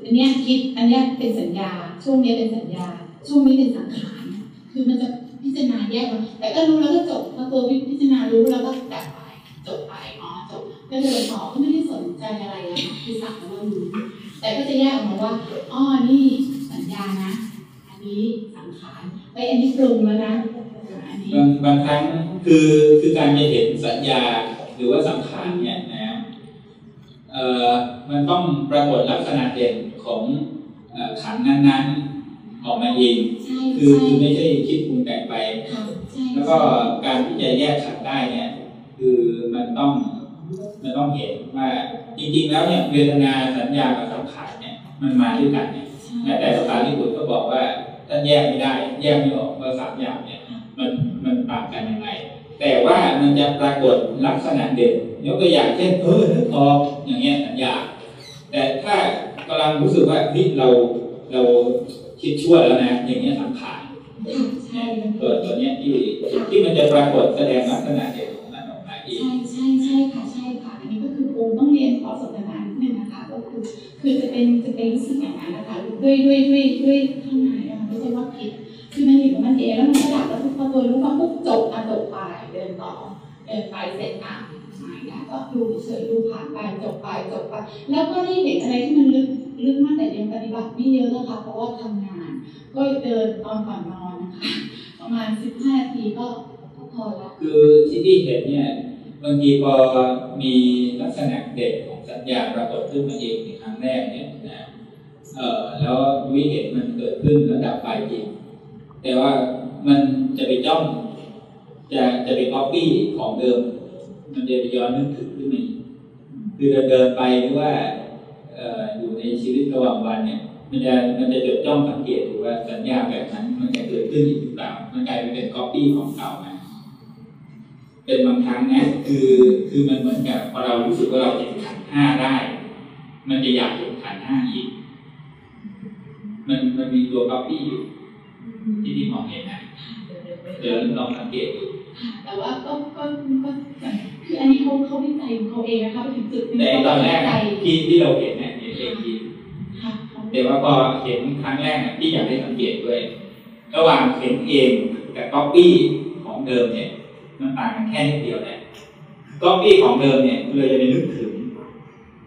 Speaker 16: อันนี้คิดอันนี้เป็นสัญญา ช่วงนี้เป็นสัญญา ช่วงนี้เป็นสังขารคือมันจะพิจารณาแยกมาแต่ก็รู้แล้วก็จบพอตัวพิจารณารู้แล้วก็ดับไปจบไปอ๋อจบก็เดินต่อก็ไม่ได้สนใจอะไรอะคือสักแต่ว่ารู้แต่ก็จะแยกออกมาว่าอ๋อนี่สัญญานะ อันนี้สังขารไปอันนี้ปรุงแล้วนะอันนี้
Speaker 1: บางบางครั้งคือคือการจะเห็นสัญญาหรือว่าสังขารเนี่ยนะ มันต้องปรากฏลักษณะเด่นของเอ่อขันธ์นั้นๆออกมาเอง
Speaker 16: ใช่
Speaker 1: คือ
Speaker 16: ใช่
Speaker 1: คือไม่ใช่คิดปรุงแต่งไป
Speaker 16: ค่ะใช่
Speaker 1: แล้วก็การที่จะแยกขันธ์ได้เนี่ยคือมันต้องมันต้องเห็นว่าจริงๆแล้วเนี่ยเวทนาสัญญากับสังขารเนี่ยมันมาด้วยกันเนี่ยแม้แต่ภาษาลิบุตรก็บอกว่าท่านแยกไม่ได้ แยกไม่ออกว่าสามอย่างเนี่ยมันมันต่างกันยังไง แต่ว่ามันจะปรากฏลักษณะเด่นยกตัวอย่างเช่นเออนึกออกอย่างเงี้ยสัญญาแต่ถ้ากำลังรู้สึกว่าเฮ้ยเราเราคิดชั่วแล้วนะ อย่างเงี้ยสังขาร
Speaker 16: ใช่
Speaker 1: ตัวตัวเนี้ยที่ที่มันจะปรากฏแสดงลักษณะเด่นของมันออกมาเอง
Speaker 16: ใช่ใช่ใช่ค่ะใช่ค่ะอันนี้ก็คือคงต้องเรียนขอสนทนานิดนึงนะคะก็คือคือจะเป็นจะเป็นรู้สึกอย่างนั้นนะคะด้วยด้วยด้วยด้วยข้างในนะคะไม่ใช่ว่าผิด คือมันอยู่ของมันเองแล้วมันก็ดับแล้วพอตัวรู้ว่าปุ๊บจบอะจบไปเดินต่อเดินไปเสร็จอะหายแล้วก็ดูเฉยดูผ่านไปจบไปจบไป แล้วก็ได้เห็นอะไรที่มันลึกลึกมากแต่ยังปฏิบัติไม่เยอะนะคะเพราะว่าทำงาน ก็เดินตอนก่อนนอนนะคะประมาณสิบห้านาทีก็พอละ
Speaker 1: คือที่พี่เห็นเนี่ยบางทีพอมีลักษณะเด่นของสัญญาปรากฏขึ้นมาเองในครั้งแรกเนี่ยนะเออแล้ววิเห็นมันเกิดขึ้นแล้วดับไปจริง แต่ว่ามันจะไปจ้องจะจะไปก๊อปปี้ของเดิม มันจะไปย้อนนึกถึงขึ้นมาคือเราเดินไปหรือว่าอยู่ในชีวิตระหว่างวันเนี่ย มันจะมันจะจดจ้องสังเกตดูว่าสัญญาแบบนั้น มันจะเกิดขึ้นอีกหรือเปล่ามันกลายเป็นก๊อปปี้ของเก่ามาเป็นบางครั้งนะคือคือมันเหมือนกับพอเรารู้สึกว่าเราเห็นขันธ์ห้าได้ มันจะอยากเห็นขันธ์ห้าอีก มันมันมีตัวก๊อปปี้อยู่ ที่พี่มองเห็นนะเดี๋ยวลองสังเกตดู
Speaker 16: ค่ะแต่ว่าก็ก็ก็คืออันนี้เขาเขาวิจัยของเขาเองนะคะไปถึงจุดหนึ่ง
Speaker 1: แต่ตอนแรก
Speaker 16: เขา
Speaker 1: อะ
Speaker 16: วิจัย
Speaker 1: ที่ที่เราเห็นเนี่ยเห็นเองที
Speaker 16: ค่ะ
Speaker 1: แต่ว่าพอเห็นครั้งแรกอะที่อยากให้สังเกตด้วย ระหว่างเห็นเองกับก๊อปปี้ของเดิมเนี่ยมันต่างกันแค่นิดเดียวเนี่ยก๊อปปี้ของเดิมเนี่ยเราจะไปนึกถึง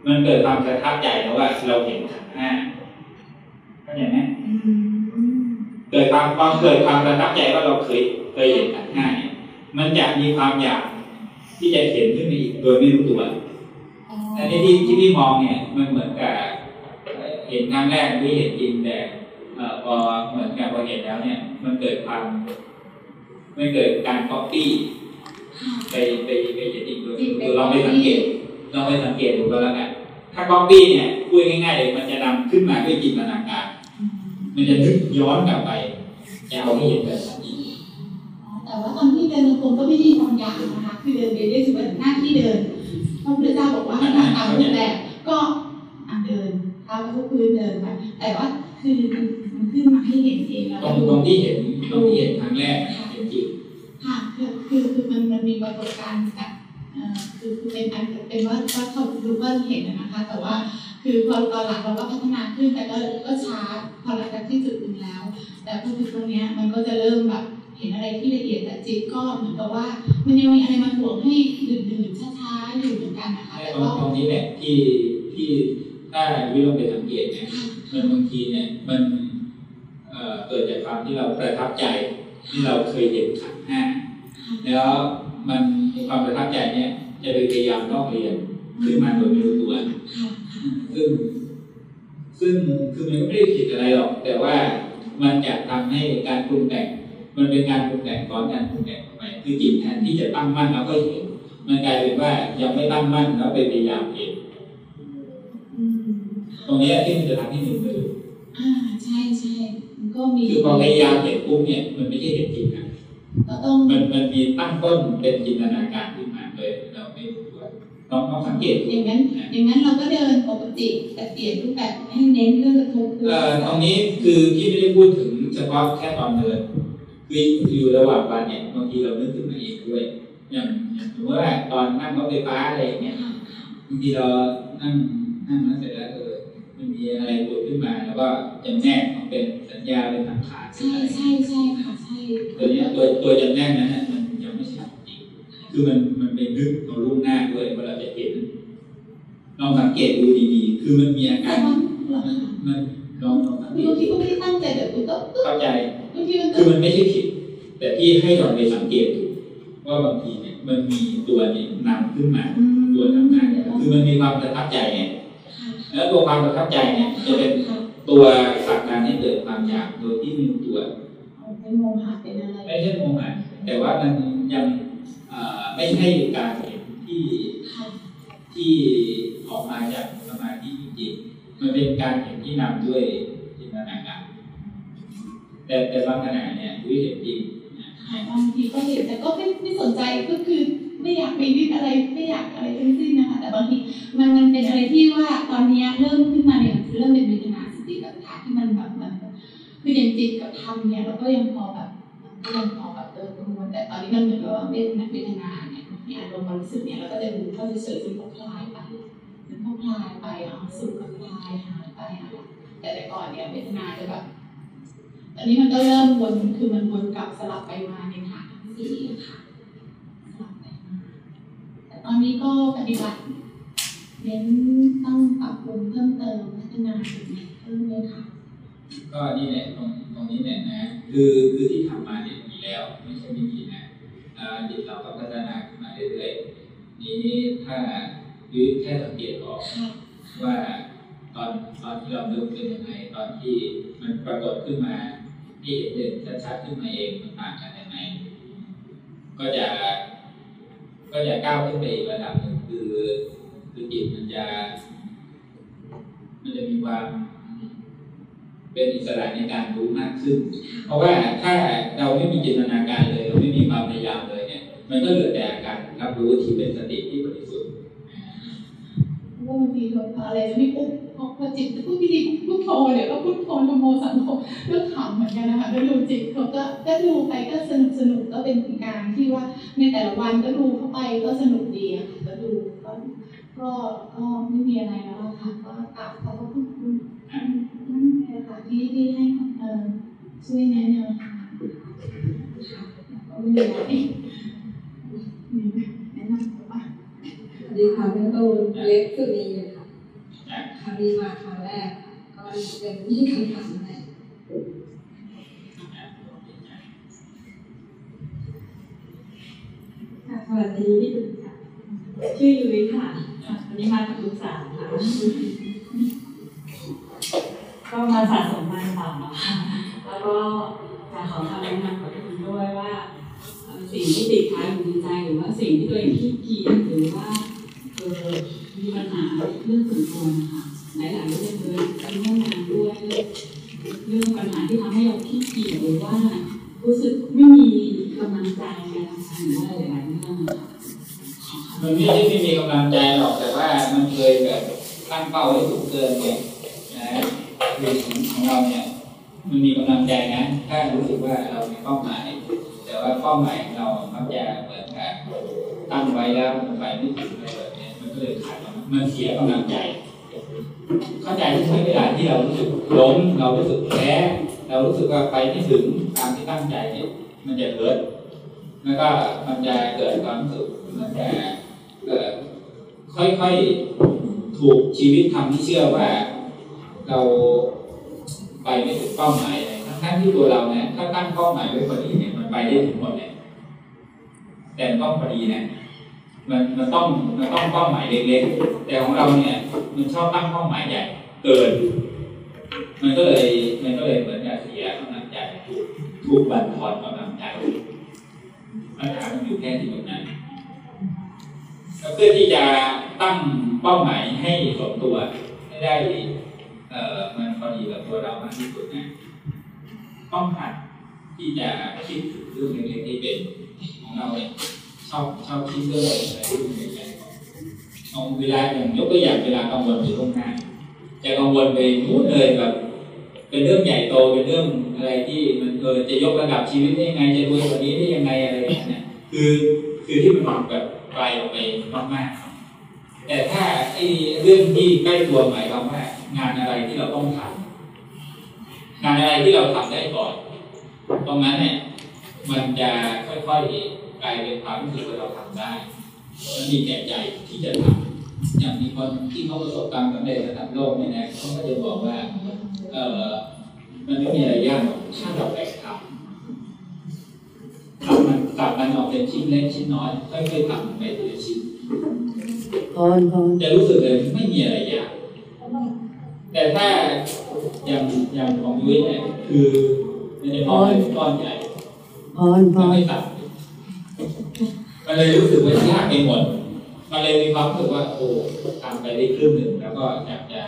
Speaker 1: มันเกิดความประทับใจแล้วว่าเราเห็นขันธ์ห้าเข้าใจไหม
Speaker 16: อืม
Speaker 1: เกิดความความเกิดความประทับใจว่าเราเคยเคยเห็นขันห้าเนี่ยมันจะมีความอยากที่จะเห็นขึ้นมาอีกโดยไม่รู้ตัว
Speaker 16: อั
Speaker 1: นนี้ที่ที่พี่มองเนี่ยมันเหมือนกับเห็นครั้งแรกไม่เห็นจริงแต่พอเหมือนกับพอเห็นแล้วเนี่ย มันเกิดความมันเกิดการก๊อปปี้ไปไปไปเห็นอีกด้วยคือลองไปสังเกตลองไปสังเกตดูก็แล้วกันถ้าก๊อปปี้เนี่ยพูดง่ายๆเลยมันจะนำขึ้นมาด้วยจินตนาการ มันจะนึกย้อนกลับไปจะเอาให้เห็นแบบนั้นอีก
Speaker 16: แต่ว่าตอนที่เดินตรงก็ไม่ได้บางอย่างนะคะคือเดินไปเรื่อยๆเป็นหน้าที่เดินพระพุทธเจ้าบอกว่าให้ทำตามรูปแบบก็เดินเท้าก็พื้นเดินไปแต่ว่าคือมันขึ้นมาให้เห็นเองแล้ว
Speaker 1: ตรงตรงที่เห็นตรงที่เห็นครั้งแรกเห็นจริง
Speaker 16: ค่ะคือคือคือมันมันมีปรากฏการณ์แบบคือคือเป็นอันเป็นว่าว่าเขารู้ว่าเห็นนะคะ แต่ว่า คือพอตอนหลังเราก็พัฒนาขึ้นแต่ก็ก็ช้าพอหลังจากที่จุดหนึ่งแล้ว แต่พอถึงตรงเนี้ยมันก็จะเริ่มแบบเห็นอะไรที่ละเอียดแต่จิตก็เหมือนกับว่า มันยังมีอะไรมาถ่วงให้ดื่นดื่นช้าๆอยู่เหมือนกันนะคะ
Speaker 1: แต่
Speaker 16: แต่
Speaker 1: ตรง
Speaker 16: ก็
Speaker 1: ตรงนี้เนี่ยที่ที่ถ้าวิลงไปสังเกตเนี่ยมันบางทีเนี่ยมันเอ่อเกิดจากความที่เราประทับใจที่เราเคยเห็นขันธ์ห้าแล้วมันมีความประทับใจเนี่ยจะไปพยายามลอกเรียนขึ้นมาโดยไม่รู้ตัว ซึ่งซึ่งคือมันก็ไม่ได้ผิดอะไรหรอก แต่ว่ามันจะทำให้การปรุงแต่ง มันเป็นการปรุงแต่งก่อนการปรุงแต่งไปคือจิตแทนที่จะตั้งมั่นแล้วก็เห็นมันกลายเป็นว่ายังไม่ตั้งมั่นแล้วไปพยายามเห็น
Speaker 16: อืม
Speaker 1: ตรงเนี้ยที่มันจะทำให้หนึ่งไปดู
Speaker 16: อ่าใช่ใช่มันก็มี
Speaker 1: คือพอพยายามเห็นปุ๊บเนี่ยมันไม่ใช่เห็นจริงนะ
Speaker 16: ก็ต้อง
Speaker 1: มันมันมีตั้งต้นเป็นจินตนาการขึ้นมาเลยเราไม่รู้ตัว ลองลองสังเกตดู
Speaker 16: อย่างนั้นอย่างนั้นเราก็เดินปกติแต่เปลี่ยนรูปแบบให้เน้นเรื่องกระทบคือ
Speaker 1: เอ่อตรงนี้คือที่ไม่ได้พูดถึงเฉพาะแค่ตอนเดินคืออยู่ระหว่างวันเนี่ยบางทีเรานึกขึ้นมาเองด้วยอย่างอย่างสมมติว่าตอนนั่งรถไฟฟ้าอะไรอย่างเงี้ยบางทีเรานั่งนั่งแล้วเสร็จแล้วเออมันมีอะไรเกิดขึ้นมาแล้วก็จำแนกออกเป็นสัญญาเป็นสังขารเป็น
Speaker 4: ใช่
Speaker 1: อะไร
Speaker 4: ใช่ใช่ค่ะใช่
Speaker 1: ตัวเนี้ยตัวตัวจำแนกนั้นน่ะ คือมันมันเป็นนึกเอาล่วงหน้าด้วยว่าเราจะเห็นลองสังเกตดูดีๆ คือมันมีอา
Speaker 16: แต่
Speaker 1: การ
Speaker 16: บางเหรอคะ
Speaker 1: มันลองลองสังเก
Speaker 16: คือบางทีก็ไม่ได้ตั้งใจแต่คุณก็
Speaker 1: เข้าใจ
Speaker 16: บางทีมัน
Speaker 1: คือมันไม่ใช่ผิด แต่ที่ให้เราไปสังเกตดูว่าบางทีเนี่ยมันมีตัวเนี่ยนำขึ้นมาตัวทำงานเนี่ยคือมันมีความประทับใจไงแล้วตัวความประทับใจเนี่ยจะเป็นตัวผลักดันให้เกิดความอยากโดยที่ไมมีตัว
Speaker 16: เป็นโมหะเป็นอะไร
Speaker 1: ไม่ใช่โมหะแต่ว่ามันยังเอ่อ ไม่ใช่การเห็นที่ที่ออกมาจากสมาธิจริงๆมันเป็นการเห็นที่นำด้วยจินตนาการแต่แต่บางขณะเนี่ยวิเห็นจริง
Speaker 16: บางทีก็เห็นแต่ก็ไม่ไม่สนใจก็คือไม่อยากไปดิ้นอะไรไม่อยากอะไรทั้งสิ้นนะคะ แต่บางทีมันมันเป็นอะไรที่ว่าตอนนี้เริ่มขึ้นมาเนี่ยคือเริ่มเป็นเวทนาสติปัฏฐานที่มันแบบมันคืออย่างจิตกับธรรมเนี่ยเราก็ยังพอแบบยังพอ วลแต่ตอนนี้มันเหมือนกับว่าเป็นเวทนาเนี่ยมีอารมณ์ความรู้สึกเนี่ยเราก็จะดูเข้าเฉยๆซึ่งก็คลายไปมันก็คลายไปอ๋อสุขก็คลายหายไปอะแต่แต่ก่อนเนี่ยเวทนาจะแบบตอนนี้มันก็เริ่มวนคือมันวนกลับสลับไปมาในฐานทั้งสี่ค่ะสลับไปมาแต่ตอนนี้ก็ปฏิบัติเน้นต้องปรับปรุงเพิ่มเติมพัฒนาจุดไหนเพิ่มเลยค่ะ
Speaker 1: ก็นี่แหละตรงตรงนี้เนี่ยนะคือคือที่ทำมาเนี่ย แล้วไม่ใช่ไม่มีนะอ่าจิตเราก็พัฒนาขึ้นมาเรื่อยๆนี้ถ้ายืดแค่สังเกตออกว่าตอนตอนที่เราเริ่มเป็นยังไงตอนที่มันปรากฏขึ้นมาที่เห็นเด่นชัดๆขึ้นมาเองมันต่างกันยังไงก็จะก็จะก้าวขึ้นไปอีกระดับหนึ่งคือคือจิตมันจะ มันจะมีความ เป็นอิสระในการรู้มากขึ้น เพราะว่าถ้าเราไม่มีจินตนาการเลย เราไม่มีความพยายามเลยเนี่ย มันก็เหลือแต่อาการรับรู้ที่เป็นสติที่บริสุทธิ์
Speaker 16: เพราะว่าบางทีเราอะไรจะไม่ปุ๊บพอพอจิตจะพูดพิธีพุทโธเดี๋ยวก็พุทโธธโมสังโฆก็ขำเหมือนกันนะคะแล้วดูจิตเขาก็ก็ดูไปก็สนุกสนุกก็เป็นการที่ว่าในแต่ละวันก็ดูเข้าไปก็สนุกดีอะค่ะก็ดูก็ก็ก็ไม่มีอะไรแล้วอะค่ะก็กลับเขาก็พูด นั่นแหละค่ะที่ที่ให้เอ่อช่วยแนะนวทางค่ะไม่ไหมแนะนำตัวป่ะ
Speaker 12: ดีค่ะเป็นตูนเล็กสุนีค่ะครั้งนี้มาครั้งแรกค่ะก็นยังไม่คำถามอะไร
Speaker 17: ค่ะสวัสดีพี่ดุค่ะ ชื่อยุ้ยค่ะค่ะ วันนี้มากับลูกสาวค่ะ ก็มาสะสมมาสามค่ะแล้วก็อยากขอคำแนะนำกับทุกคนด้วยว่าสิ่งที่ติดค้างอยู่ในใจหรือว่าสิ่งที่ตัวเองขี้เกียจหรือว่าเออมีปัญหาเรื่องส่วนตัวนะคะหลายๆเรื่องเลยเรื่องงานด้วยเรื่องเรื่องปัญหาที่ทำให้เราขี้เกียจหรือว่ารู้สึกไม่มีกำลังใจในการทำงานหรือว่าหลายๆเรื่อง
Speaker 1: มันไม่ใช่ไม่มีกำลังใจหรอกแต่ว่ามันเคยแบบตั้งเป้าไว้สูงเกินไงนะ คือของเราเนี่ยมันมีกำลังใจนะ ถ้ารู้สึกว่าเรามีเป้าหมาย แต่ว่าเป้าหมายของเรามักจะเหมือนกับตั้งไว้แล้วมันไปไม่ถึงอะไรแบบเนี้ยมันก็เลยขาดมันเสียกำลังใจ เข้าใจที่ใช้เวลาที่เรารู้สึกล้มเรารู้สึกแพ้เรารู้สึกว่าไปไม่ถึงตามที่ตั้งใจเนี่ยมันจะเกิดแล้วก็มันจะเกิดความรู้สึกมันจะเกิดค่อยๆถูกชีวิตทำให้เชื่อว่า เราไปไม่ถึงเป้าหมายเลยทั้งที่ตัวเราเนี่ยถ้าตั้งเป้าหมายไว้พอดีเนี่ยมันไปได้ถึงหมดเลยแต่ต้องพอดีนะมันมันต้องมันต้องเป้าหมายเล็กๆแต่ของเราเนี่ย มันชอบตั้งเป้าหมายใหญ่เกิน มันก็เลยมันก็เลยเหมือนกับเสียกำลังใจถูกถูกบั่นทอนกำลังใจปัญหามันอยู่แค่ที่ตรงนั้นเพื่อที่จะตั้งเป้าหมายให้สมตัวให้ได้ เอ่อมันพอดีกับตัวเรามากที่สุดนะต้องหัดที่จะคิดถึงเรื่องเล็กๆที่เป็นของเราเนี่ยชอบชอบคิดเรื่องอะไรเรื่องใหญ่ๆเอาเวลาอย่างยกตัวอย่างเวลากังวลไปล่วงหน้าจะกังวลไปนู้นเลยแบบเป็นเรื่องใหญ่โตเป็นเรื่องอะไรที่มันเออจะยกระดับชีวิตได้ยังไงจะรวยกว่านี้ได้ยังไงอะไรอย่างเงี้ยคือคือที่มันมองแบบไกลออกไปมากๆแต่ถ้าไอ้เรื่องที่ใกล้ตัวหมายความว่า งานอะไรที่เราต้องทำงานอะไรที่เราทำได้ก่อน ตรงนั้นเนี่ย มันจะค่อยๆกลายเป็นความรู้สึกว่าเราทำได้มันมีแก่ใจที่จะทำอย่างมีคนที่เขาประสบความสำเร็จระดับโลกเนี่ยนะเขาก็จะบอกว่า เออมันไม่มีอะไรยากหรอกถ้าเราแบ่งทำทำมันตัดมันออกเป็นชิ้นเล็กชิ้นน้อยค่อยๆทำไปทีละชิ้น
Speaker 5: พรพร
Speaker 1: จะรู้สึกเลยไม่มีอะไรยาก แต่ถ้าอย่างอย่างของยุ้ยเนี่ยคือมันจะมองเป็นก้อนใหญ่
Speaker 5: พรพ
Speaker 1: มันไม่ตัดมันเลยรู้สึกว่ายากไปหมด มันเลยมีความรู้สึกว่าโอ้ทำไปได้ครึ่งหนึ่งแล้วก็อยากจะ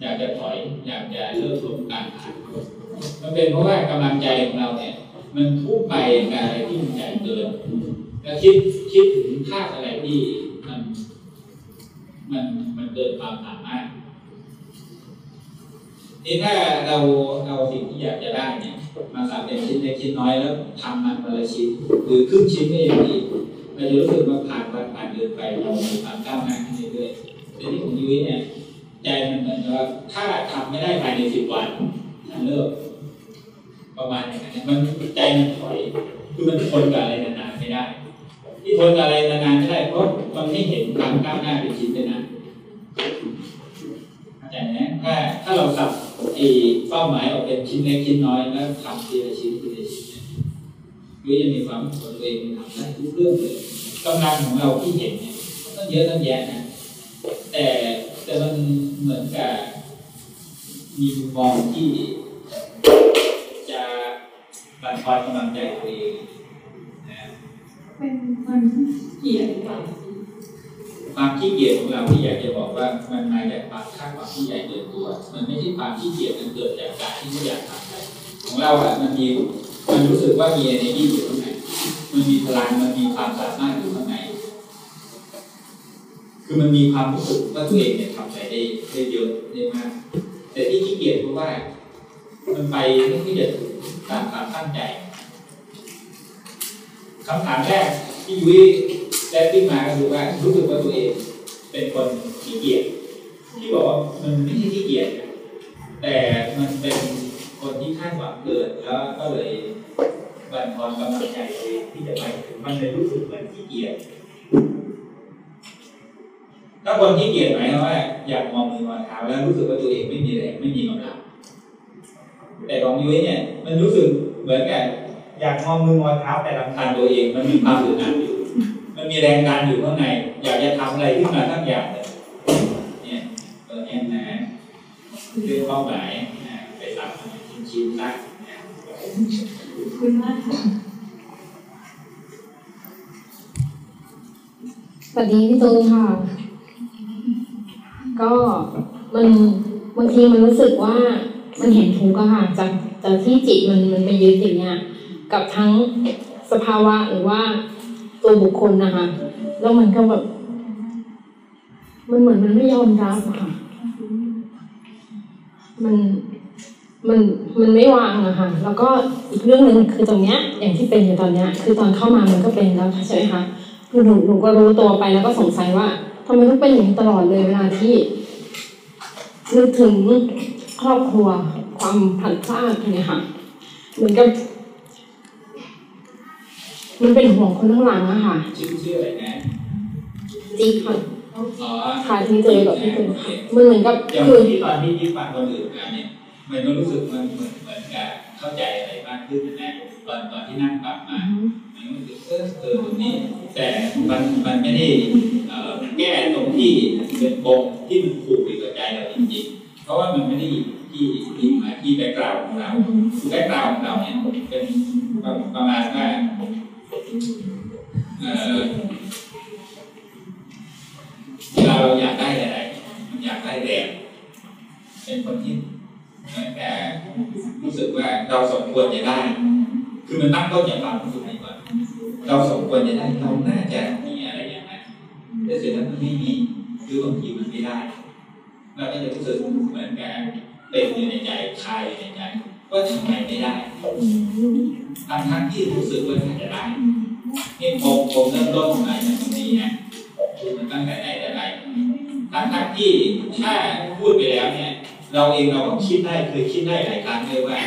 Speaker 1: อยากจะถอย อยากจะเลิกลงการทำมันเป็นเพราะว่ากำลังใจของเราเนี่ย มันพุ่งไปกับอะไรที่มันใหญ่เกินแล้วคิดคิดถึงภาพอะไรที่มัน มันมันเกินความสามารถ นี่ถ้าเราเอาสิ่งที่อยากจะได้เนี่ยมาสับเป็นชิ้นเล็กชิ้นน้อยแล้วทำมันคนละชิ้นหรือครึ่งชิ้นก็ยังดีเราจะรู้สึกว่าผ่านวันผ่านเดือนไปเรามีความก้าวหน้าขึ้นเรื่อยๆแต่ที่ของยุ้ยเนี่ยใจมันเหมือนกับว่าถ้าทำไม่ได้ภายในสิบวันฉันเลิกประมาณอย่างนั้นมันใจมันถอยคือมันทนกับอะไรนานๆไม่ได้ ที่ทนกับอะไรนานๆไม่ได้เพราะมันไม่เห็นความก้าวหน้าเป็นชิ้นเป็นอัน เข้าใจไหมถ้าถ้าเราสับไอ้เป้าหมายออกเป็นชิ้นเล็กชิ้นน้อยแล้วทำทีละชิ้นทีละชิ้นเนี่ยก็จะมีความสึกว่าตัวเองทำได้ทุกเรื่องเลยกำลังของเราที่เห็นเนี่ยมันต้องเยอะต้องแยะนะแต่แต่มันเหมือนกับมีมุมมองที่จะบั่นทอนกำลังใจตัวเองนะ
Speaker 15: เป็นคนเกียดหรือเปล่า
Speaker 1: ความขี้เกียจของเราที่อยากจะบอกว่ามันมาจากความคาดหวังที่ใหญ่เกินตัว มันไม่ใช่ความขี้เกียจมันเกิดจากการที่ไม่อยากทำอะไรของเราอะมันมีมันรู้สึกว่ามี energy อยู่ข้างในมันมีพลังมันมีความสามารถอยู่ข้างในคือมันมีความรู้สึกว่าตัวเองเนี่ยทำอะไรได้ได้เยอะได้มาก แต่ที่ขี้เกียจเพราะว่า มันไปไม่ที่จะถึงตามความตั้งใจคำถามแรกที่ยุ้ย ได้ขึ้นมาก็คือว่ารู้สึกว่าตัวเองเป็นคนขี้เกียจที่บอกว่ามันไม่ใช่ขี้เกียจแต่มันเป็นคนที่คาดหวังเกินแล้วก็เลยบั่นทอนกำลังใจที่จะไปถึงมันเลยรู้สึกเหมือนขี้เกียจถ้าคนขี้เกียจหมายว่าอยากมองมือมองเท้าแล้วรู้สึกว่าตัวเองไม่มีแรงไม่มีกำลังแต่ของยุ้ยเนี่ย มันรู้สึกเหมือนกับอยากมองมือมองเท้าแต่ลำคาญตัวเองมันมีความอึดอัดอยู่ มันมีแรงดันอยู่ข้างใน อยากจะทำอะไรขึ้นมาทั้งอย่างเลยเนี่ยตัวนี้นะเรื่องเป้าหมายนะไปทำชิ้นๆนะ
Speaker 15: คุณมากค่ะ
Speaker 18: สวัสดีพี่ตูนค่ะ ก็มันบางทีมันรู้สึกว่ามันเห็นทุกข์ค่ะจากจากที่จิตมันมันไปยึดอย่างเงี้ยกับทั้งสภาวะหรือว่า ตัวบุคคลนะคะ แล้วมันก็แบบ มันเหมือนมันไม่ยอมรับอะค่ะ มันมันมันไม่วางอะค่ะ แล้วก็อีกเรื่องหนึ่งคือตรงเนี้ย อย่างที่เป็นอยู่ตอนเนี้ย คือตอนเข้ามามันก็เป็นแล้วใช่ไหมคะคือหนูหนูก็รู้ตัวไปแล้วก็สงสัยว่าทำไมต้องเป็นอย่างนี้ตลอดเลยเวลาที่นึกถึงครอบครัวความผันพลาดเนี่ยค่ะ เหมือนกับ มันเป็นห่วงคนข้างหลังอะค่ะ
Speaker 1: ชื่อชื่ออะไรนะ
Speaker 18: จิ๊กค่ะ
Speaker 1: อ๋อ
Speaker 18: ค่ะที่เจอกับพี่ตูนค่ะมันเหมือนกับ
Speaker 1: อย่าง
Speaker 18: คือ
Speaker 1: ที่ตอนที่ที่ฟังคนอื่นกันเนี่ยมันก็รู้สึกมันเหมือนเหมือนกับเข้าใจอะไรมากขึ้นนะตอนตอนที่นั่งปรับมามันก็รู้สึกเออเออตรงนี้ แต่มันมันไม่ได้เอ่อแก้ตรงที่เป็นปมที่มันผูกอยู่กับใจเราจริงๆ เพราะว่ามันไม่ได้ที่ที่มาที่ background ของเรา background ของเราเนี่ยเป็นประมาณว่า เราอยากได้อะไรมันอยากได้แรงเป็นคนที่เหมือนกับรู้สึกว่าเราสมควรจะได้ คือมันตั้งต้นจากความรู้สึกนี้ก่อนเราสมควรจะได้เราน่าจะมีอะไรอย่างนั้นแต่เสร็จแล้วมันไม่มีหรือบางทีมันไม่ได้เราก็จะรู้สึกเหมือนกับเป็นอยู่ในใจคาอยู่ในใจ ว่าทำไมไม่ได้ทั้งทั้งที่รู้สึกว่าจะได้นี่ผมผมเริ่มต้นมาจากตรงนี้นะมันตั้งแต่ไหนแต่ไรทั้งทั้งที่ถ้าพูดไปแล้วเนี่ย เราเองเราก็คิดได้เคยคิดได้หลายครั้งเลยว่า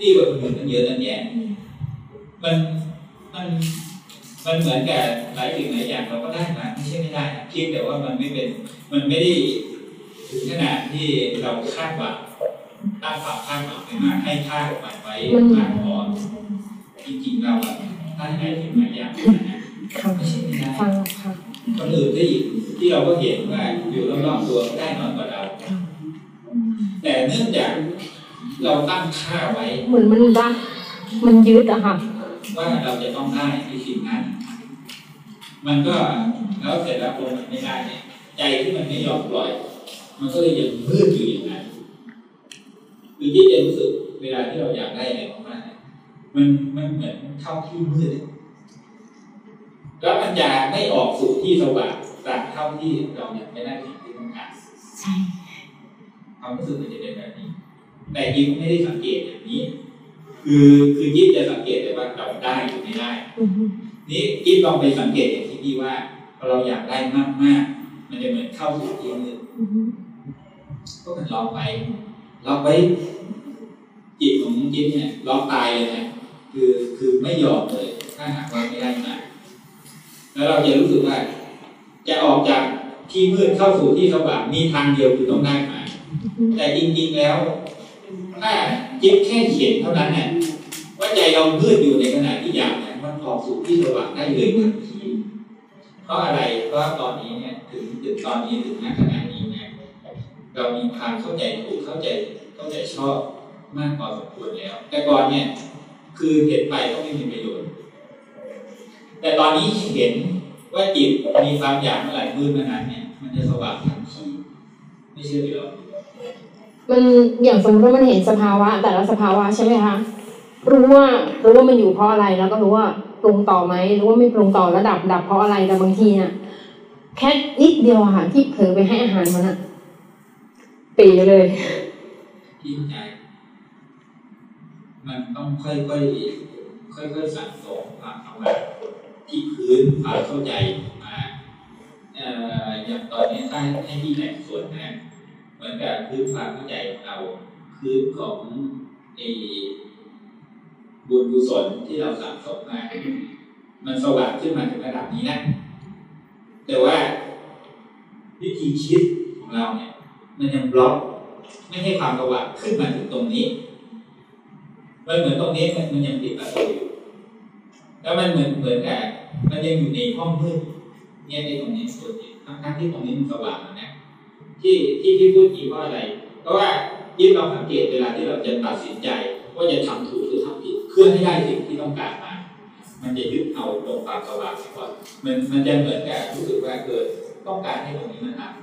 Speaker 1: ดีกว่าคนอื่นตั้งเยอะตั้งแยะมันมันมันเหมือนกับหลายสิ่งหลายอย่างเราก็ได้มาไม่ใช่ไม่ได้เพียงแต่ว่ามันไม่เป็น มันไม่ได้ถึงขนาดที่เราคาดหวัง ตั้งความคาดหวังไปมากให้ค่ากับมันไว้มากพอจริงๆเราอะถ้าหลายสิ่งหลายอย่างนะไม่ใช่ไม่ได้
Speaker 18: ฟังค่ะ
Speaker 1: คนอื่นได้อีกที่เราก็เห็นว่าอยู่รอบๆตัวได้น้อยกว่าเราแต่เนื่องจากเราตั้งค่าไว้
Speaker 18: เหมือนมันรักมันยึดอะค่ะ
Speaker 1: ว่าเราจะต้องได้ในสิ่งนั้น มันก็แล้วเสร็จแล้วพอมันไม่ได้เนี่ยใจที่มันไม่ยอมปล่อย มันก็เลยยังมืดอยู่อย่างนั้น คือที่จะรู้สึกเวลาที่เราอยากได้อะไรมากๆเนี่ยมันมันเหมือนเข้าที่มืดอะแล้วมันจะไม่ออกสู่ที่สว่างตามเท่าที่เราอยากจะได้สิ่งที่ต้องการ
Speaker 18: ใช่
Speaker 1: ความรู้สึกมันจะเป็นแบบนี้ แต่ยิ้มไม่ได้สังเกตอย่างนี้ คือคือยิ้มจะสังเกตแต่ว่าเราได้หรือไม่ได้
Speaker 18: อือฮึ
Speaker 1: นี่ยิ้มลองไปสังเกตอย่างที่พี่ว่าพอเราอยากได้มากมากๆมันจะเหมือนเข้าสู่ที่มืด
Speaker 18: อือฮึ
Speaker 1: ก็มันล็อกไป ล็อกไว้จิตของยิ้มเนี่ยล็อกตายเลยนะคือคือไม่ยอมเลย ถ้าหากว่าไม่ได้มาแล้วเราจะรู้สึกว่า จะออกจากที่มืดเข้าสู่ที่สว่างมีทางเดียวคือต้องได้มาแต่จริงๆแล้วถ้าจิ๊บแค่เขียนเท่านั้นเนี่ยว่าใจเรามืดอยู่ในขณะที่อยากเนี่ยมันออกสู่ที่สว่างได้เลยทันทีเพราะอะไรเพราะตอนนี้เนี่ยถึงถึงตอนนี้ถึงณขณะน เรามีความเข้าใจถูกเข้าใจเข้าใจชอบมากพอสมควรแล้ว แต่ก่อนเนี่ย คือเห็นไปก็ไม่มีประโยชน์ แต่ตอนนี้เห็นว่าจิตมีความอยากเมื่อไหร่มืดเมื่อนั้นเนี่ย มันจะสว่างทันทีไม่เชื่อหรอ
Speaker 18: มันอย่างสมมติว่ามันเห็นสภาวะ แต่ละสภาวะใช่ไหมคะรู้ว่ารู้ว่ามันอยู่เพราะอะไรแล้วก็รู้ว่าปรุงต่อไหมรู้ว่าไม่ปรุงต่อแล้วดับดับเพราะอะไรแต่บางทีน่ะแค่นิดเดียวค่ะที่เผลอไปให้อาหารมันอะ ปีเลย
Speaker 1: ที่ใจ มันต้องค่อยๆค่อยๆสั่งสมความเข้ามาที่พื้นความเข้าใจมาเอ่ออย่างตอนนี้ถ้าให้ที่แบ่งส่วนนะเหมือนกับพื้นความเข้าใจของเราพื้นของไอ้บุญกุศลที่เราสั่งสมมามันสว่างขึ้นมาถึงระดับนี้นะแต่ว่าวิธีคิดของเราเนี่ย มันยังบล็อกไม่ให้ความสว่างขึ้นมาถึงตรงนี้มันเหมือนตรงนี้มันมันยังติดประตูอยู่แล้วมันเหมือนเหมือนกับมันยังอยู่ในห้องมืดเนี่ยในตรงนี้ส่วนนี้ทั้งทั้งที่ตรงนี้มันสว่างแล้วนะ ที่ที่ที่พูดจริงว่าอะไรเพราะว่ายิ่งเราสังเกตเวลาที่เราจะตัดสินใจว่าจะทำถูกหรือทำผิดเพื่อให้ได้สิ่งที่ต้องการมา มันจะยึดเอาตรงความสว่างก่อนมันมันจะเหมือนกับรู้สึกว่าเกิดต้องการให้ตรงนี้มันทำ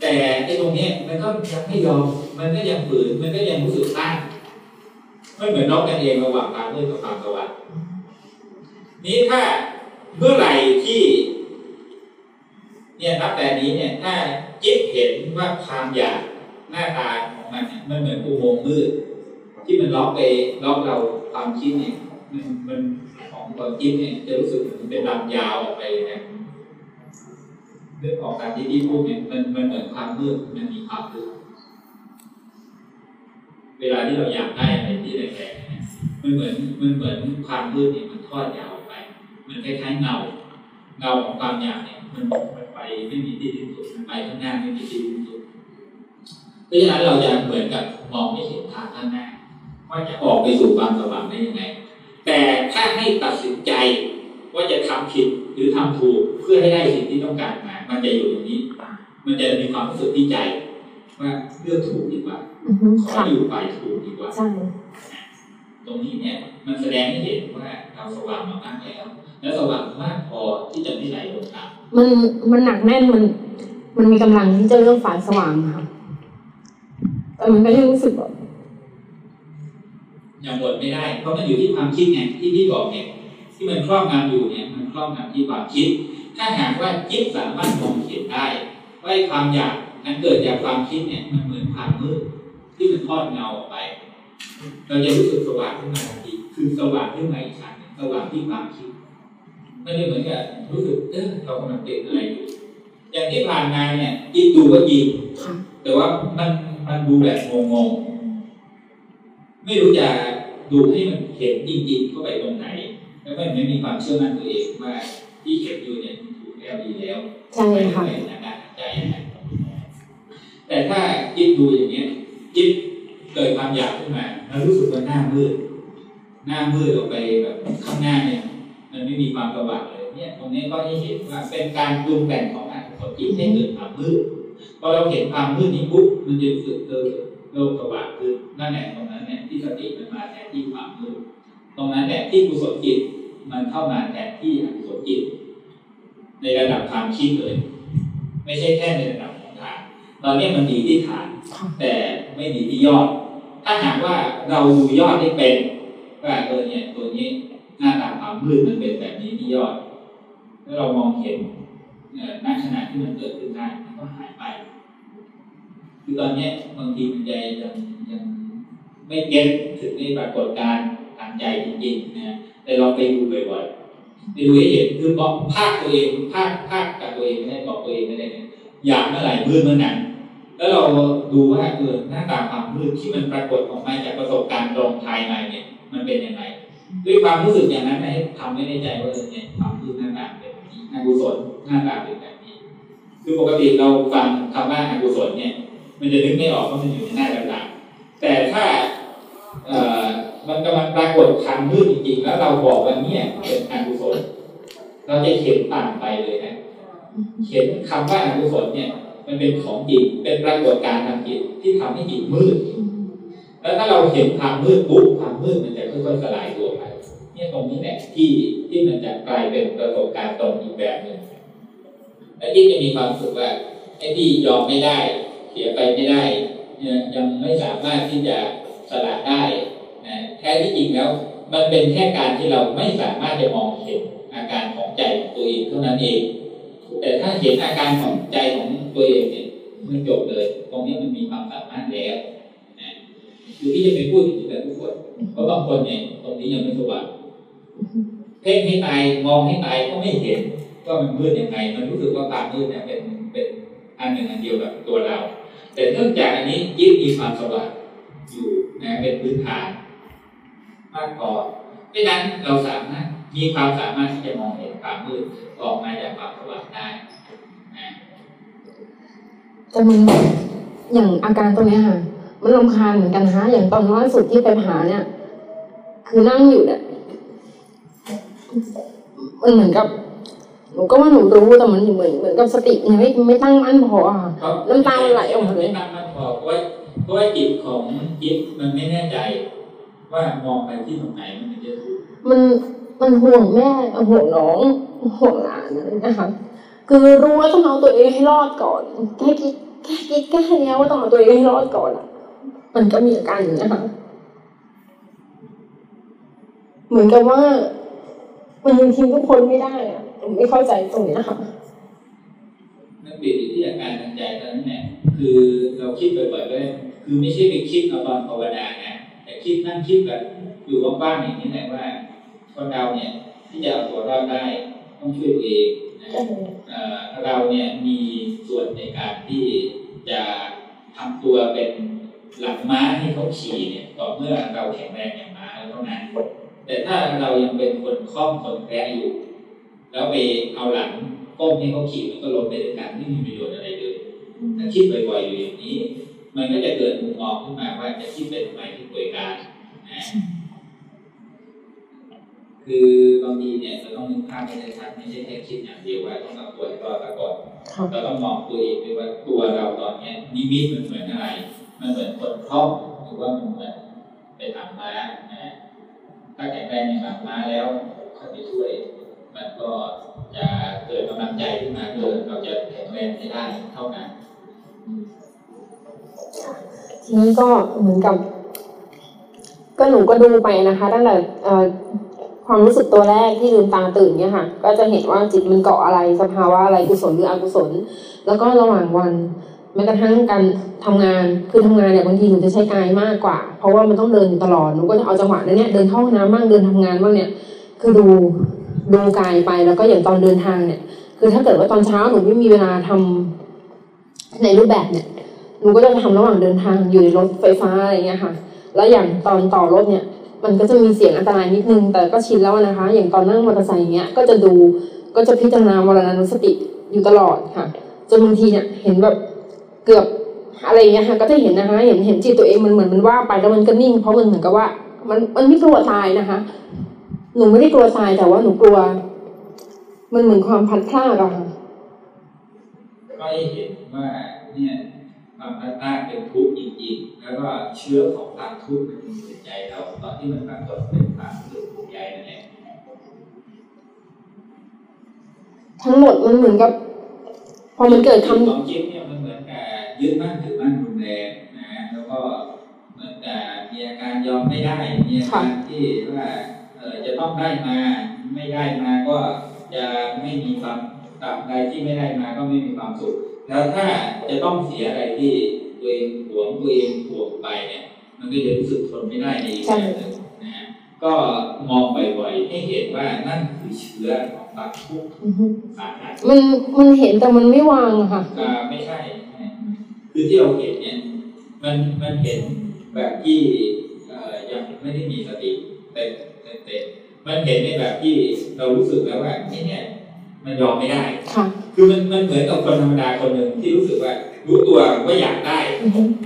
Speaker 1: แต่ไอ้ตรงนี้มันก็ยังไม่ยอม มันก็ยังฝืน มันก็ยังรู้สึกต้านไม่เหมือนน้องกันเองระหว่างความมืดกับความสว่างนี้ถ้าเมื่อไหร่ที่ เนี่ยนับแต่นี้เนี่ยถ้าจิ๊บเห็นว่าความอยากหน้าตาของมันเนี่ยมันเหมือนอุโมงค์มืด ที่มันล็อกไปล็อกเราความคิดเนี่ยมันมันของความคิดเนี่ยจะรู้สึกเหมือนเป็นลำยาวออกไปเลยนะ เรื่องออกการที่ที่พูดเนี่ยมันมันเหมือนความมืดมันมีความลึกเวลาที่เราอยากได้อะไรที่แรงๆเนี่ยมันเหมือนมันเหมือนความมืดเนี่ยมันทอดยาวไป มันคล้ายๆเงาเงาของความอยากเนี่ยมันมันไปไม่มีที่สิ้นสุดมันไปข้างหน้าไม่มีที่สิ้นสุดเพราะฉะนั้นเราจะเหมือนกับมองไม่เห็นทางข้างหน้าว่าจะออกไปสู่ความสว่างได้ยังไง แต่ถ้าให้ตัดสินใจ ว่าจะทำผิดหรือทำถูกเพื่อให้ได้สิ่งที่ต้องการมา มันจะอยู่ตรงนี้ มันจะมีความรู้สึกที่ใจ ว่าเลือกถูกดีกว่า
Speaker 18: อือฮึ
Speaker 1: ขอ
Speaker 18: ค่ะ
Speaker 1: อยู่ไปถูกดีกว่า
Speaker 18: ใช่
Speaker 1: ตรงนี้เนี่ยมันแสดงให้เห็นว่าเราสว่างมามากแล้ว และสว่างมากพอที่จะไม่ไหลลงต่ำ
Speaker 18: มันมันหนักแน่นมัน มันมีกำลังที่จะเลือกฝ่ายสว่างอะค่ะแต่มันก็ยังรู้สึกแบบ
Speaker 1: ยังหมดไม่ได้ เพราะมันอยู่ที่ความคิดไงที่พี่บอกเนี่ย ที่มันครอบงำอยู่เนี่ยมันครอบงำที่ความคิด ถ้าหากว่าจิตสามารถมองเห็นได้ว่าความอยากนั้นเกิดจากความคิดเนี่ยมันเหมือนความมืดที่มันทอดเงาออกไป เราจะรู้สึกสว่างขึ้นมาทันทีคือสว่างขึ้นมาอีกชั้นสว่างที่ความคิดมันจะเหมือนกับรู้สึกเออเรากำลังติดอะไรอยู่อย่างที่ผ่านมาเนี่ยยิบดูก็ยิบแต่ว่ามันมันดูแบบงงๆไม่รู้จะดูให้มันเห็นจริงๆเข้าไปตรงไหน แล้วก็ไม่มีความเชื่อมั่นตัวเองว่าที่เห็นอยู่เนี่ยถูกแล้วดีแล้ว
Speaker 18: ใช่ค่ะ
Speaker 1: ไม่ได้นะใจนะแต่ถ้ายิบดูอย่างเงี้ยยิบเกิดความอยากขึ้นมาแล้วรู้สึกว่าหน้ามืดหน้ามืดออกไปแบบข้างหน้าเนี่ยมันไม่มีความสว่างเลยเนี่ยตรงนี้ก็ให้เห็นว่าเป็นการปรุงแต่งของอกุศลจิตให้เกิดความมืดพอเราเห็นความมืดนี้ปุ๊บมันจะรู้สึกเออโลกสว่างขึ้นนั่นแหละตรงนั้นเนี่ยที่สติมันมาแทนที่ความมืดตรงนั้นแหละที่กุศลจิต มันเข้ามาแทนที่อกุศลจิต ในระดับความคิดเลย ไม่ใช่แค่ในระดับของฐานตอนนี้มันดีที่ฐาน แต่ไม่ดีที่ยอด ถ้าหากว่าเราดูยอดได้เป็นว่าเออเนี่ยตัวนี้หน้าตาความมืดมันเป็นแบบนี้ที่ยอดแล้วเรามองเห็นณขณะที่มันเกิดขึ้นได้มันก็หายไป คือตอนนี้บางทีมันใจยังยังไม่เก็ตถึงในปรากฏการณ์ทางใจจริงๆนะ แต่เราไปดูบ่อยๆไปดูให้เห็นคือบอกภาคตัวเองภาคภาคกับตัวเองไม่ได้บอกตัวเองไม่ได้เนี่ยอยากเมื่อไหร่มืดเมื่อนั้นแล้วเราดูว่าเออหน้าตาความมืดที่มันปรากฏออกมาจากประสบการณ์ตรงภายในเนี่ย มันเป็นยังไงด้วยความรู้สึกอย่างนั้นให้ทำไม่ในใจว่าเนี่ยความมืดหน้าตาเป็นแบบนี้อกุศลหน้าตาเป็นแบบนี้ คือปกติเราฟังคำว่าอกุศลเนี่ย มันจะนึกไม่ออกว่ามันอยู่ในหน้าต่างๆแต่ถ้าเอ่อ มันกำลังปรากฏทางมืดจริงๆ แล้วเราบอกว่าเนี่ยเป็นอกุศล เราจะเขียนต่างไปเลยนะเขียนคำว่าอกุศลเนี่ย มันเป็นของจริงเป็นปรากฏการณ์ทางจิตที่ทำให้จิตมืด แล้วถ้าเราเห็นความมืดปุ๊บความมืดมันจะค่อยๆสลายตัวไปเนี่ยตรงนี้แหละที่ที่มันจะกลายเป็นประสบการณ์ตรงอีกแบบหนึ่งและยิ่งจะมีความสุขว่าไอ้ที่ยอมไม่ได้ เสียไปไม่ได้ยังไม่สามารถที่จะสละได้ แท้ที่จริงแล้ว มันเป็นแค่การที่เราไม่สามารถจะมองเห็นอาการของใจของตัวเองเท่านั้นเอง แต่ถ้าเห็นอาการของใจของตัวเองเนี่ยมันจบเลย ตรงนี้มันมีความสามารถแล้วนะคือที่จะไปพูดถึงแต่ทุกคนเพราะบางคนเนี่ยตรงนี้ยังไม่สว่างเพ่งให้ตายมองให้ตายก็ไม่เห็นว่ามันมืดยังไง มันรู้สึกว่าความมืดเนี่ยเป็นเป็นอันหนึ่งอันเดียวกับตัวเรา แต่เนื่องจากอันนี้ยิ่งมีความสว่างอยู่นะเป็นพื้นฐาน มากพอเพราะนั้นเราสามารถมีความสามารถที่จะมองเห็นความมืดออกมาจากความสว่างได้นะ
Speaker 18: แต่มันแบบอย่างอาการตรงเนี้ยค่ะมันลำคาญเหมือนกันนะคะอย่างตอนล่าสุดที่ไปหาเนี่ย คือนั่งอยู่เนี่ยมันเหมือนกับหนูก็ว่าหนูรู้แต่มันเหมือนเหมือนกับสติยังไม่ไม่ตั้งมั่นพออะค่ะน้ำตามันไหลออกมาเลย
Speaker 1: ไม่ตั้งมั่นพอเพราะว่าเพราะว่าจิตของจิตมันไม่แน่ใจ ว่ามองไปที่ตรงไหนมันถึงจะถูก
Speaker 18: มันมันห่วงแม่ห่วงน้องห่วงหลานอะไรนะคะคือรู้ว่าต้องเอาตัวเองให้รอดก่อนแค่คิดแค่คิดแค่เนี้ยว่าต้องเอาตัวเองให้รอดก่อนอะมันก็มีอาการอย่างนี้ยค่ะเหมือนกับว่ามันยังทิ้งทุกคนไม่ได้อะผมไม่เข้าใจตรงเนี้ยค่ะ
Speaker 1: นั่นเปลี่ยนอยู่ที่อาการทางใจเท่านั้นแหละคือเราคิดบ่อยๆก็ได้คือไม่ใช่ไปคิดเอาตอนภาวนานะ แต่คิดนั่งคิดแบบอยู่ว่างๆอย่างนี้แหละว่า คนเราเนี่ยที่จะเอาตัวรอดได้ต้องช่วยตัวเองนะเราเนี่ยมีส่วนในการที่จะทำตัวเป็นหลังม้าให้เขาขี่เนี่ยต่อเมื่อเราแข็งแรงอย่างม้าเท่านั้นแต่ถ้าเรายังเป็นคนคล่อมคนแพ้อยู่ แล้วไปเอาหลังก้มให้เขาขี่มันก็ล้มไปด้วยกันไม่มีประโยชน์อะไรเลยถ้าคิดบ่อยๆอยู่อย่างนี้ มันก็จะเกิดมุมมองขึ้นมาว่าจะคิดไปทำไมที่ป่วยการนะคือบางทีเนี่ยเราต้องนึกภาพให้ชัดไม่ใช่แค่คิดอย่างเดียวว่าต้องเอาตัวให้รอดก่อนเราต้องมองตัวเองด้วยว่าตัวเราตอนเนี้ยนิมิตมันเหมือนอะไร มันเหมือนคนคล่อมหรือว่ามันเหมือนไปทำม้านะถ้าแข็งแรงอย่างหลังม้าแล้วเขาไปช่วย มันก็จะเกิดกำลังใจขึ้นมาเกิดเราจะแข็งแรงให้ได้เท่านั้น
Speaker 18: ทีนี้ก็เหมือนกับ ก็หนูก็ดูไปนะคะตั้งแต่ความรู้สึกตัวแรกที่ลืมตาตื่นเนี่ยค่ะ ก็จะเห็นว่าจิตมันเกาะอะไรสภาวะอะไรกุศลหรืออกุศล แล้วก็ระหว่างวันแม้กระทั่งการทำงานคือทำงานเนี่ยบางทีหนูจะใช้กายมากกว่า เพราะว่ามันต้องเดินอยู่ตลอดหนูก็จะเอาจังหวะนั้นเนี่ยเดินเข้าห้องน้ำบ้างเดินทำงานบ้างเนี่ย คือดูดูกายไปแล้วก็อย่างตอนเดินทางเนี่ยคคือถ้าเกิดว่าตอนเช้าหนูไม่มีเวลาทำในรูปแบบเนี่ย หนูก็จะทำระหว่างเดินทางอยู่ในรถไฟฟ้าอะไรเงี้ยค่ะ แล้วอย่างตอนต่อรถเนี่ย มันก็จะมีเสียงอันตรายนิดนึง แต่ก็ชินแล้วนะคะ อย่างตอนนั่งมอเตอร์ไซค์อย่างเงี้ย ก็จะดูก็จะพิจารณามรณานุสติอยู่ตลอดค่ะจนบางทีเนี่ยเห็นแบบเกือบอะไรเงี้ยค่ะ ก็จะเห็นนะคะ เห็นเห็นจิตตัวเองมันเหมือนมันว่าไปแล้วมันก็นิ่ง เพราะมันเหมือนกับว่า มันมันไม่กลัวตายนะคะ หนูไม่ได้กลัวตายแต่ว่าหนูกลัว มันเหมือนความพัดพลาดอะค่ะ
Speaker 1: ก็เห็นว่าเนี่ย ความพลาดพลาดเป็นทุกข์จริงๆ แล้วก็เชื้อของความทุกข์มันอยู่ในใจเรา ตอนที่มันปรากฏเป็นความสุขของใจนั่นแหละ
Speaker 18: ทั้งหมดมันเหมือนกับ พอมันเกิดคำ
Speaker 1: ของจิ๊บเนี่ยมันเหมือนกับยึดมั่นถือมั่นรุนแรงนะแล้วก็เหมือนกับมีอาการยอมไม่ได้มีอาการที่ว่าเออจะต้องได้มาไม่ได้มาก็จะไม่มีความตราบใดที่ไม่ได้มาก็ไม่มีความสุข แล้วถ้าจะต้องเสียอะไรที่ตัวเองหวงตัวเองห่วงไปเนี่ย มันก็จะรู้สึกทนไม่ได้ในอีกแบบหนึ่งนะฮะก็มองบ่อยๆให้เห็นว่านั่นคือเชื้อของความทุกข์อาหาร
Speaker 18: มันมันเห็นแต่มันไม่วางอะค่ะ
Speaker 1: อ่าไม่ใช่ไม่ใช่ คือที่เราเห็นเนี่ย มันมันเห็นแบบที่เอ่อยังไม่ได้มีสติเต็มเต็มเต็มมันเห็นในแบบที่เรารู้สึกแล้วว่าไอ้เนี่ย มันยอมไม่ได้
Speaker 18: ค่ะ
Speaker 1: คือมันมันเหมือนกับคนธรรมดาคนหนึ่งที่รู้สึกว่า รู้ตัวว่าอยากได้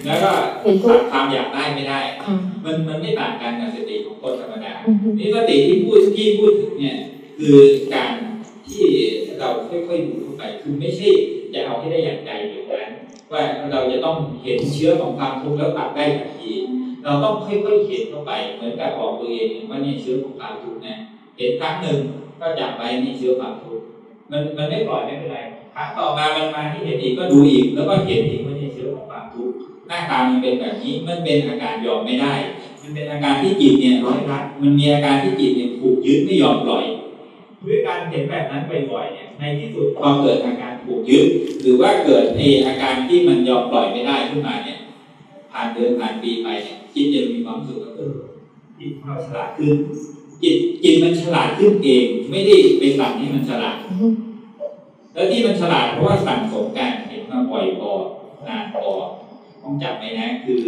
Speaker 1: แล้วก็
Speaker 18: เห็นทุก
Speaker 1: ตัดความอยากได้ไม่ได้
Speaker 18: ค่ะ
Speaker 1: มันมันไม่ต่างกันกับสติของคนธรรมดา
Speaker 18: อือฮึ
Speaker 1: นี่สติที่พูดที่พูดถึงเนี่ยคือการที่เราค่อยๆดูเข้าไปคือไม่ใช่จะเอาให้ได้อย่างใจอย่างนั้นว่าเราจะต้องเห็นเชื้อของความทุกข์แล้วตัดได้ทันทีเราต้องค่อยๆเห็นเข้าไปเหมือนกับบอกตัวเองว่านี่เชื้อของความทุกข์นะเห็นครั้งหนึ่งก็จับไปนี่เชื้อความทุกข์ มันมันไม่ปล่อยไม่เป็นไรครั้งต่อมามันมาที่เห็นอีกก็ดูอีก แล้วก็เห็นอีกว่านี่เชื้อของความทุกข์หน้าตามันเป็นแบบนี้มันเป็นอาการยอมไม่ได้ มันเป็นอาการที่จิตเนี่ยร้อยรัดมันมีอาการที่จิตเนี่ยผูกยึดไม่ยอมปล่อยด้วยการเห็นแบบนั้นบ่อยๆเนี่ยในที่สุดพอเกิดอาการผูกยึดหรือว่าเกิดไออาการที่มันยอมปล่อยไม่ได้ขึ้นมาเนี่ย ผ่านเดือนผ่านปีไปเนี่ยจิตจะมีความสุขว่าเออจิตเราฉลาดขึ้น จิตจิตมันฉลาดขึ้นเอง ไม่ได้ไปสั่งให้มันฉลาด แล้วที่มันฉลาดเพราะว่าสั่งสมการเห็นมาบ่อยพอนานพอต้องจับไหมนะ คือ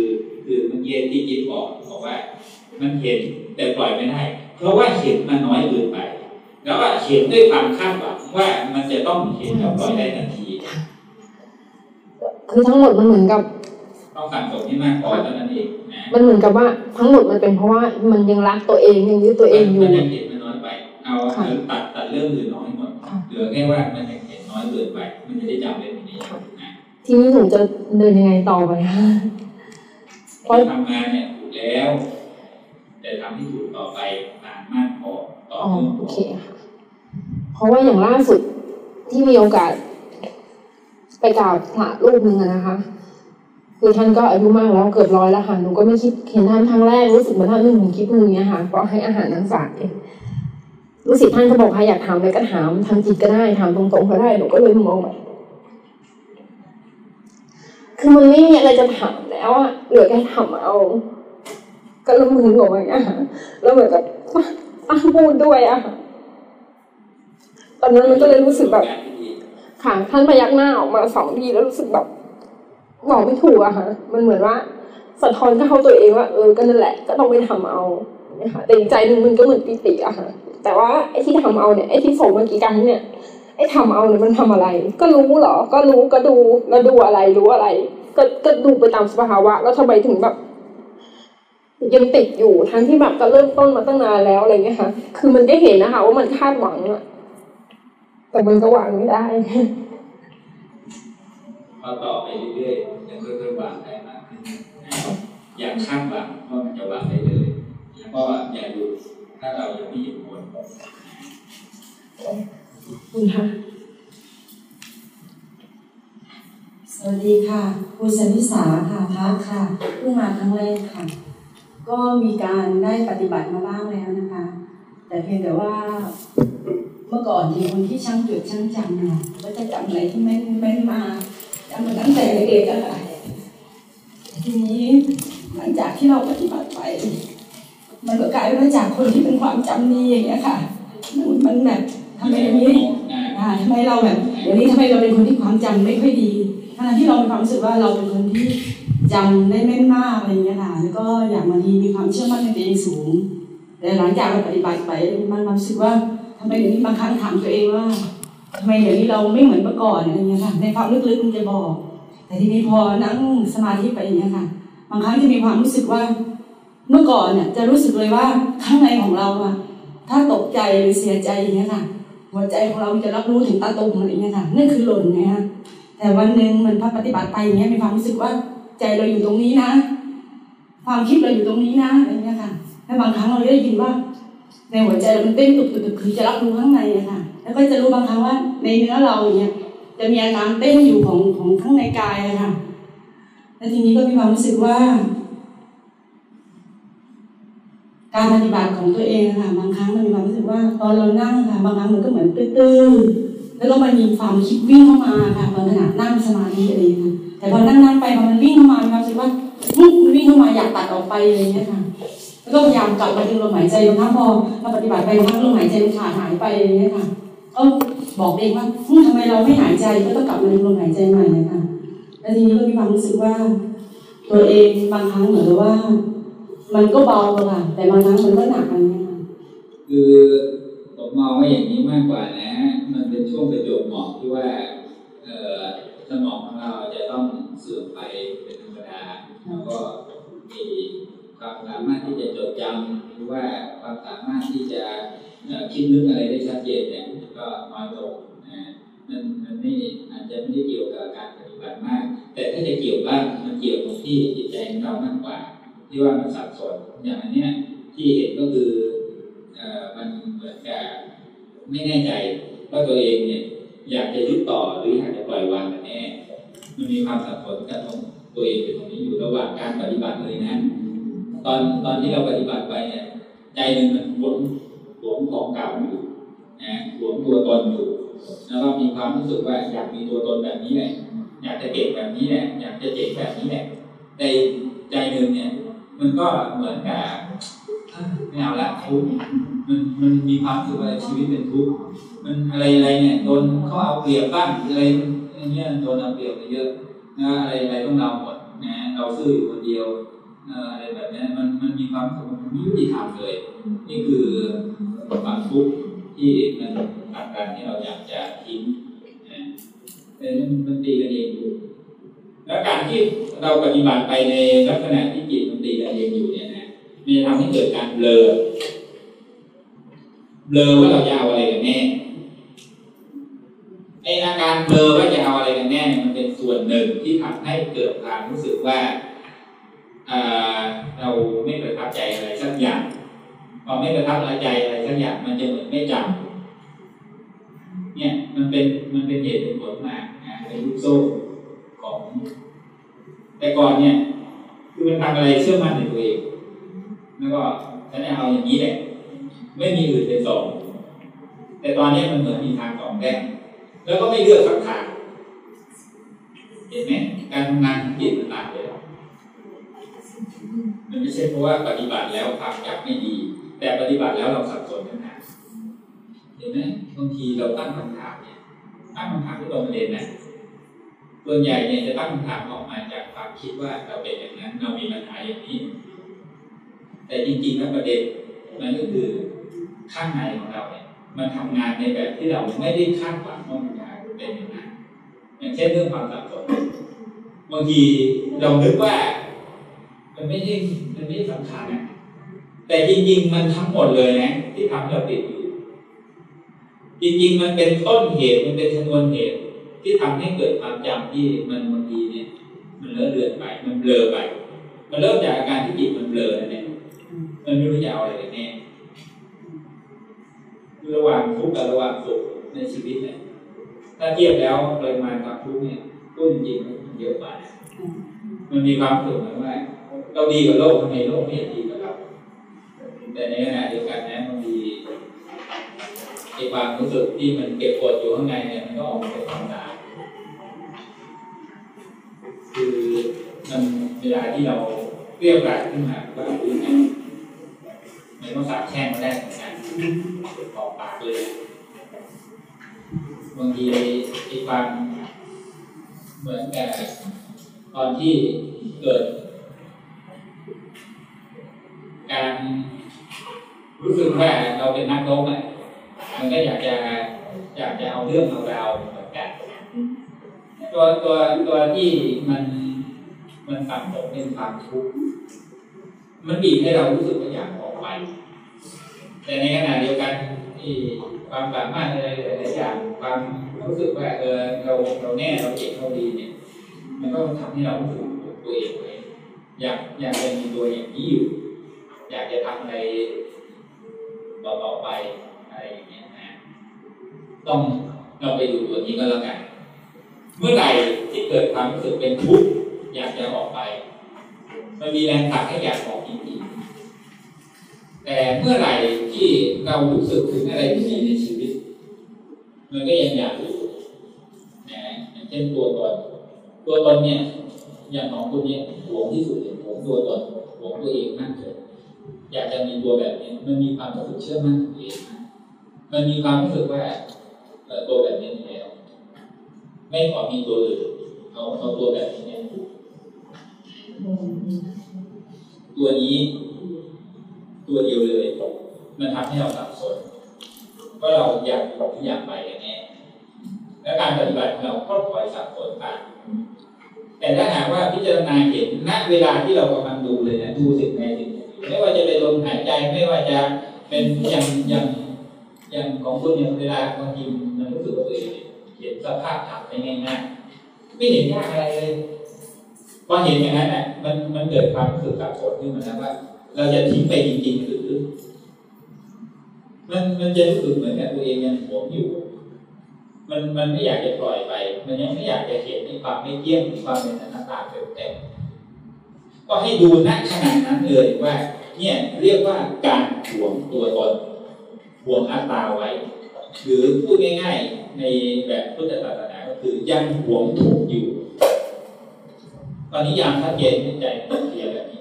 Speaker 1: คือเมื่อกี้ที่จิ๊บบอกบอกว่า มันเห็นแต่ปล่อยไม่ได้ เพราะว่าเห็นมันน้อยเกินไป แล้วก็เห็นด้วยความคาดหวังว่ามันจะต้องเห็นแล้วปล่อยได้ทันที
Speaker 18: คือทั้งหมดมันเหมือนกับ
Speaker 1: ต้องสั่งสมให้มากพอเท่านั้นเองนะ
Speaker 18: มันเหมือนกับว่าทั้งหมดมันเป็นเพราะว่ามันยังรักตัวเองยังยึดตัวเองอยู่
Speaker 1: มันยังเห็นมันน้อยไปเอาเอาตัดตัดเรื่องอื่นน้อยหมดเหลือแค่ว่ามันยังเห็นน้อยเกินไป มันจะได้จำได้แบบนี้นะ
Speaker 18: ทีนี้หนูจะเดินยังไงต่อไปคะ
Speaker 1: ที่ทำงานเนี่ยถูกแล้ว แต่ทำให้ถูกต่อไปนานมากพอต่อ
Speaker 18: อ๋อ
Speaker 1: เนื่องพ
Speaker 18: โอ
Speaker 1: อ
Speaker 18: เคค่ะเพราะว่าอย่างล่าสุดที่มีโอกาส ไปกราบพระรูปหนึ่งอะนะคะ คือท่านก็อายุมากแล้วเกือบร้อยแล้วค่ะหนูก็ไม่คิดเห็นท่านครั้งแรกรู้สึกเหมือนท่านหนึ่งคิดมือเนี้ยค่ะก็ให้อาหารนางสายรู้สึกท่านก็บอกใครอยากถามอะไรก็ถามทางจิตก็ได้ถามตรงๆก็ได้หนูก็เลยมองแบบคือมันไม่มีอะไรจะถามแล้วอะเหลือแค่ถามเอา ก็ละมือหนูอย่างเงี้ยค่ะแล้วเหมือนกับป้าพูดด้วยอะค่ะตอนนั้นมันก็เลยรู้สึกแบบค่ะท่านพยักหน้าออกมาสองทีแล้วรู้สึกแบบ บอกไม่ถูกอะค่ะ มันเหมือนว่าสะท้อนเข้าตัวเองว่าเออก็นั่นแหละ ก็ต้องไปทำเอาเนี่ยค่ะแต่อีกใจหนึ่งมันก็เหมือนปีติอะค่ะ แต่ว่าไอ้ที่ทำเอาเนี่ยไอ้ที่ส่งเมื่อกี้กันเนี่ยไอ้ทำเอาเนี่ยมันทำอะไร ก็รู้เหรอ ก็รู้ก็ดูแล้วดูอะไรรู้อะไร ก็ก็ดูไปตามสภาวะ แล้วทำไมถึงแบบยังติดอยู่ทั้งที่แบบก็เริ่มต้นมาตั้งนานแล้วอะไรเงี้ยค่ะ คือมันก็เห็นนะคะว่ามันคาดหวังอะแต่มันก็หวางไม่ได้
Speaker 1: พอต่อไปเรื่อย อย่าคาดหวังว่ามันจะวางได้เลยแล้วก็อย่าหยุดถ้าเรายังไม่หยุดผล
Speaker 18: คุณค่ะ
Speaker 6: สวัสดีค่ะ คุณสันนิสาค่ะพักค่ะเพิ่งมาครั้งแรกค่ะ ก็มีการได้ปฏิบัติมาบ้างแล้วนะคะ แต่เพียงแต่ว่าเมื่อก่อนที่คนที่ช่างจดช่างจำเนี่ยก็จะจำอะไรที่ไม่ไม่มาจำมาตั้งแต่เด็กอะค่ะทีนี้ หลังจากที่เราปฏิบัติไป มันก็กลายเป็นว่าจากคนที่เป็นความจำดีอย่างเงี้ยค่ะมันมันแบบทำไมอย่างนี้นะ
Speaker 19: ค่ะทำไมเราแบบเดี๋ยวนี้ทำไมเราเป็นคนที่ความจำไม่ค่อยดีทั้งที่เรามีความรู้สึกว่าเราเป็นคนที่จำได้แม่นมากอะไรอย่างเงี้ยค่ะแล้วก็อย่างบางทีมีความเชื่อมั่นในตัวเองสูง แต่หลังจากเราปฏิบัติไปมันมันรู้สึกว่าทำไมเดี๋ยวนี้บางครั้งถามตัวเองว่าทำไมเดี๋ยวนี้เราไม่เหมือนเมื่อก่อนอะไรอย่างเงี้ยค่ะในความลึกๆมันจะบอก แต่ทีนี้พอนั่งสมาธิไปอย่างเงี้ยค่ะ บางครั้งจะมีความรู้สึกว่า เมื่อก่อนเนี่ยจะรู้สึกเลยว่าข้างในของเราอะถ้าตกใจหรือเสียใจอย่างเงี้ยค่ะ หัวใจของเราจะรับรู้ถึงตาตุ่มอะไรเงี้ยค่ะนั่นคือหล่นไงฮะแต่วันหนึ่งมันพอปฏิบัติไปอย่างเงี้ยมีความรู้สึกว่าใจเราอยู่ตรงนี้นะ ความคิดเราอยู่ตรงนี้นะอะไรเงี้ยค่ะแล้วบางครั้งเราได้ยินว่า ในหัวใจเรามันเต้นตุบตุบคือจะรับรู้ข้างในอะค่ะ แล้วก็จะรู้บางครั้งว่าในเนื้อเราเงี้ยจะมีอาการเต้นอยู่ของของข้างในกายอะค่ะ แล้วทีนี้ก็มีความรู้สึกว่า การปฏิบัติของตัวเองค่ะบางครั้งมันมีความรู้สึกว่า ตอนเรานั่งค่ะบางครั้งมันก็เหมือนตื้อๆแล้วก็มันมีความคิดวิ่งเข้ามาค่ะตอนขณะนั่งสมาธิอะไรค่ะแต่พอนั่งนั่งๆไปพอมันวิ่งเข้ามามีความรู้สึกว่ามันวิ่งเข้ามาอยากตัดออกไปอะไรเงี้ยค่ะแล้วก็พยายามกลับมาดึงลมหายใจบางครั้งพอเราปฏิบัติไปบางครั้งลมหายใจมันขาดหายไปอะไรเงี้ยค่ะก็บอกเองว่าทำไมเราไม่หายใจก็ต้องกลับมาดึงลมหายใจใหม่นะค่ะ แล้วทีนี้ก็มีความรู้สึกว่า ตัวเองบางครั้งเหมือนว่า มันก็เบาค่ะแต่บางครั้งมันก็หนักอะไรเงี้ยค่ะ
Speaker 1: คือผมมองว่าอย่างนี้มากกว่านะ มันเป็นช่วงประจวบเหมาะที่ว่าเอ่อสมองของเราจะต้องเสื่อมไปเป็นธรรมดาแล้วก็มีความสามารถที่จะจดจำหรือว่าความสามารถที่จะคิดนึกอะไรได้ชัดเจนเนี่ยก็น้อยลงนะมันมันไม่อาจจะไม่ได้เกี่ยวกับการ บัติมาก แต่ถ้าจะเกี่ยวบ้างมันเกี่ยวตรงที่จิตใจของเรามากกว่า ที่ว่ามันสับสนอย่างอันเนี้ยที่เห็นก็คือมันเหมือนกับไม่แน่ใจว่าตัวเองเนี่ยอยากจะยึดต่อหรืออยากจะปล่อยวางกันแน่ มันมีความสับสนกับตรงตัวเองเป็นตรงนี้อยู่ระหว่างการปฏิบัติเลยนะ ตอนตอนที่เราปฏิบัติไปเนี่ยใจหนึ่งมันหวงหวงของเก่าอยู่นะหวงตัวตนอยู่แล้วก็มีความรู้สึกว่าอยากมีตัวตนแบบนี้แหละ อยากจะเก่งแบบนี้แหละอยากจะเจ๋งแบบนี้แหละในใจหนึ่งเนี่ย มันก็เหมือนกับเอ้ยไม่เอาละทุกข์มันมันมีความรู้สึกว่าชีวิตเป็นทุกข์มันอะไรอะไรเนี่ยโดนเขาเอาเปรียบบ้างอะไรอย่างเงี้ยโดนเอาเปรียบไปเยอะนะอะไรอะไรต้องเราหมดนะเราซื่ออยู่คนเดียวอะไรแบบนี้มันมันมีความสึกว่ามันไม่ยุติธรรมเลย นี่คือความทุกข์ที่มันผลักดันที่เราอยากจะทิ้ง แต่มันตีกันเองอยู่ แล้วการที่เราปฏิบัติไปในลักษณะที่จิตมันตีกันเองอยู่เนี่ยนะมันจะทำให้เกิดการเบลอเบลอว่าเราจะเอาอะไรกันแน่ไออาการเบลอว่าจะเอาอะไรกันแน่ มันเป็นส่วนหนึ่งที่ทำให้เกิดความรู้สึกว่าเราไม่ประทับใจอะไรสักอย่างพอไม่ประทับใจอะไรสักอย่างมันจะเหมือนไม่จำเนี่ยมันเป็นมันเป็นเหตุเป็นผลมาก เป็นลูกโซ่ของแต่ก่อนเนี่ย คือมันทำอะไรเชื่อมั่นในตัวเอง แล้วก็ฉันจะเอาอย่างนี้แหละ ไม่มีอื่นเป็นสองแต่ตอนนี้มันเหมือนมีทางสองแท่งแล้วก็ไม่เลือกสักทางเห็นไหมการทำงานของจิตมันต่างเลยมันไม่ใช่เพราะว่าปฏิบัติแล้วความจำไม่ดี แต่ปฏิบัติแล้วเราสับสนกันนะเห็นไหมบางทีเราตั้งคำถามเนี่ยตั้งคำถามที่ตรงประเด็นนะ ส่วนใหญ่เนี่ยจะตั้งคำถามออกมาจากความคิดว่าเราเป็นอย่างนั้น เรามีปัญหาอย่างนี้ แต่จริงๆแล้วประเด็นมันก็คือข้างในของเราเนี่ยมันทำงานในแบบที่เราไม่ได้คาดหวังว่ามันจะเป็นอย่างนั้นอย่างเช่นเรื่องความสับสนบางทีเราคิดว่า มันไม่ใช่มันไม่สำคัญนะแต่จริงๆ มันทั้งหมดเลยนะ ที่ทำให้เราติดอยู่จริงๆ มันเป็นต้นเหตุมันเป็นชนวนเหตุ ที่ทำให้เกิดความจำที่มันบางทีเนี่ยมันเลอะเลือนไป มันเบลอไป มันเริ่มจากอาการที่จิตมันเบลอเนั่นเองมันไม่รู้จะเอาอะไรกันแน่ระหว่างทุกข์กับระหว่างสุขในชีวิตเนี่ยถ้าเทียบแล้วปริมาณความทุกข์เนี่ยก็จริงๆมันเยอะกว่ามันมีความรู้สึกเหมว่าเราดีกับโลกทำไมโลกไม่ดีกับเราแต่ในขณะเดียวกันนะบางทีไอ้ความรู้สึกที่มันเก็บกดอยู่ข้างในเนี่ยมันก็ออกมาเป็นความตา วลาที่เราเรียกราดขึ้นมาก็คือไงมันต้องสาบแช่งได้เหมือนกันออกปากเลยบางทีไอ้ความเหมือนกับตอนที่เกิด การรู้สึกว่าเราเป็นนักรบอะมันก็อยากจะอยากจะเอาเรื่องเอาราวเหมือนกันตัวตัวตัวที่มัน มันสั่งสมเป็นความทุกข์มันบีบให้เรารู้สึกว่าอยากออกไป แต่ในขณะเดียวกันที่ความสามารถอะไรหลายๆอย่างความรู้สึกว่าเออเราเราแน่เราเก่งเราดีเนี่ย มันก็ทำให้เรารู้สึกตัวเองไว้อยากอยากจะมีตัวอย่างนี้อยู่ อยากจะทำอะไรต่อๆไปอะไรอย่างเงี้ยนะต้องเราไปดูตัวนี้ก็แล้วกัน เมื่อไหร่ที่เกิดความรู้สึกเป็นทุกข์ อยากจะออกไป มันมีแรงผลักให้อยากออกจริงๆแต่เมื่อไหร่ที่เรารู้สึกถึงอะไรที่ดีในชีวิต มันก็ยังอยากอยู่นะอย่างเช่นตัวตนตัวตนเนี่ย อย่างของคุณเนี่ยหวงที่สุดเลยหวงตัวตนหวงตัวเองมากเลยอยากจะมีตัวแบบนี้ มันมีความรู้สึกเชื่อมั่นตัวเองมันมีความรู้สึกว่าตัวแบบนี้แล้ว ไม่ขอมีตัวอื่นเอาเอาตัวแบบนี้เนี่ย ตัวนี้ ตัวเดียวเลย มันทำให้เราสับสนว่าเราอยากอยู่หรืออยากไปกันแน่และการปฏิบัติของเราก็ปล่อยสับสนไปแต่ถ้าหากว่าพิจารณาเห็นณเวลาที่เรากำลังดูเลยนะดูสิ่งใดสิ่งหนึ่งไม่ว่าจะเป็นลมหายใจไม่ว่าจะเป็นอย่างอย่างอย่างของคุณเนี่ยเวลาบางทีมันรู้สึกว่าตัวเองเห็นสภาพธรรมได้ง่ายๆไม่เห็นยากอะไรเลย พอเห็นอย่างนั้นอะมันมันเกิดความรู้สึกสับสนขึ้นมาแล้วว่า เราจะทิ้งไปจริงๆหรือ มันมันจะรู้สึกเหมือนกับตัวเองยังหวงอยู่ มันมันไม่อยากจะปล่อยไป มันยังไม่อยากจะเห็นในความไม่เที่ยงในความเป็นอนัตตาเต็มเต็มก็ให้ดูณขณะนั้นเลยว่า เนี่ยเรียกว่าการหวงตัวตนหวงอัตตาไว้ หรือพูดง่าย ๆ ในแบบพุทธศาสนาก็คือยังหวงถูกอยู่ อนนี้ยามชัดเจนใจเคลียร์แบบนี้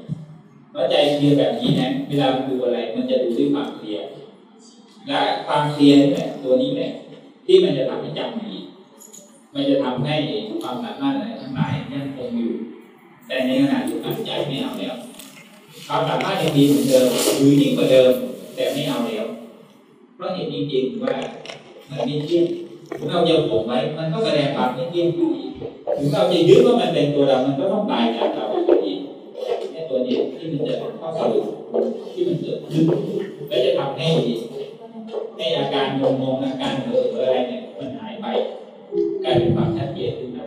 Speaker 1: ว่าใจเคลียร์แบบนี้นะเวลาดูอะไร มันจะดูด้วยความเคลียร์และความเคลียร์นี่แหละตัวนี้แหละที่มันจะทำให้จำดีมันจะทำให้ความสามารถอะไรทั้งหลายยังคงอยู่ แต่ในขณะเดียวกันใจไม่เอาแล้วความสามารถยังดีเหมือนเดิมหรือยิ่งกว่าเดิม แต่ไม่เอาแล้ว เพราะเห็นจริงๆว่ามันไม่เที่ยง ถึงเราจะผมไว้มันก็แสดงความไม่เที่ยงถึงเราจะยึดว่ามันเป็นตัวเรา มันก็ต้องตายจากเราอยู่ดีนี่ตัวนี้ที่มันจะเข้อสรุปที่มันเกิดขึ้นและจะทำให้ให้อาการงงๆอาการเผลออะไรเนี่ยมันหายไปกลายเป็นความชัดเจนขึ้นมา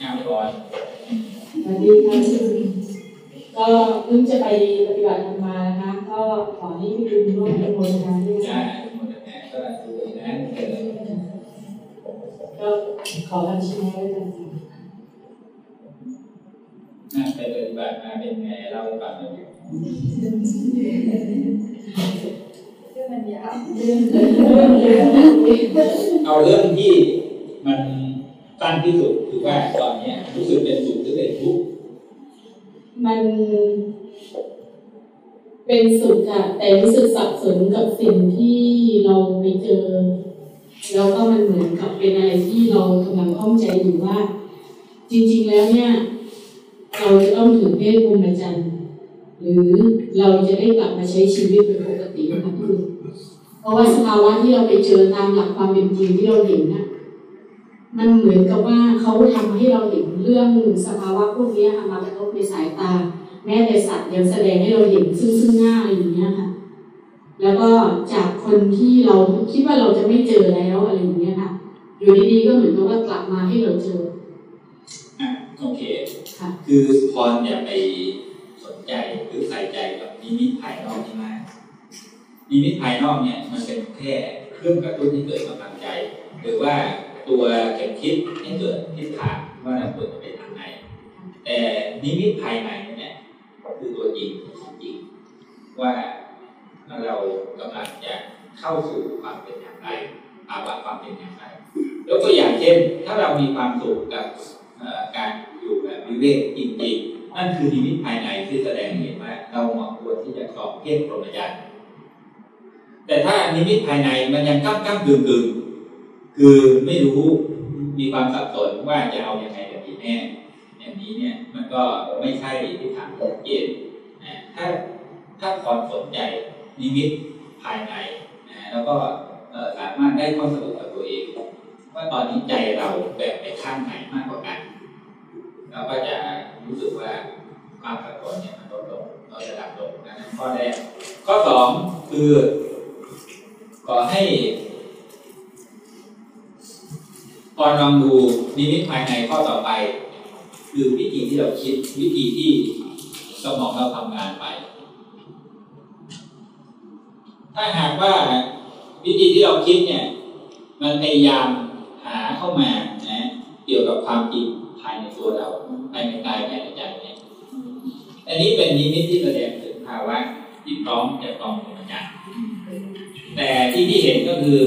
Speaker 1: งามร้อย
Speaker 20: สวัสดีค่ะ ก็เพิ่งจะไปปฏิบัติธรรมมานะคะก็ขอให้พี่บุญร่วมเป็นโมทนาด้วย
Speaker 1: ใช่
Speaker 20: ค่ะ
Speaker 1: ก็ดูนะเออ
Speaker 20: ก็ขอการชี้แนะด้วยกันค่ะ
Speaker 1: น่าไปปฏิบัติมาเป็นไงเล่าให้ฟังหน่อย
Speaker 20: เรื่องมันยาวเรื่อง
Speaker 1: เอาเรื่องที่มันสั้นที่สุดคือว่าตอนนี้รู้สึกเป็นสุขหรือเป็นทุกข์
Speaker 20: มันเป็นสุขค่ะแต่รู้สึกสับสนกับสิ่งที่เราไปเจอ แล้วก็มันเหมือนกับเป็นอะไรที่เรากำลังข้องใจอยู่ว่า จริง ๆ แล้วเนี่ย เราจะต้องถือเพศพรหมจรรย์หรือเราจะได้กลับมาใช้ชีวิตเป็นปกตินะคะคือเพราะว่าสภาวะที่เราไปเจอตามหลักความเป็นจริงที่เราเห็นนะ มันเหมือนกับว่าเขาทำให้เราเห็นเรื่องสภาวะพวกนี้ค่ะมากระทบในสายตา แม้แต่สัตว์ยังแสดงให้เราเห็นซึ่งซึ่งหน้าอย่างเงี้ยค่ะ แล้วก็จากคนที่เราคิดว่าเราจะไม่เจอแล้วอะไรอย่างเงี้ยค่ะ อยู่ดีๆก็เหมือนกับว่ากลับมาให้เราเจอ
Speaker 1: อะโอเค
Speaker 20: ค่ะ
Speaker 1: คือพรอย่าไปสนใจหรือใส่ใจกับนิมิตภายนอกที่มากนิมิตภายนอกเนี่ยมันเป็นแค่เครื่องกระตุ้นให้เกิดกำลังใจ หรือว่า ตัวเข็มคิดให้เกิดทิศทางว่าเราควรจะไปทางไหนแต่นิมิตภายในเนี่ยคือตัวจริงของจริง ว่าเรากำลังจะเข้าสู่ความเป็นอย่างไรภาวะความเป็นอย่างไรยกตัวอย่างเช่น ถ้าเรามีความสุขกับการอยู่แบบวิเวกจริงๆนั่นคือนิมิตภายในที่แสดงเห็นว่าเราเหมาะควรที่ที่จะสอบเทศพรหมจรรย์แต่ถ้านิมิตภายในมันยังก้ามก้ามกึ่งกึ่ง คือไม่รู้มีความสับสนว่าจะเอาอยัางไงกับดีแน่อย่างนี้เนี่ยมันก็ไม่ใช่ที่ทางชัดเจนนะถ้าถ้าความสนใจนิมิตภายในนะแล้วก็สามารถได้ข้อสรุปกับตัวเอง ว่าตอนนี้ใจเราแบบไปข้างไหนมากกว่ากันเราก็จะรู้สึกว่าความสับสนเนี่ยมันลดลงเราจะดับลงนะข้อแรกข้อสองคือขอให้ ก่อนลองดูนิมิตภายในข้อต่อไป คือวิธีที่เราคิดวิธีที่สมองเราทำงานไป ถ้าหากว่าวิธีที่เราคิดเนี่ย มันพยายามหาเข้ามานะเกี่ยวกับความจริงภายในตัวเราภายในกายภายในใจเนี่ยอันนี้เป็นนิมิตที่แสดงถึงภาวะที่พร้อมจะต้องเป็นอาจารย์แต่ที่ที่เห็นก็คือ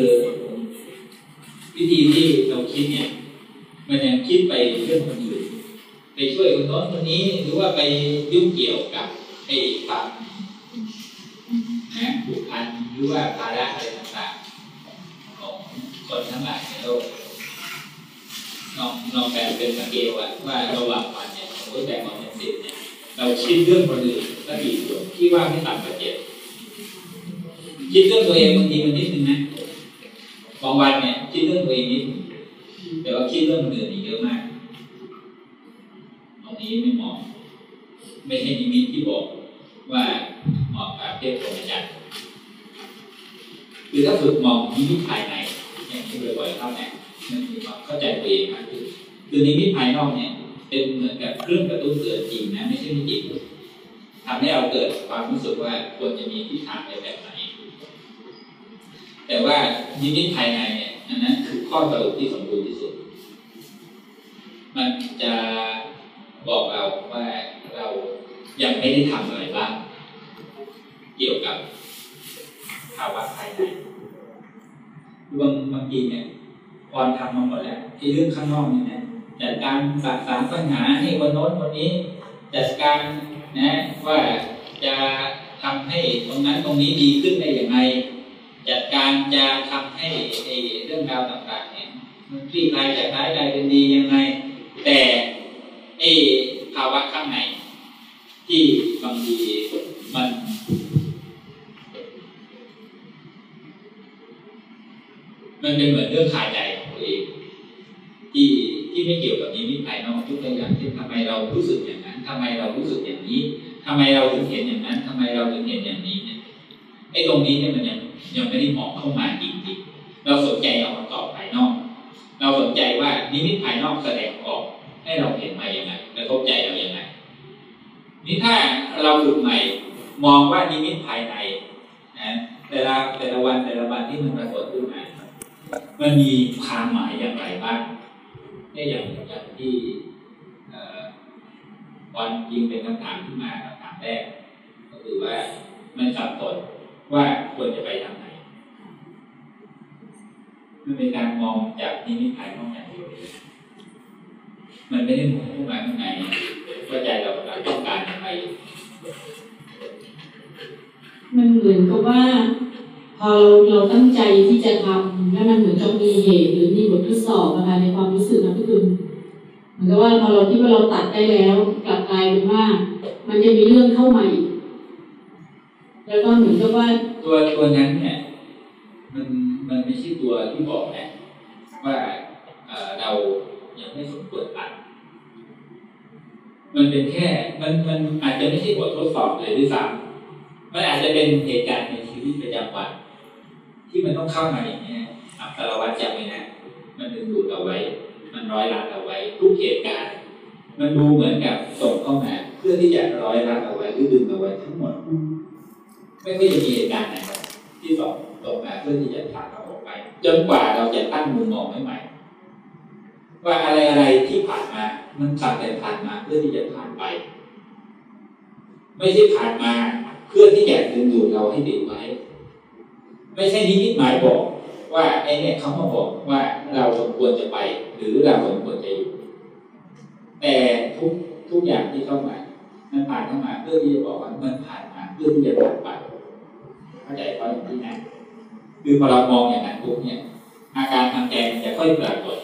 Speaker 1: วิธีที่เราคิดเนี่ย มันยังคิดไปเรื่องคนอื่นไปช่วยคนโน้นคนนี้หรือว่าไปยุ่งเกี่ยวกับไอ้ความนะผูกพันหรือว่าภาระอะไรต่างๆของคนทั้งหลายในโลกน้องน้องแปลเป็นสเกตว่าว่าระหว่างวันเนี่ยสมมติแบ่งออกเป็นสิบเนี่ยเราคิดเรื่องคนอื่นก็ดีส่วนที่ว่าไม่ต่ำกว่าเจ็ดคิดเรื่องตัวเองบางทีมันนิดนึงนะ บางวันเนี่ยคิดเรื่องตัวเองนิดแต่ว่าคิดเรื่องคนอื่นอีกเยอะมากตรงนี้ไม่เหมาะไม่ใช่นิมิตที่บอกว่าเหมาะกับเทพพรหมจรรย์คือถ้าฝึกมองนิมิตภายในอย่างที่บ่อยๆเข้าเนี่ยมันมีความเข้าใจตัวเองมากขึ้นคือนิมิตภายนอกเนี่ยเป็นเหมือนกับเครื่องกระตุ้นเตือนจริงนะไม่ใช่ไม่จริงทำให้เราเกิดความรู้สึกว่าควรจะมีทิศทางในแบบไหน แต่ว่านิมิตภายในเนี่ยอันนั้นคือข้อสรุปที่สมบูรณ์ที่สุด มันจะบอกเราว่าเรายังไม่ได้ทำอะไรบ้างเกี่ยวกับภาวะภายในบางบางทีเนี่ยพรทำมาหมดแล้วที่เรื่องข้างนอกเนี่ยนะจัดการสะสางปัญหาให้คนโน้นคนนี้จัดการนะว่าจะทำให้ตรงนั้นตรงนี้ดีขึ้นได้อย่างไร จัดการจะทำให้เรื่องราวต่างๆเนี่ยมันคลี่คลายจากร้ายกลายเป็นดียังไง แต่ไอ้ภาวะข้างในที่บางทีมันมันเป็นเหมือนเรื่องคาใจของตัวเองที่ที่ไม่เกี่ยวกับนิมิตภายนอกทุกอย่างที่ทำไมเรารู้สึกอย่างนั้นทำไมเรารู้สึกอย่างนี้ทำไมเราถึงเห็นอย่างนั้นทำไมเราถึงเห็นอย่างนี้เนี่ย ไอ้ตรงนี้เนี่ยมันยังยังไม่ได้มองเข้ามาจริงๆเราสนใจเอามาตอบภายนอก เราสนใจว่านิมิตภายนอกแสดงออก ให้เราเห็นมาอย่างไงกระทบใจเราอย่างไงนี่ถ้าเราฝึกใหม่มองว่านิมิตภายในนะแต่ละแต่ละวันแต่ละวันที่มันปรากฏขึ้นมามันมีความหมายอย่างไรบ้างนี่อย่างอย่างที่วันยิงเป็นคำถามขึ้นมาคำถามแรกก็คือว่ามันสับสน ว่าควรจะไปทางไหนมันเป็นการมองจากนิมิตภายนอกอย่างเดียวมันไม่ได้มองเข้ามาข้างในว่าใจเรากำลังต้องการอะไร
Speaker 15: มันเหมือนกับว่า พอเราเราตั้งใจที่จะทำแล้วมันเหมือนกับมีเหตุหรือมีบททดสอบนะคะในความรู้สึกนะพี่คุณเหมือนกับว่าพอเราคิดว่าเราตัดได้แล้ว กลับกลายเป็นว่า มันจะมีเรื่องเข้ามาอีก แล้วก็เหมือนกับว่า
Speaker 1: ตัวตัวนั้นเนี่ยมันมันไม่ใช่ตัวที่บอกนะว่าเรายังไม่สมควรตัดมันเป็นแค่มันมันอาจจะไม่ใช่บททดสอบเลยด้วยซ้ำมันอาจจะเป็นเหตุการณ์ในชีวิตประจำวัน ที่มันต้องเข้ามาอย่างนี้อัตราวัดจำไว้นะมันดึงดูดเอาไว้ มันร้อยรัดเอาไว้ ทุกเหตุการณ์ มันดูเหมือนกับส่งเข้ามา เพื่อที่จะร้อยรัดเอาไว้หรือดึงเอาไว้ทั้งหมด ไม่ค่อยจะมีเหตุการณ์ไหนครับที่ส่งตรงมาเพื่อที่จะผลักเราออกไป จนกว่าเราจะตั้งมุมมองใหม่ว่าอะไรอะไรที่ผ่านมา มันสักแต่ผ่านมาเพื่อที่จะผ่านไป ไม่ใช่ผ่านมาเพื่อที่จะดึงดูดเราให้ติดไว้ ไม่ใช่นิมิตหมายบอกว่าไอ้เนี่ยเขามาบอกว่าเราสมควรจะไป หรือเราสมควรจะอยู่ แต่ทุกทุกอย่างที่เข้ามา มันผ่านเข้ามาเพื่อที่จะบอกว่ามันผ่านมาเพื่อที่จะผ่านไป เข้าใจเขาอย่างที่นั้นคือพอเรามองอย่างนั้นปุ๊บเนี่ย อาการทางใจมันจะค่อยปรากฏ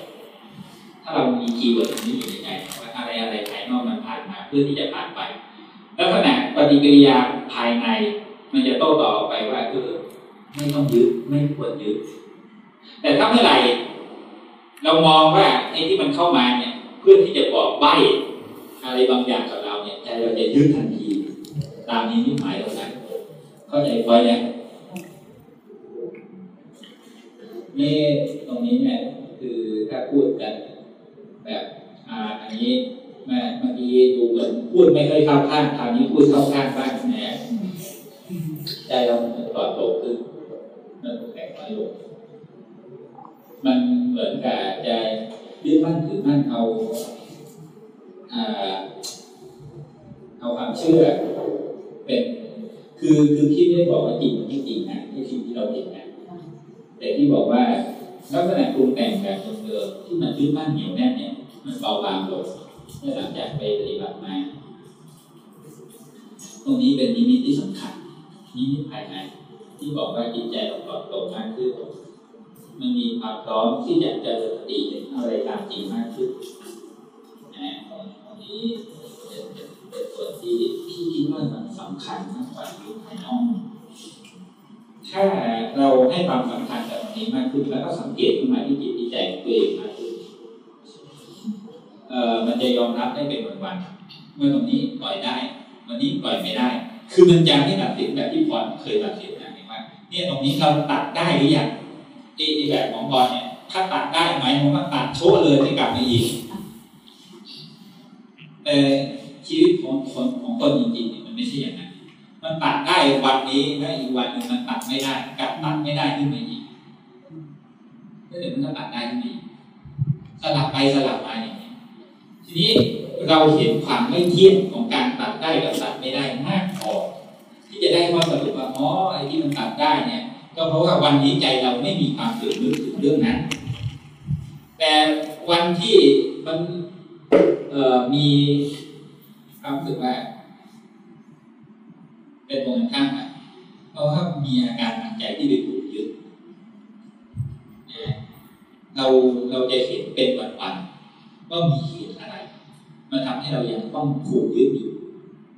Speaker 1: ถ้าเรามี keyword นี้อยู่ในใจว่าอะไรอะไรภายนอกมันผ่านมา เพื่อที่จะผ่านไปลักษณะปฏิกิริยาภายใน มันจะโต้ตอบไปว่าเออไม่ต้องยึดไม่ควรยึดแต่ถ้าเมื่อไหร่เรามองว่าไอ้ที่มันเข้ามาเนี่ย เพื่อที่จะบอกใบ้อะไรบางอย่างกับเราเนี่ยใจเราจะยึดทันที ตามนี้นี่หมายตรงนั้นเข้าใจไว้แล้ นี่ตรงนี้เนี่ยคือถ้าพูดกัน แบบอ่าอันนี้แม่เมื่อกี้ดูเหมือนพูดไม่ค่อยเข้าข้างคราวนี้พูดเข้าข้างบ้างแหมใจเราปลอดโปร่งขึ้นมันแข็งน้อยลงมันเหมือนกับใจยึดมั่นถือมั่นเอาอ่าเอาความเชื่อ เป็น คือคือพี่ไม่ได้บอกว่าจริงไม่จริงนะที่สิ่งที่เราเห็น แต่ที่บอกว่าลักษณะปรุงแต่งแบบเดิมๆที่มันยึดมั่นเหนียวแน่นเนี่ยมันเบาบางลงเมื่อหลังจากไปปฏิบัติมาตรงนี้เป็นนิมิตที่สำคัญนิมิตภายในที่บอกว่าจิตใจเราปลอดโปร่งมากขึ้นมันมีความพร้อมที่จะเจริญสติเห็นอะไรตามจริงมากขึ้นนะตรงนี้เป็นเป็นส่วนที่พี่คิดว่ามันสำคัญมากกว่ายุคภายนอก ถ้าเราให้ความสำคัญกับตรงนี้มากขึ้น แล้วก็สังเกตขึ้นมาที่จิตที่ใจตัวเองมากขึ้นเอ่อมันจะยอมรับได้เป็นวันๆเมื่อตรงนี้ปล่อยได้ วันนี้ปล่อยไม่ได้ คือมันจะไม่ตัดสินแบบที่พรเคยตัดสินนะว่าเนี่ยตรงนี้เราตัดได้หรือยังไอ้แบบของพรเนี่ย ถ้าตัดได้ไหมมว่าตัดโชว์เลยไม่กลับมาอีกแต่ชีวิตของคนของคนจริงๆเนี่ยมันไม่ใช่อย่างนั้น มันตัดได้วันนี้แล้วอีกวันหนึ่งมันตัดไม่ได้กลับตัดไม่ได้ขึ้นมาอีกแล้วเดี๋ยวมันก็ตัดได้ขึ้นมาอีกสลับไปสลับมาอย่างนี้ทีนี้เราเห็นความไม่เที่ยงของการตัดได้กับตัดไม่ได้มากพอที่จะได้ว่าสรุปว่าอ๋อไอ้ที่มันตัดได้เนี่ย ก็เพราะว่าวันนี้ใจเราไม่มีความตื่นรู้ถึงเรื่องนั้น แต่วันที่มันเอ่อมีความรู้สึกว่า เป็นตรงกันข้ามกันเพราะว่ามีอาการทางใจที่ไปถูกยึดเราเราจะเห็นเป็นวันๆว่ามีเหตุอะไรมันทำให้เรายังต้องผูกยึดอยู่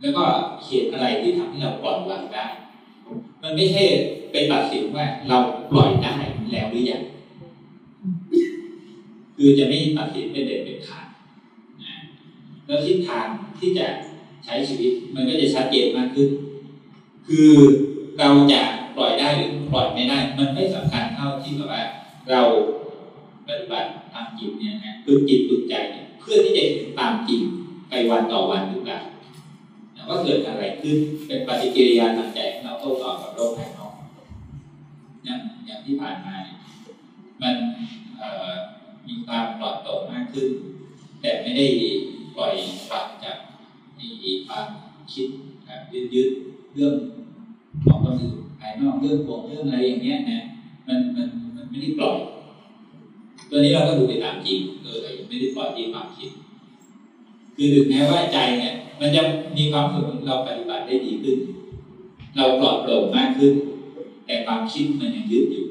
Speaker 1: แล้วก็เหตุอะไรที่ทำให้เราปล่อยวางได้ มันไม่ใช่เป็นตัดสินว่าเราปล่อยได้แล้วหรือยังคือจะไม่ตัดสินเป็นเด็ดเป็นขาดนะแล้วทิศทางที่จะใช้ชีวิตมันก็จะชัดเจนมากขึ้น คือเราจะปล่อยได้หรือปล่อยไม่ได้ มันไม่สำคัญเท่าที่แบบว่าเราปฏิบัติทางจิตเนี่ยนะคือจิตฝึกใจเนี่ยเพื่อที่จะเห็นตามจริงไปวันต่อวันหรือเปล่าว่าเกิดอะไรขึ้นเป็นปฏิกิริยาทางใจของเราโต้ตอบกับโลกภายนอกอย่างอย่างที่ผ่านมา มันมีความปลอดโปร่งมากขึ้น แต่ไม่ได้ปล่อยฝักจากอีความคิดแบบยืดๆเรื่อง ของคนอื่นภายนอกเรื่องพวงเรื่องอะไรอย่างเงี้ยนะมันมันมันไม่ได้ปล่อย ตัวนี้เราก็ดูไปตามจริงเออไม่ได้ปล่อยที่ความคิด คือถึงแม้ว่าใจเนี่ย มันจะมีความรู้สึกเราปฏิบัติได้ดีขึ้น เราปลอดโปร่งมากขึ้น แต่ความคิดมันยังยึดอยู่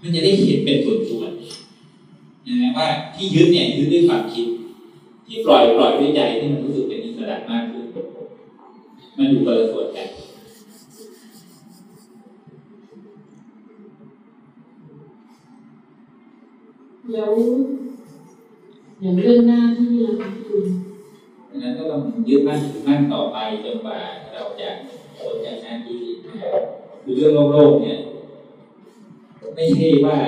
Speaker 1: มันจะได้เห็นเป็นส่วนๆนะว่าที่ยึดเนี่ยยึดด้วยความคิด ที่ปล่อยปล่อยด้วยใจที่มันรู้สึกเป็นอิสระมากขึ้นมันอยู่คนละส่วนกัน
Speaker 18: แล้วอย่างเรื่องหน้าที่เราทำคุณ
Speaker 1: ดังนั้นก็ต้องยึดมั่นถือมั่นต่อไปจนกว่าเราจะพ้นจากหน้าที่คือเรื่องโลกเนี่ย ไม่ใช่ว่า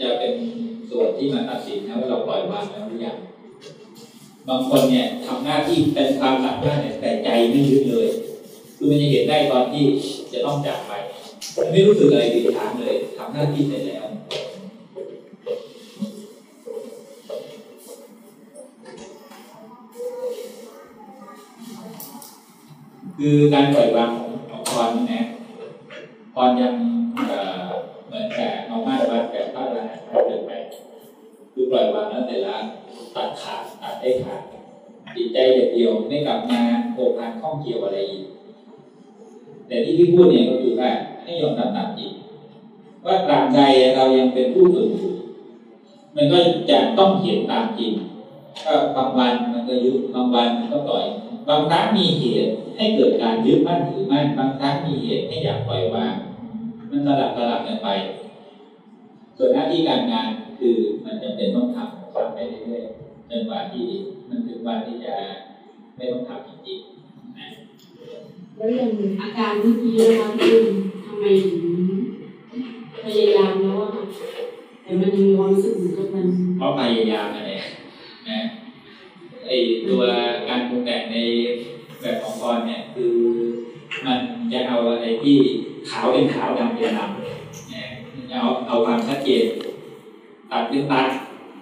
Speaker 1: จะเป็นส่วนที่มาตัดสินนะว่าเราปล่อยวางแล้วหรือยังบางคนเนี่ยทำหน้าที่เป็นความสามารถแต่ใจไม่ยึดเลย คือมันจะเห็นได้ตอนที่จะต้องจากไป ไม่รู้สึกอะไรติดค้างเลยทำหน้าที่เสร็จแล้ว คือการปล่อยวางของของพรนี่นะพรยังเหมือนแต่เอามาวัดแบบพระอรหันต์เกินไป คือปล่อยวางแล้วแต่ละตัดขาดตัดได้ขาดจิตใจเดียวไม่กลับมาโผพันข้องเกี่ยวอะไรอีกแต่ที่พี่พูดเนี่ยก็คือว่าให้ยอมรับตามจริงว่าตราบใดเรายังเป็นผู้ฝึกอยู่มันก็จะต้องเห็นตามจริงก็บางวันมันก็ยึดบางวันมันก็ปล่อย บางครั้งมีเหตุ ให้เกิดการยึดมั่นถือมั่นบางครั้งมีเหตุให้อยากปล่อยวาง มันสลับสลับกันไป ส่วนหน้าที่การงานคือมันจำเป็นต้องทำทำไปเรื่อยๆจนกว่าที่มันถึงวันที่จะไม่ต้องทำจริงๆนะ
Speaker 20: แล้วอย่างอาการเมื่อกี้นะคะคือทำไมถึงพยายามแล้วอะค่ะแต่มันยังมีความรู้สึกเหมือนกับมัน
Speaker 1: เพราะพยายามนั่นแหละนะไอตัวการปรุงแต่งใน แบบของกรเนี่ยคือมันจะเอาอะไรที่ขาวเป็นขาวดำเป็นดำนะเอาเอาความชัดเจนตัดเป็นตัด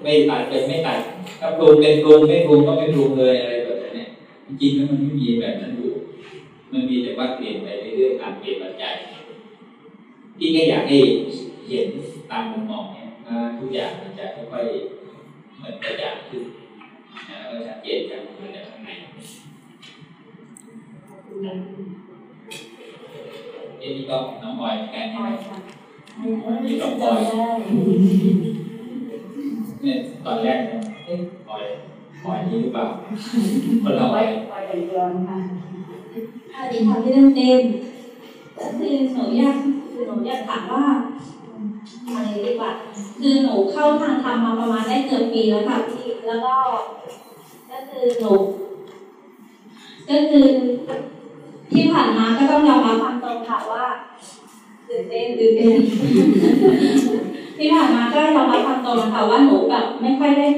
Speaker 1: ไม่ตัดเป็นไม่ตัดถ้าปรุงเป็นปรุงไม่ปรุงก็ไม่ปรุงเลยอะไรแบบนั้นเนี่ยจริงๆแล้วมันไม่มีแบบนั้นอยู่มันมีแต่ว่าเปลี่ยนไปเรื่อยๆตามเปลี่ยนปัจจัยพี่ก็อยากให้เห็นตามมุมมองเนี่ยว่าทุกอย่างมันจะค่อยๆเหมือนกระจางขึ้นนะแล้วก็ชัดเจนจากมาจากข้างใน เอ็นี่ก็น้องออยเหมือนกันใช่ไหมนี่น้องออยเนี่ยตอนแรกเนี่ยเอ๊ะออยออยนี่หรือเปล่าคนเราออย
Speaker 21: สวัสดีค่ะพี่เล่นเต็มก็คือหนูอยากคือหนูอยากถามว่าอะไรดีกว่าคือหนูเข้าทางธรรมมาประมาณได้เกือบปีแล้วค่ะพี่แล้วก็ ก็คือหนูก็คือ ที่ผ่านมาก็ต้องยอมรับความตรงค่ะว่าตื่นเต้นตื่นเต้นที่ผ่านมาก็ยอมรับความตรงค่ะว่าหนูแบบไม่ค่อยได้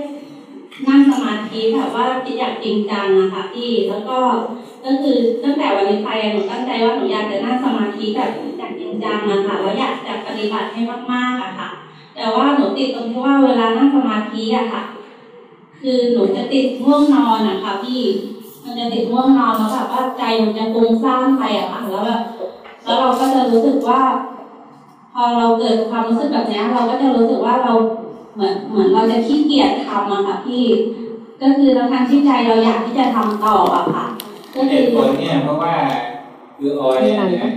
Speaker 21: นั่งสมาธิแบบว่าอยากจริงจังนะคะพี่แล้วก็ก็คือตั้งแต่วันนี้ไปหนูตั้งใจว่าหนูอยากจะนั่งสมาธิแบบอยากจริงจังนะคะแล้วอยากจะปฏิบัติให้มากๆอะค่ะ แต่ว่าหนูติดตรงที่ว่าเวลานั่งสมาธิอะค่ะ คือหนูจะติดง่วงนอนอะคะพี่ มันจะติดง่วงนอนแล้วแบบว่าใจมันจะฟุ้งซ่านไปอะค่ะแล้วแบบแล้วเราก็จะรู้สึกว่า พอเราเกิดความรู้สึกแบบนี้เราก็จะรู้สึกว่าเราเหมือนเหมือนเราจะขี้เกียจทำอะค่ะพี่ ก็คือเราทางที่ใจเราอยากที่จะทำต่ออะค่ะก็
Speaker 1: เห
Speaker 21: คือ
Speaker 1: ตุผลเนี่ยเพราะว่าคือออยเนี่ยนะ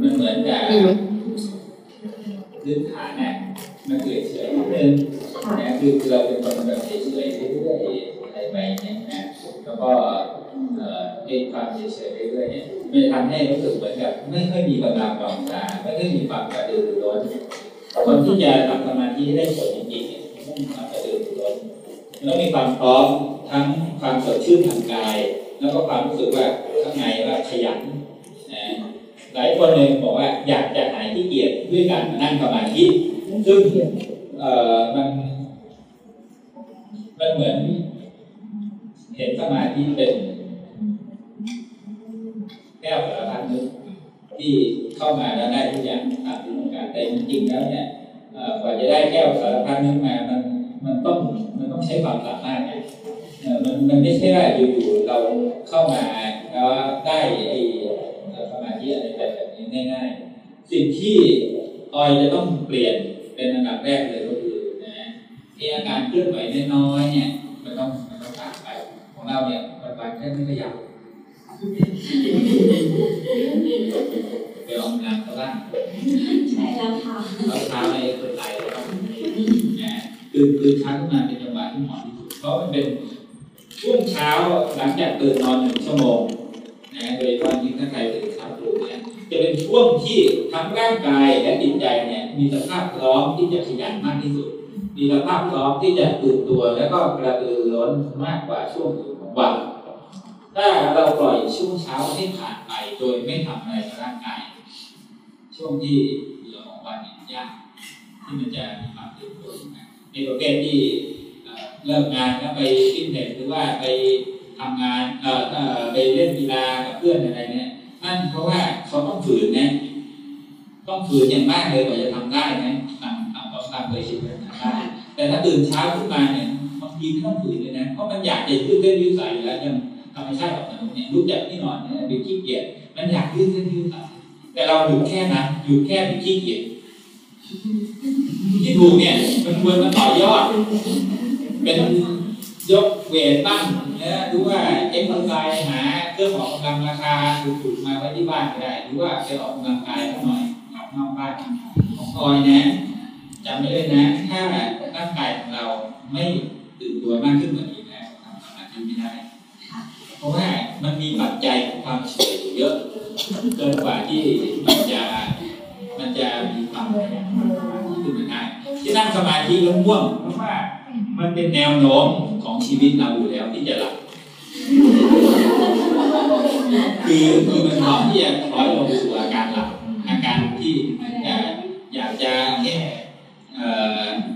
Speaker 1: มันเหมือนกับพื้นฐานเนี่ยมันคือเฉยๆนิดนึงนะคือคือเราเป็นคนแบบเฉยๆเรื่อยๆอะไรไปเนี่ยนะ แล้วก็เอ่อความเฉยๆเรื่อยๆเนี่ยมันจะทำให้รู้สึกเหมือนกับไม่ค่อยมีกำลังวังชาไม่ค่อยมีความกระตือรือร้นคนที่จะทำสมาธิได้ผลจริงๆเนี่ยต้องมีความกระตือรือร้นต้องมีความพร้อมทั้งความสดชื่นทางกาย แล้วก็ความรู้สึกว่าข้างในว่าขยันนะหลายคนเลยบอกว่าอยากจะหายที่เกียจด้วยการมานั่งสมาธิซึ่งเอ่อมันมันเหมือน เห็นสมาธิเป็นแก้วสารพัดนึกที่เข้ามาแล้วได้ทุกอย่างตามที่ต้องการแต่จริงๆแล้วเนี่ยกว่าจะได้แก้วสารพัดนึกมามันมันต้องมันต้องใช้ความสามารถไงมันมันไม่ใช่ว่าอยู่ๆเราเข้ามาแล้วได้ไอ้สมาธิอะไรแบบนี้ง่ายๆ สิ่งที่ออยจะต้องเปลี่ยนเป็นอันดับแรกเลยก็คือนะไอ้อาการเคลื่อนไหวน้อยๆเนี่ยมันต้อง เราเนี่ยวันๆแค่ไม่ขยับไปออกกำลังก็บ้าง
Speaker 21: ใช่แล้วค่ะ
Speaker 1: เอาเท้าในเปิดไหล่แล้วนะคือคือเช้าขึ้นมาเป็นจังหวะที่เหมาะที่สุดเพราะมันเป็นช่วงเช้าหลังจากตื่นนอนหนึ่งชั่วโมงนะโดยเฉพาะยิ่งถ้าใครตื่นเช้าตรู่เนี่ยจะเป็นช่วงที่ทั้งร่างกายและจิตใจเนี่ยมีสภาพพร้อมที่จะขยันมากที่สุด มีสภาพพร้อมที่จะตื่นตัว แล้วก็กระตือรือร้นมากกว่าช่วงอื่นของ วันถ้าเราปล่อยช่วงเช้าให้ผ่านไปโดยไม่ทำอะไรกับร่างกาย ช่วงที่เหลือของวันเนี่ยยากที่มันจะมีความตื่นตัวนะในประเภทที่เลิกงานแล้วไปฟิตเนสหรือว่าไปทำงานเอ่อไปเล่นกีฬากับเพื่อนอะไรเนี่ยนั่นเพราะว่าเขาต้องฝืนนะต้องฝืนอย่างมากเลยกว่าจะทำได้นะตามตามตามเคยชินเลยได้แต่ถ้าตื่นเช้าขึ้นมาเนี่ย ดีไม่ต้องฝืนเลยนะเพราะมันอยากจะยืดเส้นยืดสายอยู่แล้วยังธรรมชาติของมนุษย์เนี่ยลุกจากที่นอนเนี่ยเป็นขี้เกียจมันอยากยืดเส้นยืดสายแต่เราหยุดแค่นั้นหยุดแค่เป็นขี้เกียจที่ถูกเนี่ยมันควรมาต่อยอด เป็นยกเวทบ้งนะหรือว่าเอ็กซ์ไซส์หาเครื่องออกกำลังราคาถูกๆมาไว้ที่บ้านก็ได้ หรือว่าไปออกกำลังกายหน่อยออกนอกบ้านของออยนะจำไว้เลยนะ ถ้าร่างกายของเราไม่ ตื่นตัวมากขึ้นกว่านี้นะทำสมาธิไม่ได้ เพราะว่ามันมีปัจจัยของความเฉยอยเยอะเกินกว่าที่มันจะมันจะมีความขยันขึ้นมาได้ที่นั่งสมาธิแล้วง่วงเพราะว่ามันเป็นแนวโน้มของชีวิตเราอยู่แล้วที่จะหลับคือคือมันพร้อมที่จะคล้อยลงสู่อาการหลับอาการที่อยากจะแค่เอ่อเหมือนกับทำ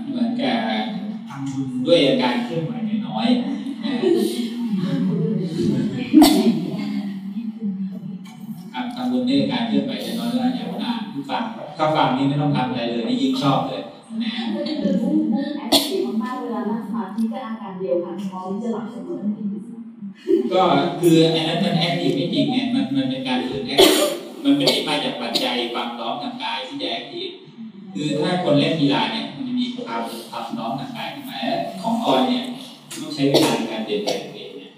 Speaker 1: บุญ ด้วยอาการเคลื่อนไหวน้อยๆนะทำทำบุญด้วยอาการเคลื่อนไหวน้อยๆแล้วอย่างนานผู้ฟังถ้าฟังนี่ไม่ต้องทำอะไรเลยนี่ยิ่งชอบเลยนะ
Speaker 2: active มากๆเวลานั่งสมาธิก็อาการเดียวกันมองจะหลับเสมอ
Speaker 1: ก็คืออันนั้นมัน active ไม่จริงไงมันมันเป็นการฝืน active มันไม่ได้มาจากปัจจัยความพร้อมทางกายที่จะ active คือถ้าคนเล่นกีฬาเนี่ย มีความความพร้อมทางกายขึ้นมาของออยเนี่ยต้องใช้เวลาในการเปลี่ยนแปลงตัวเองเนี่ย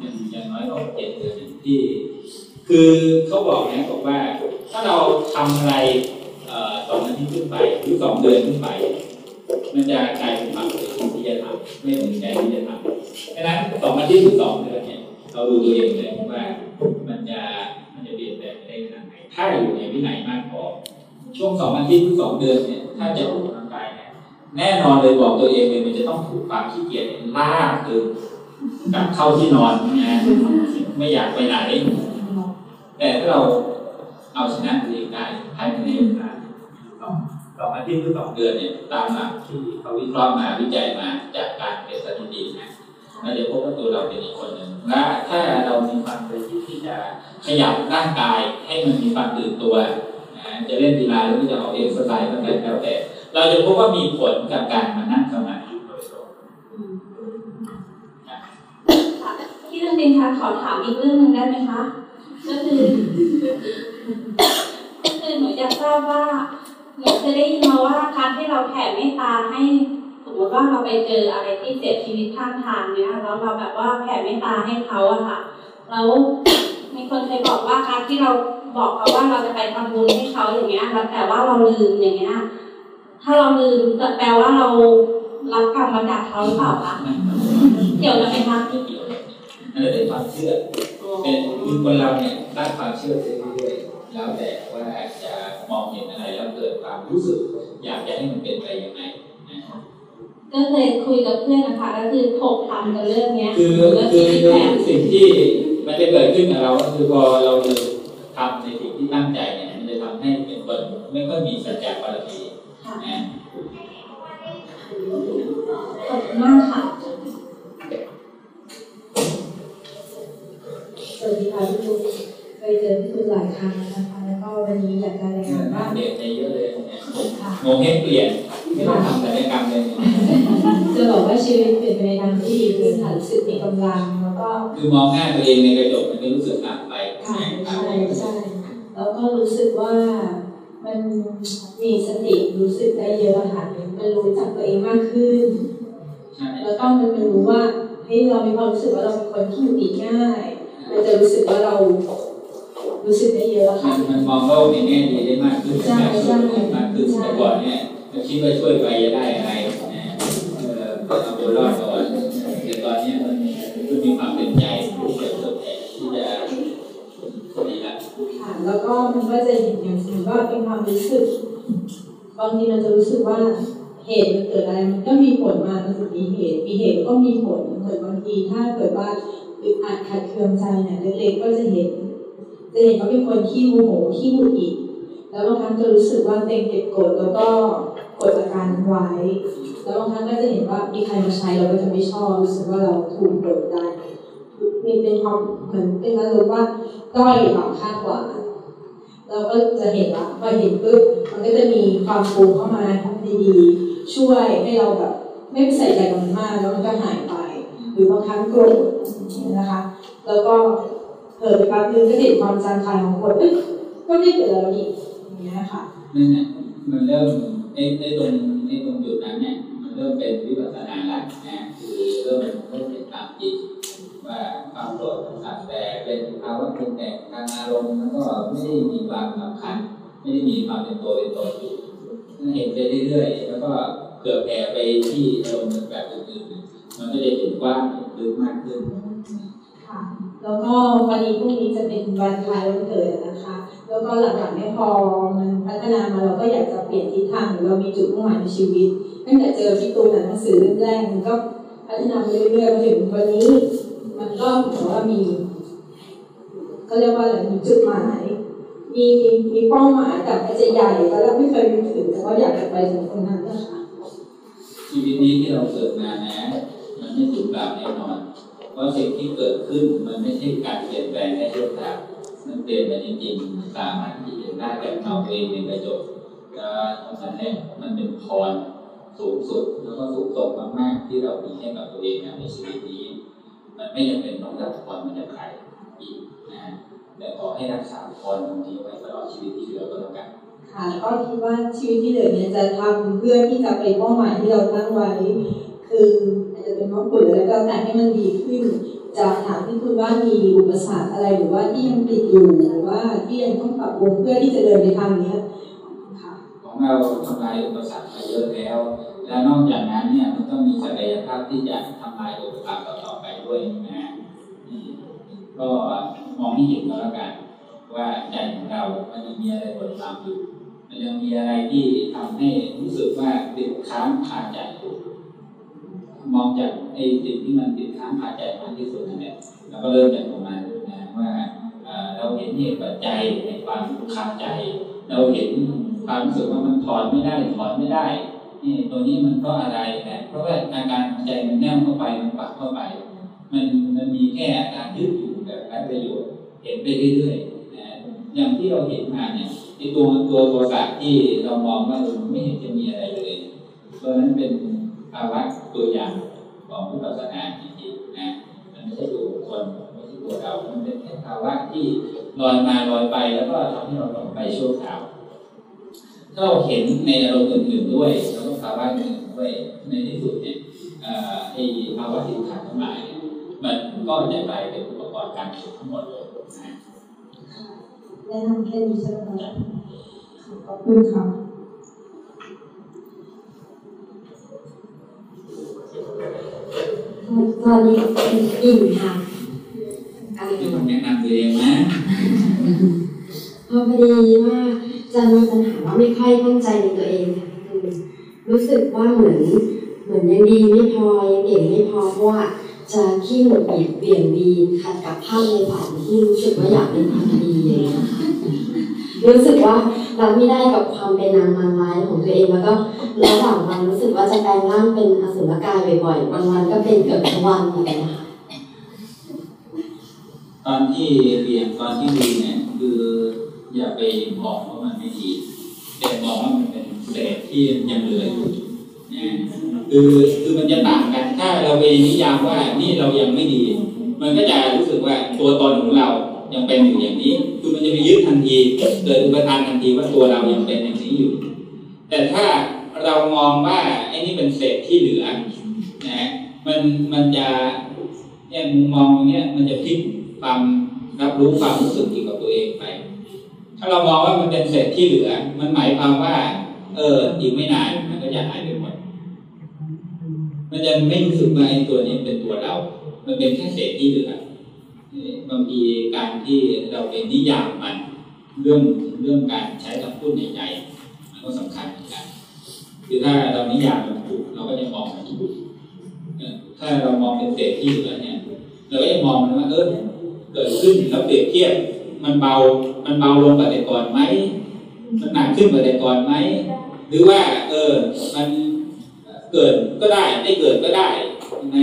Speaker 1: อย่างอย่างน้อยก็เจ็ดเดือนที่ คือเขาบอกนะบอกว่า ถ้าเราทำอะไรสองอาทิตย์ขึ้นไปหรือสองเดือนขึ้นไป มันจะกลายเป็นความที่จะทำไม่เหมือนใจที่จะทำดังนั้นสองอาทิตย์หรือสองเดือนเนี่ยเราดูตัวเองเลยว่ามันจะมันจะเปลี่ยนแปลงไปได้ขนาดไหนถ้าอยู่ในวินัยมากพอช่วงสองอาทิตย์หรือสองเดือนเนี่ยถ้าจะ แน่นอนเลยบอกตัวเองเลยมันจะต้องถูกความขี้เกียจลากตึงกลับเข้าที่นอนนะไม่อยากไปไหน แต่ถ้าเราเอาชนะตัวเองได้ภายในเวลาสองอาทิตย์หรือสองเดือนเนี่ยตามหลักที่เขาวิเคราะห์มาวิจัยมาจากการเก็บสถิตินะเราจะพบว่าตัวเราเป็นอีกคนหนึ่งและถ้าเรามีความเคยชินที่จะขยับร่างกายให้มันมีความตื่นตัวนะจะเล่นกีฬาหรือจะออกเอ็กซ์ไซส์ก็แล้วแต่ เราจะพบว่ามีผลกับการมานั่งสมาธิโดยตรง
Speaker 2: ที่เรื่องดินคะขอถามอีกเรื่องหนึ่งได้ไหมคะก็คือก็คือหนูอยากทราบว่าหนูเคยได้ยินมาว่าการที่เราแผ่เมตตาให้สมมติว่าเราไปเจออะไรที่เสียชีวิตข้างทางเนี่ยแล้วเราแบบว่าแผ่เมตตาให้เขาอะค่ะแล้วมีคนเคยบอกว่าการที่เราบอกเขาว่าเราจะไปทำบุญให้เขาอย่างเงี้ยแล้วแต่ว่าเราลืมอย่างเงี้ย ถ้าเราลืมจะแปลว่าเรารับกรรมมาจากเขาหรือเปล่าคะเกี่ยวกันไหมคะ
Speaker 1: อันนั้นเป็นความเชื่อ เป็นคือคนเราเนี่ยตั้งความเชื่อไปเรื่อยๆแล้วแต่ว่าจะมองเห็นอะไรแล้วเกิดความรู้สึก อยากจะให้มันเป็นไปยังไงนะครับ
Speaker 2: ก็เคยคุยกับเพื่อนนะคะก็คือถกทำกับเรื่องเนี้ย
Speaker 1: คือ
Speaker 2: เรื่อง
Speaker 1: คือ
Speaker 2: ที่
Speaker 1: คือ
Speaker 2: แผน
Speaker 1: สิ่งที่มันจะเกิดขึ้นกับเราก็คือพอเราทำในสิ่งที่ตั้งใจเนี่ยมันจะทำให้เป็นคนไม่ค่อยมีสัจจะบารมี นะ
Speaker 2: ขอบคุณมากค่ะ
Speaker 22: สวัสดีค่ะพี่คุณเคยเจอพี่คุณหลายครั้งนะคะ แล้วก็วันนี้อยากจะรายงานว่า
Speaker 1: เด็กในเยอะเลยเนี่ยโงเฮงเปลี่ยน ไม่ต้องทำศัลยกรรมเลยเนี่ย
Speaker 22: จะบอกว่าชีวิตเปลี่ยนไปในทางที่ดีพื้นฐานรู้สึกมีกำลังแล้วก็
Speaker 1: คือมองหน้าตัวเองในกระจกมันก็รู้สึกต่างไป
Speaker 22: ค่ะใช่ใช่แล้วก็รู้สึกว่า มันมีสติรู้สึกได้เยอะอะค่ะมันรู้จักตัวเองมากขึ้น แล้วก็มันมันรู้ว่าเฮ้ยเรามีความรู้สึกว่าเราเป็นคนที่อยู่ดีง่าย มันจะรู้สึกว่าเรารู้สึกได้เยอะอะ
Speaker 1: มั
Speaker 22: ค่ะ
Speaker 1: นมันมองโลกในแง่ดีได้มากขึ้น
Speaker 22: ใช่ใช่
Speaker 1: มากขึ้นแต่ก่อนเนี่ยเราคิดว่าช่วยไปจะได้อะไรนะเออเอาตัวรอดก่อนแต่ตอนเนี้ยมันมันมีความเป็นใจที่จะเติมแต่ที่จะดีละ
Speaker 22: ค่ะแล้วก็มันก็จะเห็นอย่างสมมติว่าเป็นความรู้สึก บางทีมันจะรู้สึกว่าเหตุมันเกิดอะไรมันก็มีผลมามันถึงมีเหตุ มีเหตุก็มีผลเหมือนบางทีถ้าเกิดว่าอึดอัดขัดเคืองใจเนี่ยเล็กๆก็จะเห็นจะเห็นว่าเป็นคนขี้โมโหขี้หงุดหงิดแล้วบางครั้งจะรู้สึกว่าเต็งเก็บกดแล้วก็กดอาการไว้ แล้วบางครั้งก็จะเห็นว่ามีใครมาใช้เราก็จะไม่ชอบรู้สึกว่าเราถูกกดดัน มีเป็นความเหมือนเป็นอารมณ์ว่าด้อยหวังค่ากว่าเราก็จะเห็นว่าพอเห็นปุ๊บมันก็จะมีความฟูเข้ามาดีๆ ช่วยให้เราแบบไม่ไปใส่ใจกับมันมากแล้วมันก็หายไป หรือบางครั้งโกรธนะคะ แล้วก็เผลอไปแป๊บนึงก็เห็นความจางคายของคนเอ้ยก็ไม่เกิดอะไรอีกอย่างเงี้ยค่ะ
Speaker 1: นั่นแหละมันเริ่มไอ้ไอ้ตรงไอ้ตรงจุดนั้นเนี่ยมันเริ่มเป็นวิปัสสนาแล้วนะคือเริ่มเริ่มเห็นตามจริง ว่าความโกรธมันสัตว์แต่เป็นภาวะปรุงแต่งทางอารมณ์แล้วก็ไม่ได้มีความสำคัญ ไม่ได้มีความเป็นตัวเป็นตนอยู่เห็นไปเรื่อยๆ แล้วก็เกิดแผ่ไปที่อารมณ์แบบอื่นๆ มันก็จะเห็นกว้างลึกมากขึ้น
Speaker 22: ค่ะแล้วก็วันนี้พรุ่งนี้จะเป็นวันคล้ายวันเกิดนะคะ แล้วก็หลังๆเนี่พอมันพัฒนามาเราก็อยากจะเปลี่ยนทิศทางหรือเรามีจุดมุ่งหมายในชีวิตตั้งแต่เจอพี่ตูนหนังสือเล่มแรกมันก็พัฒนาไปเรื่อยๆมาถึงวันนี้ มันก็เหมือนว่ามีก็เรียกว่าอะไรมีจุดหมาย มีมีเป้าหมายแต่อาจจะใหญ่แต่เราไม่เคยมีถึงแต่ว่าอยากจะไปถึงตรงนั้นนะคะ
Speaker 1: ชีวิตนี้ที่เราเกิดมานะ มันไม่ถูกกล่าวแน่นอน เพราะสิ่งที่เกิดขึ้นมันไม่ใช่การเปลี่ยนแปลงแค่ชั่วคราวมันเปลี่ยนไปจริงๆสามารถที่จะได้แบบเราเองในกระจกแล้วเพราะฉะนั้นเนี่ยมันเป็นพรสูงสุดแล้วก็สูงส่งมากๆที่เรามีให้กับตัวเองในชีวิตนี้ มันไม่จำเป็นต้องรับพรมาจากใครอีกนะแต่ขอให้รักษาพรตรงนี้ไว้ตลอดชีวิตที่เหลือก็แล้วกัน
Speaker 22: ค่ะก็คิดว่าชีวิตที่เหลือเนี่ยจะทำเพื่อที่จะไปเป้าหมายที่เราตั้งไว้ คืออาจจะเป็นมรรคผลแล้วก็แต่ให้มันดีขึ้นจะถามที่คุณว่ามีอุปสรรคอะไรหรือว่าที่ยังติดอยู่หรือว่าที่ยังต้องปรับปรุงเพื่อที่จะเดินไปทางเนี้ย
Speaker 1: ของเราทำลายอุปสรรคมาเยอะแล้ว และนอกจากนั้นเนี่ยมันต้องมีศักยภาพที่จะทำลายอุปสรรคต่อๆไป ด้วยนะก็มองให้เห็นก็แล้วกัน ว่าใจของเรา มันยังมีอะไรบดบังอยู่ มันยังมีอะไรที่ทำให้รู้สึกว่าติดค้างคาใจอยู่มองจากไอ้สิ่งที่มันติดค้างคาใจมากที่สุดนั่นแหละแล้วก็เริ่มจากตรงนั้นนะว่าเราเห็นเหตุปัจจัยในความคาใจ เราเห็นความรู้สึกว่ามันถอนไม่ได้ถอนไม่ได้นี่ตัวนี้มันเพราะอะไรนะเพราะว่าอาการใจมันแนบเข้าไปมันปักเข้าไป มันมันมีแค่อาการยึดอยู่แบบไร้ประโยชน์เห็นไปเรื่อยๆนะอย่างที่เราเห็นมาเนี่ยไอตัวตัวโทสะที่เรามองว่าเออมันไม่เห็นจะมีอะไรเลยตัวนั้นเป็นภาวะตัวอย่างของวิปัสสนาจริงๆนะมันไม่ใช่ตัวคคลไม่ใช่ตัวเรา มันเป็นแค่ภาวะที่ลอยมาลอยไปแล้วก็ทำให้เราหลงไปชั่วคราวถ้าเราเห็นในอารมณ์อื่นๆด้วยแล้วก็ภาวะอื่นด้วยในที่สุดเนี่ยเอ่อไอภาวะติดขัดทั้งหลาย มันก็จะกลายเป็นอุปกรณ์การฝึกทั้งหมดเลยนะ
Speaker 22: แนะนำแค่นี้ใช่ไหมคะขอบคุณค่ะ
Speaker 23: สวัสดีอิ่มค่ะอ่า
Speaker 1: ที่ผมแนะนำตัวเองนะ
Speaker 23: พอพอดีว่าจะมีปัญหาว่าไม่ค่อยมั่นใจในตัวเองค่ะคือรู้สึกว่าเหมือนเหมือนยังดีไม่พอยังเก่งไม่พอเพราะว่า จะขี้หงุดหงิดเปลี่ยนวีนขัดกับภาพในฝันที่รู้สึกว่าอยากเป็นคนดีอย่างเงี้ยค่ะรู้สึกว่ารับไม่ได้กับความเป็นนางมารร้ายของตัวเองแล้วก็ระหว่างวันรู้สึกว่าจะแปลงร่างเป็นอสุรกายบ่อยๆบางวันก็เป็นเกือบทุกวันอย่างเงี้ยค่ะ
Speaker 1: ตอนที่เรียนตอนที่ดีเนี่ยคืออย่าไปมองว่ามันไม่ดีแต่มองว่ามันเป็นเศษที่ยังเหลืออยู่นะ คือคือมันจะต่างกันถ้าเราไปนิยามว่านี่เรายังไม่ดี มันก็จะรู้สึกว่าตัวตนของเรายังเป็นอยู่อย่างนี้ คือมันจะไปยึดทันทีเกิดอุปทานทันทีว่าตัวเรายังเป็นอย่างนี้อยู่ แต่ถ้าเรามองว่าไอ้นี่เป็นเศษที่เหลือนะมันมันจะเนี่ยมุมมองตรงเนี้ยมันจะพลิกความรับรู้ความรู้สึกเกี่ยวกับตัวเองไป ถ้าเรามองว่ามันเป็นเศษที่เหลือ มันหมายความว่า เอออีกไม่นานมันก็จะหายไป มันจะไม่รู้สึกว่าไอ้ตัวนี้เป็นตัวเรา มันเป็นแค่เศษที่เหลือบางทีการที่เราเป็นนิยามมันเรื่องเรื่องการใช้คำพูดในใจมันก็สำคัญเหมือนกันคือถ้าเรานิยามมันถูกเราก็จะมองมันถูกถ้าเรามองเป็นเศษที่เหลือเนี่ยเราก็จะมองมันว่าเออเกิดขึ้นแล้วเปรียบเทียบมันเบา มันเบาลงกว่าแต่ก่อนไหมมันหนักขึ้นกว่าแต่ก่อนไหม หรือว่า เออ มัน เกิดก็ได้ไม่เกิดก็ได้ ใน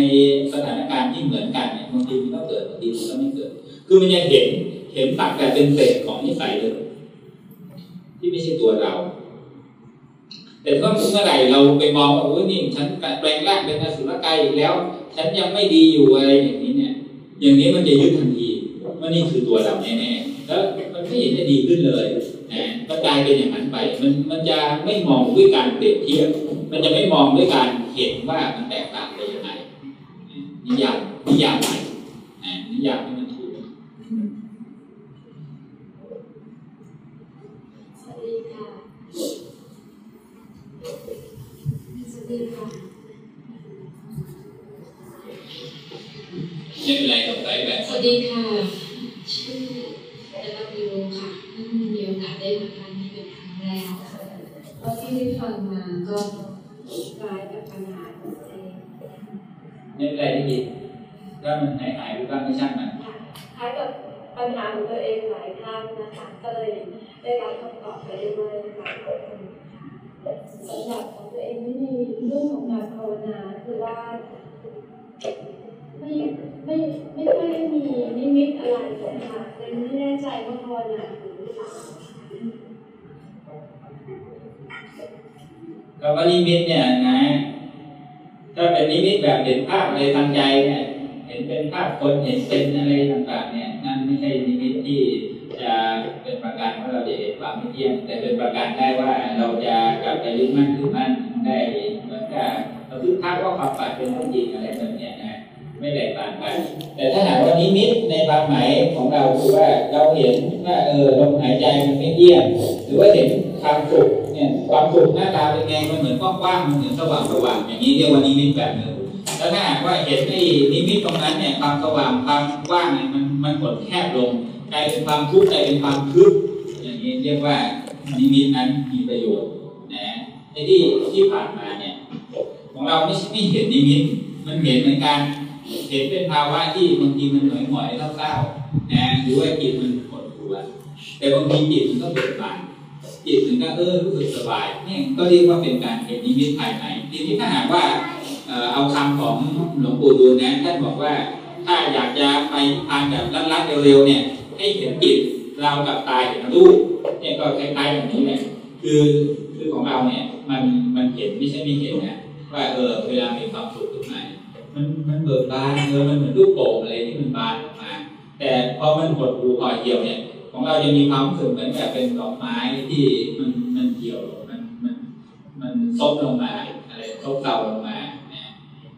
Speaker 1: สถานการณ์ที่เหมือนกันเนี่ยบางทีมันก็เกิดบางทีมันก็ไม่เกิด คือมันจะเห็นเห็นตักแต่เป็นเศษของนิสัยเลยที่ไม่ใช่ตัวเรา แต่ถ้าเมื่อไหร่เราไปมองว่าโอ้ยนี่ฉันแปลงร่างเป็นอสุรกายอีกแล้ว ฉันยังไม่ดีอยู่อะไรอย่างนี้เนี่ย อย่างนี้มันจะยึดทันทีว่านี่คือตัวเราแน่ๆแล้วมันไม่เห็นจะดีขึ้นเลยนะมันกลายเป็นอย่างนั้นไป มันมันจะไม่มองด้วยการเปรียบเทียบ มันจะไม่มองด้วยการเห็นว่ามันแตกต่างไปยังไงนิยามนิยามใหม่นิยามให้มันถูก
Speaker 2: สวัสดีค่ะสวัสดีค่ะ
Speaker 1: ไม่เป็นไรสงสัยแบบ
Speaker 4: สวัสดีค่ะ ชื่อเดลวิวค่ะเพิ่งมีโอกาสได้มาครั้งนี้เป็นครั้งแรกก็ที่ได้ฟังมาก็ คล้ายกับปัญหาของตัวเอง
Speaker 1: ไม่เป็นไรที่ดีถ้ามันหายหายไปบ้างไม่ช่างมัน
Speaker 2: คล้ายกับปัญหาของตัวเองหลายครั้งนะคะก็เลยได้รับคำตอบไปเรื่อยๆนะคะสำหรับของตัวเองไม่มีเรื่องของการภาวนาคือว่าไม่ไม่ไม่ค่อยได้มีนิมิตอะไรนะคะเลยไม่แน่ใจว่าภาวนาหรือเปล่า
Speaker 1: คำว่านิมิตเนี่ยนะ ถ้าเป็นนิมิตแบบเห็นภาพอะไรทางใจเนี่ยเห็นเป็นภาพคนเห็นเป็นอะไรต่างๆเนี่ยนั่นไม่ใช่นิมิตที่จะเป็นประการว่าเราจะเห็นความไม่เที่ยงแต่เป็นประการได้ว่าเราจะกลับไปยึดมั่นถือมั่นได้เหมือนกับเราทึกทักว่าความฝันเป็นความจริงอะไรแบบเนี้ยนะไม่แตกต่างกัน แต่ถ้าหากว่านิมิตในความหมายของเราคือว่าเราเห็นว่าเออลมหายใจมันไม่เที่ยงหรือว่าเห็นความสุข ความสุขหน้าตาเป็นไงมันเหมือนกว้างๆมันเหมือนสว่างสว่างๆอย่างนี้เรียกว่านิมิตแบบหนึ่งแล้วถ้าหากว่าเห็นไอ้นิมิตตรงนั้นเนี่ยความสว่างความกว้างเนี่ยมันมันหดแคบลงกลายเป็นความทุกข์กลายเป็นความทึบอย่างนี้เรียกว่านิมิตนั้นมีประโยชน์นะไอ้ที่ที่ผ่านมาเนี่ยของเราไม่ไม่เห็นนิมิตมันเห็นเหมือนกันเห็นเป็นภาวะที่บางทีมันหน่อยหน่อยเศร้าๆนะหรือว่าจิตมันหดหัวแต่บางทีจิตมันก็เบิกบาน จิตถึงก็เออรู้สึกสบายเนี่ยก็เรียกว่าเป็นการเห็นนิมิตภายในทีนี้ถ้าหากว่าเอ่อเอาคำของหลวงปู่ดูลนะท่านบอกว่าถ้าอยากจะไปนิพพานแบบลัดๆเร็วๆเนี่ยให้เห็นจิตเรากับตายเห็นรูปเนี่ยก็คล้ายๆแบบนี้แหละคือคือของเราเนี่ยมันมันเห็นไม่ใช่ไม่เห็นนะว่าเออเวลามีความสุขขึ้นมามันมันเบิกบานเออมันเหมือนลูกโป่งอะไรที่มันบานออกมา แต่พอมันหดหูห่อเหี่ยวเนี่ย ของเราจะมีความรู้สึกเหมือนแบบเป็นดอกไม้ที่มันมันเหี่ยวมันมันมันซบลงมาอะไรซบเซาลงมานะ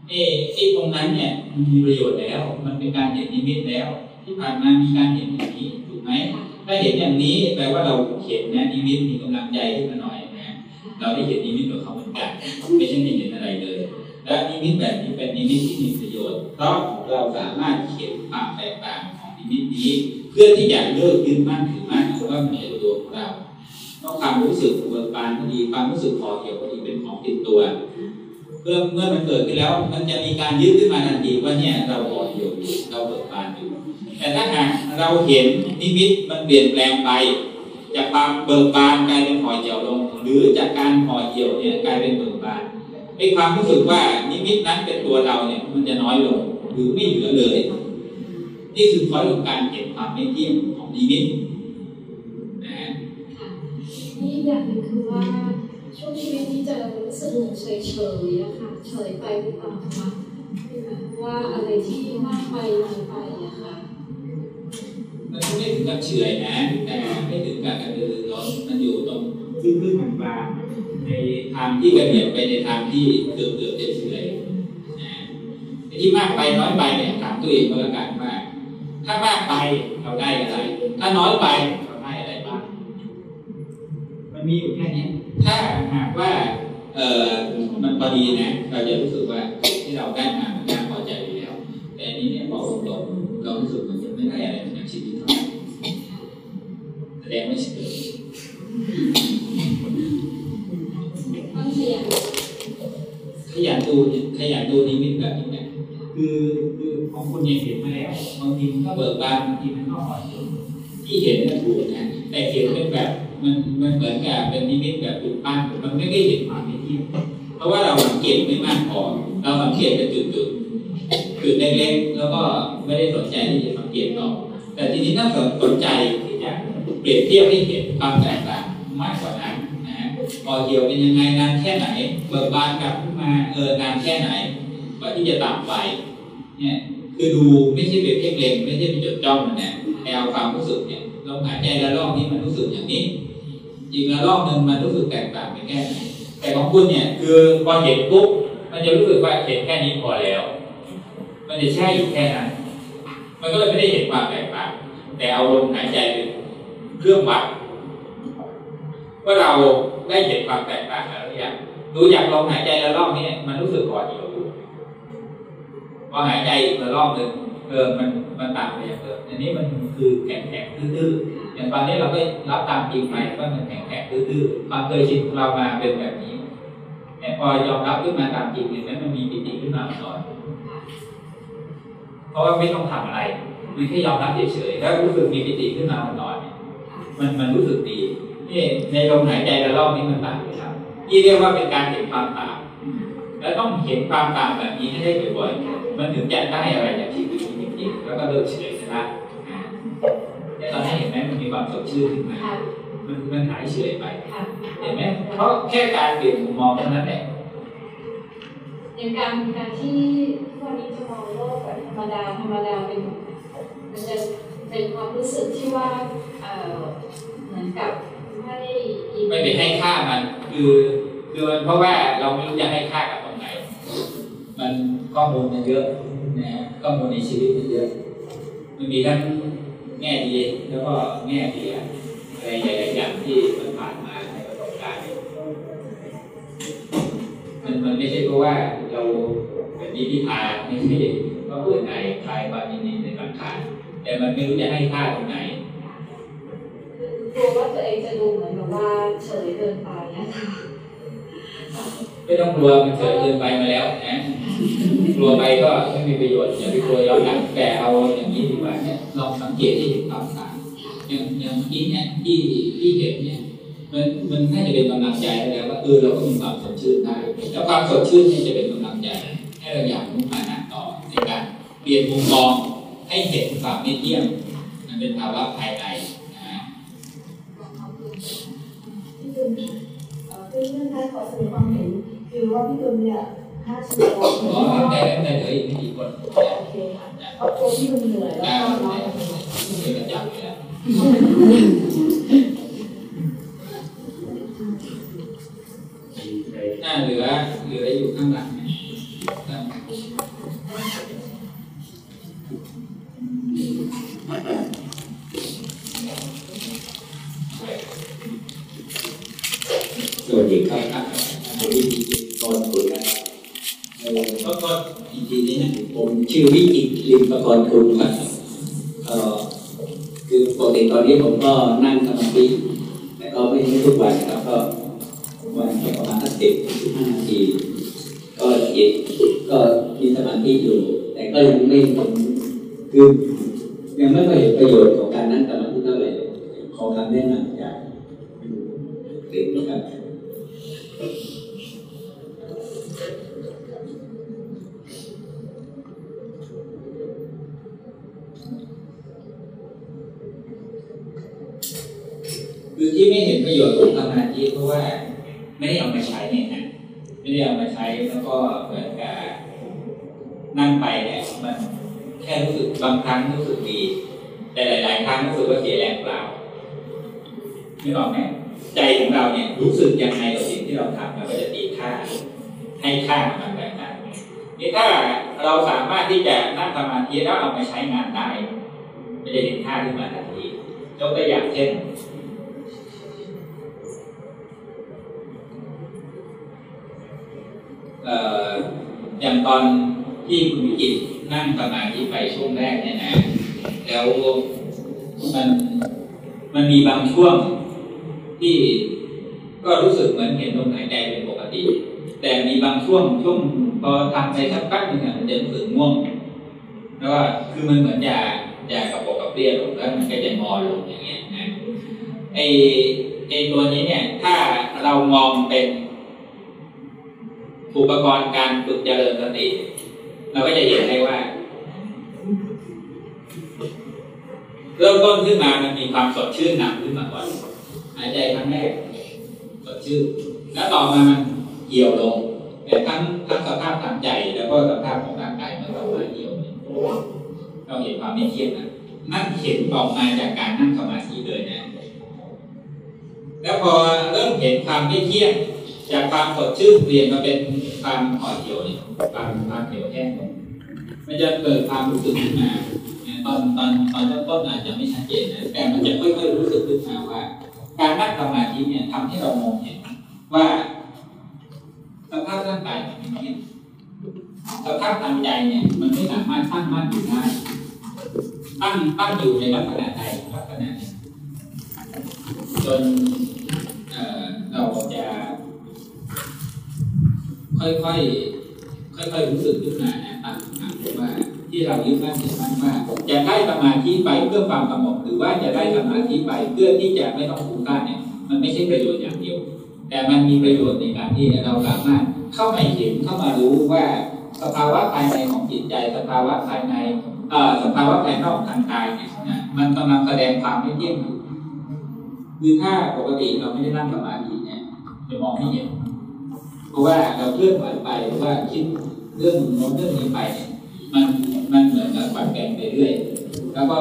Speaker 1: เอไอ้ตรงนั้นเนี่ยมันมีประโยชน์แล้ว มันเป็นการเห็นนิมิตแล้ว ที่ผ่านมามีการเห็นอย่างนี้ถูกไหมถ้าเห็นอย่างนี้แปลว่าเราเห็นนะนิมิตมีกำลังใจขึ้นมาหน่อยนะเราได้เห็นนิมิตกับเขาเหมือนกันไม่ใช่ไม่เห็นอะไรเลย และนิมิตแบบนี้เป็นนิมิตที่มีประโยชน์ เพราะเราสามารถเห็นความแตกต่างของนิมิตนี้ เพื่อที่จะเลิกยึดมั่นถือมั่นว่ามันเป็นตัวของเราต้องความรู้สึกเบิกบานก็ดีความรู้สึกพอเหี่ยวก็ดีเป็นของติดตัวเมื่อเมื่อมันเกิดขึ้นแล้ว มันจะมีการยึดขึ้นมาทันทีว่าเนี่ยเราพอเหี่ยวอยู่เราเบิกบานอยู่แต่ถ้าหากเราเห็นนิมิตมันเปลี่ยนแปลงไปจากความเบิกบานกลายเป็นห่อเหี่ยวลง หรือจากการห่อเหี่ยวเนี่ยกลายเป็นเบิกบานไอ้ความรู้สึกว่านิมิตนั้นเป็นตัวเราเนี่ยมันจะน้อยลงหรือไม่เหลือเลย นี่คือข้อของการเห็นความไม่เที่ยงของนิมิตนะ
Speaker 2: นี่อีกอย่างหนึ่งคือว่าช่วงชีวิตนี้จะรู้สึกเหมือนเฉยๆอะค่ะเฉยไปหรือเปล่าคะว่าอะไรที่มากไปน้อยไปอะค่ะ
Speaker 1: มันไม่ถึงกับเฉอยนะ แต่ไม่ถึงกับกระตือรือร้นมันอยู่ตรงครึ่งครึ่งกลางๆในทางที่กระเบียดไปในทางที่เกือบเกือบจะเฉอยนะไอ้ที่มากไปน้อยไปเนี่ยถามตัวเองก็แล้วกันว่า ถ้ามากไปเราได้อะไร ถ้าน้อยไปเราได้อะไรบ้างมันมีอยู่แค่นี้ ถ้าหากว่าเออมันพอดีนะเราจะรู้สึกว่าที่เราได้มามันน่าพอใจอยู่แล้ว แต่อันนี้เนี่ยบอกตรงๆเรารู้สึกมันยังไม่ได้อะไรจากชีวิตเท่าไหร่แสดงไม่เฉย
Speaker 2: ต้องขยัน
Speaker 1: ขยันดูเนี่ยขยันดูนิมิตแบบนี้ คือคือของคุณยังเห็นมาแล้วบางทีมันก็เบิกบานบางทีมันก็อ่อนโยนที่เห็นน่ะถูกนะแต่เห็นเป็นแบบมันมันเหมือนกับเป็นนิมิตแบบปุดปั้นมันไม่ได้เห็นความเป็นที่เพราะว่าเราสังเกตไม่มากพอเราสังเกตแต่จุดจุดๆจุดเล็กๆแล้วก็ไม่ได้สนใจที่จะสังเกตต่อแต่ทีนี้ถ้าสนใจที่จะเปรียบเทียบให้เห็นความแตกต่างมากกว่านั้นนะฮะพอเหี่ยวเป็นยังไงนานแค่ไหน เบิกบานกลับขึ้นมาเออนานแค่ไหนกว่าที่จะต่ำไป เนี่ยคือดูไม่ใช่เป็นเพ่งเล็งไม่ใช่เป็นจดจ้องมันเนี่ยแต่เอาความรู้สึกเนี่ยลมหายใจละลอกนี้มันรู้สึกอย่างนี้อีกละลอกหนึ่งมันรู้สึกแตกต่างไปแค่ไหนแต่ของคุณเนี่ย คือพอเห็นปุ๊บมันจะรู้สึกว่าเห็นแค่นี้พอแล้ว มันจะแช่อยู่แค่นั้น มันก็เลยไม่ได้เห็นความแตกต่างแต่เอาลมหายใจเป็นเครื่องวัดว่าเราได้เห็นความแตกต่างแล้วหรือยังดูจากลมหายใจละรอบนี้มันรู้สึกก่อนอยู่ พอหายใจอีกละรอบหนึ่งเออมันมันต่างไปอย่างเดิมอันนี้มันคือแข็งแข็งตื้อๆอย่างตอนนี้เราก็รับตามจริงไหมว่ามันแข็งแข็งตื้อๆความเคยชินของเรามาเป็นแบบนี้แต่พอยอมรับขึ้นมาตามจริงเห็นไหมมันมีปิติขึ้นมาหน่อยเพราะว่าไม่ต้องทำอะไรมันแค่ยอมรับเฉยๆแล้วรู้สึกมีปิติขึ้นมาหน่อยมันมันรู้สึกดีนี่ในลมหายใจละรอบนี้มันต่างกันครับที่เรียกว่าเป็นการเห็นความต่าง แล้วต้องเห็นความต่างแบบนี้ให้ได้บ่อยๆ มันถึงจะได้อะไรจากชีวิตจริงๆแล้วก็เลิกเฉยนะแต่ตอนนี้เห็นไหมมันมีความสดชื่นขึ้นมามันมันหายเฉยไปเห็นไหมเพราะแค่การเปลี่ยนมุมมองเท่านั้นแหละ
Speaker 4: อย่างการการที่วันนี้จะมองโลกแบบธรรมดาธรรมดาเป็นมันจะเป็นความรู้สึกที่ว่าเออเหมือนกับไม่ยิน
Speaker 1: ไม่ไปให้ค่ามันคือคือมันเพราะว่าเราไม่รู้จะให้ค่ากับตรงไหน มันข้อมูลมันเยอะนะข้อมูลในชีวิตมันเยอะ มันมีทั้งแง่ดีแล้วก็แง่เสียอะไรหลายๆอย่างที่มันผ่านมาในประสบการณ์มันมันไม่ใช่เพราะว่าเราแบบนี้พิพาไม่ใช่ก็เบื่อน่ายคลายความยินดีในสังขารแต่มันไม่รู้จะให้ค่าตรงไหน
Speaker 4: กลัวว่าตัวเองจะดูเหมือนแบบว่าเฉยเกินไปนะคะ
Speaker 1: ไม่ต้องกลัวมันเฉยเกินไปมาแล้วนะกลัวไปก็ไม่มีประโยชน์อย่าไปกลัวย้อนหลังแต่เอาอย่างนี้ดีกว่าเนี่ยลองสังเกตที่เห็นความต่างอย่างอย่างเมื่อกี้เนี่ยที่ที่เห็นเนี่ยมันมันน่าจะเป็นกำลังใจแล้วว่าเออเราก็มีความสดชื่นได้แล้วความสดชื่นนี่จะเป็นกำลังใจให้เราอยากมุ่งมาหาต่อในการเปลี่ยนมุมมองให้เห็นความไม่เที่ยงมันเป็นภาวะภายในนะ
Speaker 7: เอ่อเพื่อนๆคะขอแสดงความเห็นคือว่าพี่ตุลเนี่ยถ้าสมมติว่า
Speaker 1: อ๋อแต่แต่เหลืออีกไม่กี่คน
Speaker 7: โอเคค่ะเพราตัวพี่ตุลเหนื่อยแล้วก็น้อย
Speaker 1: เนประจำอยู่แล้วน้าเหลือเหลืออยู่ข้างหลังเนี่ย ดีครับครับสวัสดีก่อนคุณนะครับเออก็ก็อีกทีนี้นะผมชื่อวิจิตริมประกรณ์คุณครับเออคือปกติตอนนี้ผมก็นั่งสมาธิแต่ก็ไม่ใช่ทุกวันครับก็วันประมาณสักสิบสิบห้านาทีก็จิตก็มีสมาธิอยู่ แต่ก็ยังไม่เห็นคือยังไม่ค่อยเห็นประโยชน์ของการนั่งสมาธิเท่าไหร่ขอคำแนะนำจากเด็กนะครับ ที่ไม่เห็นประโยชน์ของสมาธิเพราะว่าไม่ได้เอามาใช้เนี่ยนะไม่ได้เอามาใช้แล้วก็เหมือนกับนั่งไปเนี่ยมันแค่รู้สึกบางครั้งรู้สึกดี แต่หลาย ๆ ครั้งรู้สึกว่าเสียแรงเปล่าไม่ออกไหมใจของเราเนี่ยรู้สึกยังไงกับสิ่งที่เราทำเราก็จะตีค่าให้ค่ามันแบบนั้นนี่ถ้าเราสามารถที่จะนั่งสมาธิแล้วเอามาใช้งานได้ไมันจะเห็นค่าขึ้นมาทันทียกตัวอย่างเช่น อย่างตอนที่คุณวิจิตนั่งสมาธิไปช่วงแรกเนี่ยนะแล้วมันมันมีบางช่วงที่ก็รู้สึกเหมือนเห็นลมหายใจเป็นปกติ แต่มีบางช่วงช่วงพอทำไปสักแป๊บหนึงอะมันจะรู้สึกง่วงแล้วก็คือมันเหมือนยายากระปกกระเปี้ยลงแล้วมันก็จะงอลงอย่างเงี้ยนะไอไอตัวนี้เนี่ยถ้าเรามองเป็น อุปกรณ์การฝึกเจริญสติ เราก็จะเห็นได้ว่า เริ่มต้นขึ้นมามันมีความสดชื่นหนำขึ้นมาก่อนหายใจครั้งแรกสดชื่นแล้วต่อมามันเหี่ยวลงแต่ทั้งทั้งสภาพทางใจแล้วก็สภาพของร่างกายมันเรามาเหี่ยวเนี่ยเราเห็นความไม่เที่ยงนะนั่นเห็นออกมาจากการนั่งสมาธิเลยนะ แล้วพอเริ่มเห็นความไม่เที่ยง จากความสดชื่นเปลี่ยนมาเป็นความห่อเหี่ยวเนี่ยความความเหี่ยวแห้งลงมันจะเกิดความรู้สึกขึ้นมาตอนตอนตอนต้นอาจจะไม่ชัดเจนนะแต่มันจะค่อยๆรู้สึกขึ้นมาว่า การนั่งสมาธิเนี่ยทำให้เรามองเห็นว่าสภาพร่างกายมันไม่เที่ยงสภาพทางใจเนี่ยมันไม่สามารถตั้งมั่นอยู่ได้ตั้งตั้งอยู่ในลักษณะใดลักษณะหนึ่งจนเราจะ ค่อยๆค่อยๆรู้สึกขึ้นมานะตั้งคำถามว่าที่เรายึดมั่นถือมั่นว่าจะได้สมาธิไปเพื่อความสงบหรือว่าจะได้สมาธิไปเพื่อที่จะไม่ต้องฟุ้งซ่านเนี่ยมันไม่ใช่ประโยชน์อย่างเดียว แต่มันมีประโยชน์ในการที่เราสามารถเข้ามาเห็นเข้ามารู้ว่าสภาวะภายในของจิตใจ สภาวะภายในสภาวะภายนอกทางกายเนี่ยมันกำลังแสดงความไม่เที่ยงอยู่คือถ้าปกติเราไม่ได้นั่งสมาธิเนี่ยจะมองไม่เห็น เพราะว่าเราเคลื่อนไหวไปหรือว่าคิดเรื่องโน้นเรื่องนี้ไปเนี่ยมันมันเหมือนกับปัดแบ่งไปเรื่อยแล้วก็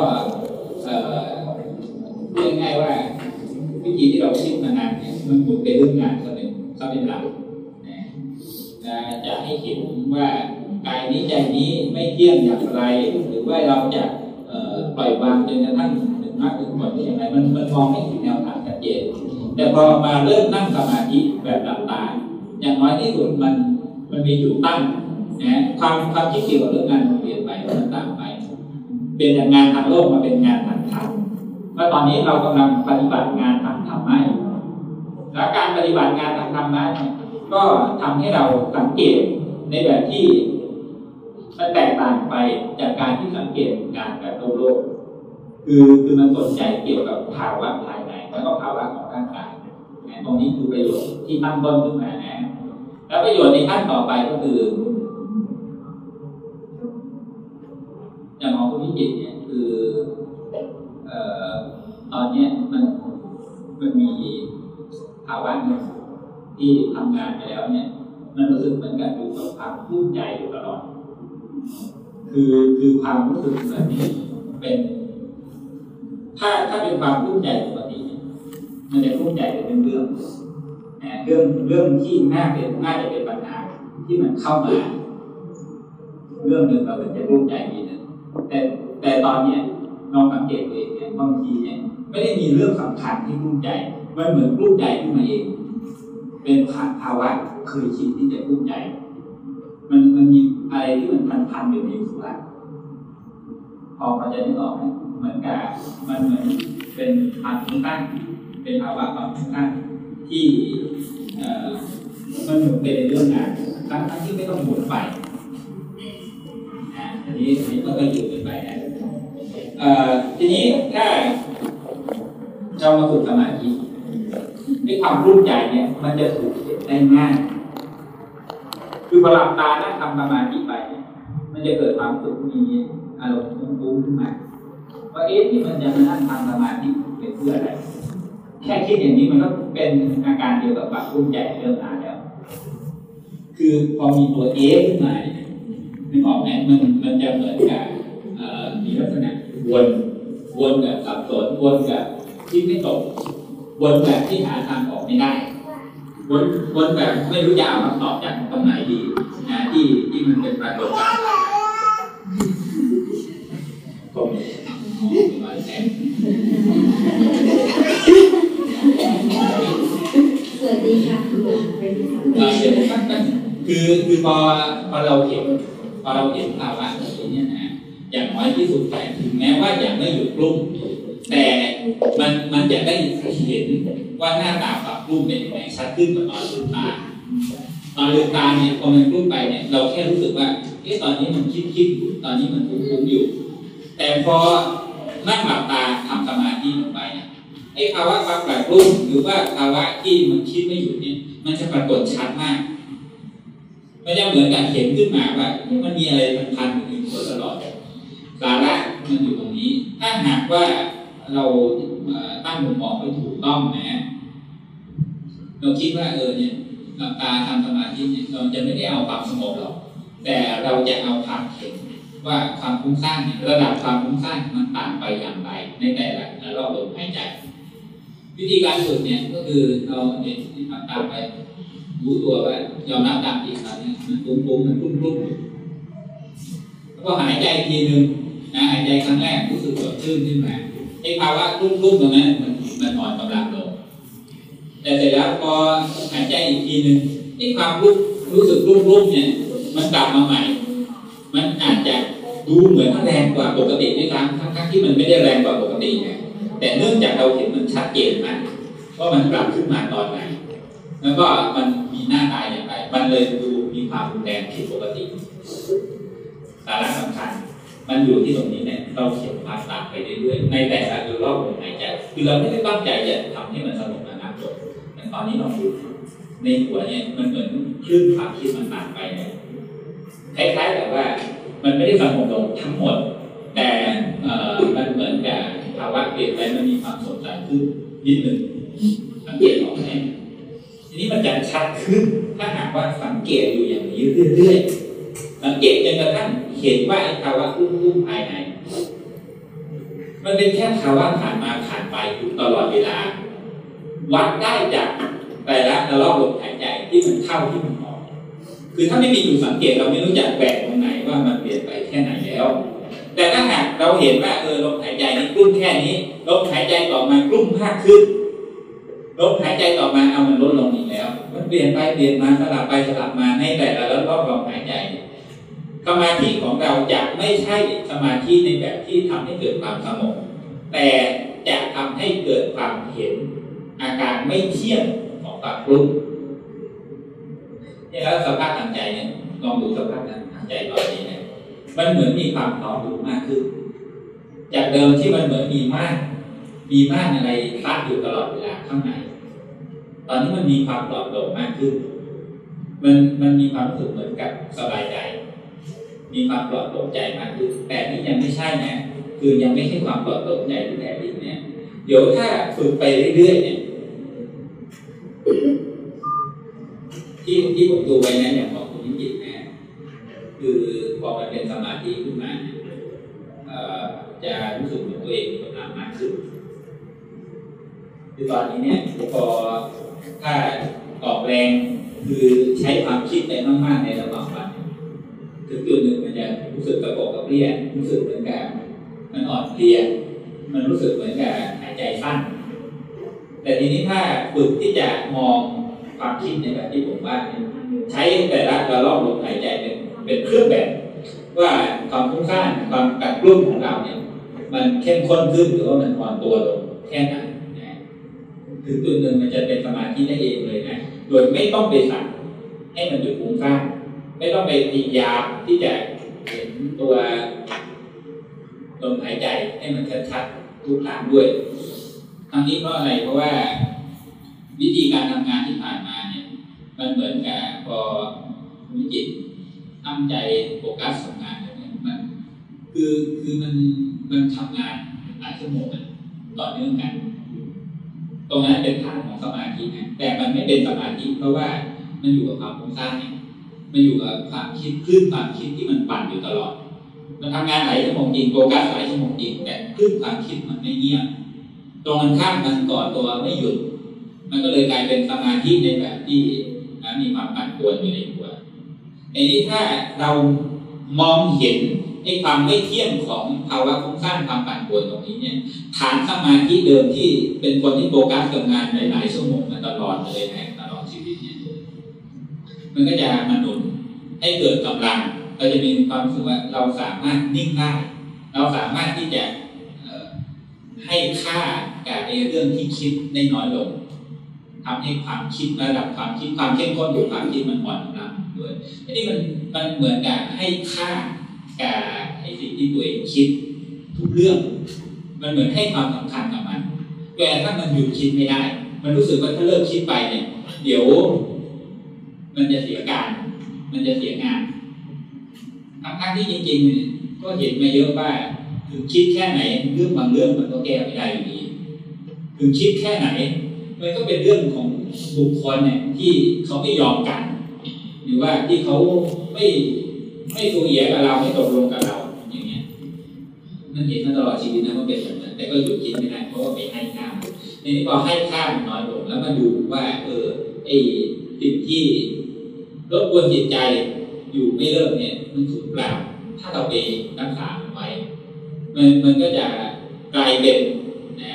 Speaker 1: เอ่อเรียกง่ายว่าวิธีที่เราคิดมานานเนี่ยมันหมุนไปเรื่องงานก็เป็นก็เป็นหลักนะจะให้เห็นว่ากายนี้ใจนี้ไม่เที่ยงอย่างไร หรือว่าเราจะปล่อยวางจนกระทั่งถึงมากถึงผลอย่างไรมันมันมองไม่เห็นแนวทางชัดเจนแต่พอมาเริ่มนั่งสมาธิแบบหลับตา อย่างน้อยที่สุดมันมันมีจุดตั้งนะความความคิดเกี่ยวกับเรื่องงานมันเปลี่ยนไปมันต่างไป เป็นจากงานทางโลกมาเป็นงานทางธรรมว่าตอนนี้เรากำลังปฏิบัติงานทางธรรมะอยู่และการปฏิบัติงานทางธรรมะก็ทำให้เราสังเกตในแบบที่มันแตกต่างไปจากการที่สังเกตงานแบบโลกโลกคือคือมันสนใจเกี่ยวกับภาวะภายในแล้วก็ภาวะของร่างกายตรงนี้คือประโยชน์ที่ตั้งต้นขึ้นมานะ แล้วประโยชน์ในขั้นต่อไปก็คือ อย่างของคุณวิจิตเนี่ยคือเอ่อตอนนี้มันมันมีภาวะหนึ่งที่ทำงานไปแล้วเนี่ย มันรู้สึกเหมือนกับอยู่กับความภูมิใจอยู่ตลอด คือคือความรู้สึกแบบนี้เป็น ถ้าถ้าเป็นความภูมิใจปกติมันจะภูมิใจเป็นเรื่อง เรื่องเรื่องที่น่าเป็นน่าจะเป็นปัญหาที่มันเข้ามา เรื่องหนึ่งเราเป็นจะภูมิใจดีนะแต่แต่ตอนเนี้ยลองสังเกตตัวเองเนี่ยบางทีเนี่ยไม่ได้มีเรื่องสำคัญที่รุ่มใจมันเหมือนรุ่มใจขึ้นมาเอง เป็นผ่านภาวะเคยชินที่จะรุ่มใจมันมันมีอะไรที่มันพันพันอยู่ในสุราพอเราจะนึกออกไหมเหมือนกับมันเหมือนเป็นความฟุ้งเป็นภาวะความฟุ้งซ่าน ที่มันหมุนไปในเรื่องงานทั้งที่ไม่ต้องหมุนไปอันนี้อันนี้ก็ก็อยู่กันไปนะทีนี้ถ้าเรามาฝึกสมาธิด้วยความรุ่มใจเนี่ย มันจะถูกเห็นได้ง่ายคือพอหลับตานั่งทำสมาธิไปมันจะเกิดความสุขมีอารมณ์ฟุ้งขึ้นมาว่าเอ๊ะที่มันจะมานั่งทำสมาธิเป็นเพื่ออะไร แค่คิดอย่างนี้มันก็เป็นอาการเดียวกับความรุ่มใจเรื่องงาแล้ว คือพอมีตัวเอ๊ะขึ้นมาเนี่ยนึกออกไหมมันมันจะเหมือนกับมีลักษณะวนวนแบบสับสนวนแบบที่ไม่ตกวนแบบที่หาทางออกไม่ได้วนวนแบบไม่รู้จะเอาคำตอบจากตรงไหนดีนะที่ที่มันเป็นปรากฏการณ์ผมมาแทน
Speaker 23: สวัสดีค่ะคุณหมอ
Speaker 1: คือคือพอพอเราเห็นพอเราเห็นภาวะแบบนี้นะอย่างน้อยที่สุดแต่ถึงแม้ว่าอย่างไม่หยุดกลุ้มแต่มันมันจะได้เห็นว่าหน้าตาปรับกลุ้มเป็นยังไงชัดขึ้นกว่าตอนลืมตาตอนลืมตาเนี่ยพอมันกลุ้มไปเนี่ยเราแค่รู้สึกว่าเอ๊ะตอนนี้มันคิดคิดอยู่ตอนนี้มันฟุ้งฟุ้งอยู่ แต่พอนั่งหลับตาทำสมาธิลงไปเนี่ย อ้ภาวะความแปรปรุงหรือว่าภาวะที่มันคิดไม่หยุดเนี่ย มันจะปรากฏชัดมากมันจะเหมือนกับเห็นขึ้นมาว่ามันมีอะไรมันพันอยู่ในหัวตลอดสาระมันอยู่ตรงนี้ ถ้าหากว่าเราตั้งมุมมองไม่ถูกต้องนะเราคิดว่าเออเนี่ยหลับตาทำสมาธิเนี่ยเราจะไม่ได้เอาความสงบหรอกแต่เราจะเอาความเห็นว่าความฟุ้งซ่านระดับความฟุ้งซ่านมันต่างไปอย่างไรในแต่ละรอบลมหายใจ วิธีการฝึกเนี่ยก็คือเราเนี่ยที่ทำตามไปรู้ตัวว่ายอมรับตามจริงตอนนี้มันปุ้งปุ้งมันปุ้งปุ้งแล้วก็หายใจทีหนึ่งนะหายใจครั้งแรกรู้สึกสดชื่นขึ้นมาไอ้ภาวะรุ่มรุ่มตรงนั้นมันมันอ่อนกำลังลงแต่เสร็จแล้วพอหายใจอีกทีหนึ่งไอ้ความรู้รู้สึกรุ่มรุ่มเนี่ย มันกลับมาใหม่ มันอาจจะดูเหมือนแรงกว่าปกติด้วยซ้ำทั้งที่มันไม่ได้แรงกว่าปกตินะ แต่เนื่องจากเราเห็นมันชัดเจนมากว่ามันกลับขึ้นมาตอนไหน แล้วก็มันมีหน้าตายอย่างไร มันเลยดูมีความรุนแรงผิดปกติสาระสำคัญ มันอยู่ที่ตรงนี้เนี่ยเราเขียนความต่างไปเรื่อยๆในแต่ละรอบลมหายใจคือเราไม่ได้ตั้งใจจะทำให้มันสงบระงับจบแต่ตอนนี้เราดูในหัวเนี่ยมันเหมือนคลื่นความคิดมันต่างไปเนี่ยคล้ายๆแบบว่า มันไม่ได้สงบลงทั้งหมด แต่มันเหมือนกับ ภาวะเปลี่ยนไปมันมีความสดใสขึ้นนิดหนึ่งสังเกตออกไหมทีนี้มันจะชัดขึ้น ถ้าหากว่าสังเกตอยู่อย่างนี้เรื่อยๆสังเกตจนกระทั่งเห็นว่าไอ้ภาวะรุ่มๆภายใน มันเป็นแค่ภาวะผ่านมาผ่านไปอยู่ตลอดเวลา วัดได้จากแต่ละระลอกลมหายใจที่มันเข้าที่มันออก คือถ้าไม่มีจุดสังเกตเราไม่รู้จักแบ่งตรงไหนว่ามันเปลี่ยนไปแค่ไหนแล้ว แต่ถ้าหากเราเห็นว่าเออลมหายใจนี้กลุ้มแค่นี้ลมหายใจต่อมากลุ้มมากขึ้นลมหายใจต่อมาเอามันลดลงอีกแล้ว มันเปลี่ยนไปเปลี่ยนมาสลับไปสลับมาในแต่ละรอบลมหายใจสมาธิของเราจะไม่ใช่สมาธิในแบบที่ทำให้เกิดความสงบแต่จะทำให้เกิดความเห็นอาการไม่เที่ยงของความกลุ้มเนี่ยแล้วสภาพทางใจเนี่ยลองดูสภาพทางใจตอนนี้เนี่ย มันเหมือนมีความพร้อมอยู่มากขึ้น จากเดิมที่มันเหมือนมีมาก มีมากอะไรทัดอยู่ตลอดเวลาข้างใน ตอนนี้มันมีความปลอดโปร่งมากขึ้น มันมันมีความรู้สึกเหมือนกับสบายใจ มีความปลอดโปร่งใจมากขึ้น แต่นี่ยังไม่ใช่นะ คือยังไม่ใช่ความปลอดโปร่งใจที่แท้จริงเนี่ย เดี๋ยวถ้าฝึกไปเรื่อยๆเนี่ยที่ที่ผมดูไปนะอย่างของคุณนิจิตนะ คือพอมันเป็นสมาธิขึ้นมาจะรู้สึกเหมือนตัวเองมีกำลังมากขึ้นคือตอนนี้เนี่ยพอถ้าออกแรงคือใช้ความคิดไปมากๆในระหว่างวันถึงจุดหนึ่งมันจะรู้สึกกระโปงกระเปรี้ยรู้สึกเหมือนกับมันอ่อนเพลียมันรู้สึกเหมือนกับหายใจสั้น แต่ทีนี้ถ้าฝึกที่จะมองความคิดในแบบที่ผมว่า ใช้แต่ละระลอกลมหายใจเป็น เป็นเครื่องแบบว่าความฟุ้งซ่านความกัดกลุ่มของเราเนี่ยมันเข้มข้นขึ้นหรือว่ามันอ่อนตัวลงแค่ไหนนะถึงจุดหนึ่งมันจะเป็นสมาธิได้เองเลยนะโดยไม่ต้องไปสั่งให้มันหยุดฟุ้งซ่านไม่ต้องไปพยายามที่จะเห็นตัวลมหายใจให้มันชัดๆทุกครั้งด้วยทั้งนี้เพราะอะไรเพราะว่า วิธีการทำงานที่ผ่านมาเนี่ย มันเหมือนกับพอวิจิต ตั้งใจโฟกัสทำงานเนี่ยมันคือคือมันมันทำงานหลายชั่วโมงต่อเนื่องกันตรงนั้นเป็นฐานของสมาธินะแต่มันไม่เป็นสมาธิเพราะว่ามันอยู่กับความฟุ้งซ่านมันอยู่กับความคิดคลื่นความคิดที่มันปั่นอยู่ตลอด มันทำงานหลายชั่วโมงจริงโฟกัสหลายชั่วโมงจริงแต่คลื่นความคิดมันไม่เงียบตรงกันข้ามมันก่อตัวไม่หยุด มันก็เลยกลายเป็นสมาธิในแบบที่มีความปั่นป่วนอยู่ในหัว ในนี้ถ้าเรามองเห็นไอ้ความไม่เที่ยงของภาวะฟุ้งซ่าความปั่นป่วนตรงนี้เนี่ย ฐานสมาธิเดิมที่เป็นคนที่โฟกัสกับงานหลายๆชั่วโมงมาตลอดเลยนะตลอดชีวิตเนี่ยมันก็จะมาหนุนให้เกิดกำลังเราจะมีความรู้สึกว่าเราสามารถนิ่งได้เราสามารถที่จะให้ค่ากับในเรื่องที่คิดได้น้อยลงทำให้ความคิดระดับความคิดความเข้มข้นของความคิดมันอ่อนลง วยอันนี้มันมันเหมือนกับให้ค่ากับไอ้สิ่งที่ตัวเองคิดทุกเรื่อง มันเหมือนให้ความสำคัญกับมันแต่ถ้ามันหยุดคิดไม่ได้ มันรู้สึกว่าถ้าเลิกคิดไปเนี่ย เดี๋ยว มันจะเสียการ มันจะเสียงานทั้งๆที่จริงๆก็เห็นมาเยอะว่าถึงคิดแค่ไหนเรื่องบางเรื่องมันก็แก้ไม่ได้อยู่ดีถึงคิดแค่ไหนมันก็เป็นเรื่องของบุคคลเนี่ยที่เขาไม่ยอมกัน รือว่าที่เขาไม่ไม่ตัวเอียกับเราไม่ตกลงกับเราอย่างเงี้ย มันเห็นมาตลอดชีวิตนะว่าเป็นแบบนั้นแต่ก็หยุดคิดไม่ได้เพราะว่าไปให้ค่าทีนี้พอให้ค่ามันน้อยลงแล้วมาดูว่า เออไอ้สิ่งที่รบกวนจิตใจอยู่ไม่เลิกเนี่ย มันถูกเปล่าถ้าเราไปรักษาไว้ มันมันก็จะกลายเป็นนะ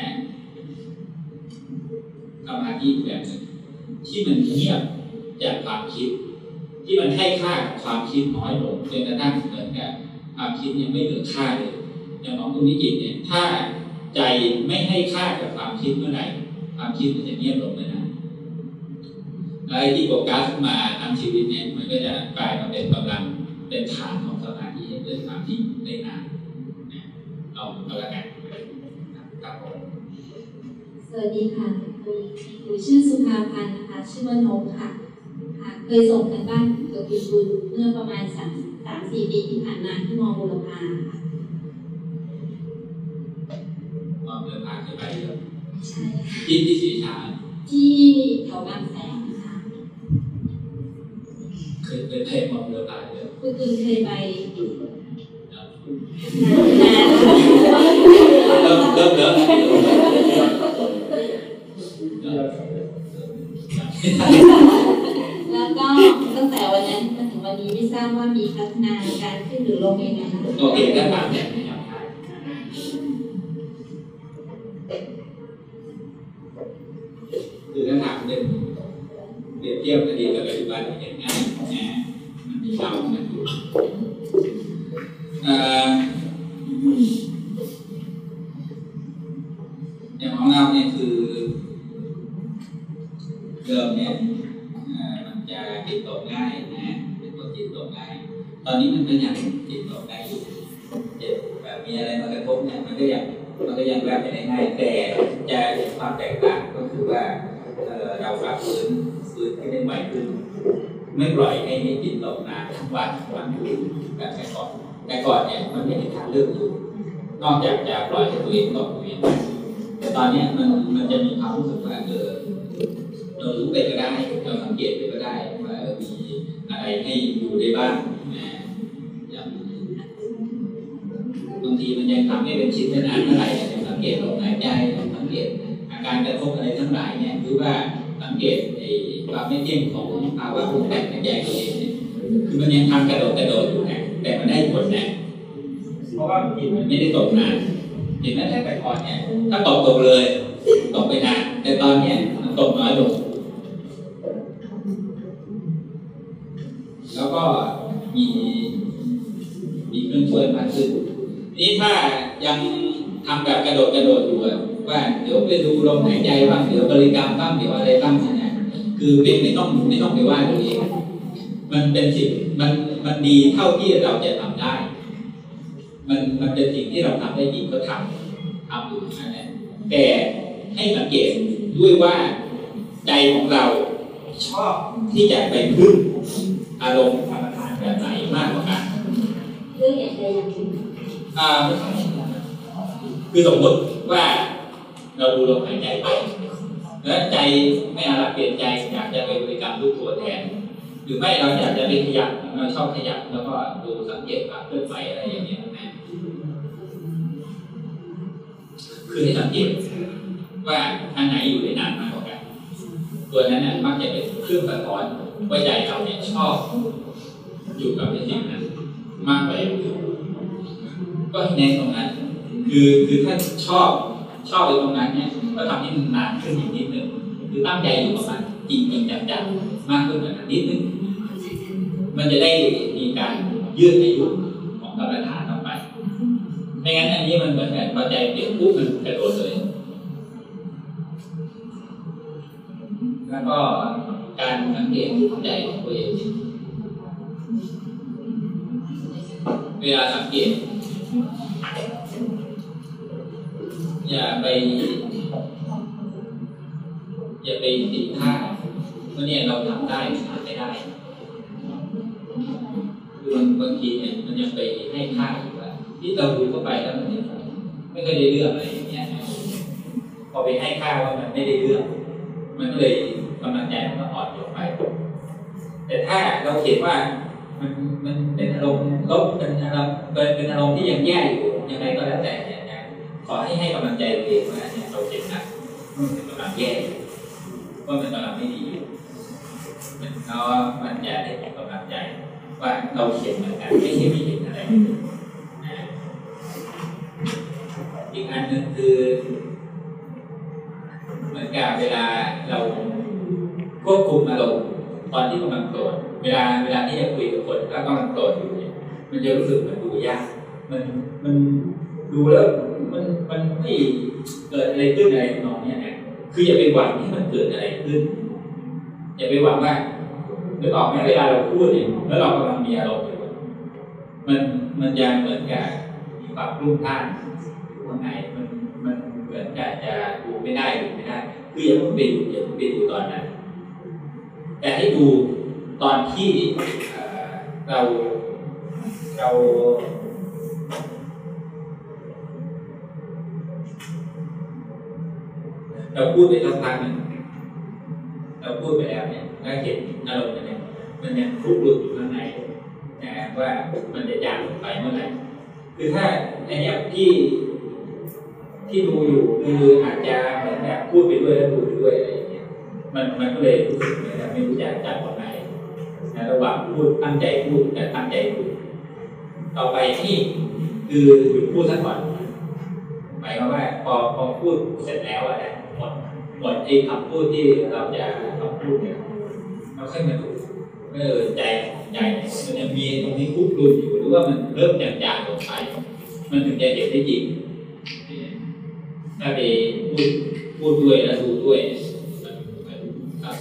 Speaker 1: สมาธิแบบนึงที่มันเงียบจากความคิด ที่มันให้ค่ากับความคิดน้อยลงจนกระทั่งเหมือนกับความคิดเนี่ยไม่เหลือค่าเลยอย่างของคุณนิกิตเนี่ยถ้าใจไม่ให้ค่ากับความคิดเมื่อไหร่ความคิดมันจะเงียบลงเลยนะแล้วไอ้ที่โฟกัสมาทั้งชีวิตเนี่ยมันก็จะกลายมาเป็นกำลังเป็นฐานของสมาธิให้เกิดความที่ได้นานเอาเอาละกันครับผม
Speaker 2: สวัสดีค่ะหนูชื่อสุภาพันธ์นะคะ ชื่อว่านกค่ะ ค่ะเคยส่งกันบ้านกับคุณบุญเมื่อประมาณสามสามสี่ปีที่ผ่านมาที่มอบุรพาค่ะ
Speaker 1: มองเดินทางขึ้นไปเยอะ
Speaker 2: ใช่ค่ะ
Speaker 1: ที่ที่สีชา
Speaker 2: ที่แถวบางแสนค่ะ
Speaker 1: เคยเคยไปมองเดินทางเยอะ
Speaker 2: คุณคุณเคยไปอยู่
Speaker 1: เริ่มเริ่มเริ่ม
Speaker 2: แล้วก็ตั้งแต่วันนั้นมาถึงวันนี้ไม่ทราบว่ามีพัฒนาการขึ้นหรือลงยังไงคะ
Speaker 1: โอเคถ้าถามเนี่ยคือถ้าถามเรื่องเปรียบเทียบอดีตกับปัจจุบันเนี่ยง่ายนะมันมีเรามันอยู่อย่างของเราเนี่ยคือเดิมเนี่ย จิตตกง่ายนะเป็นคนจิตตกง่ายตอนนี้มันก็ยังจิตตกได้อยู่เจ็บแบบมีอะไรมากระทบเนี่ยมันก็ยังมันก็ยังแวบไปได้ง่ายแต่จะเห็นความแตกต่างก็คือว่าเราปรับฟื้นฟื้นให้ได้ไวขึ้น ไม่ปล่อยให้จิตตกนานทั้งวันทั้งวันอยู่แบบแต่ก่อนแต่ก่อนเนี่ยมันไม่มีทางเลือกอยู่นอกจากจะปล่อยให้ตัวเองตกตัวเองไปแต่ตอนนี้มันมันจะมีความรู้สึกว่าเออเรารู้ไปก็ได้เราสังเกตไปก็ได้ รให้ดูได้บ้างอย่างบางทีมันยังทำให้เป็นชิ้นเป็นอันเท่าไหร่เนี่ยสังเกตลมหายใจสังเกตอาการกระทบอะไรทั้งหลายเนี่ยหรือว่าสังเกตไอ้ความไม่เที่ยงของภาวะปรุงแต่งในใจตัวเองเนี่ยคือมันยังทำกระโดดกระโดดอยู่นะแต่มันได้ผลนะเพราะว่าจิตมันไม่ได้ตกนานเห็นไหมถ้าแต่ก่อนเนี่ยถ้าตกตกเลย ตกไปนานแต่ตอนเนี้ยมันตกน้อยลง ก็มีมีเครื่องช่วยมากขึ้น นี่ถ้ายังทำแบบกระโดดกระโดดอยู่ว่าเดี๋ยวไปดูลมหายใจบ้างเดี๋ยวบริกรรมบ้างเดี๋ยวอะไรบ้างเนี่ยคือเป็นไม่ต้องไม่ต้องไปว่าตัวเองมันเป็นสิ่งมันมันดีเท่าที่เราจะทำได้ มันมันเป็นสิ่งที่เราทำได้ดีก็ทำทำอยู่นั่นแหละแต่ให้สังเกตด้วยว่าใจของเราชอบที่จะไปพึ่ง อารมณ์กรรมฐานแบบไหนมากกว่ากัน
Speaker 2: เรื่องอย่างใดอย่างหนึ่ง
Speaker 1: อ่าคือสมมติว่าเราดูลมหายใจไปแล้วใจไม่อารักเปลี่ยนใจอยากจะไปบริกรรมรูปตัวแทน หรือไม่เราอยากจะไปขยับเราชอบขยับแล้วก็ดูสังเกตการเคลื่อนไหวอะไรอย่างเงี้ยนะคือให้สังเกตว่าอันไหนอยู่ได้นานมากกว่ากัน ตัวนั้นน่ะมักจะเป็นเครื่องสะท้อน ว่าใจเราเนี่ยชอบ อยู่กับสิ่งนั้นมากกว่าอย่างอื่นก็ให้เน้นตรงนั้น คือคือถ้าชอบชอบไปตรงนั้นเนี่ยก็ทำให้มันนานขึ้นอีกนิดนึงคือตั้งใจอยู่กับมันจริงจริงจังจังๆมากขึ้นกว่านั้นนิดนึงมันจะได้มีการยืดอายุของกรรมฐานออกไปไม่งั้นอันนี้มันเหมือนแบบพอใจเปลี่ยนปุ๊บมันกระโดดเลย เกตใจของตัวเองเวลาสังเกต อย่าไป อย่าไปติดท่าว่าเนี่ยเราทำได้ทำไม่ได้คือบางบางทีเนี่ยมันยังไปให้ค่าอยู่ว่าที่เราดูเข้าไปแล้วมันไม่เคยได้เรื่องอะไรอย่างเงี้ยพอไปให้ค่าว่ามันไม่ได้เรื่อง มันก็เลยกำลังใจมันก็อ่อนลงไป แต่ถ้าเราเห็นว่ามันมันเป็นอารมณ์ลบเป็นอารมณ์เป็นเป็นอารมณ์ที่ยังแย่อยู่ยังไงก็แล้วแต่เนี่ยนะขอให้ให้กำลังใจตัวเองว่าเนี่ยเราเจ็บนะกำลังแย่ว่ามันกำลังไม่ดีอยู่มันเรามันจะได้กำลังใจ ว่าเราเขียนเหมือนกันไม่ใช่ไม่เห็นอะไรอีกอันหนึ่งคือ เหมือนกับเวลาเราควบคุมอารมณ์ ตอนที่กำลังโกรธเวลาเวลาที่จะคุยกับคนแล้วกำลังโกรธอยู่เนี่ยมันจะรู้สึกมันดูยากมันมันดูแล้วมันมันไม่เกิดอะไรขึ้นอะไรนองเนี้ยนะคืออย่าไปหวังให้มันเกิดอะไรขึ้น อย่าไปหวังว่านึกออกไหมเวลาเราพูดเนี่ยแล้วเรากำลังมีอารมณ์อยู่มันมันยังเหมือนกับมีความรุ่งร่านข้างในมันมันเหมือนกับจะดูไม่ได้ดูไม่ได้คืออย่าเพิ่งไปดูอย่าเพิ่งไปดูตอนนั้น แต่ให้ดูตอนที่เราเราเราพูดไปสักพักหนึ่งเราพูดไปแล้วเนี่ยก็เห็นอารมณ์เนี่ยมันยังคลุกคลุกอยู่ข้างในนะว่ามันจะจางลงไปเมื่อไหร่คือถ้าไอเนี้ยที่ที่ดูอยู่คืออาจจะเหมือนแบบพูดไปด้วยแล้วดูด้วยอะไรอย่างเงี้ย มันมันก็เลยรู้สึกนแบไม่รู้จะจับตรงไหนนะระหว่างพูดตั้งใจพูดกับตั้งใจดูดต่อไปที่คือหยุดพูดซะก่อนหมายความว่าพอพอพูดเสร็จแล้วอะนะหมดหมดไอ้คำพูดที่เราจะต้องพูดเนี่ยเราค่อยมาดูเออใจใจมันยังมีตรงนี้คุกรุนอยู่หรือว่ามันเริ่มจางๆลงไปมันถึงจะเห็นได้จริงถ้าไปพูดพูดด้วยแล้วดูด้วย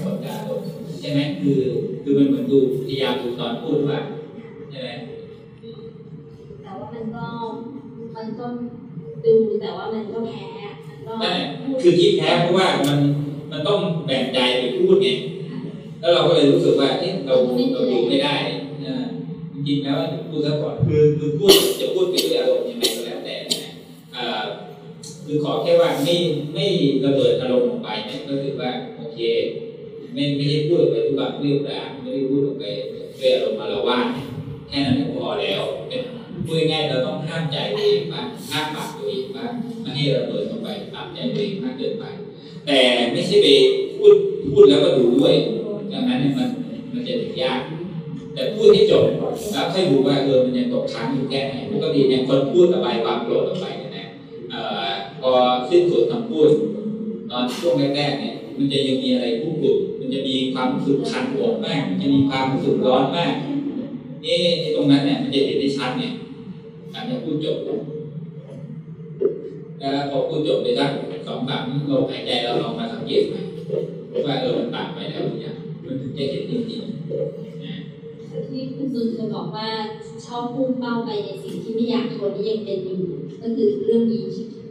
Speaker 1: กฏการณ์ลงใช่ไหมคือคือมันเหมือนดูพยายามดูตอนพูดว่าใช่ไหม
Speaker 2: แต่ว่ามันก็มันก็ดูแต่ว่ามันก็แพ้มันก็
Speaker 1: นั่นแหละคือคิดแพ้เพราะว่ามันมันต้องแบ่งใจไปพูดไงแล้วเราก็เลยรู้สึกว่าเอ๊ะเราเราดูไม่ได้นะจริงๆแล้วพูดซะก่อนคือคือพูดจะพูดไปด้วยอารมณ์ยังไงก็แล้วแต่นะอ่าคือขอแค่ว่าไม่ไม่ระเบิดอารมณ์ออกไปเนี่ยก็ถือว่าโอเค ไม่ไม่ได้พูดออกไปทุกแบบเรียบร้อยไม่ได้พูดออกไปด้วยอารมณ์อารวาแค่นั้นพอแล้วเป็นพูดง่ายเราต้องห้ามใจตัวเองบ้างห้ามปากตัวเองบ้างไม่ให้เระเบิดออกไปตามใจตัวเองมากเกินไป แต่ไม่ใช่ไปพูดพูดแล้วก็ดูด้วยดังนั้นเนี่ยมันมันจะถึงยาก แต่พูดให้จบแล้วค่อยดูว่าเออมันยังตกค้างอยู่แค่ไหนปกติเนี่ยคนพูดระบายความโกรธออกไปเนี่ยนะพอสิ้นสุดคำพูดตอนช่วงแรกๆเนี่ยมันจะยังมีอะไรพูดหลุดมัน จะมีความรู้สึกคันหัวมากมันจะมีความรู้สึกร้อนมากนี่ตรงนั้นเนี่ยมันจะเห็นได้ชัดเนี่ยหลังจากพูดจบแล้วพอพูดจบไปสักสองสามลมหายใจเราลองมาสังเกตใหม่ว่าเออมันต่างไปแล้วหรือยังมันถึงจะเห็นจริงๆ
Speaker 2: ที่คุณตุนเคยบอกว่าชอบพุ่งเป้าไปในสิ่งที่ไม่อยากทนที่ยังเป็นอยู่ ก็คือเรื่องนี้ใช่ไหม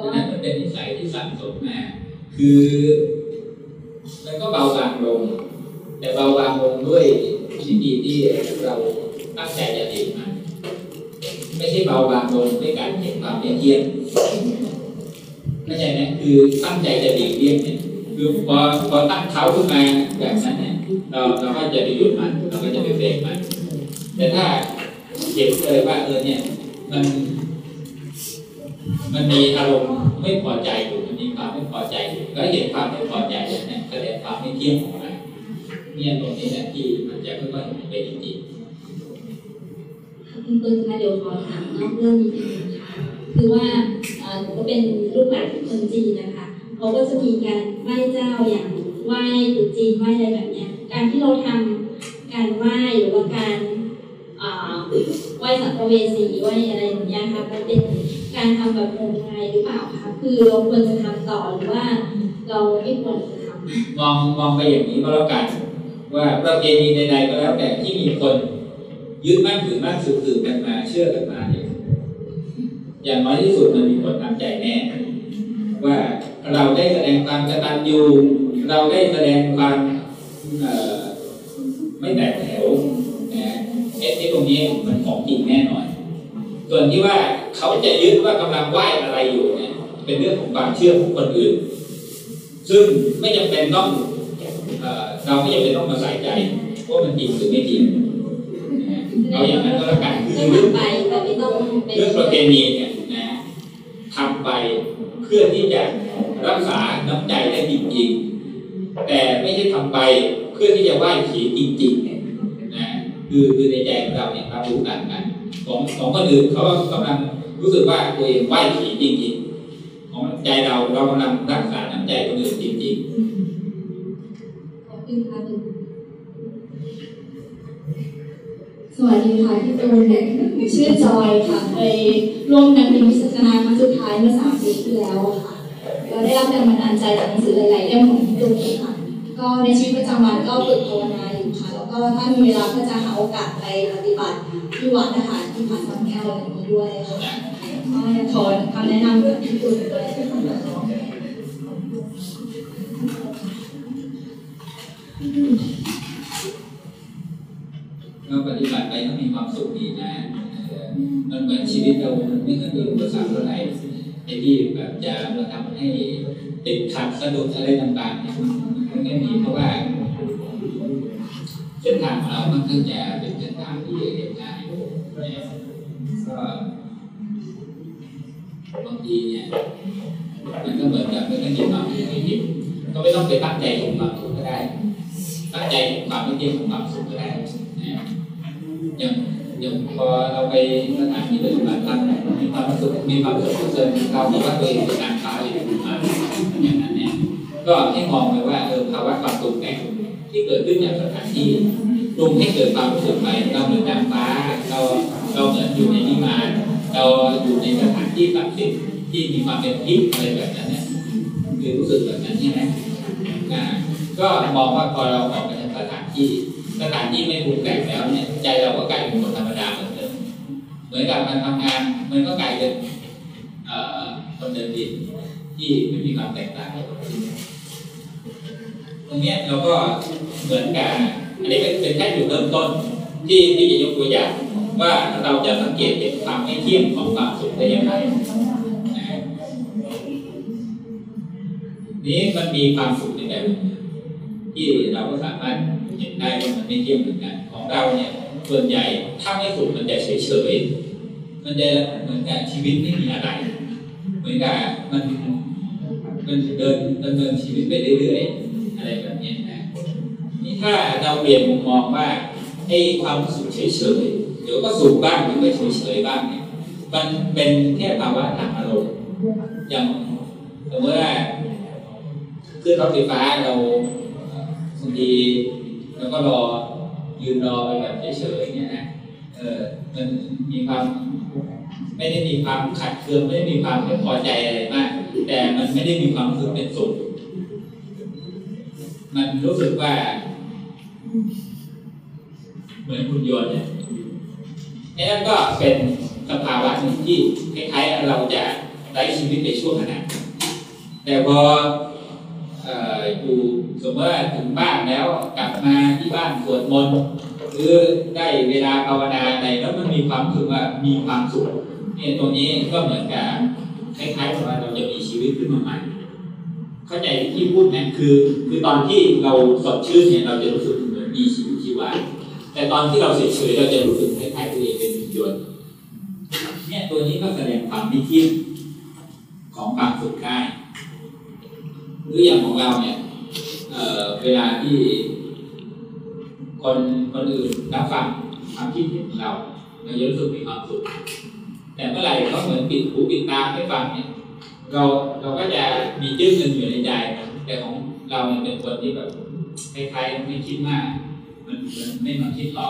Speaker 2: แล้วก็
Speaker 1: นั่นมันเป็นนิสัยที่สั่งสมมาคือมันก็เบาบางลง แต่เบาบางลงด้วยวิธีที่เราตั้งใจจะดีมันไม่ใช่เบาบางลงด้วยการเห็นความเที่ยงเข้าใจไหมคือตั้งใจจะดีเลี่ยงเนี่ยคือพอพอตั้งเขาขึ้นมาแบบนั้นเนี่ยเราเราก็จะไปหยุดมันเราก็จะไปเบรกมัน แต่ถ้าเห็นเลยว่าเออเนี่ยมัน มันมีอารมณ์ไม่พอใจอยู่มันมีความไม่พอใจอยู่ก็เห็นความไม่พอใจเนี่ยแสดงความไม่เที่ยงของมันเนี่ยตรงนี้แหละที่มันจะค่อยๆห็นไปจริง
Speaker 2: คุณตุนคะเดี๋ยวขอถามนอกเรื่องนิดนึงคะคือว่าเอ่อหนูก็เป็นลูกหลานคนจีนนะคะเขาก็จะมีการไหว้เจ้าอย่างไหว้ตรุษจีนไหว้อะไรแบบเนี้ยการที่เราทำการไหว้หรือว่าการไหว้สัมภเวสีไหว้อะไรอย่างเงี้ยค่ะมันเป็น การทำแบบงมงายหรือเปล่าคะคือเราควรจะทำต่อหรือว่า เราไม่ควรจะทำ
Speaker 1: มองมองไปอย่างนี้ก็แล้วกัน ว่าประเพณีใดๆก็แล้วแต่ที่มีคนยึดมั่นถือมั่นสืบๆกันมาเชื่อกันมาเนี่ยอย่างน้อยที่สุดมันมีผลทางใจแน่ว่าเราได้แสดงความกตัญญูเราได้แสดงความไม่แตกแถวนะเอสตรงนี้มันของจริงแน่นอน ส่วนที่ว่าเขาจะยึดว่ากำลังไหว้อะไรอยู่เนี่ยเป็นเรื่องของความเชื่อของคนอื่น ซึ่งไม่จำเป็นต้องเอ่อเราไม่จำเป็นต้องมาใส่ใจว่ามันจริงหรือไม่จริงนะเอาอย่างนั้นก็แล้วกันคือ
Speaker 2: ก็
Speaker 1: เรื่อง
Speaker 2: ทำไปแต่ไม่ต้องเป็น
Speaker 1: เรื่องประเพณีเนี่ยนะำไปเพื่อที่จะรักษาน้ำใจได้จริงๆ แต่ไม่ใช่ทำไปเพื่อที่จะไหว้ผีจริงๆเนี่ยนะคือคือในใจของเราเนี่ยรับรู้กันกั นของของคนอื่นเขากำลังรู้สึกว่าตัวเองไหวผีจริงๆ ของใจเราเรากำลังรักษาน้ำใจคนอื่นจริงๆ
Speaker 2: ขอบคุณค่ะสวัสดีค่ะพี่ตูนชื่อจอยค่ะเคยร่วมกันเป็นวิสัชนาครั้งสุดท้ายเมื่อสามปีที่แล้วค่ะเราได้รับแรงบันดาลใจจากหนังสือหลายๆเล่มของพี่ตูนค่ะก็ในชีวิตประจำวันก็ฝึกภาวนาอยู่ค่ะ แล้วก็ถ้ามีเวลาก็จะหาโอกาสไปปฏิบัติ ที่วัดนะคะที่ผาสังแก้วอะไรอย่างนี้ด้วยค่ะขอคำแนะนำจากพี่ตูนด้วย
Speaker 1: เราปฏิบัติไปก็มีความสุขดีนะ มันเหมือนชีวิตเรามันไม่ค่อยมีอุปสรรคเท่าไหร่ไอ้ที่แบบจะมาทำให้ติดขัดสะดุดอะไรต่างๆเนี่ยมันไม่มีเพราะว่าเส้นทางของเรามันข้างจะเป็นเส้นทางที่ ก็บางทีเนี่ยมันก็เหมือนกับไม่องมีความไม่ผิดก็ไม่ต้องไปตั้งใจของความทุกข์ก็ได้ ตั้งใจของความไม่เที่ยงของความสุขก็ได้นะอย่างอย่างพอเราไปสถานที่ปฏิบัติธรรมมีความสุขมีความสุขเกินเราบอกว่าตัวเองเป็นนางฟ้าอยู่มาอย่างนั้นเนี่ยก็ให้มองไปว่าเออภาวะความสุขแต่งที่เกิดขึ้นจากสถานที่ ปรุงให้เกิดความรู้สึกไปเราเหมือนนางฟ้าเราเราเหมือนอยู่ในนิมานเราอยู่ในสถานที่ศักดิ์สิทธิ์ที่มีความเป็นทิพย์อะไรแบบนั้นเนี่ยคือรู้สึกแบบนั้นใช่ไหมอ่าก็มองว่าพอเราออกไปจากสถานที่สถานที่ไม่ปรุงแต่งแล้วเนี่ยใจเราก็กลายเป็นคนธรรมดาเหมือนเดิมเหมือนกับมันทำงานมันก็กลายเป็นเอ่อคนเดินดินที่ไม่มีความแตกต่างตรงนี้เราก็เหมือนกับ อันนี้เป็นแค่จุดเริ่มต้นที่ที่จะยกตัวอย่างว่าเราจะสังเกตเห็นความไม่เที่ยงของความสุขได้อย่างไรนี้มันมีความสุขในแบบที่เราก็สามารถเห็นได้ว่ามันไม่เที่ยงเหมือนกันของเราเนี่ยส่วนใหญ่ถ้าไม่สุขมันจะเฉยๆมันจะเหมือนกับชีวิตไม่มีอะไร เหมือนกับมันมันเดินดำเนินชีวิตไปเรื่อยๆอะไรแบบนี้ ถ้าเราเปลี่ยนมุมมองว่าไอ้ความสึกเฉยๆเดี๋ยวก็สุขบ้างเดี๋ยวก็เฉยๆบ้างเนี่ยมันเป็นแค่ภาวะทางอารมณ์อย่างสมมติว่าขึ้นรถไฟฟ้าเราบางทีเราก็รอยืนรอไปแบบเฉยๆเนี่ยนะเออมันมีความไม่ได้มีความขัดเคืองไม่ได้มีความไม่พอใจอะไรมาก แต่มันไม่ได้มีความรู้สึกเป็นสุขมันรู้สึกว่า เหมือนหุ่นยนต์เนี่ยนั่นก็เป็นสภาวะหนึ่งที่คล้ายๆเราจะไร้ชีวิตในช่วงขณะแต่พออยู่สมมติว่าถึงบ้านแล้วกลับมาที่บ้านสวดมนต์หรือได้เวลาภาวนาอะไรแล้วมันมีความรู้สึกว่ามีความสุขเนี่ยตรงนี้ก็เหมือนกับคล้ายๆกับว่าเราจะมีชีวิตขึ้นมาใหม่เข้าใจที่พูดนะคือ คือตอนที่เราสดชื่นเนี่ยเราจะรู้สึก มีชีวิตชีวาแต่ตอนที่เราเฉยๆเราจะรู้สึกคล้ายๆตัวเองเป็นหุ่นยนต์เนี่ยตัวนี้ก็แสดงความไม่เที่ยงของความสุขได้หรืออย่างของเราเนี่ยเเวลาที่คนคนอื่นรับฟังความคิดเห็นของเรา เราจะรู้สึกมีความสุข แต่เมื่อไหร่เขาเหมือนปิดหูปิดตาไม่ฟังเนี่ย เราเราก็จะมีจึ้งเงินอยู่ในใจ แต่ของเราเนี่ยเป็นคนที่แบบ คล้ายๆไม่คิดมาก มันมันไม่มาคิดต่อ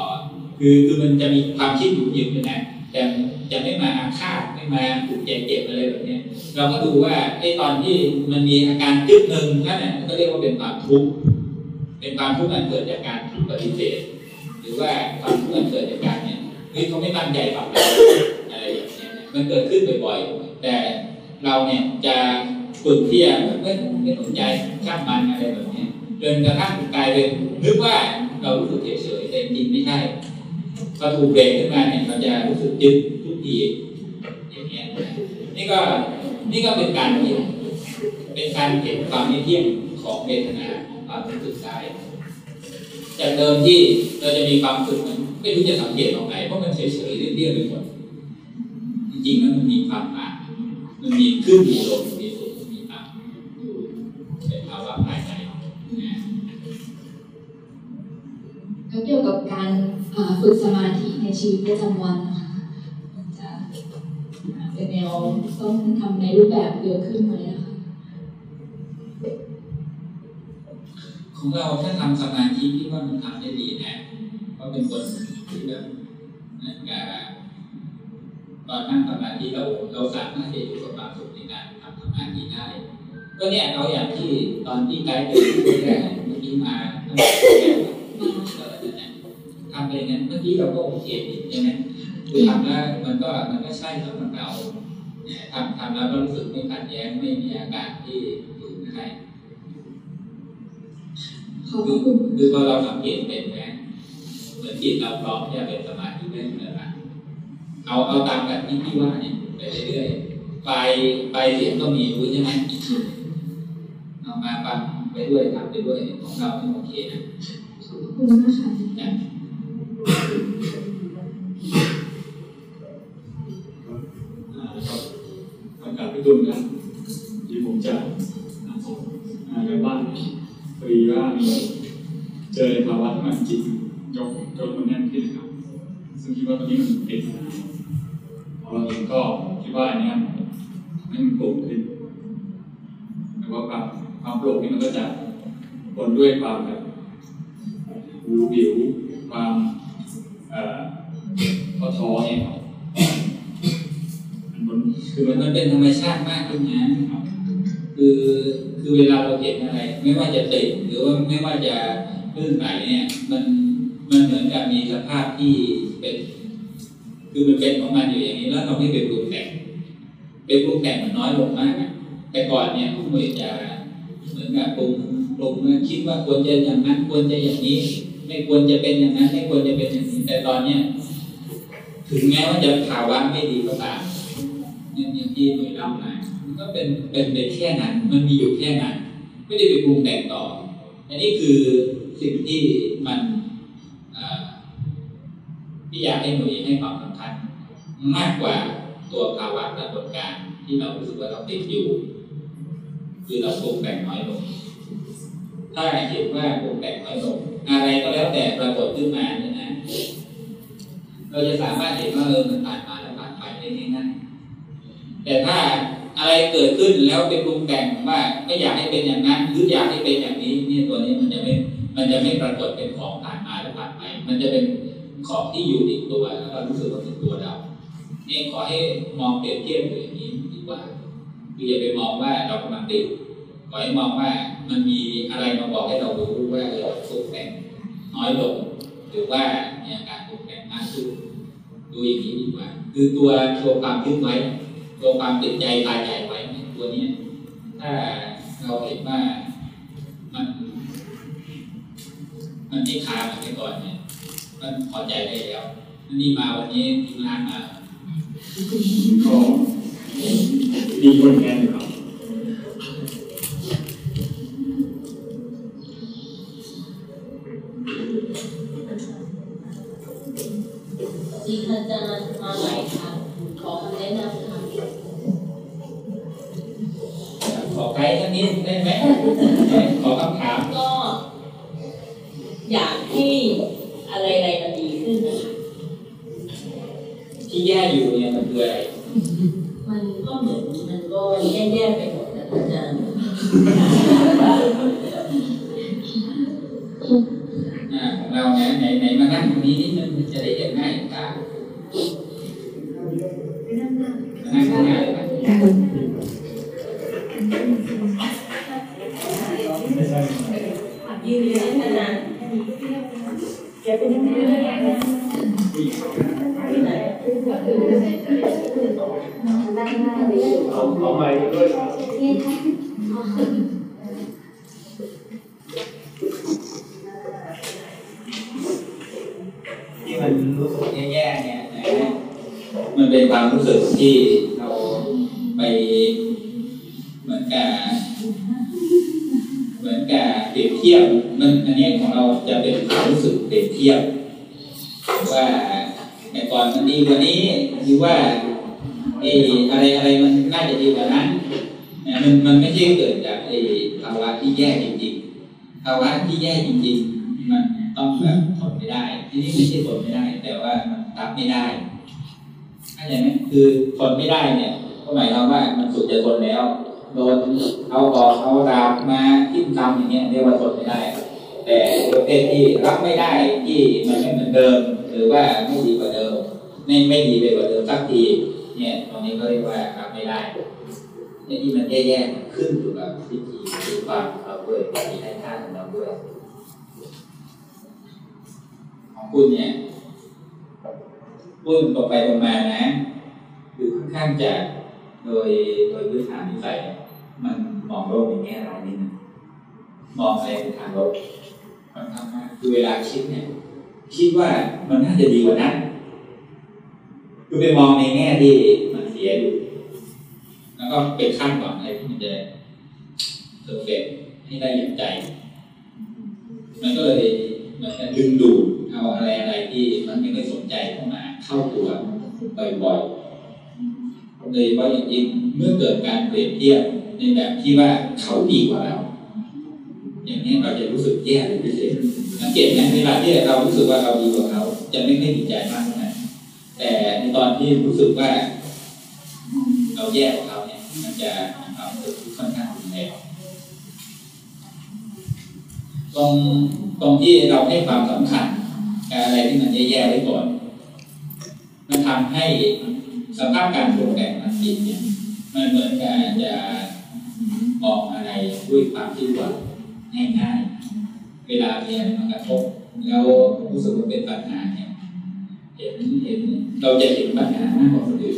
Speaker 1: คือคือมันจะมีความคิดอยู่ยึดอยู่นะแต่จะไม่มาอาฆาตไม่มาถูกเจ็บเจ็บอะไรแบบนี้เราก็ดูว่าไอ้ตอนที่มันมีอาการจึ๊บหนึ่งนั่นแหละก็เรียกว่าเป็นความทุกข์เป็นความทุกข์มันเกิดจากการถูกปฏิเสธหรือว่าความทุกข์มันเกิดจากการเนี่ยเฮ้ยเขาไม่ตั้งใจฟังอะไรอย่างเงี้ยมันเกิดขึ้นบ่อยๆ แต่เราเนี่ยจะฝึกที่จะไม่ไม่สนใจช่างมันอะไรแบบนี้ จนกระทั่งกลายเป็นนึกว่าเรารู้สึกเฉยๆแต่จริงไม่ใช่พอถูกเบรกขึ้นมาเนี่ยเราจะรู้สึกยึดทุกทีอย่างเงี้ยนี่ก็นี่ก็เป็นการเห็นเป็นการเห็นความไม่เที่ยงของเวทนาของความรู้สึกกายจากเดิมที่เราจะมีความรู้สึกมันไม่รู้จะสังเกตตรงไหนเพราะมันเฉยๆเรียบๆไปหมดจริงๆแล้วมันมีความหมามันมีขึ้นมีลง
Speaker 4: ฝึกสมาธิในชีวิตประจำวันนะคะจะเป็นแนวต้องทำในรูปแบบเยอะขึ้นไหมนะคะ
Speaker 1: ของเราถ้าทำสมาธิที่ว่ามันทำได้ดีนะเพราะเป็นคนที่แบบนั่นกับตอนนั่งสมาธิเราเราสามารถที่จะอยู่กับความสุขในการทำสมาธิได้ก็เนี่ยเอาอย่างที่ตอนที่ไกด์ไปที่แรกเมื่อกี้มาตั้งแต่ำไปอย่างนั้นเมื่อกี้เราก็โอเคใช่ไหมคือทำแล้วมันก็มันก็ใช่สำหรับเราเนี่ยทำทำแล้วก็รู้สึกไม่ขัดแย้งไม่มีอาการที่อยู่ได้คือคือพอเราสังเกตเป็นนะเหมือนจิตเราพร้อมที่จะเป็นสมาธิได้เมื่อไหร่เอาเอาตามแบบที่พี่ว่าเนี่ยไปเรื่อยๆไปไปเสียงก็มีรู้ใช่ไหมเอามาฟังไปด้วยทำไปด้วยของเราไม่โอเคนะ
Speaker 4: ขอบคุณมากค่ะ
Speaker 24: ตุลครับที่ผมจะอ่านส่อ่านบ้านพอดีว่ามีเจอในภาวะที่มันจิตยกยกมันแน่นขึ้นครับ ซึ่งคิดว่าตอนนี้มันติดนเราเองก็คิดว่าอันนี้ยให้มันโปร่งขึ้นแต่ว่าความความโปร่งนี่มันก็จะปนด้วยความแบบวิววิวความเอ่อท้อท้อเนี่ยครับ
Speaker 1: คือมันมันเป็นธรรมชาติมากขึ้นนะคือคือเวลาเราเห็นอะไร ไม่ว่าจะติดหรือว่าไม่ว่าจะลื่นไหลเนี่ย มันมันเหมือนกับมีสภาพที่เป็น คือมันเป็นของมันอยู่อย่างนี้แล้วเราไม่ไปปรุงแต่งไปปรุงแต่งมันน้อยลงมากอะแต่ก่อนเนี่ยผู้บริจาเหมือนกับปรุงปรุงมาคิดว่าควรจะอย่างนั้นควรจะอย่างนี้ ไม่ควรจะเป็นอย่างนั้น ไม่ควรจะเป็นอย่างนี้แต่ตอนเนี้ยถึงแม้ว่าจะภาวะไม่ดีก็ตาม เนี่ยอย่างที่หน่วยเล่ามามันก็เป็นเป็นไปแค่นั้น มันมีอยู่แค่นั้น ไม่ได้ไปปรุงแต่งต่อ อันนี้คือสิ่งที่มันที่อยากให้หน่วยให้ความสำคัญ มากกว่าตัวภาวะปรากฏการณ์ที่เรารู้สึกว่าเราติดอยู่ คือเราปรุงแต่งน้อยลง ถ้าเห็นว่าปรุงแต่งน้อยลง อะไรก็แล้วแต่ปรากฏขึ้นมาเนี่ยนะเราจะสามารถเห็นว่าเออมันผ่านมาแล้วผ่านไปได้ง่าย แต่ถ้าอะไรเกิดขึ้นแล้วเป็นปรุงแต่งว่าไม่อยากให้เป็นอย่างนั้นหรืออยากให้เป็นอย่างนี้เนี่ยตัวนี้มันจะไม่มันจะไม่ปรากฏเป็นของผ่านมาแล้วผ่านไป มันจะเป็นของที่อยู่ติดตัวแล้วก็รู้สึกว่าเป็นตัวเราเนี่ยขอให้มองเปรียบเทียบอย่างนี้ดีกว่าคืออย่าไปมองว่าเรากำลังติดขอให้มองว่ามันมีอะไรมาบอกให้เรารู้ว่าเราปรุงแต่งน้อยลงหรือว่ามีอาการปรุงแต่งมากขึ้นดูอย่างนี้ดีกว่า คือตัวตัวความยึดไว้ ตัวความติดใจตายใจไว้เนี่ยตัวเนี้ยถ้าเราเห็นว่ามัน มันไม่คาเหมือนแต่ก่อนเนี่ย มันพอใจได้แล้วนี่มาวันนี้ทีมงานมา
Speaker 24: ก็ดีคนแทนอยู่ครับ
Speaker 11: ดีค่ะอาจารย์ ขอคำ
Speaker 1: ถาม
Speaker 11: ก็ อยากให้อะไรๆมันดีขึ้นนะคะ
Speaker 1: ที่แย่อยู่เนี่ยมันคืออะไร
Speaker 11: มันก็เหมือนมันก็แย่ๆไปหมดนะอาจารย์
Speaker 1: อ่าของเราเนี่ยไหนไหนมานั่งตรงนี้นิดนึงจะได้เห็นง่ายตามานั่งข้างหน้าเลยครับ
Speaker 11: ยืนยันขนาดแก เป็นยังไงที่ไหน
Speaker 24: เอาเอาไปด้วย
Speaker 1: ที่มันรู้สึกแย่ๆเนี่ยนะมันเป็นความรู้สึกที่เราไปเหมือนกับเหมือนกับเปรียบเทียบมันอันนี้ของเราจะเป็น เทียบว่าแต่ก่อนมันดีกว่านี้หรือว่าไอ้อะไรอะไรมันน่าจะดีกว่านั้นมันมันไม่ใช่เกิดจากไอ้ภาวะที่แย่จริงๆภาวะที่แย่จริง ๆ มันต้องแบบทนไม่ได้ ที่นี่ไม่ใช่ทนไม่ได้ แต่ว่ามันรับไม่ได้เข้าใจไหมคือทนไม่ได้เนี่ยก็หมายความว่ามันสุดจะทนแล้วโดนเอาออกเอาดาบมาทิ่มตำอย่างเงี้ยเรียกว่าทนไม่ได้ แต่ประเภทที่รับไม่ได้ที่มันไม่เหมือนเดิม หรือว่าไม่ดีกว่าเดิม ไม่ไม่ดีไปกว่าเดิมสักทีเนี่ยตรงนี้ก็เรียกว่ารับไม่ได้เนี่ยที่มันแย่ๆขึ้นอยู่กับวิธีคิดความเราด้วยวิธีให้ค่าของเราด้วยของคุณเนี่ยพูดตรงไปตรงมานะคือค่อนข้างจะโดยโดยพื้นฐานนิสัยเนี่ยมันมองโลกในแง่ร้ายนิดนึง มองอะไรในทางลบมันทำมากคือเวลาคิดเนี่ย คิดว่ามันน่าจะดีกว่านั้นคือไปมองในแง่ที่มันเสียอยู่แล้วก็ไปคาดหวังอะไรที่มันจะเพอร์เฟกให้ได้อย่างใจ มันก็เลยเหมือนกับดึงดูดเอาอะไรอะไรที่มันไม่ได้สนใจเข้ามาเข้าตัวบ่อยๆโดยเฉพาะอย่างยิ่งเมื่อเกิดการเปรียบเทียบในแบบที่ว่าเขาดีกว่าเรา อย่างนี้เราจะรู้สึกแย่เป็นพิเศษสังเกตไหมเวลาที่เรารู้สึกว่าเราดีกว่าเขา จะไม่ค่ดีใจมากนะแต่ในตอนที่รู้สึกว่า เราแย่กว่าเขาเนี่ย มันจะมีความรู้สึกค่อนข้างรุนแรงตรงตรงที่เราให้ความสำคัญอะไรที่มันแย่ๆไว้ก่อน มันทำให้สภาพการปรุงแต่งของจิตเนี่ยมันเหมือนกับจะมองอะไรด้วยความที่หวัง ง่ายๆเวลามีอะไรมากระทบแล้วรู้สึกว่าเป็นปัญหาเนี่ยเห็นเห็นเราจะเห็นปัญหามากกว่าคนอื่น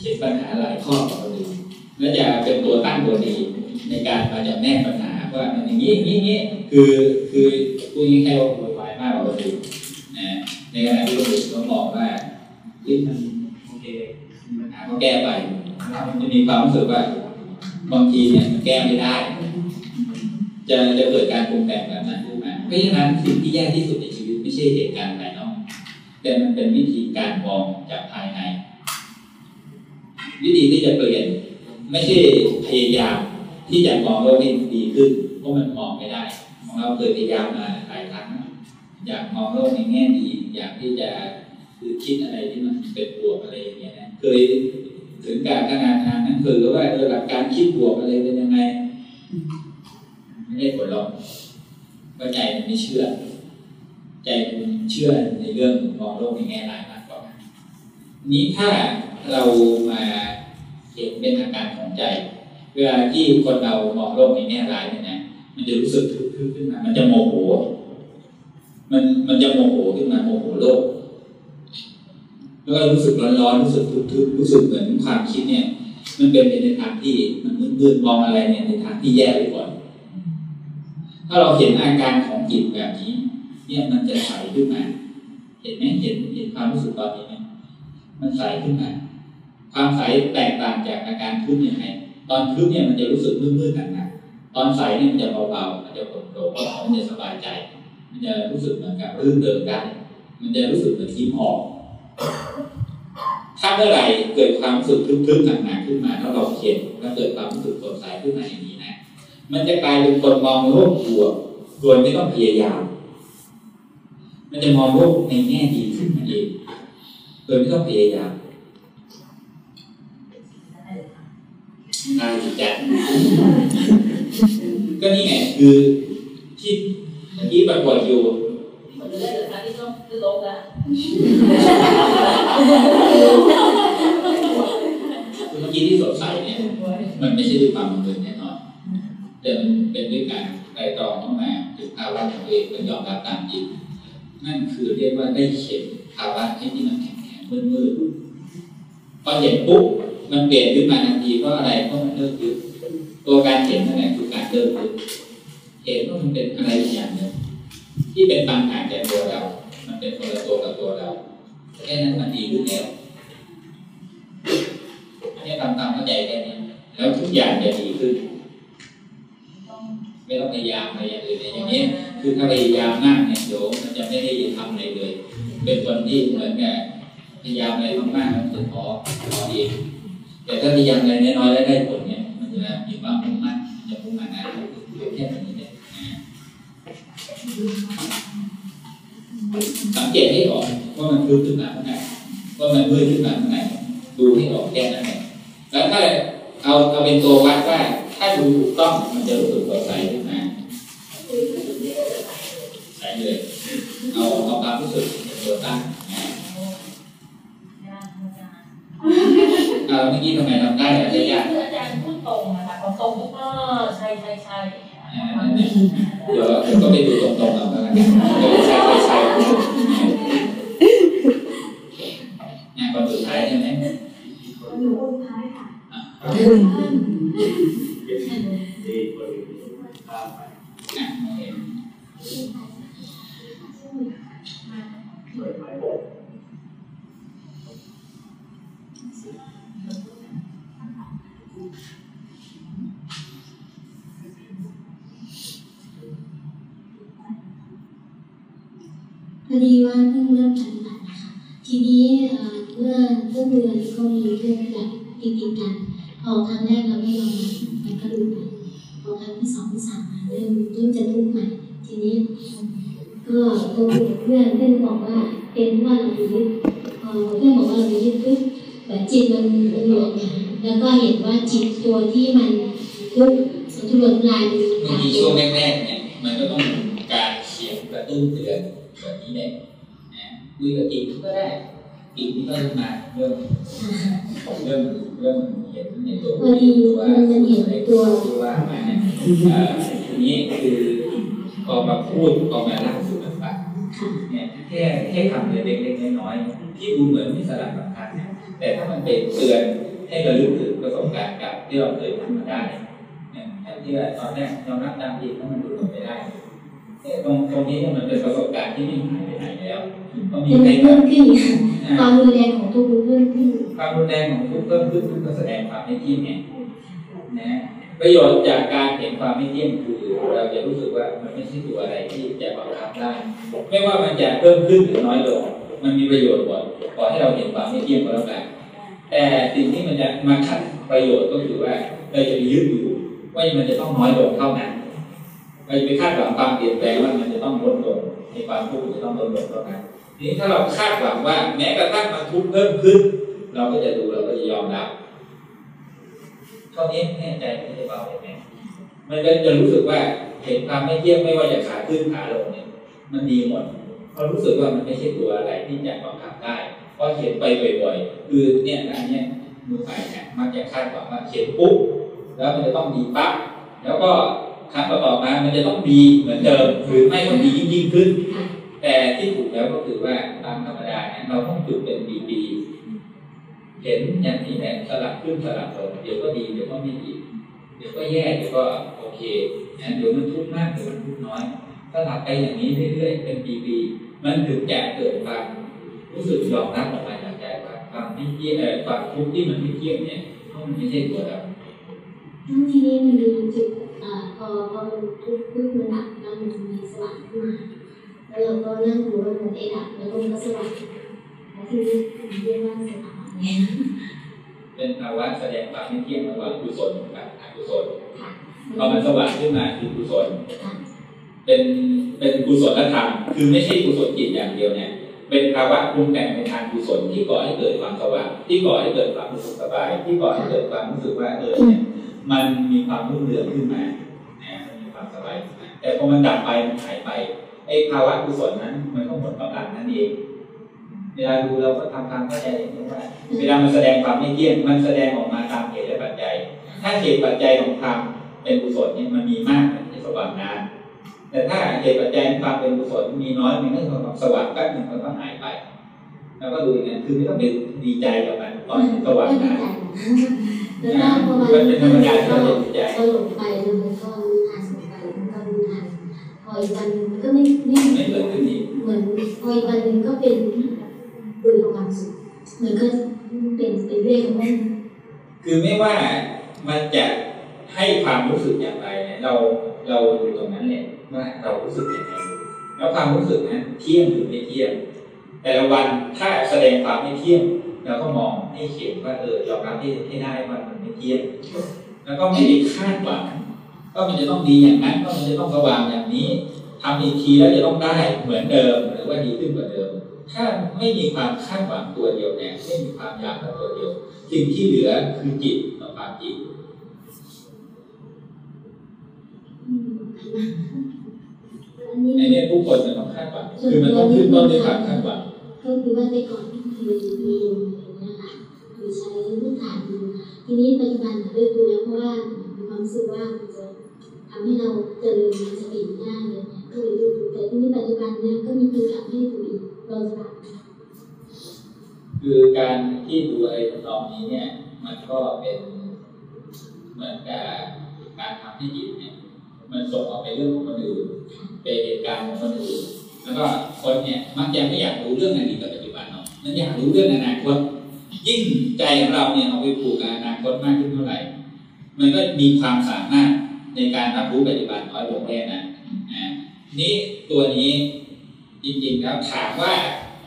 Speaker 1: เห็นปัญหาหลายข้อกว่าคนอื่นและจะเป็นตัวตั้งตัวดีในการมาจำแนกปัญหาว่ามันอย่างนี้อย่างนี้อย่างนี้คือคือพูดง่ายๆว่าโวยวายมากกว่าคนอื่นนะในขณะที่คนอื่นก็มองว่าเฮ้ยมันโอเคปัญหาก็แก้ไปมันจะมีความรู้สึกว่าบางทีเนี่ยมันแก้ไม่ได้ จะจะเกิดการปรุงแต่งแบบนั้นขึ้นมาเพราะฉะนั้นสิ่งที่แย่ที่สุดในชีวิตไม่ใช่เหตุการณ์ภายนอก แต่มันเป็นวิธีการมองจากภายใน วิธีที่จะเปลี่ยนไม่ใช่พยายามที่จะมองโลกให้ดีขึ้นเพราะมันมองไม่ได้ของเราเคยพยายามมาหลายครั้งอยากมองโลกในแง่ดี อยากที่จะคือคิดอะไรที่มันเป็นบวกอะไรอย่างเงี้ยนะเคยถึงการขนาดนั้นคือว่าเออหลักการคิดบวกอะไรเป็นยังไง ไม่ได้ผลหรอกเพราะใจมันไม่เชื่อ ใจมันเชื่อในเรื่องมองโลกในแง่ร้ายมากกว่านี้ถ้าเรามาเห็นเป็นอาการของใจ เวลาที่คนเรามองโลกในแง่ร้ายเนี่ยนะมันจะรู้สึกทึบๆขึ้นมา มันจะโมโห มันมันจะโมโหขึ้นมาโมโหโลก แล้วก็รู้สึกร้อนๆรู้สึกทึบๆรู้สึกเหมือนความคิดเนี่ย มันเป็นไปในทางที่มันมืดๆมองอะไรเนี่ยในทางที่แย่ไปก่อน ถ้าเราเห็นอาการของจิตแบบนี้ เนี่ยมันจะใสขึ้นมา เห็นไหมเห็นเห็นความรู้สึกตอนนี้ไหมมันใสขึ้นมา ความใสแตกต่างจากอาการคึ้นยังไงตอนคึ้นเนี่ยมันจะรู้สึกมืดๆหนักๆตอนใสเนี่ยมันจะเบาๆมันจะโปร่งโปร่งมันจะสบายใจ มันจะรู้สึกเหมือนกับรื่นเริงได้ มันจะรู้สึกเหมือนยิ้มออกถ้าเมื่อไหร่เกิดความรู้สึกทึบๆหนักๆขึ้นมาแล้วเราเข็นแล้วเกิดความรู้สึกสดใสขึ้นมาอย่างนี้ มันจะกลายเป็นคนมองโลกบวกโดยไม่ต้องพยายาม มันจะมองโลกในแง่ดีขึ้นมาเองโดยไม่ต้องพยายามนายจิตใจก็นี่ไงคือที่เมื่อกี้ปรากฏอยู่
Speaker 11: มันจะได้แต่การที่ต้องคือลบนะ
Speaker 1: คือเมื่อกี้ที่สดใสเนี่ย มันไม่ใช่ด้วยความบัง เอิญแน่นอนแต่มันเป็นด้วยการไตรตรองเข้ามาถึงภาวะของตัวเองก็ยอมรับตามจริงนั่นคือเรียกว่าได้เข็นภาวะให้ที่มันแข็งแข็งมืดมืดพอเห็นปุ๊บมันเปลี่ยนขึ้นมาทันทีเพราะอะไรเพราะมันเลิกยึดตัวการเห็นนั่นแหละคือการเลิกยึดเห็นว่ามันเป็นอะไรอย่างหนึ่งที่เป็นปัญหาแก่ตัวเรา มันเป็นคนละตัวกับตัวเราแค่นั้นมันดีขึ้นแล้วอันนี้ทำตามเข้าใจแค่นี้แล้วทุกอย่างจะดีขึ้น ไม่ต้องพยายามอะไรอย่างอื่นอย่างนี้ คือถ้าพยายามนั่งเนี่ยเดี๋ยวมันจะไม่ได้ทำอะไรเลย เป็นคนที่เหมือนกับพยายามอะไรมากๆมันจะท้อท้อเองแต่ถ้าพยายามอะไรน้อยๆแล้วได้ผลเนี่ยมันจะมีความมุ่งมั่นจะมุ่งมั่นนะแค่นี้เนี่ยสังเกตให้ออกว่ามันพื้นขึ้นมาเมื่อไหร่ว่ามันมืดขึ้นมาเมื่อไหร่ดูให้ออกแค่นั้นเองแล้วถ้าเอาเอาเป็นตัววัดว่า ถ้าดูถูกต้องมันจะรู้สึกสดใสขึ้นมาใส่เลยเอาเอาความรู้สึกเป็นตัวตั้งนะเอาเมื่อกี้ทำไมทำได้อะได้ยาก
Speaker 25: อาจารย์พูดตรงนะคะพอตรงก็ใช่ใช่ใช่
Speaker 1: เดี๋ยวผมก็ไปดูตรงๆเอาแล้วกันเดี๋ยวใช่ใช่ใช่งานคนสุดท้ายใช่ไหม
Speaker 2: หนูคนท้ายค่ะ
Speaker 23: พอดีว่าเพิ่งเริ่มปฏิบัตินะคะทีนี้เมื่อเมื่อเดือนก็มีเรื่องแบบติดติดกัน อครั้งแรกเราไม่ยอมมันก็ดูไปพอครั้งที่สองที่สามมาเริ่มเริ่มจะทุกข์ใหม่ทีนี้ก็โทรคุยกับเพื่อนเพื่อนบอกว่าเป็นว่าเราไปยึดพอเพื่อนบอกว่าเราไปยึดปุ๊บแบบจิตมันมันหลงมแล้วก็เห็นว่าจิตตัวที่มันทุกข์ทุรนทุรายมัน
Speaker 1: บางทีช่วงแรกๆเนี่ยมันก็ต้องการเสียงกระตุ้นเตือนแบบนี้แหละนะคุยกับจิตก็ได้ จิตนี่ก็เริ่มมาเริ่มเริ่มเริ่มเห็นในตัว
Speaker 23: พอดี
Speaker 1: ว่า
Speaker 23: มันมันเห็นตัว
Speaker 1: ที่ว่ามาเนี่ยเอ่อทีนี้คือพอมาพูดพอมาเล่าสู่กันฟังเนี่ยแค่แค่คำเล็กๆน้อยๆที่ดูเหมือนไม่สาระสำคัญเนี่ยแต่ถ้ามันเป็นเตือนให้เราลึกถึงประสบการณ์เกับที่เราเคยทำมาได้เนี่ยอย่างที่ว่าตอนแรกยอมรับตามจริงถ้ามันดูลงไปได้แต่ตรงตรงนี้เนี่ยมันเป็นประสบการณ์ที่ไม่หายไปไหนแล้วก็มี
Speaker 23: มัน
Speaker 1: ใคร
Speaker 23: เพิ่มขึ้นค่ะความรุนแรงของทุกข์มันเพิ่มขึ้น
Speaker 1: ความรุนแรงของทุกข์เพิ่มขึ้นก็แสดงความไม่เที่ยงไงนะประโยชน์จากการเห็นความไม่เที่ยงคือเราจะรู้สึกว่ามันไม่ใช่ตัวอะไรที่จะบังคับได้ไม่ว่ามันจะเพิ่มขึ้นหรือน้อยลงมันมีประโยชน์หมดขอให้เราเห็นความไม่เที่ยงก็แล้วกันแต่สิ่งที่มันจะมาขัดประโยชน์ก็คือว่าเราจะไปยึดอยู่ว่ามันจะต้องน้อยลงเท่านั้น เราจะไปคาดหวังความเปลี่ยนแปลงว่ามันจะต้องลดลงในความทุกข์จะต้องลดลงเท่านั้นทีนี้ถ้าเราคาดหวังว่า แม้กระทั่งมันทุกข์เพิ่มขึ้น เราก็จะดูเราก็จะยอมรับเท่านี้แน่ใจไม่ได้เบาเลยแม่มันก็จะรู้สึกว่าเห็นความไม่เที่ยงไม่ว่าจะขาขึ้นขาลงเนี่ยมันดีหมดเพราะรู้สึกว่ามันไม่ใช่ตัวอะไรที่จะบังคับได้เพราะเขียนไปบ่อยๆคือเนี่ยอันเนี้ยมือใหม่เนี่ยมักจะคาดหวังว่าเขียนปุ๊บแล้วมันจะต้องดีปั๊บแล้วก็ ครั้งต่อๆมา มันจะต้องดีเหมือนเดิมหรือไม่ก็ดียิ่งๆขึ้น แต่ที่ถูกแล้วก็คือว่าตามธรรมดาเนี่ยเราต้องฝึกเป็นปีๆเห็นอย่างนี้แหละสลับขึ้นสลับลงเดี๋ยวก็ดีเดี๋ยวก็ไม่ดีเดี๋ยวก็แย่เดี๋ยวก็โอเคนะเดี๋ยวมันทุกข์มากเดี๋ยวมันทุกข์น้อยสลับไปอย่างนี้เรื่อยๆเป็นปีๆมันถึงจะเกิดความรู้สึกยอมรับออกมาจากใจว่าความไม่เที่ยงเอ่อความทุกข์ที่มันไม่เที่ยงเนี่ยเพราะมันไม่ใช่ตัวเรา
Speaker 23: ทั้งทีนี้มันมีจุดอ่า พอพอมันทุกข์ปุ๊บมันดับแล้วมันจะมีสว่างขึ้นมาแล้วเราก็นั่งดูว่ามันได้ดับแล้วก็มันก็สว่างแล้วทีนี้เรียกว่าสว่างเนี่ย
Speaker 1: เป็นภาวะแสดงความไม่เที่ยงระหว่างกุศลกับอกุศลพอมันสว่างขึ้นมาคือกุศลเป็นเป็นกุศลธรรมคือไม่ใช่กุศลจิตอย่างเดียวเนี่ยเป็นภาวะปรุงแต่งในทางกุศลที่ก่อให้เกิดความสว่างที่ก่อให้เกิดความรู้สึกสบาย ที่ก่อให้เกิดความรู้สึกว่าเออเนี่ย มันมีความรุ่งเรืองขึ้นมานะมันมีความสบายขึ้นมาแต่พอมันดับไปมันหายไปไอ้ภาวะกุศลนั้น มันก็หมดกำลังนั่นเองเวลาดูเราก็ทำความเข้าใจอย่างนี้ว่าเวลามันแสดงความไม่เที่ยงมันแสดงออกมาตามเหตุและปัจจัย ถ้าเหตุปัจจัยของธรรมเป็นกุศลเนี่ยมันมีมากมันสว่างนานแต่ถ้าเหตุปัจจัยความเป็นกุศลมีน้อยมันก็จะสว่างแป๊บหนึ่งมันก็หายไป แล้วก็ดูอย่างนั้นคือไม่ต้องไปดีใจกับมันตอนสว่างนาน
Speaker 23: แล้วก็พอมัน
Speaker 1: มันเป็นธรรมาที่
Speaker 23: ก็
Speaker 1: เรา
Speaker 23: ก็หลงไปแล้วมันก็รู้ทันไปมันก็รู้ทันพออีกวันก็ไม่ไม่
Speaker 1: เห
Speaker 23: มือนพออีกวันหนึงก็เป็นเบื่อความสุขเหมือนก็เป็นเป็นเรื่องของมัน
Speaker 1: คือไม่ว่ามันจะให้ความรู้สึกอย่างไรเนี่ยเราเราดูตรงนั้นเนี่ยว่าเรารู้สึกยังไงแล้วความรู้สึกนั้นเที่ยงหรือไม่เที่ยง แต่ละวันถ้าแสดงความไม่เที่ยง เราก็มองให้เห็นว่าเออยอมรับให้ให้ได้ว่ามันไม่เที่ยงแล้วก็ไม่ได้คาดหวังก็มันจะต้องดีอย่างนั้นก็มันจะต้องระวังอย่างนี้ทำอีกทีแล้วจะต้องได้เหมือนเดิมหรือว่าดีขึ้นกว่าเดิม ถ้าไม่มีความคาดหวังตัวเดียวเนี่ยไม่มีความอยากตัวเดียวสิ่งที่เหลือคือจิตต่อความจิตในนี้ทุกคนมันต้องคาดหวังคือมันต้องขึ้นต้นด้วยความคาดหวัง
Speaker 2: ก็คือว่าแต่ก่อน ที่เรียนอะไรเงี้ยค่ะคือใช้พื้นฐานดูทีนี้ปัจจุบันเลิกดูแล้วเพราะว่ามีความรู้สึกว่ามันจะทำให้เราเจริญสติง่ายเลยก็เลยดูแต่ทีนี้ปัจจุบันเนี่ยก็มีตัวอย่างให้ดูอีกเราจะ
Speaker 1: คือการที่ดูอะไรทำนองนี้เนี่ย มันก็เป็นเหมือนกับการทำให้จิตเนี่ยมันส่งออกไปเรื่องของคนอื่นเป็นเหตุการณ์ของคนอื่นแล้วก็คนเนี่ยมักจะไม่อยากรู้เรื่องอดีตกับปัจจุ บันเนาอยากรู้เรื่องอนาคต ยิ่งใจของเราเนี่ยเอาไปผูกกับอนาคตมากขึ้นเท่าไหร่ มันก็มีความสามารถในการรับรู้ปัจจุบันน้อยลงแน่นะอ่านี่ตัวนี้จริงๆแล้วถามว่า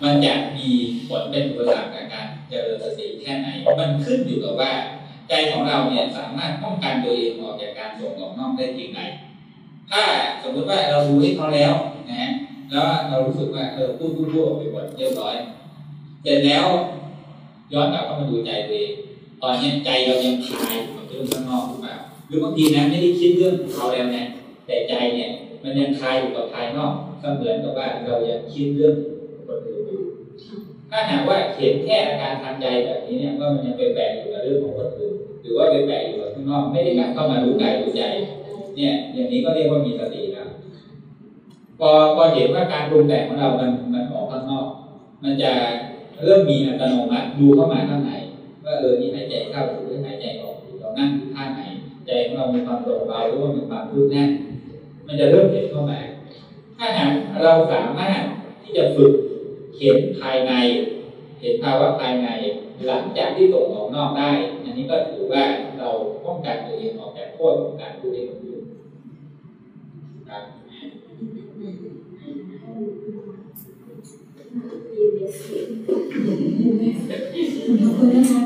Speaker 1: มันจะมีผลเป็นอุปสรรคกับการเจริญสติแค่ไหน มันขึ้นอยู่กับว่า ใจของเราเนี่ยสามารถป้องกันตัวเองออกจากการส่งออกนอกได้จริงไหมถ้าสมมติว่าเรารู้ให้เขาแล้วนะแล้วเรารู้สึกว่าเออพูดพูดพูดออกไปหมดเรียบร้อย เสร็จแล้ว ย้อนกลับเข้ามาดูใจตัวเองตอนนี้ใจเรายังคายอยู่กับเรื่องข้างนอกหรือเปล่าหรือบางทีนะไม่ได้คิดเรื่องเขาแล้วนะแต่ใจเนี่ย มันยังคายอยู่กับภายนอกก็เหมือนกับว่าเรายังคิดเรื่องคนอื่นอยู่ถ้าหากว่าเห็นแค่อาการทางใจแบบนี้เนี่ยว่ามันยังไปแบกอยู่กับเรื่องของคนอื่นหรือว่าไปแบกอยู่กับข้างนอกไม่ได้กลับเข้ามารู้กายรู้ใจ เนี่ย อย่างนี้ก็เรียกว่ามีสติแล้วพอพอเห็นว่าการปรุงแต่งของเรามันมันออกข้างนอก มันจะ เริ่มมีอัตโนมัติดูเข้ามาข้างในว่าเออนี่หายใจเข้าหรือหายใจออกหรือเรานั่งอยู่ท่าไหนใจของเรามีความโปร่งเบาหรือว่ามีความรืบแน่นมันจะเริ่มเห็นเข้ามา ถ้าหากเราสามารถที่จะฝึกเห็นภายใน เห็นภาวะภายในหลังจากที่ส่งออกนอกได้ อันนี้ก็ถือว่าเราป้องกันตัวเองออกจากโทษของการพูดให้คนอื่น
Speaker 4: ขอบคุณนะคะ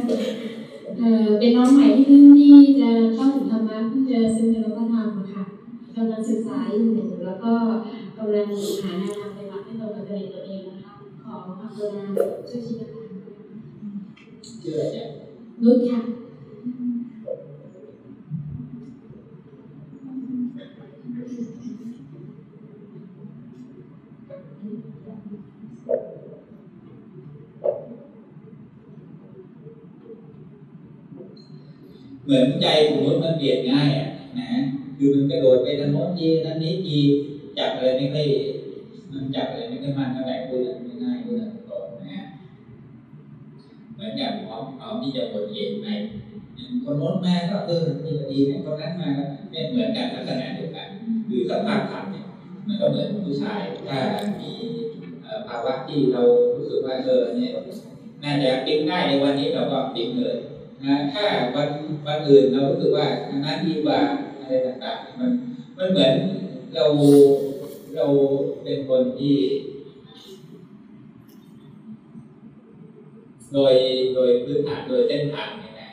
Speaker 4: เอ่อเป็นน้องใหม่ที่เพิ่งที่จะเข้าถึงธรรมะเพิ่งจะซึ้งในพระธรรมอะค่ะกำลังศึกษาอยู่แล้วก็กำลังหาแนวทางปฏิบัติให้ตรงกับจริตตัวเองนะคะขอความกรุณาช่วยชี้แนะ
Speaker 1: ชื่ออะไรเนี่ย
Speaker 4: นุชค่ะ
Speaker 1: เหมือนใจของมนุษย์มันเปลี่ยนง่ายอะนะคือมันกระโดดไปทางโน้นทีนั้นนี้ทีจับอะไรไม่ค่อยมันจับอะไรไม่ค่อยมันเท่าไหร่พูดอะไรง่ายๆพูดอะไรก่อนนะเหมือนกับพร้อมพร้อมที่จะหมดเหตุในคนโน้นมาก็เออนี่ก็ดีนะคนนั้นมาก็เนี่ยเหมือนกันลักษณะเดียวกันคือสภาพธรรมเนี่ยมันก็เหมือนผู้ชายถ้ามีภาวะที่เรารู้สึกว่าเออเนี่ยน่าจะปิ๊งได้ในวันนี้เราก็ปิ๊งเลย นะถ้าวันวันอื่นเรารู้สึกว่าอันนั้นดีกว่าอะไรต่างๆมันมันเหมือนเราเราเป็นคนที่ โดยโดยพื้นฐานโดยเส้นทางเนี่ยนะ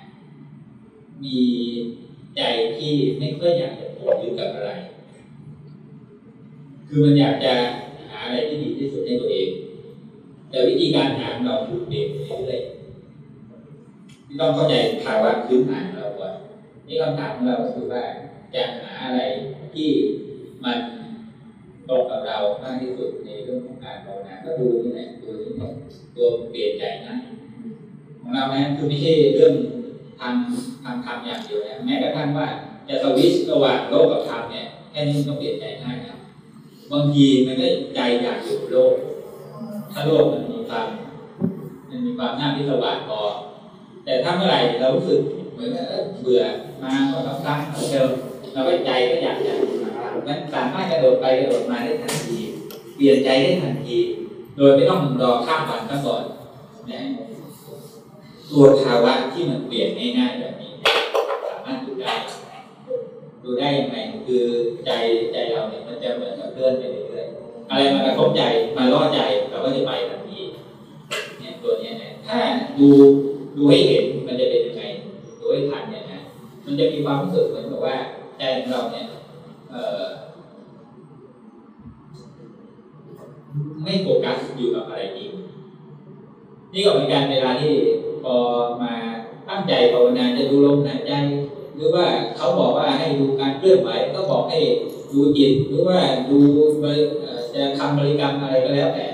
Speaker 1: มีใจที่ไม่ค่อยอยากจะผูกยึดกับอะไร คือมันอยากจะหาอะไรที่ดีที่สุดให้ตัวเอง แต่วิธีการหาของเราถูกเปลี่ยนไปเรื่อยๆ ที่ต้องเข้าใจภาวะพื้นฐานของเราก่อนนี่คำถามของเราคือว่าจะหาอะไรที่มันตรงกับเรามากที่สุดในเรื่องของการภาวนาก็ดูที่ไหนดูที่ไหนตัวเปลี่ยนใจง่ายของเรานะคือไม่ใช่เรื่องทางทางธรรมอย่างเดียวนะแม้กระทั่งว่าจะสวิชระหว่างโลกกับธรรมเนี่ยแค่นี้ก็เปลี่ยนใจง่ายนะบางทีมันก็ใจอยากอยู่โลก ถ้าโลกมันมีความมันมีความน่าพิศวาสพอ แต่ถ้าเมื่อไหร่เรารู้สึกเหมือนเบื่อมาก็ต้องตั้งเดิมเราก็ใจก็อยากจะมันสามารถกระโดดไปกระโดดมาได้ทันที เปลี่ยนใจได้ทันที โดยไม่ต้องรอข้ามวันซะก่อนนะตัวภาวะที่มันเปลี่ยนง่ายๆแบบนี้ สามารถดูได้ดูได้ยังไงคือใจใจเราเนี่ยมันจะเหมือนกับเลื่อนไปเรื่อยๆอะไรมากระทบใจมาล่อใจเราก็จะไปทันทีเนี่ยตัวนี้เนี่ยถ้าดู ดูให้เห็นมันจะเป็นยังไงดูให้ทันเนี่ยนะมันจะมีความรู้สึกเหมือนกับว่าใจของเราเนี่ยเอ่อไม่โฟกัสอยู่กับอะไรจริงนี่ก็เป็นการเวลาที่พอมาตั้งใจภาวนาจะดูลมหายใจหรือว่าเขาบอกว่าให้ดูการเคลื่อนไหวก็บอกให้ดูจิตหรือว่าดูจะทำบริกรรมอะไรก็แล้วแต่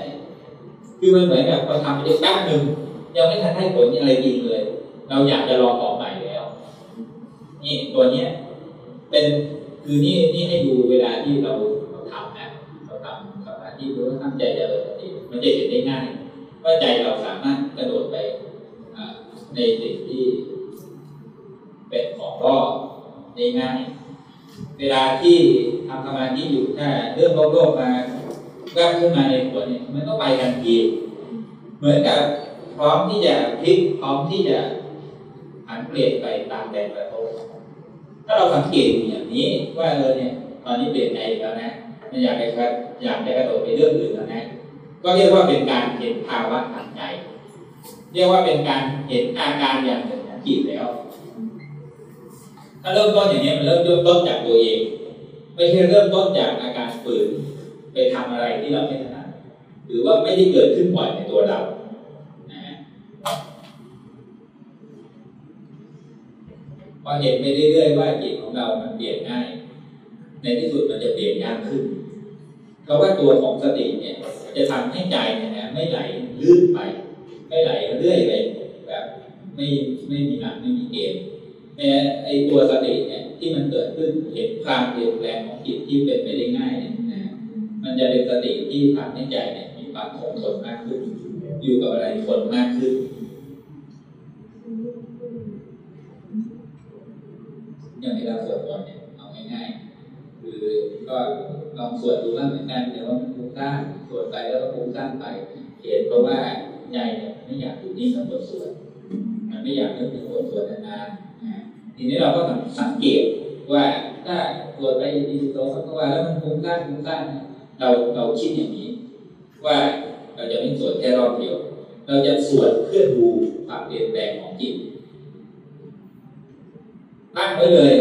Speaker 1: คือมันเหมือนกับเราทำไปได้แป๊บหนึ่ง ยังไม่ทันให้ผลอะไรจริงเลย เราอยากจะลองของใหม่แล้ว นี่ตัวเนี้ย เป็นคือนี่นี่ให้ดูเวลาที่เราเราทำนะเราทำสมาธิหรือว่าตั้งใจจะเลยสติมันจะเห็นได้ง่ายว่าใจเราสามารถกระโดดไปในสิ่งที่ เป็นของรอได้ง่ายเวลาที่ทำสมาธิอยู่ถ้าเรื่องโลกๆมาแวบขึ้นมาในหัวเนี่ยมันก็ไปกันทีเหมือนกับ พร้อมที่จะพลิกพร้อมที่จะหันเปลี่ยนไปตามแรงกระทบถ้าเราสังเกตอย่างนี้ว่าเออเนี่ยตอนนี้เปลี่ยนใจแล้วนะไม่อยากไปอยากจะกระโดดไปเรื่องอื่นแล้วนะ ก็เรียกว่าเป็นการเห็นภาวะทางใจ เรียกว่าเป็นการเห็นอาการอย่างหนึ่งของจิตแล้ว ถ้าเริ่มต้นอย่างนี้มันเริ่มต้นจากตัวเองไม่ใช่เริ่มต้นจากอาการฝืนไปทำอะไรที่เราไม่ถนัดหรือว่าไม่ได้เกิดขึ้นบ่อยในตัวเรา อเห็นไปเรื่อยๆว่าจิตของเรามันเปลี่ยนง่าย ในที่สุดมันจะเปลี่ยนยากขึ้น เพราะว่าตัวของสติเนี่ย จะทำให้ใจเนี่ยนะไม่ไหลลื่นไป ไม่ไหลเรื่อยไปแบบไม่ไม่มีหลักไม่มีเกณฑ์แม้ไอตัวสติเนี่ยที่มันเกิดขึ้นเห็นความเปลี่ยนแปลงของจิตที่เป็นไปได้ง่ายเนี่ยนะมันจะเป็นสติที่ทำให้ใจเนี่ยมีความคงทนมากขึ้น อยู่กับอะไรทนมากขึ้น อย่างเวลาสวดมนต์เนี่ยเอาง่ายๆคือก็ลองสวดดูว่าเหมือนกันแต่ว่ามันฟุ้งซ่านสวดไปแล้วก็ฟุ้งซ่านไปเหตุเพราะว่าใจเนี่ยไม่อยากอยู่นิ่งกับบทสวดมันไม่อยากนึกถึงบทสวดนานๆทีนี้เราก็สังเกตว่าถ้าสวดไปดีโตก็ว่าแล้วมันฟุ้งซ่านฟุ้งซ่านเราเราคิดอย่างนี้ ว่าเราจะไม่สวดแค่รอบเดียว เราจะสวดเพื่อดูความเปลี่ยนแปลงของจิต ตั้งไว้เลย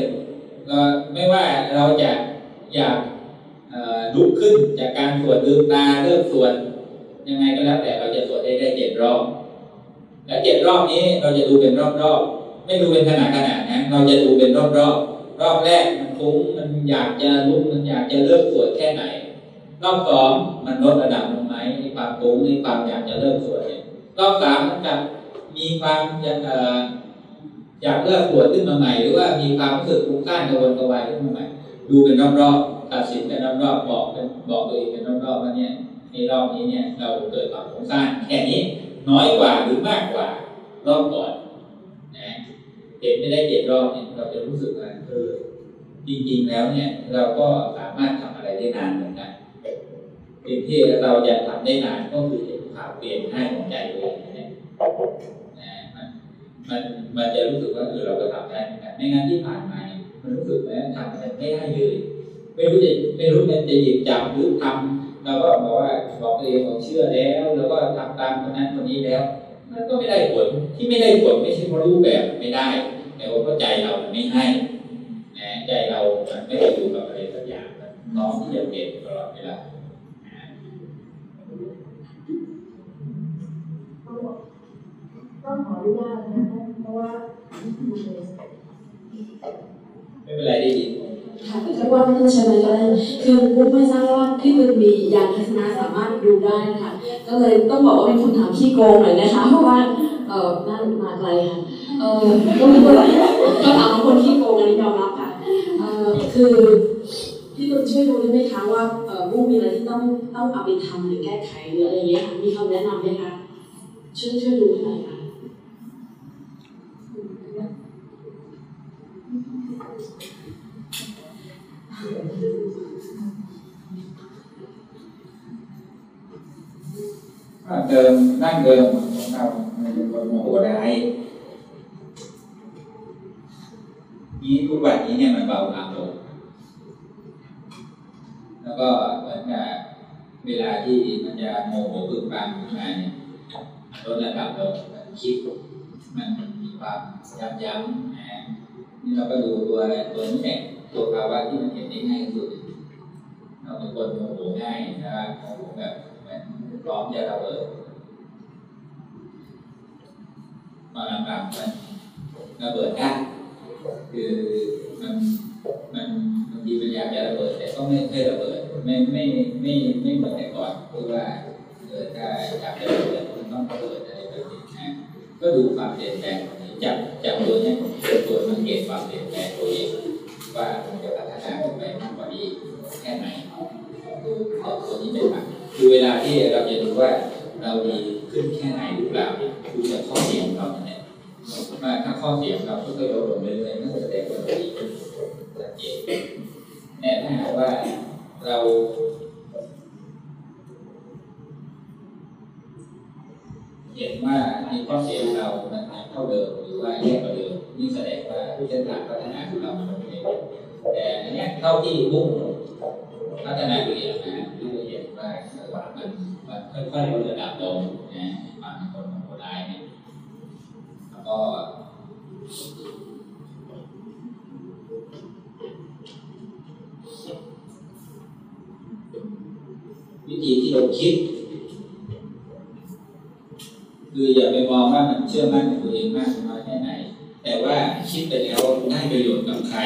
Speaker 1: เราไม่ว่าเราจะอยากลุกขึ้นจากการสวดลืมตาเลิกสวดยังไงก็แล้วแต่เราจะสวดได้ได้เจ็ดรอบและเจ็ดรอบนี้เราจะดูเป็นรอบๆไม่ดูเป็นขนาดขนาดนะเราจะดูเป็นรอบๆรอบแรกมันฟุ้งมันอยากจะลุกมันอยากจะเลิกสวดแค่ไหน รอบสองมันลดระดับลงไหมในความฟุ้งในความอยากจะเลิกสวดเนี่ยรอบสามมันจะมีความอยาก อยากเลิกสวดขึ้นมาใหม่หรือว่ามีความรู้สึกฟุ้งซ่านกระวนกระวายขึ้นมาใหม่ ดูเป็นรอบๆตัดสินเป็นรอบๆบอกเป็นบอกตัวเองเป็นรอบๆว่าเนี่ยในรอบนี้เนี่ยเราเกิดความฟุ้งซ่านแค่นี้น้อยกว่าหรือมากกว่ารอบก่อนนะเห็นไม่ได้เจ็ดรอบเนี่ยเราจะรู้สึกว่าเออจริงๆแล้วเนี่ย เราก็สามารถทำอะไรได้นานเหมือนกันสิ่งที่เราจะทำได้นานก็คือเห็นข่าวเปลี่ยนให้ของใจตัวเองเนี่ยนะมัน มันมันจะรู้สึกว่าเออเราก็ทำได้เหมือนกันไม่งั้นที่ผ่านมาเนี่ยมันรู้สึกว่าทำอะไรไม่ได้เลยไม่รู้จะไม่รู้มันจะหยิบจับหรือทำเราก็บอกว่าบอกตัวเองบอกเชื่อแล้ว แล้วก็ทำตามคนนั้นคนนี้แล้ว มันก็ไม่ได้ผลที่ไม่ได้ผลไม่ใช่เพราะรูปแบบไม่ได้ แต่ว่าใจเราไม่ให้นะใจเราไม่ได้อยู่กับอะไรสักอย่างน้องที่จะเปลี่ยนตลอดเวลา
Speaker 22: ต้องขออนุญาตนะคะ เพราะว่า
Speaker 1: ไม่เป็นไรได้ยิน
Speaker 5: ค่ะถ้าว่าไม่ต้องใช้ไมค์ก็ได้คือปุ๊กไม่ทราบว่าพี่มึกมียานทัศนะสามารถดูได้นะคะก็เลยต้องบอกว่าเป็นคำถามขี้โกงหน่อยนะคะ เพราะว่าเออน่ามาไกลค่ะเออก็ม่เป็นก็ถามคนขี้โกงอันนี้ยอมรับค่ะเออคือพี่ตุนช่วยดูได้ไหมคะว่าเออมุกมีอะไรที่ต้องต้องเอาไปทำหรือแก้ไขหรืออะไรเงี้ยค่ะมีคำแนะนำไหมคะช่วยช่วยดูให้หน่อยค่ะ
Speaker 1: เดิมนั่งเดิมของเรามันเป็นคนโมโหได้นี้ทุกวันนี้เนี่ยมันเบาบางลงแล้วก็เหมือนกับเวลาที่มันจะโมโหปึกปังขึ้นมาเนี่ยลดระดับลงคิดมันมีความย้ำย้ำ นี่เราก็ดูตัวตัวนี้แหละตัวภาวะที่มันเห็นได้ง่ายที่สุดเราเป็นคนโมโหง่ายนะครับโมโหแบบเหมือนพร้อมจะระเบิดมาหลังๆมันระเบิดได้คือมันมันบางทีมันอยากจะระเบิด แต่ก็ไม่เคยระเบิดไม่ไม่ไม่ไม่เหมือนแต่ก่อนคือว่าเออถ้าอยากจะระเบิดมันต้องระเบิดอะไรแบบนี้นะก็ดูความเปลี่ยนแปลง จับจับตัวเนี้ยเป็นตัวสังเกตความเปลี่ยนแปลงตัวเองว่ามันจะพัฒนาขึ้นไปมากกว่านี้แค่ไหนเอาตัวนี้เป็นหลักคือเวลาที่เราจะดูว่าเราดีขึ้นแค่ไหนหรือเปล่าดูจากข้อเสียของเราเนี่ยว่าถ้าข้อเสียของเราค่อยๆลดลงเรื่อยๆนั่นแสดงว่าเราดีขึ้นชัดเจนแต่ถ้าหากว่าเรา เห็นว่าในข้อเสียของเรามันเท่าเดิมหรือว่าแย่กว่าเดิมนี่แสดงว่าเส้นทางพัฒนาของเรามันโอเคแต่อันเนี้ยเท่าที่มุ่งพัฒนาตัวเองนะที่เราเห็นว่ามันมันค่อยๆลดระดับลงนะความเป็นคนของคนร้ายเนี่ยแล้วก็วิธีที่เราคิด คืออย่าไปมองว่ามันเชื่อมั่นในตัวเองมากน้อยแค่ไหน แต่ว่าคิดไปแล้วได้ประโยชน์กับใคร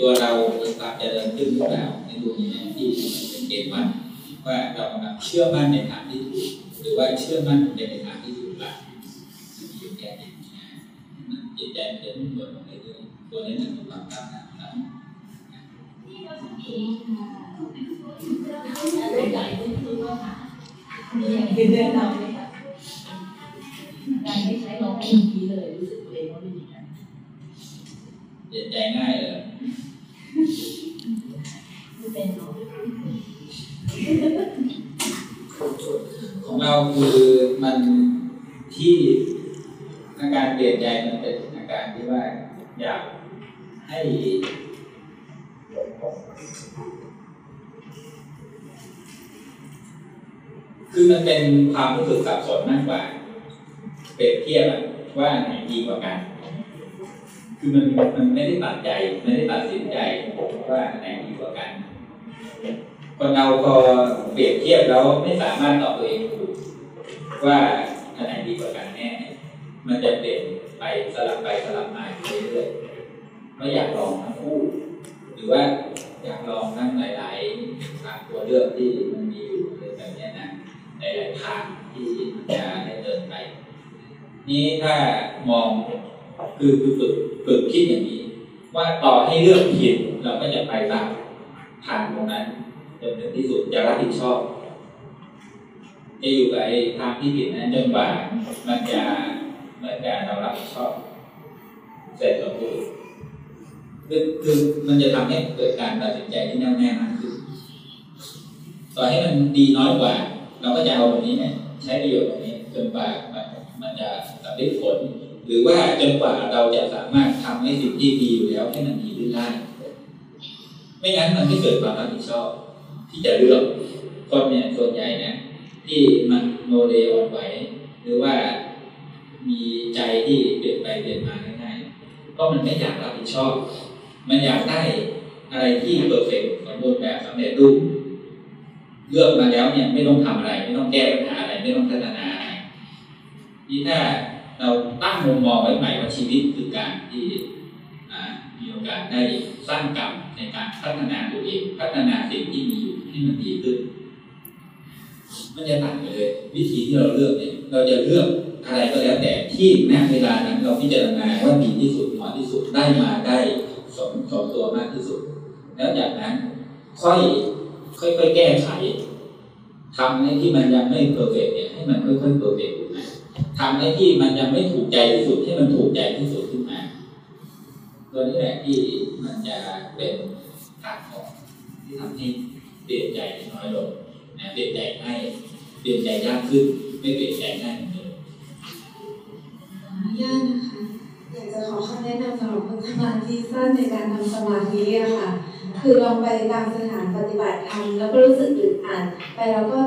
Speaker 1: ตัวเรามีความเจริญขึ้นหรือเปล่าในตัวนี้ที่เป็นเกณฑ์วัดว่าเรากำลังเชื่อมั่นในทางที่ถูกหรือว่าเชื่อมั่นในทางที่ถูกหลักอยู่แค่นี้จิตใจมันจะมุ่งตรงลงเรื่อยๆตัวนี้มันมีความก้าวหน้าครับ
Speaker 7: มีอย่างอื่นแนะนำไหมคะ การไม่ใช้ลองให้เมื่อกี้เลยรู้สึกตัวเองว่าเป็นอย่างนั้น
Speaker 1: เปลี่ยนใจง่ายเลย
Speaker 7: ไม่เป็นหรอก
Speaker 1: ของเราคือมันที่อาการเปลี่ยนใจมันเป็นอาการที่ว่าอยากให้คือมันเป็นความรู้สึกสับสนมากกว่า เปรียบเทียบว่าไหนดีกว่ากัน คือมันมันไม่ได้ตัดใจไม่ได้ตัดสินใจว่าไหนดีกว่ากัน คนเราพอเปรียบเทียบแล้วไม่สามารถตอบตัวเองถูกว่าอันไหนดีกว่ากันแน่มันจะเปลี่ยนไปสลับไปสลับมาเรื่อยๆไม่อยากลองทั้งคู่ หรือว่าอยากลองทั้งหลายๆทางตัวเลือกที่มันมีอยู่อะไรแบบนี้นะหลายๆทางที่มันจะได้เดินไป นี้ถ้ามองคือคือฝึกฝึกคิดอย่างนี้ ว่าต่อให้เลือกผิดเราก็จะไปตามทางตรงนั้นจนถึงที่สุดจะรับผิดชอบ จะอยู่กับไอ้ทางที่ผิดนั้นจนกว่ามันจะเหมือนกับเรารับผิดชอบเสร็จสมบูรณ์คือคือมันจะทำให้เกิดการตัดสินใจที่แน่วแน่มากขึ้นต่อให้มันดีน้อยกว่า เราก็จะเอาตรงนี้เนี่ยใช้ประโยชน์ตรงนี้จนกว่า จะสำเร็จผล หรือว่าจนกว่าเราจะสามารถทำให้สิ่งที่ดีอยู่แล้วให้มันดีขึ้นได้ไม่งั้นมันไม่เกิดความรับผิดชอบ ที่จะเลือกคนเนี่ยส่วนใหญ่นะ ที่มันโมเดลอ่อนไหวหรือว่ามีใจที่เปลี่ยนไปเปลี่ยนมาง่ายๆก็มันไม่อยากรับผิดชอบ มันอยากได้อะไรที่เพอร์เฟกต์สมบูรณ์แบบสำเร็จรูปเลือกมาแล้วเนี่ยไม่ต้องทำอะไร ไม่ต้องแก้ปัญหาอะไรไม่ต้องพัฒนาอะไร นี่ถ้าเราตั้งมุมมองไว้ใหม่ว่าชีวิตคือการที่มีโอกาสได้สร้างกรรมในการพัฒนาตัวเอง พัฒนาสิ่งที่มีอยู่ให้มันดีขึ้น มันจะต่างไปเลย วิธีที่เราเลือกเนี่ย เราจะเลือกอะไรก็แล้วแต่ที่ณเวลานั้นเราพิจารณาว่าดีที่สุดเหมาะที่สุดได้มาได้สมสมตัวมากที่สุด แล้วจากนั้นค่อยค่อยๆแก้ไขทำในที่มันยังไม่ perfect เนี่ยให้มันค่อยๆ perfect ขึ้นมา ทำในที่มันยังไม่ถูกใจที่สุดให้มันถูกใจที่สุดขึ้นมาตัวนี้แหละที่มันจะเป็นทางของที่ทำให้เปลี่ยนใจน้อยลงนะเปลี่ยนใจง่ายเปลี่ยนใจยากขึ้นไม่เปลี่ยนใจง่ายเหมือนเดิม
Speaker 2: ขอนุญาตนะคะอยากจะขอคำแนะนำสำหรับคนสมาธิสั้นในการทำสมาธิอะค่ะ คือลองไปตามสถานปฏิบัติธรรมแล้วก็รู้สึกอึดอัดไปแล้วก็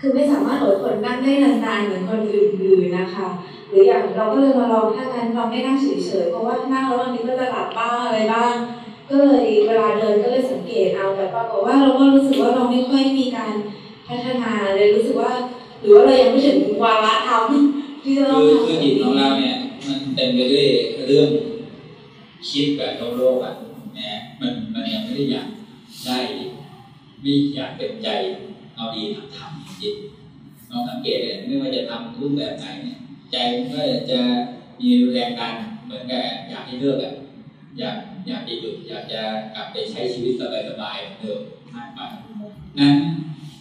Speaker 2: คือไม่สามารถอดทนนั่งได้นานๆเหมือนคนอื่นๆนะคะ หรืออย่างเราก็เลยมาลองถ้างั้นเราไม่นั่งเฉยๆเพราะว่านั่งแล้วบางทีก็จะหลับบ้างอะไรบ้าง ก็เลยเวลาเดินก็เลยสังเกตเอาแต่ปรากฏว่าเราก็รู้สึกว่าเราไม่ค่อยมีการพัฒนาเลยรู้สึกว่า หรือว่าเรายังไม่ถึงวาระธรรมที่จะต้อง
Speaker 1: คือคือจิตของเราเนี่ยมันเต็มไปด้วยเรื่องคิดแบบโลกโลกอะนะมันมันยังไม่ได้อยากได้ไม่อยากเต็มใจเอาดีทำทำ จิตลองสังเกตเลยไม่ว่าจะทำรูปแบบไหนเนี่ยใจมันก็จะมีแรงดันเหมือนกับอยากให้เลิกอะอยากอยากจะหยุดอยากจะกลับไปใช้ชีวิตสบายๆเหมือนเดิมมากไปนั้น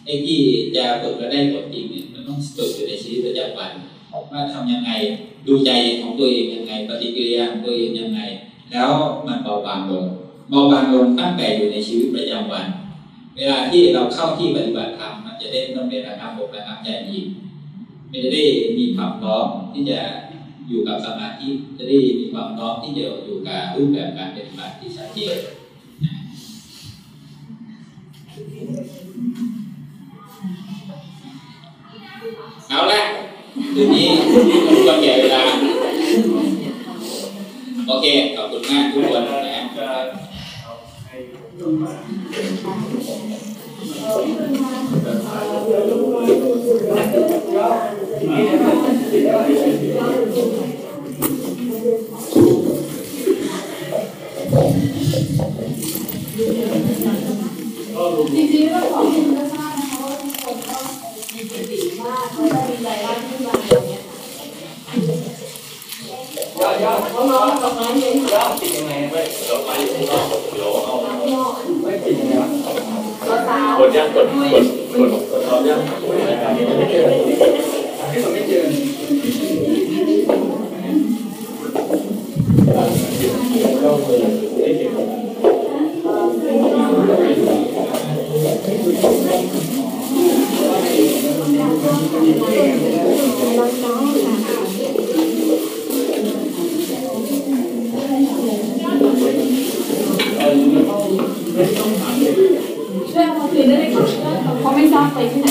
Speaker 1: ไอ้ที่จะฝึกก็ได้ผลจริงเนี่ยมันต้องฝึกอยู่ในชีวิตประจำวันว่าทำยังไงดูใจของตัวเองยังไง ปฏิกิริยาของตัวเองยังไง แล้วมันเบาบางลงเบาบางลงตั้งแต่อยู่ในชีวิตประจำวัน เวลาที่เราเข้าที่ปฏิบัติธรรมมันจะได้ต้องเป็นระงับอกระงับใจยินมันจะได้มีความพร้อมที่จะอยู่กับสมาธิจะได้มีความพร้อมที่จะอยู่กับรูปแบบการปฏิบัติที่ชัดเจนเอาละคืนนี้ทุกคนแก่เวลา โอเค ขอบคุณมากทุกคนนะ
Speaker 2: จริงๆต้องขอบคุณมากๆนะคะว่าทุกคนก็มีสติมากแล้วก็มีใจรักที่มาอย่างเงี้ยน้องๆกับน้องเย็นค่ะ
Speaker 24: ติดยังไงไม่เราไปข้างนอกเดี๋ยวเอาไม่ติดยังไงวะกดยังกดกดกดกดเอายังไม่เจอที่ผมไ ม่เจอเราเปิดได้เห็น
Speaker 2: ช่วยเอามาคืนได้ไหมคะเขาไม่ทราบไปที่ไหน